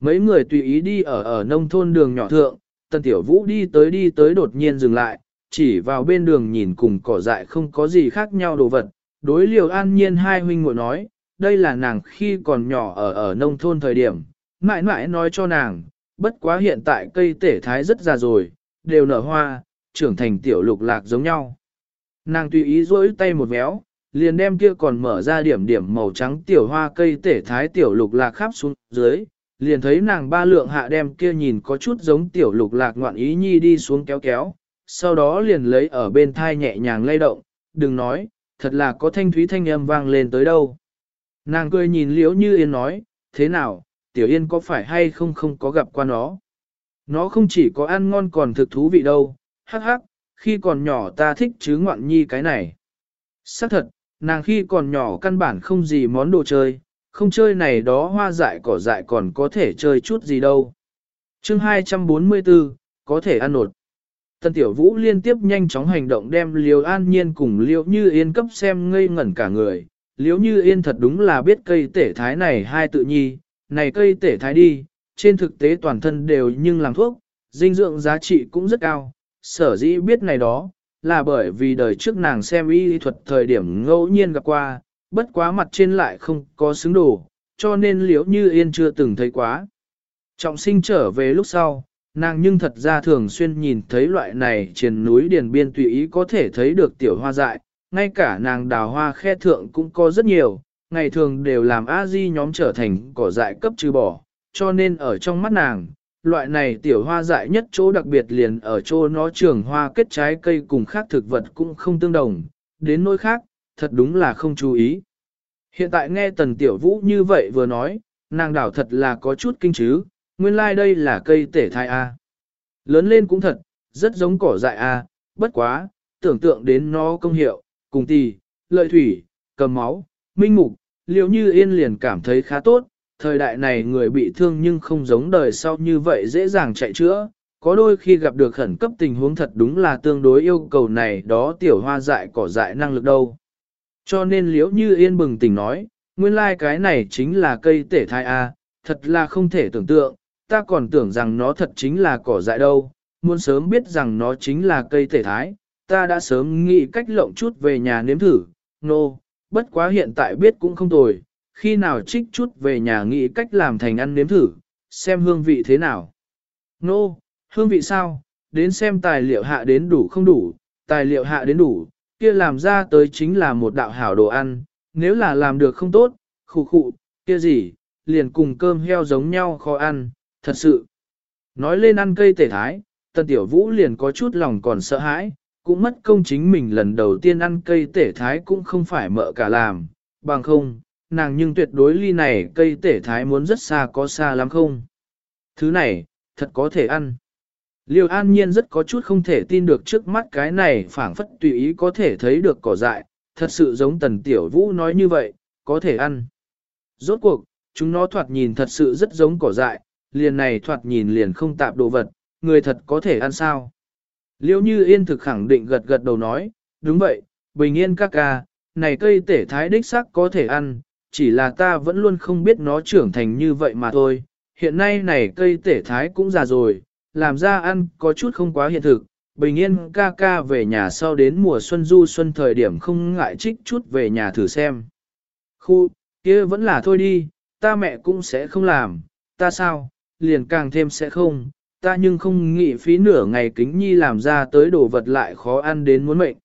Mấy người tùy ý đi ở ở nông thôn đường nhỏ thượng, tần tiểu vũ đi tới đi tới đột nhiên dừng lại, chỉ vào bên đường nhìn cùng cỏ dại không có gì khác nhau đồ vật. Đối liều an nhiên hai huynh ngồi nói, đây là nàng khi còn nhỏ ở ở nông thôn thời điểm, mãi mãi nói cho nàng, bất quá hiện tại cây tể thái rất già rồi, đều nở hoa, trưởng thành tiểu lục lạc giống nhau. Nàng tùy ý rỗi tay một méo, liền đem kia còn mở ra điểm điểm màu trắng tiểu hoa cây tể thái tiểu lục lạc khắp xuống dưới, liền thấy nàng ba lượng hạ đem kia nhìn có chút giống tiểu lục lạc ngoạn ý nhi đi xuống kéo kéo, sau đó liền lấy ở bên thai nhẹ nhàng lay động, đừng nói, thật là có thanh thúy thanh âm vang lên tới đâu. Nàng cười nhìn liễu như yên nói, thế nào, tiểu yên có phải hay không không có gặp qua nó. Nó không chỉ có ăn ngon còn thực thú vị đâu, hắc hắc, khi còn nhỏ ta thích chứ ngoạn nhi cái này. Xác thật, nàng khi còn nhỏ căn bản không gì món đồ chơi, không chơi này đó hoa dại cỏ dại còn có thể chơi chút gì đâu. chương 244, có thể ăn nột. Tân Tiểu Vũ liên tiếp nhanh chóng hành động đem Liêu An Nhiên cùng Liêu Như Yên cấp xem ngây ngẩn cả người liếu Như Yên thật đúng là biết cây tể thái này hai tự nhi, này cây tể thái đi, trên thực tế toàn thân đều nhưng làm thuốc, dinh dưỡng giá trị cũng rất cao, sở dĩ biết này đó, là bởi vì đời trước nàng xem y thuật thời điểm ngẫu nhiên gặp qua, bất quá mặt trên lại không có xứng đủ cho nên liếu như yên chưa từng thấy quá. Trọng sinh trở về lúc sau, nàng nhưng thật ra thường xuyên nhìn thấy loại này trên núi điền biên tùy ý có thể thấy được tiểu hoa dại, ngay cả nàng đào hoa khe thượng cũng có rất nhiều, ngày thường đều làm a di nhóm trở thành cỏ dại cấp trừ bỏ, cho nên ở trong mắt nàng, loại này tiểu hoa dại nhất chỗ đặc biệt liền ở chỗ nó trường hoa kết trái cây cùng khác thực vật cũng không tương đồng, đến nỗi khác, thật đúng là không chú ý. Hiện tại nghe tần tiểu vũ như vậy vừa nói, nàng đảo thật là có chút kinh chứ, nguyên lai like đây là cây tể thai A. Lớn lên cũng thật, rất giống cỏ dại A, bất quá, tưởng tượng đến nó công hiệu, cùng tì, lợi thủy, cầm máu, minh mục, liệu như yên liền cảm thấy khá tốt, thời đại này người bị thương nhưng không giống đời sau như vậy dễ dàng chạy chữa, có đôi khi gặp được khẩn cấp tình huống thật đúng là tương đối yêu cầu này đó tiểu hoa dại cỏ dại năng lực đâu. Cho nên liễu như yên bừng tỉnh nói, nguyên lai like cái này chính là cây tể thai A, thật là không thể tưởng tượng, ta còn tưởng rằng nó thật chính là cỏ dại đâu, muốn sớm biết rằng nó chính là cây tể thái, ta đã sớm nghĩ cách lộng chút về nhà nếm thử, nô, no, bất quá hiện tại biết cũng không tồi, khi nào trích chút về nhà nghĩ cách làm thành ăn nếm thử, xem hương vị thế nào. Nô, no, hương vị sao, đến xem tài liệu hạ đến đủ không đủ, tài liệu hạ đến đủ, kia làm ra tới chính là một đạo hảo đồ ăn, nếu là làm được không tốt, khụ khụ, kia gì, liền cùng cơm heo giống nhau khó ăn, thật sự. Nói lên ăn cây tể thái, tần tiểu vũ liền có chút lòng còn sợ hãi, cũng mất công chính mình lần đầu tiên ăn cây tể thái cũng không phải mợ cả làm, bằng không, nàng nhưng tuyệt đối ly này cây tể thái muốn rất xa có xa lắm không. Thứ này, thật có thể ăn. Liêu an nhiên rất có chút không thể tin được trước mắt cái này phảng phất tùy ý có thể thấy được cỏ dại, thật sự giống tần tiểu vũ nói như vậy, có thể ăn. Rốt cuộc, chúng nó thoạt nhìn thật sự rất giống cỏ dại, liền này thoạt nhìn liền không tạp đồ vật, người thật có thể ăn sao. Liêu như yên thực khẳng định gật gật đầu nói, đúng vậy, bình yên các ca, này cây tể thái đích sắc có thể ăn, chỉ là ta vẫn luôn không biết nó trưởng thành như vậy mà thôi. Hiện nay này cây tể thái cũng già rồi, làm ra ăn có chút không quá hiện thực. Bình yên ca ca về nhà sau đến mùa xuân du xuân thời điểm không ngại trích chút về nhà thử xem. Khu, kia vẫn là thôi đi, ta mẹ cũng sẽ không làm, ta sao, liền càng thêm sẽ không, ta nhưng không nghĩ phí nửa ngày kính nhi làm ra tới đồ vật lại khó ăn đến muốn mệnh.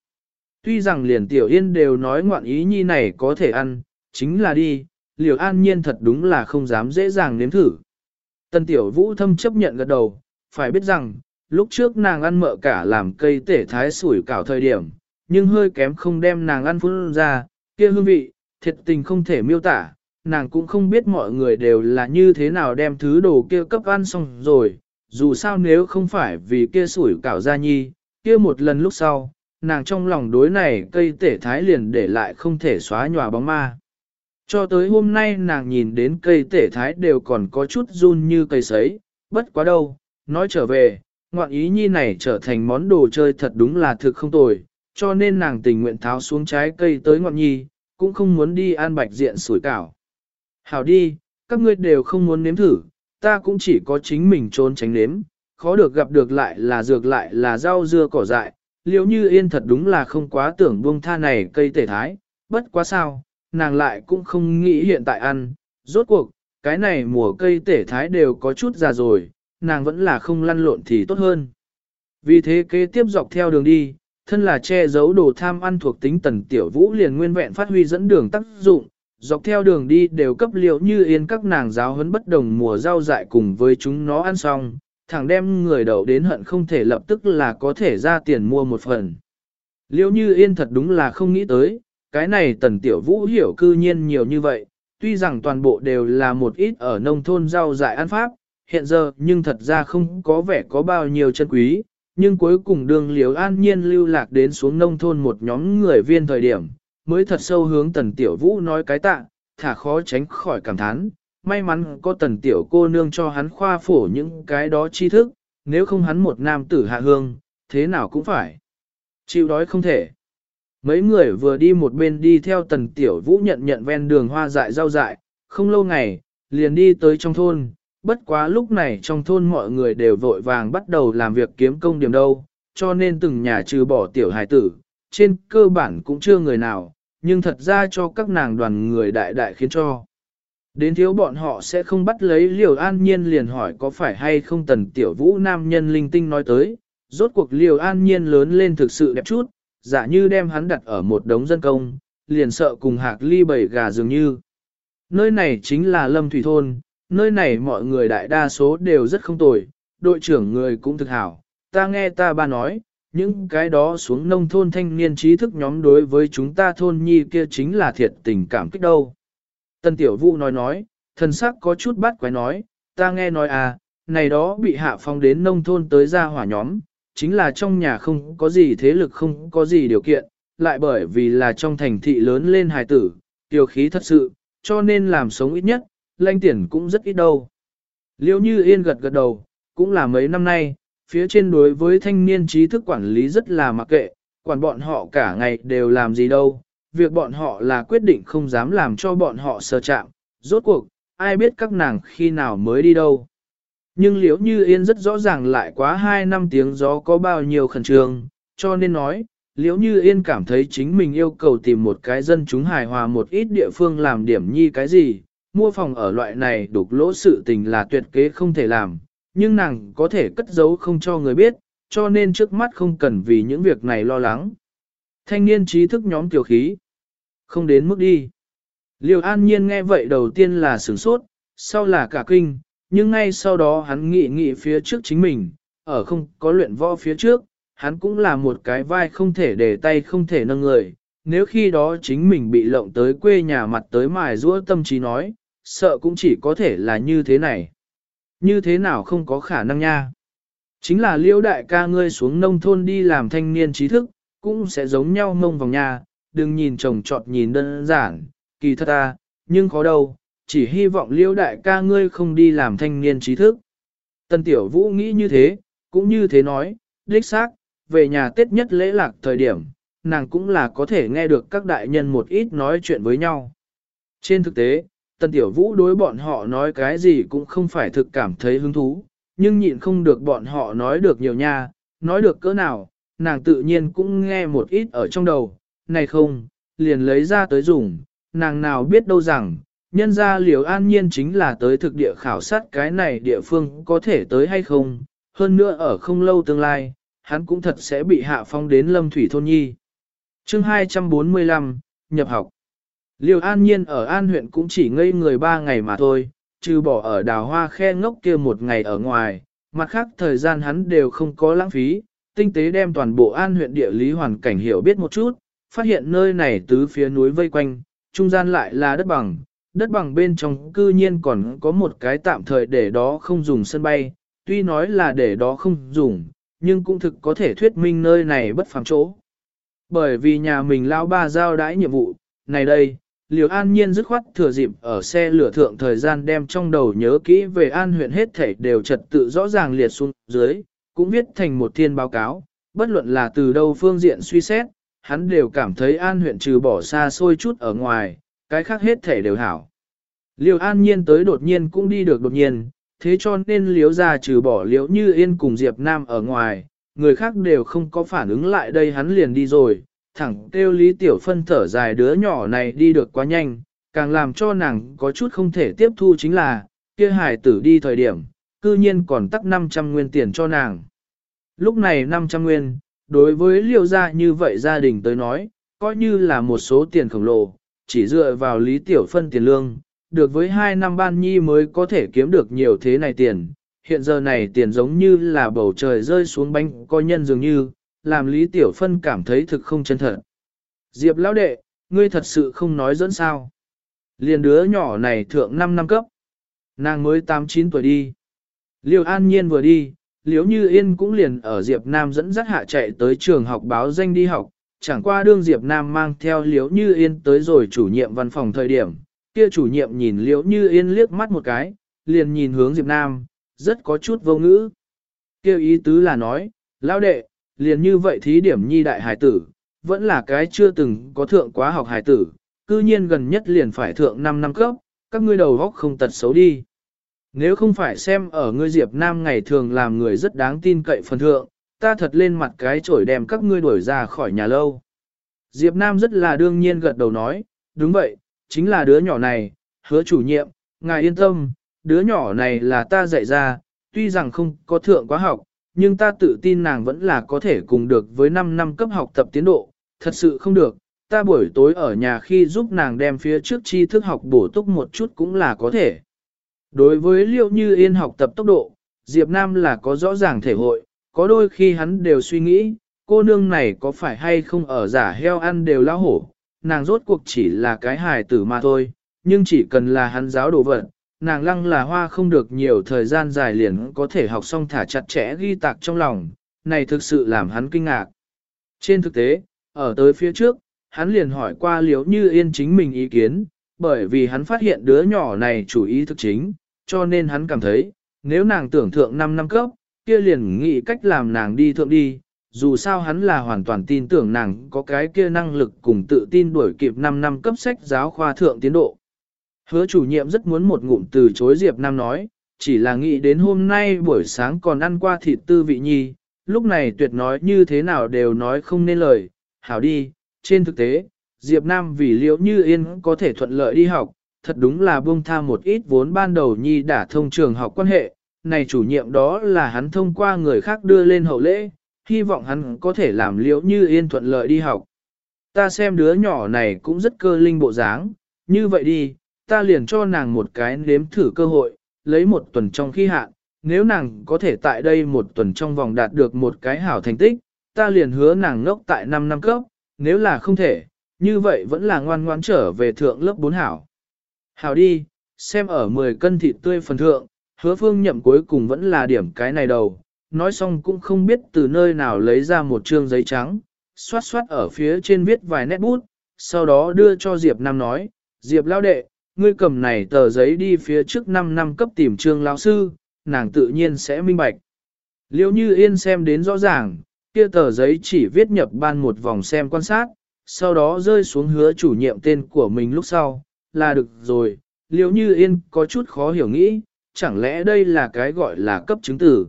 Tuy rằng liền tiểu yên đều nói ngoạn ý nhi này có thể ăn, chính là đi, liều an nhiên thật đúng là không dám dễ dàng nếm thử. Tân tiểu vũ thâm chấp nhận gật đầu, phải biết rằng, lúc trước nàng ăn mợ cả làm cây tể thái sủi cảo thời điểm, nhưng hơi kém không đem nàng ăn phun ra, kia hương vị, thiệt tình không thể miêu tả, nàng cũng không biết mọi người đều là như thế nào đem thứ đồ kia cấp ăn xong rồi, dù sao nếu không phải vì kia sủi cảo gia nhi, kia một lần lúc sau, nàng trong lòng đối này cây tể thái liền để lại không thể xóa nhòa bóng ma. Cho tới hôm nay nàng nhìn đến cây tể thái đều còn có chút run như cây sấy, bất quá đâu, nói trở về, ngoạn ý nhi này trở thành món đồ chơi thật đúng là thực không tồi, cho nên nàng tình nguyện tháo xuống trái cây tới ngọn nhi, cũng không muốn đi an bạch diện sủi cảo. Hảo đi, các ngươi đều không muốn nếm thử, ta cũng chỉ có chính mình trốn tránh nếm, khó được gặp được lại là dược lại là rau dưa cỏ dại, liếu như yên thật đúng là không quá tưởng buông tha này cây tể thái, bất quá sao, nàng lại cũng không nghĩ hiện tại ăn, rốt cuộc, cái này mùa cây tể thái đều có chút già rồi, nàng vẫn là không lăn lộn thì tốt hơn. Vì thế kế tiếp dọc theo đường đi, thân là che giấu đồ tham ăn thuộc tính tần tiểu vũ liền nguyên vẹn phát huy dẫn đường tác dụng, dọc theo đường đi đều cấp liệu như yên các nàng giáo huấn bất đồng mùa rau dại cùng với chúng nó ăn xong, thẳng đem người đầu đến hận không thể lập tức là có thể ra tiền mua một phần. Liêu như yên thật đúng là không nghĩ tới, cái này tần tiểu vũ hiểu cư nhiên nhiều như vậy, tuy rằng toàn bộ đều là một ít ở nông thôn rau dại ăn pháp, hiện giờ nhưng thật ra không có vẻ có bao nhiêu chân quý, nhưng cuối cùng đường liếu an nhiên lưu lạc đến xuống nông thôn một nhóm người viên thời điểm, mới thật sâu hướng tần tiểu vũ nói cái tạ, thả khó tránh khỏi cảm thán, may mắn có tần tiểu cô nương cho hắn khoa phổ những cái đó tri thức, nếu không hắn một nam tử hạ hương, thế nào cũng phải. Chịu đói không thể. Mấy người vừa đi một bên đi theo tần tiểu vũ nhận nhận ven đường hoa dại rau dại, không lâu ngày, liền đi tới trong thôn, bất quá lúc này trong thôn mọi người đều vội vàng bắt đầu làm việc kiếm công điểm đâu, cho nên từng nhà trừ bỏ tiểu hài tử, trên cơ bản cũng chưa người nào, nhưng thật ra cho các nàng đoàn người đại đại khiến cho. Đến thiếu bọn họ sẽ không bắt lấy liều an nhiên liền hỏi có phải hay không tần tiểu vũ nam nhân linh tinh nói tới, rốt cuộc liều an nhiên lớn lên thực sự đẹp chút, giả như đem hắn đặt ở một đống dân công, liền sợ cùng hạc ly bầy gà dường như. Nơi này chính là lâm thủy thôn, nơi này mọi người đại đa số đều rất không tồi, đội trưởng người cũng thực hảo, ta nghe ta ba nói, những cái đó xuống nông thôn thanh niên trí thức nhóm đối với chúng ta thôn nhi kia chính là thiệt tình cảm kích đâu. Tân Tiểu Vũ nói nói, thần sắc có chút bắt quái nói, ta nghe nói à, này đó bị hạ phong đến nông thôn tới ra hỏa nhóm, chính là trong nhà không có gì thế lực không có gì điều kiện, lại bởi vì là trong thành thị lớn lên hài tử, tiểu khí thật sự, cho nên làm sống ít nhất, lanh tiền cũng rất ít đâu. Liêu như yên gật gật đầu, cũng là mấy năm nay, phía trên đối với thanh niên trí thức quản lý rất là mặc kệ, quản bọn họ cả ngày đều làm gì đâu, việc bọn họ là quyết định không dám làm cho bọn họ sơ chạm, rốt cuộc, ai biết các nàng khi nào mới đi đâu. Nhưng liễu như yên rất rõ ràng lại quá 2 năm tiếng gió có bao nhiêu khẩn trương, cho nên nói, liễu như yên cảm thấy chính mình yêu cầu tìm một cái dân chúng hài hòa một ít địa phương làm điểm nhi cái gì, mua phòng ở loại này đục lỗ sự tình là tuyệt kế không thể làm, nhưng nàng có thể cất giấu không cho người biết, cho nên trước mắt không cần vì những việc này lo lắng. Thanh niên trí thức nhóm tiểu khí. Không đến mức đi. Liêu an nhiên nghe vậy đầu tiên là sửng sốt, sau là cả kinh, nhưng ngay sau đó hắn nghĩ nghĩ phía trước chính mình, ở không có luyện võ phía trước, hắn cũng là một cái vai không thể để tay không thể nâng người. Nếu khi đó chính mình bị lộng tới quê nhà mặt tới mài rũa tâm trí nói, sợ cũng chỉ có thể là như thế này. Như thế nào không có khả năng nha. Chính là liêu đại ca ngươi xuống nông thôn đi làm thanh niên trí thức, cũng sẽ giống nhau mông vòng nhà, đừng nhìn chồng trọt nhìn đơn giản, kỳ thật ta, nhưng khó đâu, chỉ hy vọng liêu đại ca ngươi không đi làm thanh niên trí thức. Tân tiểu vũ nghĩ như thế, cũng như thế nói, đích xác, về nhà tết nhất lễ lạc thời điểm, nàng cũng là có thể nghe được các đại nhân một ít nói chuyện với nhau. Trên thực tế, Tần Tiểu Vũ đối bọn họ nói cái gì cũng không phải thực cảm thấy hứng thú, nhưng nhịn không được bọn họ nói được nhiều nha, nói được cỡ nào, nàng tự nhiên cũng nghe một ít ở trong đầu, này không, liền lấy ra tới dùng, nàng nào biết đâu rằng, nhân ra liều an nhiên chính là tới thực địa khảo sát cái này địa phương có thể tới hay không, hơn nữa ở không lâu tương lai, hắn cũng thật sẽ bị hạ phong đến lâm thủy thôn nhi. chương 245, nhập học. Liêu an nhiên ở an huyện cũng chỉ ngây người ba ngày mà thôi, trừ bỏ ở đào hoa khe ngốc kia một ngày ở ngoài, mặt khác thời gian hắn đều không có lãng phí, tinh tế đem toàn bộ an huyện địa lý hoàn cảnh hiểu biết một chút, phát hiện nơi này tứ phía núi vây quanh, trung gian lại là đất bằng, đất bằng bên trong cư nhiên còn có một cái tạm thời để đó không dùng sân bay, tuy nói là để đó không dùng, nhưng cũng thực có thể thuyết minh nơi này bất phàm chỗ. Bởi vì nhà mình lao ba giao đãi nhiệm vụ, này đây, Liều An Nhiên dứt khoát thừa dịp ở xe lửa thượng thời gian đem trong đầu nhớ kỹ về An huyện hết thảy đều trật tự rõ ràng liệt xuống dưới, cũng viết thành một thiên báo cáo, bất luận là từ đâu phương diện suy xét, hắn đều cảm thấy An huyện trừ bỏ xa xôi chút ở ngoài, cái khác hết thảy đều hảo. Liều An Nhiên tới đột nhiên cũng đi được đột nhiên, thế cho nên liếu ra trừ bỏ liếu như yên cùng Diệp Nam ở ngoài, người khác đều không có phản ứng lại đây hắn liền đi rồi, thẳng kêu Lý Tiểu Phân thở dài đứa nhỏ này đi được quá nhanh, càng làm cho nàng có chút không thể tiếp thu chính là, kia hải tử đi thời điểm, cư nhiên còn tắc 500 nguyên tiền cho nàng. Lúc này 500 nguyên, đối với liêu gia như vậy gia đình tới nói, coi như là một số tiền khổng lồ, chỉ dựa vào Lý Tiểu Phân tiền lương, được với 2 năm ban nhi mới có thể kiếm được nhiều thế này tiền. Hiện giờ này tiền giống như là bầu trời rơi xuống bánh coi nhân dường như, làm Lý Tiểu Phân cảm thấy thực không chân thật. Diệp lão đệ, ngươi thật sự không nói dẫn sao. Liền đứa nhỏ này thượng 5 năm cấp. Nàng mới 8-9 tuổi đi. Liêu An Nhiên vừa đi, Liễu Như Yên cũng liền ở Diệp Nam dẫn dắt hạ chạy tới trường học báo danh đi học, chẳng qua đương Diệp Nam mang theo Liễu Như Yên tới rồi chủ nhiệm văn phòng thời điểm, kia chủ nhiệm nhìn Liễu Như Yên liếc mắt một cái, liền nhìn hướng Diệp Nam, rất có chút vô ngữ. Kêu ý tứ là nói, lão đệ, liền như vậy thí điểm nhi đại hải tử, vẫn là cái chưa từng có thượng quá học hải tử, cư nhiên gần nhất liền phải thượng 5 năm cấp, các ngươi đầu góc không tật xấu đi. Nếu không phải xem ở ngươi Diệp Nam ngày thường làm người rất đáng tin cậy phần thượng, ta thật lên mặt cái chổi đem các ngươi đuổi ra khỏi nhà lâu. Diệp Nam rất là đương nhiên gật đầu nói, đúng vậy, chính là đứa nhỏ này, hứa chủ nhiệm, ngài yên tâm, đứa nhỏ này là ta dạy ra, tuy rằng không có thượng quá học, nhưng ta tự tin nàng vẫn là có thể cùng được với 5 năm cấp học tập tiến độ, thật sự không được, ta buổi tối ở nhà khi giúp nàng đem phía trước tri thức học bổ túc một chút cũng là có thể. Đối với liệu như yên học tập tốc độ, Diệp Nam là có rõ ràng thể hội, có đôi khi hắn đều suy nghĩ, cô nương này có phải hay không ở giả heo ăn đều lao hổ, nàng rốt cuộc chỉ là cái hài tử mà thôi, nhưng chỉ cần là hắn giáo đồ vật, nàng lăng là hoa không được nhiều thời gian dài liền có thể học xong thả chặt chẽ ghi tạc trong lòng, này thực sự làm hắn kinh ngạc. Trên thực tế, ở tới phía trước, hắn liền hỏi qua liếu như yên chính mình ý kiến, bởi vì hắn phát hiện đứa nhỏ này chủ ý thực chính, cho nên hắn cảm thấy, nếu nàng tưởng thượng 5 năm cấp, kia liền nghĩ cách làm nàng đi thượng đi, dù sao hắn là hoàn toàn tin tưởng nàng có cái kia năng lực cùng tự tin đuổi kịp 5 năm cấp sách giáo khoa thượng tiến độ. Hứa chủ nhiệm rất muốn một ngụm từ chối Diệp Nam nói, chỉ là nghĩ đến hôm nay buổi sáng còn ăn qua thịt tư vị nhi, lúc này tuyệt nói như thế nào đều nói không nên lời, hảo đi, trên thực tế, Diệp Nam vì liễu như yên có thể thuận lợi đi học, thật đúng là buông tha một ít vốn ban đầu nhi đã thông trường học quan hệ, này chủ nhiệm đó là hắn thông qua người khác đưa lên hậu lễ, hy vọng hắn có thể làm liễu như yên thuận lợi đi học. Ta xem đứa nhỏ này cũng rất cơ linh bộ dáng, như vậy đi, ta liền cho nàng một cái nếm thử cơ hội, lấy một tuần trong khi hạn, nếu nàng có thể tại đây một tuần trong vòng đạt được một cái hảo thành tích, ta liền hứa nàng ngốc tại 5 năm cấp, nếu là không thể, như vậy vẫn là ngoan ngoãn trở về thượng lớp 4 hảo. Hảo đi, xem ở 10 cân thịt tươi phần thượng, hứa phương nhậm cuối cùng vẫn là điểm cái này đầu, nói xong cũng không biết từ nơi nào lấy ra một trương giấy trắng, xoát xoát ở phía trên viết vài nét bút, sau đó đưa cho Diệp Nam nói, Diệp lao đệ, ngươi cầm này tờ giấy đi phía trước 5 năm cấp tìm trương lão sư, nàng tự nhiên sẽ minh bạch. Liêu như yên xem đến rõ ràng, kia tờ giấy chỉ viết nhập ban một vòng xem quan sát, sau đó rơi xuống hứa chủ nhiệm tên của mình lúc sau, là được rồi, liêu như yên có chút khó hiểu nghĩ, chẳng lẽ đây là cái gọi là cấp chứng tử.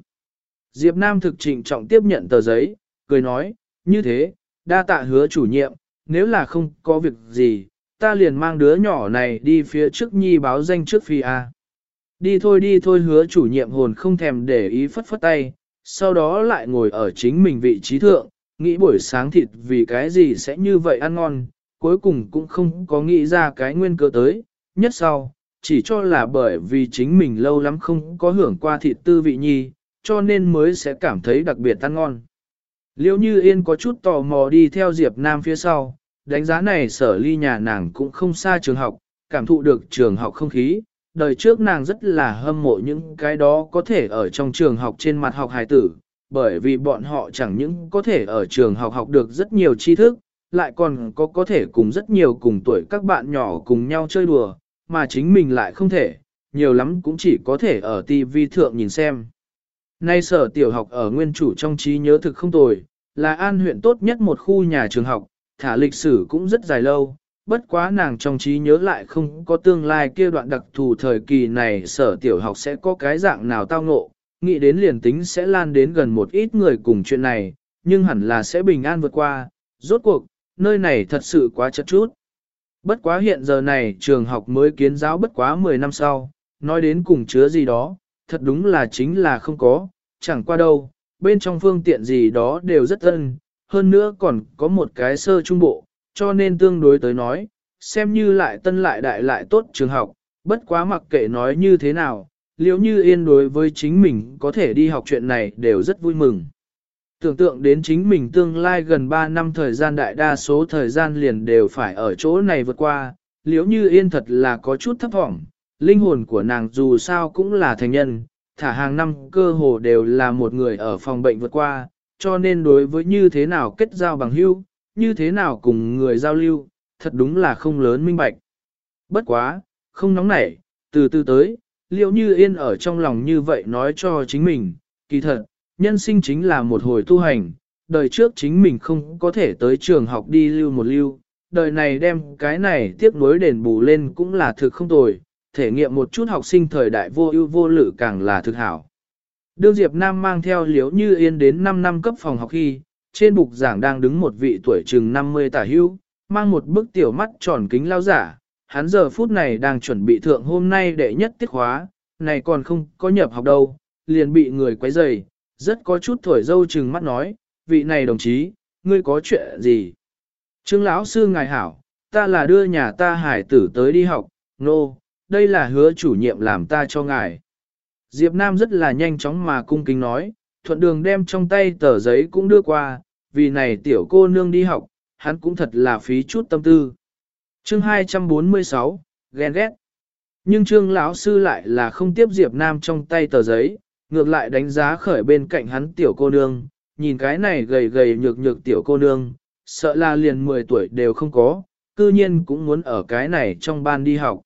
Diệp Nam thực trịnh trọng tiếp nhận tờ giấy, cười nói, như thế, đa tạ hứa chủ nhiệm, nếu là không có việc gì, ta liền mang đứa nhỏ này đi phía trước nhi báo danh trước phi A. Đi thôi đi thôi hứa chủ nhiệm hồn không thèm để ý phất phất tay, sau đó lại ngồi ở chính mình vị trí thượng, nghĩ buổi sáng thịt vì cái gì sẽ như vậy ăn ngon, cuối cùng cũng không có nghĩ ra cái nguyên cơ tới, nhất sau, chỉ cho là bởi vì chính mình lâu lắm không có hưởng qua thịt tư vị nhi, cho nên mới sẽ cảm thấy đặc biệt ăn ngon. Liêu như yên có chút tò mò đi theo Diệp Nam phía sau, đánh giá này sở ly nhà nàng cũng không xa trường học, cảm thụ được trường học không khí. Đời trước nàng rất là hâm mộ những cái đó có thể ở trong trường học trên mặt học hài tử, bởi vì bọn họ chẳng những có thể ở trường học học được rất nhiều tri thức, lại còn có có thể cùng rất nhiều cùng tuổi các bạn nhỏ cùng nhau chơi đùa, mà chính mình lại không thể, nhiều lắm cũng chỉ có thể ở TV thượng nhìn xem. Nay sở tiểu học ở nguyên chủ trong trí nhớ thực không tồi, là an huyện tốt nhất một khu nhà trường học, thả lịch sử cũng rất dài lâu, bất quá nàng trong trí nhớ lại không có tương lai kia đoạn đặc thù thời kỳ này sở tiểu học sẽ có cái dạng nào tao ngộ, nghĩ đến liền tính sẽ lan đến gần một ít người cùng chuyện này, nhưng hẳn là sẽ bình an vượt qua, rốt cuộc, nơi này thật sự quá chật chút. Bất quá hiện giờ này trường học mới kiến giáo bất quá 10 năm sau, nói đến cùng chứa gì đó, thật đúng là chính là không có, chẳng qua đâu, bên trong phương tiện gì đó đều rất ân, hơn nữa còn có một cái sơ trung bộ, cho nên tương đối tới nói, xem như lại tân lại đại lại tốt trường học, bất quá mặc kệ nói như thế nào, liếu như yên đối với chính mình có thể đi học chuyện này đều rất vui mừng. Tưởng tượng đến chính mình tương lai gần 3 năm thời gian đại đa số thời gian liền đều phải ở chỗ này vượt qua, liếu như yên thật là có chút thấp vọng, linh hồn của nàng dù sao cũng là thành nhân, thả hàng năm cơ hồ đều là một người ở phòng bệnh vượt qua, cho nên đối với như thế nào kết giao bằng hữu, như thế nào cùng người giao lưu, thật đúng là không lớn minh bạch. Bất quá, không nóng nảy, từ từ tới, liệu như yên ở trong lòng như vậy nói cho chính mình, kỳ thật, nhân sinh chính là một hồi tu hành, đời trước chính mình không có thể tới trường học đi lưu một lưu, đời này đem cái này tiếp nối đền bù lên cũng là thực không tồi, thể nghiệm một chút học sinh thời đại vô ưu vô lự càng là thực hảo. Đương Diệp Nam mang theo liếu như yên đến 5 năm cấp phòng học khi, trên bục giảng đang đứng một vị tuổi chừng 50 tả hưu, mang một bức tiểu mắt tròn kính lao giả, hắn giờ phút này đang chuẩn bị thượng hôm nay đệ nhất tiết khóa, này còn không có nhập học đâu, liền bị người quấy rầy, rất có chút thổi dâu chừng mắt nói, vị này đồng chí, ngươi có chuyện gì? Trương lão sư ngài hảo, ta là đưa nhà ta hải tử tới đi học, nô, no, đây là hứa chủ nhiệm làm ta cho ngài. Diệp Nam rất là nhanh chóng mà cung kính nói, thuận đường đem trong tay tờ giấy cũng đưa qua, vì này tiểu cô nương đi học, hắn cũng thật là phí chút tâm tư. Chương 246, ghen ghét. Nhưng trương lão sư lại là không tiếp Diệp Nam trong tay tờ giấy, ngược lại đánh giá khởi bên cạnh hắn tiểu cô nương, nhìn cái này gầy gầy nhược nhược tiểu cô nương, sợ là liền 10 tuổi đều không có, cư nhiên cũng muốn ở cái này trong ban đi học.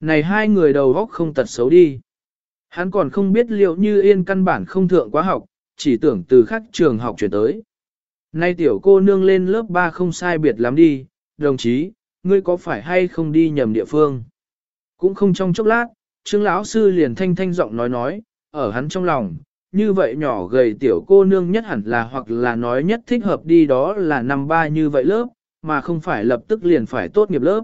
Này hai người đầu góc không tật xấu đi. Hắn còn không biết liệu như yên căn bản không thượng quá học, chỉ tưởng từ khác trường học chuyển tới. Nay tiểu cô nương lên lớp 3 không sai biệt lắm đi, đồng chí, ngươi có phải hay không đi nhầm địa phương? Cũng không trong chốc lát, Trương lão sư liền thanh thanh giọng nói nói, ở hắn trong lòng, như vậy nhỏ gầy tiểu cô nương nhất hẳn là hoặc là nói nhất thích hợp đi đó là năm ba như vậy lớp, mà không phải lập tức liền phải tốt nghiệp lớp.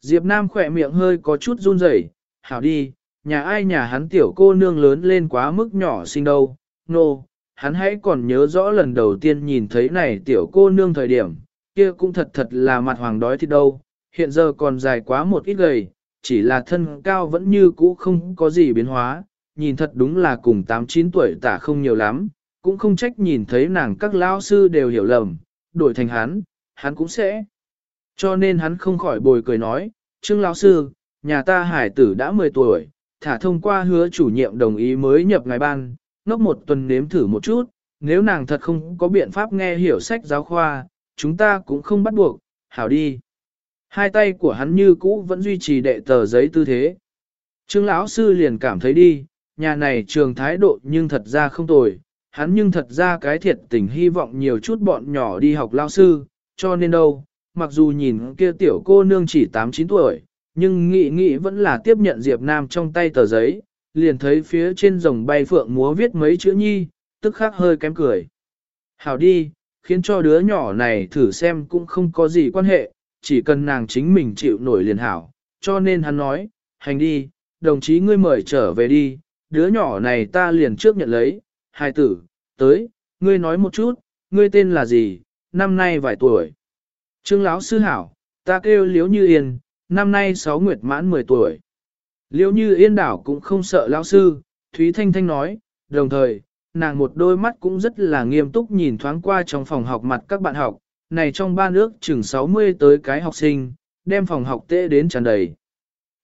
Diệp Nam khỏe miệng hơi có chút run rẩy, hảo đi, nhà ai nhà hắn tiểu cô nương lớn lên quá mức nhỏ sinh đâu, nô, no, hắn hãy còn nhớ rõ lần đầu tiên nhìn thấy này tiểu cô nương thời điểm, kia cũng thật thật là mặt hoàng đói thì đâu, hiện giờ còn dài quá một ít gầy, chỉ là thân cao vẫn như cũ không có gì biến hóa, nhìn thật đúng là cùng 8-9 tuổi tả không nhiều lắm, cũng không trách nhìn thấy nàng các lão sư đều hiểu lầm, đổi thành hắn, hắn cũng sẽ. Cho nên hắn không khỏi bồi cười nói, Trương lão sư, nhà ta hải tử đã 10 tuổi, thả thông qua hứa chủ nhiệm đồng ý mới nhập ngài ban, ngốc một tuần nếm thử một chút, nếu nàng thật không có biện pháp nghe hiểu sách giáo khoa, chúng ta cũng không bắt buộc, hảo đi. Hai tay của hắn như cũ vẫn duy trì đệ tờ giấy tư thế. Trương lão sư liền cảm thấy đi, nhà này trường thái độ nhưng thật ra không tồi, hắn nhưng thật ra cái thiệt tình hy vọng nhiều chút bọn nhỏ đi học lao sư, cho nên đâu, mặc dù nhìn kia tiểu cô nương chỉ 8-9 tuổi, nhưng nghị nghị vẫn là tiếp nhận Diệp Nam trong tay tờ giấy, liền thấy phía trên rồng bay phượng múa viết mấy chữ nhi, tức khắc hơi kém cười. Hảo đi, khiến cho đứa nhỏ này thử xem cũng không có gì quan hệ, chỉ cần nàng chính mình chịu nổi liền hảo, cho nên hắn nói, hành đi, đồng chí ngươi mời trở về đi, đứa nhỏ này ta liền trước nhận lấy, hai tử, tới, ngươi nói một chút, ngươi tên là gì, năm nay vài tuổi. Trương lão sư hảo, ta kêu liếu như yên, năm nay sáu nguyệt mãn 10 tuổi. liễu như yên đảo cũng không sợ lão sư, Thúy Thanh Thanh nói, đồng thời, nàng một đôi mắt cũng rất là nghiêm túc nhìn thoáng qua trong phòng học mặt các bạn học, này trong ba nước chừng 60 tới cái học sinh, đem phòng học tệ đến tràn đầy.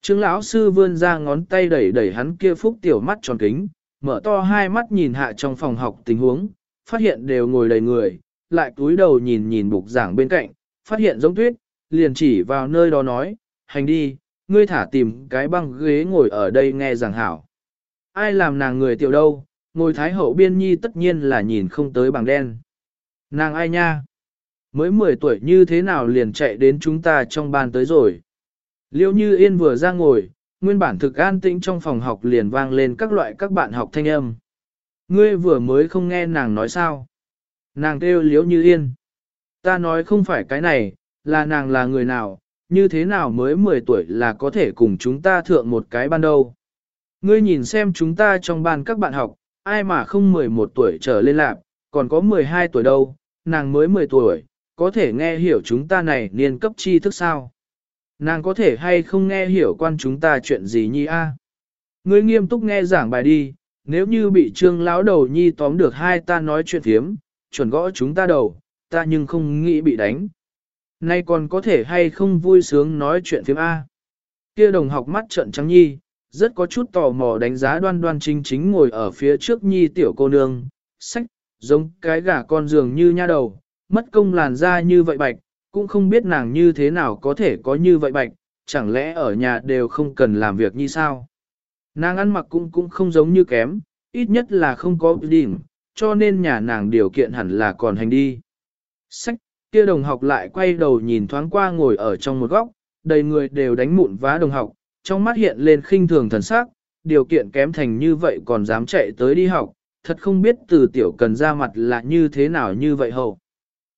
Trương lão sư vươn ra ngón tay đẩy đẩy hắn kia phúc tiểu mắt tròn kính, mở to hai mắt nhìn hạ trong phòng học tình huống, phát hiện đều ngồi đầy người, lại cúi đầu nhìn nhìn bục giảng bên cạnh, phát hiện giống tuyết, liền chỉ vào nơi đó nói, hành đi, ngươi thả tìm cái băng ghế ngồi ở đây nghe giảng hảo. Ai làm nàng người tiểu đâu, ngồi thái hậu biên nhi tất nhiên là nhìn không tới bằng đen. Nàng ai nha? Mới 10 tuổi như thế nào liền chạy đến chúng ta trong ban tới rồi. Liêu như yên vừa ra ngồi, nguyên bản thực an tĩnh trong phòng học liền vang lên các loại các bạn học thanh âm. Ngươi vừa mới không nghe nàng nói sao. Nàng kêu liễu như yên. Ta nói không phải cái này, là nàng là người nào, như thế nào mới 10 tuổi là có thể cùng chúng ta thượng một cái ban đâu. Ngươi nhìn xem chúng ta trong ban các bạn học, ai mà không 11 tuổi trở lên lạc, còn có 12 tuổi đâu, nàng mới 10 tuổi, có thể nghe hiểu chúng ta này niên cấp tri thức sao. Nàng có thể hay không nghe hiểu quan chúng ta chuyện gì nhi a? Ngươi nghiêm túc nghe giảng bài đi, nếu như bị trương lão đầu nhi tóm được hai ta nói chuyện thiếm, chuẩn gõ chúng ta đầu, ta nhưng không nghĩ bị đánh. Nay còn có thể hay không vui sướng nói chuyện phiếm A. Kia đồng học mắt trợn trắng nhi, rất có chút tò mò đánh giá đoan đoan chính chính ngồi ở phía trước nhi tiểu cô nương, sách, giống cái gà con giường như nha đầu, mất công làn da như vậy bạch, cũng không biết nàng như thế nào có thể có như vậy bạch, chẳng lẽ ở nhà đều không cần làm việc như sao. Nàng ăn mặc cũng cũng không giống như kém, ít nhất là không có điểm, cho nên nhà nàng điều kiện hẳn là còn hành đi. Sách, kia đồng học lại quay đầu nhìn thoáng qua ngồi ở trong một góc, đầy người đều đánh mụn vá đồng học, trong mắt hiện lên khinh thường thần sắc, điều kiện kém thành như vậy còn dám chạy tới đi học, thật không biết từ tiểu cần ra mặt là như thế nào như vậy hầu.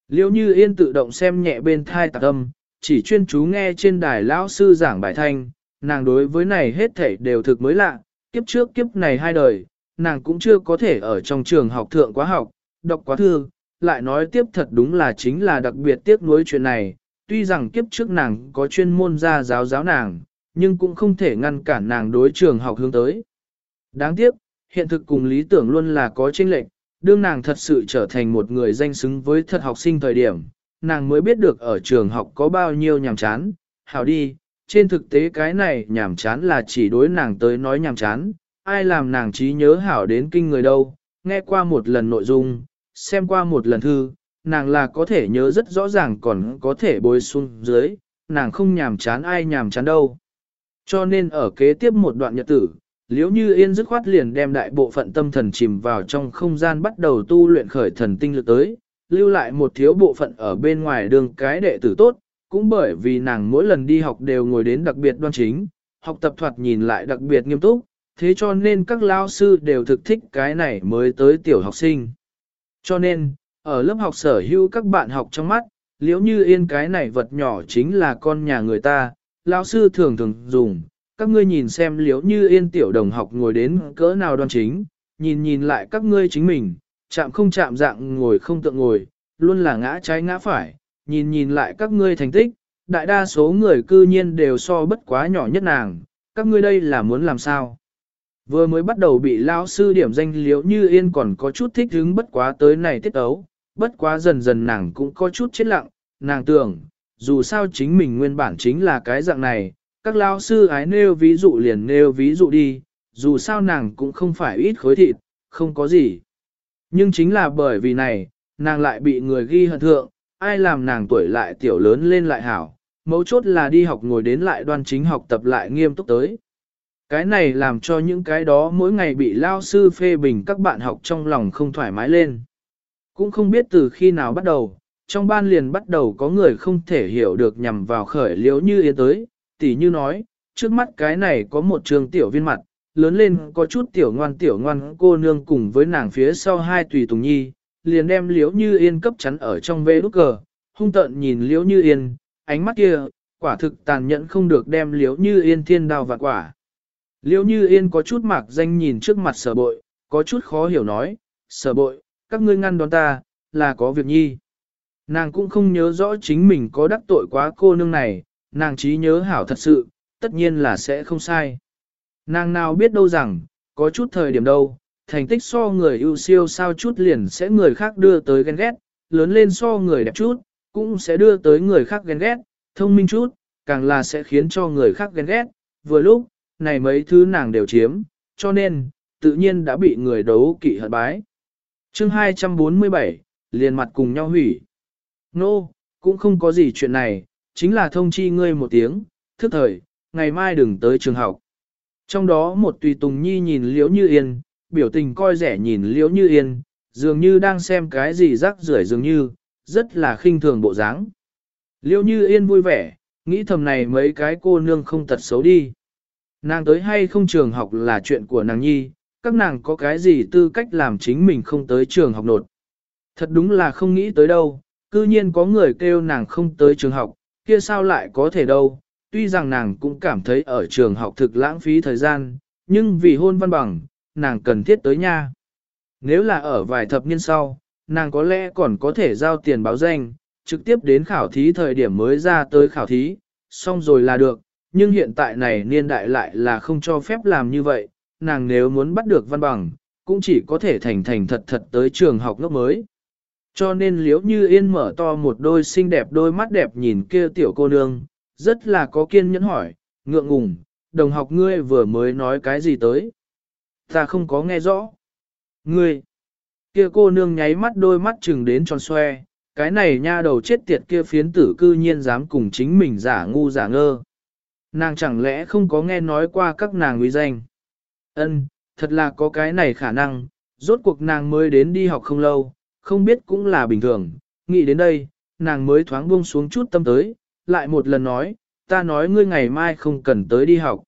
Liêu như yên tự động xem nhẹ bên thai tạc âm, chỉ chuyên chú nghe trên đài lão sư giảng bài thanh, nàng đối với này hết thảy đều thực mới lạ, kiếp trước kiếp này hai đời, nàng cũng chưa có thể ở trong trường học thượng quá học, đọc quá thư, lại nói tiếp thật đúng là chính là đặc biệt tiếc nuối chuyện này, tuy rằng kiếp trước nàng có chuyên môn ra giáo giáo nàng, nhưng cũng không thể ngăn cản nàng đối trường học hướng tới. Đáng tiếc, hiện thực cùng lý tưởng luôn là có chênh lệch, đương nàng thật sự trở thành một người danh xứng với thật học sinh thời điểm, nàng mới biết được ở trường học có bao nhiêu nhàm chán, hảo đi, trên thực tế cái này nhàm chán là chỉ đối nàng tới nói nhàm chán, ai làm nàng trí nhớ hảo đến kinh người đâu, nghe qua một lần nội dung, xem qua một lần thư, nàng là có thể nhớ rất rõ ràng còn có thể bôi xuống dưới, nàng không nhàm chán ai nhàm chán đâu. Cho nên ở kế tiếp một đoạn nhật tử, liếu như yên dứt khoát liền đem đại bộ phận tâm thần chìm vào trong không gian bắt đầu tu luyện khởi thần tinh lực tới, lưu lại một thiếu bộ phận ở bên ngoài đường cái đệ tử tốt, cũng bởi vì nàng mỗi lần đi học đều ngồi đến đặc biệt đoan chính, học tập thoạt nhìn lại đặc biệt nghiêm túc, thế cho nên các lao sư đều thực thích cái này mới tới tiểu học sinh. Cho nên, ở lớp học sở hữu các bạn học trong mắt, liếu như yên cái này vật nhỏ chính là con nhà người ta, lão sư thường thường dùng, các ngươi nhìn xem liếu như yên tiểu đồng học ngồi đến cỡ nào đoan chính, nhìn nhìn lại các ngươi chính mình, chạm không chạm dạng ngồi không tượng ngồi, luôn là ngã trái ngã phải, nhìn nhìn lại các ngươi thành tích, đại đa số người cư nhiên đều so bất quá nhỏ nhất nàng, các ngươi đây là muốn làm sao? Vừa mới bắt đầu bị lao sư điểm danh liễu như yên còn có chút thích hứng bất quá tới này tiết ấu, bất quá dần dần nàng cũng có chút chết lặng, nàng tưởng, dù sao chính mình nguyên bản chính là cái dạng này, các lao sư ái nêu ví dụ liền nêu ví dụ đi, dù sao nàng cũng không phải ít khối thịt, không có gì. Nhưng chính là bởi vì này, nàng lại bị người ghi hận thượng, ai làm nàng tuổi lại tiểu lớn lên lại hảo, mấu chốt là đi học ngồi đến lại đoan chính học tập lại nghiêm túc tới. Cái này làm cho những cái đó mỗi ngày bị lao sư phê bình các bạn học trong lòng không thoải mái lên. Cũng không biết từ khi nào bắt đầu, trong ban liền bắt đầu có người không thể hiểu được nhằm vào khởi liễu như yên tới, tỉ như nói, trước mắt cái này có một trường tiểu viên mặt, lớn lên có chút tiểu ngoan tiểu ngoan cô nương cùng với nàng phía sau hai tùy tùng nhi, liền đem liễu như yên cấp chắn ở trong vê đúc cờ, hung tận nhìn liễu như yên, ánh mắt kia, quả thực tàn nhẫn không được đem liễu như yên thiên đào vạn quả. Liêu như yên có chút mạc danh nhìn trước mặt sở bội, có chút khó hiểu nói, sở bội, các ngươi ngăn đón ta, là có việc nhi. Nàng cũng không nhớ rõ chính mình có đắc tội quá cô nương này, nàng trí nhớ hảo thật sự, tất nhiên là sẽ không sai. Nàng nào biết đâu rằng, có chút thời điểm đâu, thành tích so người ưu siêu sao chút liền sẽ người khác đưa tới ghen ghét, lớn lên so người đẹp chút, cũng sẽ đưa tới người khác ghen ghét, thông minh chút, càng là sẽ khiến cho người khác ghen ghét. Vừa lúc, này mấy thứ nàng đều chiếm, cho nên, tự nhiên đã bị người đấu kỵ hận bái. chương 247, liền mặt cùng nhau hủy. Nô, no, cũng không có gì chuyện này, chính là thông chi ngươi một tiếng, thức thời, ngày mai đừng tới trường học. Trong đó một tùy tùng nhi nhìn liễu như yên, biểu tình coi rẻ nhìn liễu như yên, dường như đang xem cái gì rắc rưởi dường như, rất là khinh thường bộ dáng. Liễu như yên vui vẻ, nghĩ thầm này mấy cái cô nương không tật xấu đi. Nàng tới hay không trường học là chuyện của nàng nhi, các nàng có cái gì tư cách làm chính mình không tới trường học nột. Thật đúng là không nghĩ tới đâu, cư nhiên có người kêu nàng không tới trường học, kia sao lại có thể đâu, tuy rằng nàng cũng cảm thấy ở trường học thực lãng phí thời gian, nhưng vì hôn văn bằng, nàng cần thiết tới nha. Nếu là ở vài thập niên sau, nàng có lẽ còn có thể giao tiền báo danh, trực tiếp đến khảo thí thời điểm mới ra tới khảo thí, xong rồi là được, nhưng hiện tại này niên đại lại là không cho phép làm như vậy, nàng nếu muốn bắt được văn bằng, cũng chỉ có thể thành thành thật thật tới trường học lớp mới. Cho nên liếu như yên mở to một đôi xinh đẹp đôi mắt đẹp nhìn kia tiểu cô nương, rất là có kiên nhẫn hỏi, ngượng ngùng, đồng học ngươi vừa mới nói cái gì tới. Ta không có nghe rõ. Ngươi, kia cô nương nháy mắt đôi mắt chừng đến tròn xoe, cái này nha đầu chết tiệt kia phiến tử cư nhiên dám cùng chính mình giả ngu giả ngơ. Nàng chẳng lẽ không có nghe nói qua các nàng uy danh. Ân, thật là có cái này khả năng, rốt cuộc nàng mới đến đi học không lâu, không biết cũng là bình thường, nghĩ đến đây, nàng mới thoáng buông xuống chút tâm tới, lại một lần nói, ta nói ngươi ngày mai không cần tới đi học.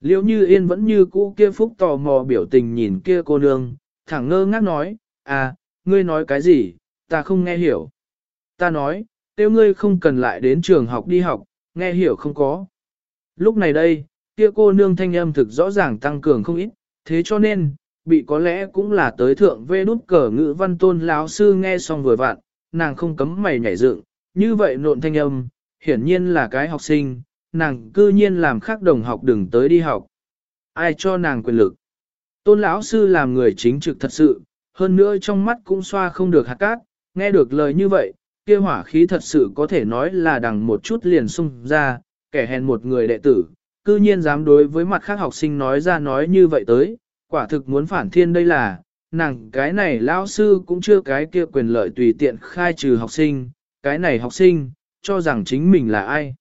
Liễu như yên vẫn như cũ kia phúc tò mò biểu tình nhìn kia cô nương, thẳng ngơ ngác nói, à, ngươi nói cái gì, ta không nghe hiểu. Ta nói, tiêu ngươi không cần lại đến trường học đi học, nghe hiểu không có. Lúc này đây, kia cô nương thanh âm thực rõ ràng tăng cường không ít, thế cho nên, bị có lẽ cũng là tới thượng vê đút cờ ngữ văn tôn lão sư nghe xong vừa vặn, nàng không cấm mày nhảy dựng, như vậy nộn thanh âm, hiển nhiên là cái học sinh, nàng cư nhiên làm khác đồng học đừng tới đi học. Ai cho nàng quyền lực? Tôn lão sư làm người chính trực thật sự, hơn nữa trong mắt cũng xoa không được hạt cát, nghe được lời như vậy, kia hỏa khí thật sự có thể nói là đằng một chút liền xung ra, kẻ hèn một người đệ tử, cư nhiên dám đối với mặt khác học sinh nói ra nói như vậy tới, quả thực muốn phản thiên đây là, nàng cái này lão sư cũng chưa cái kia quyền lợi tùy tiện khai trừ học sinh, cái này học sinh, cho rằng chính mình là ai.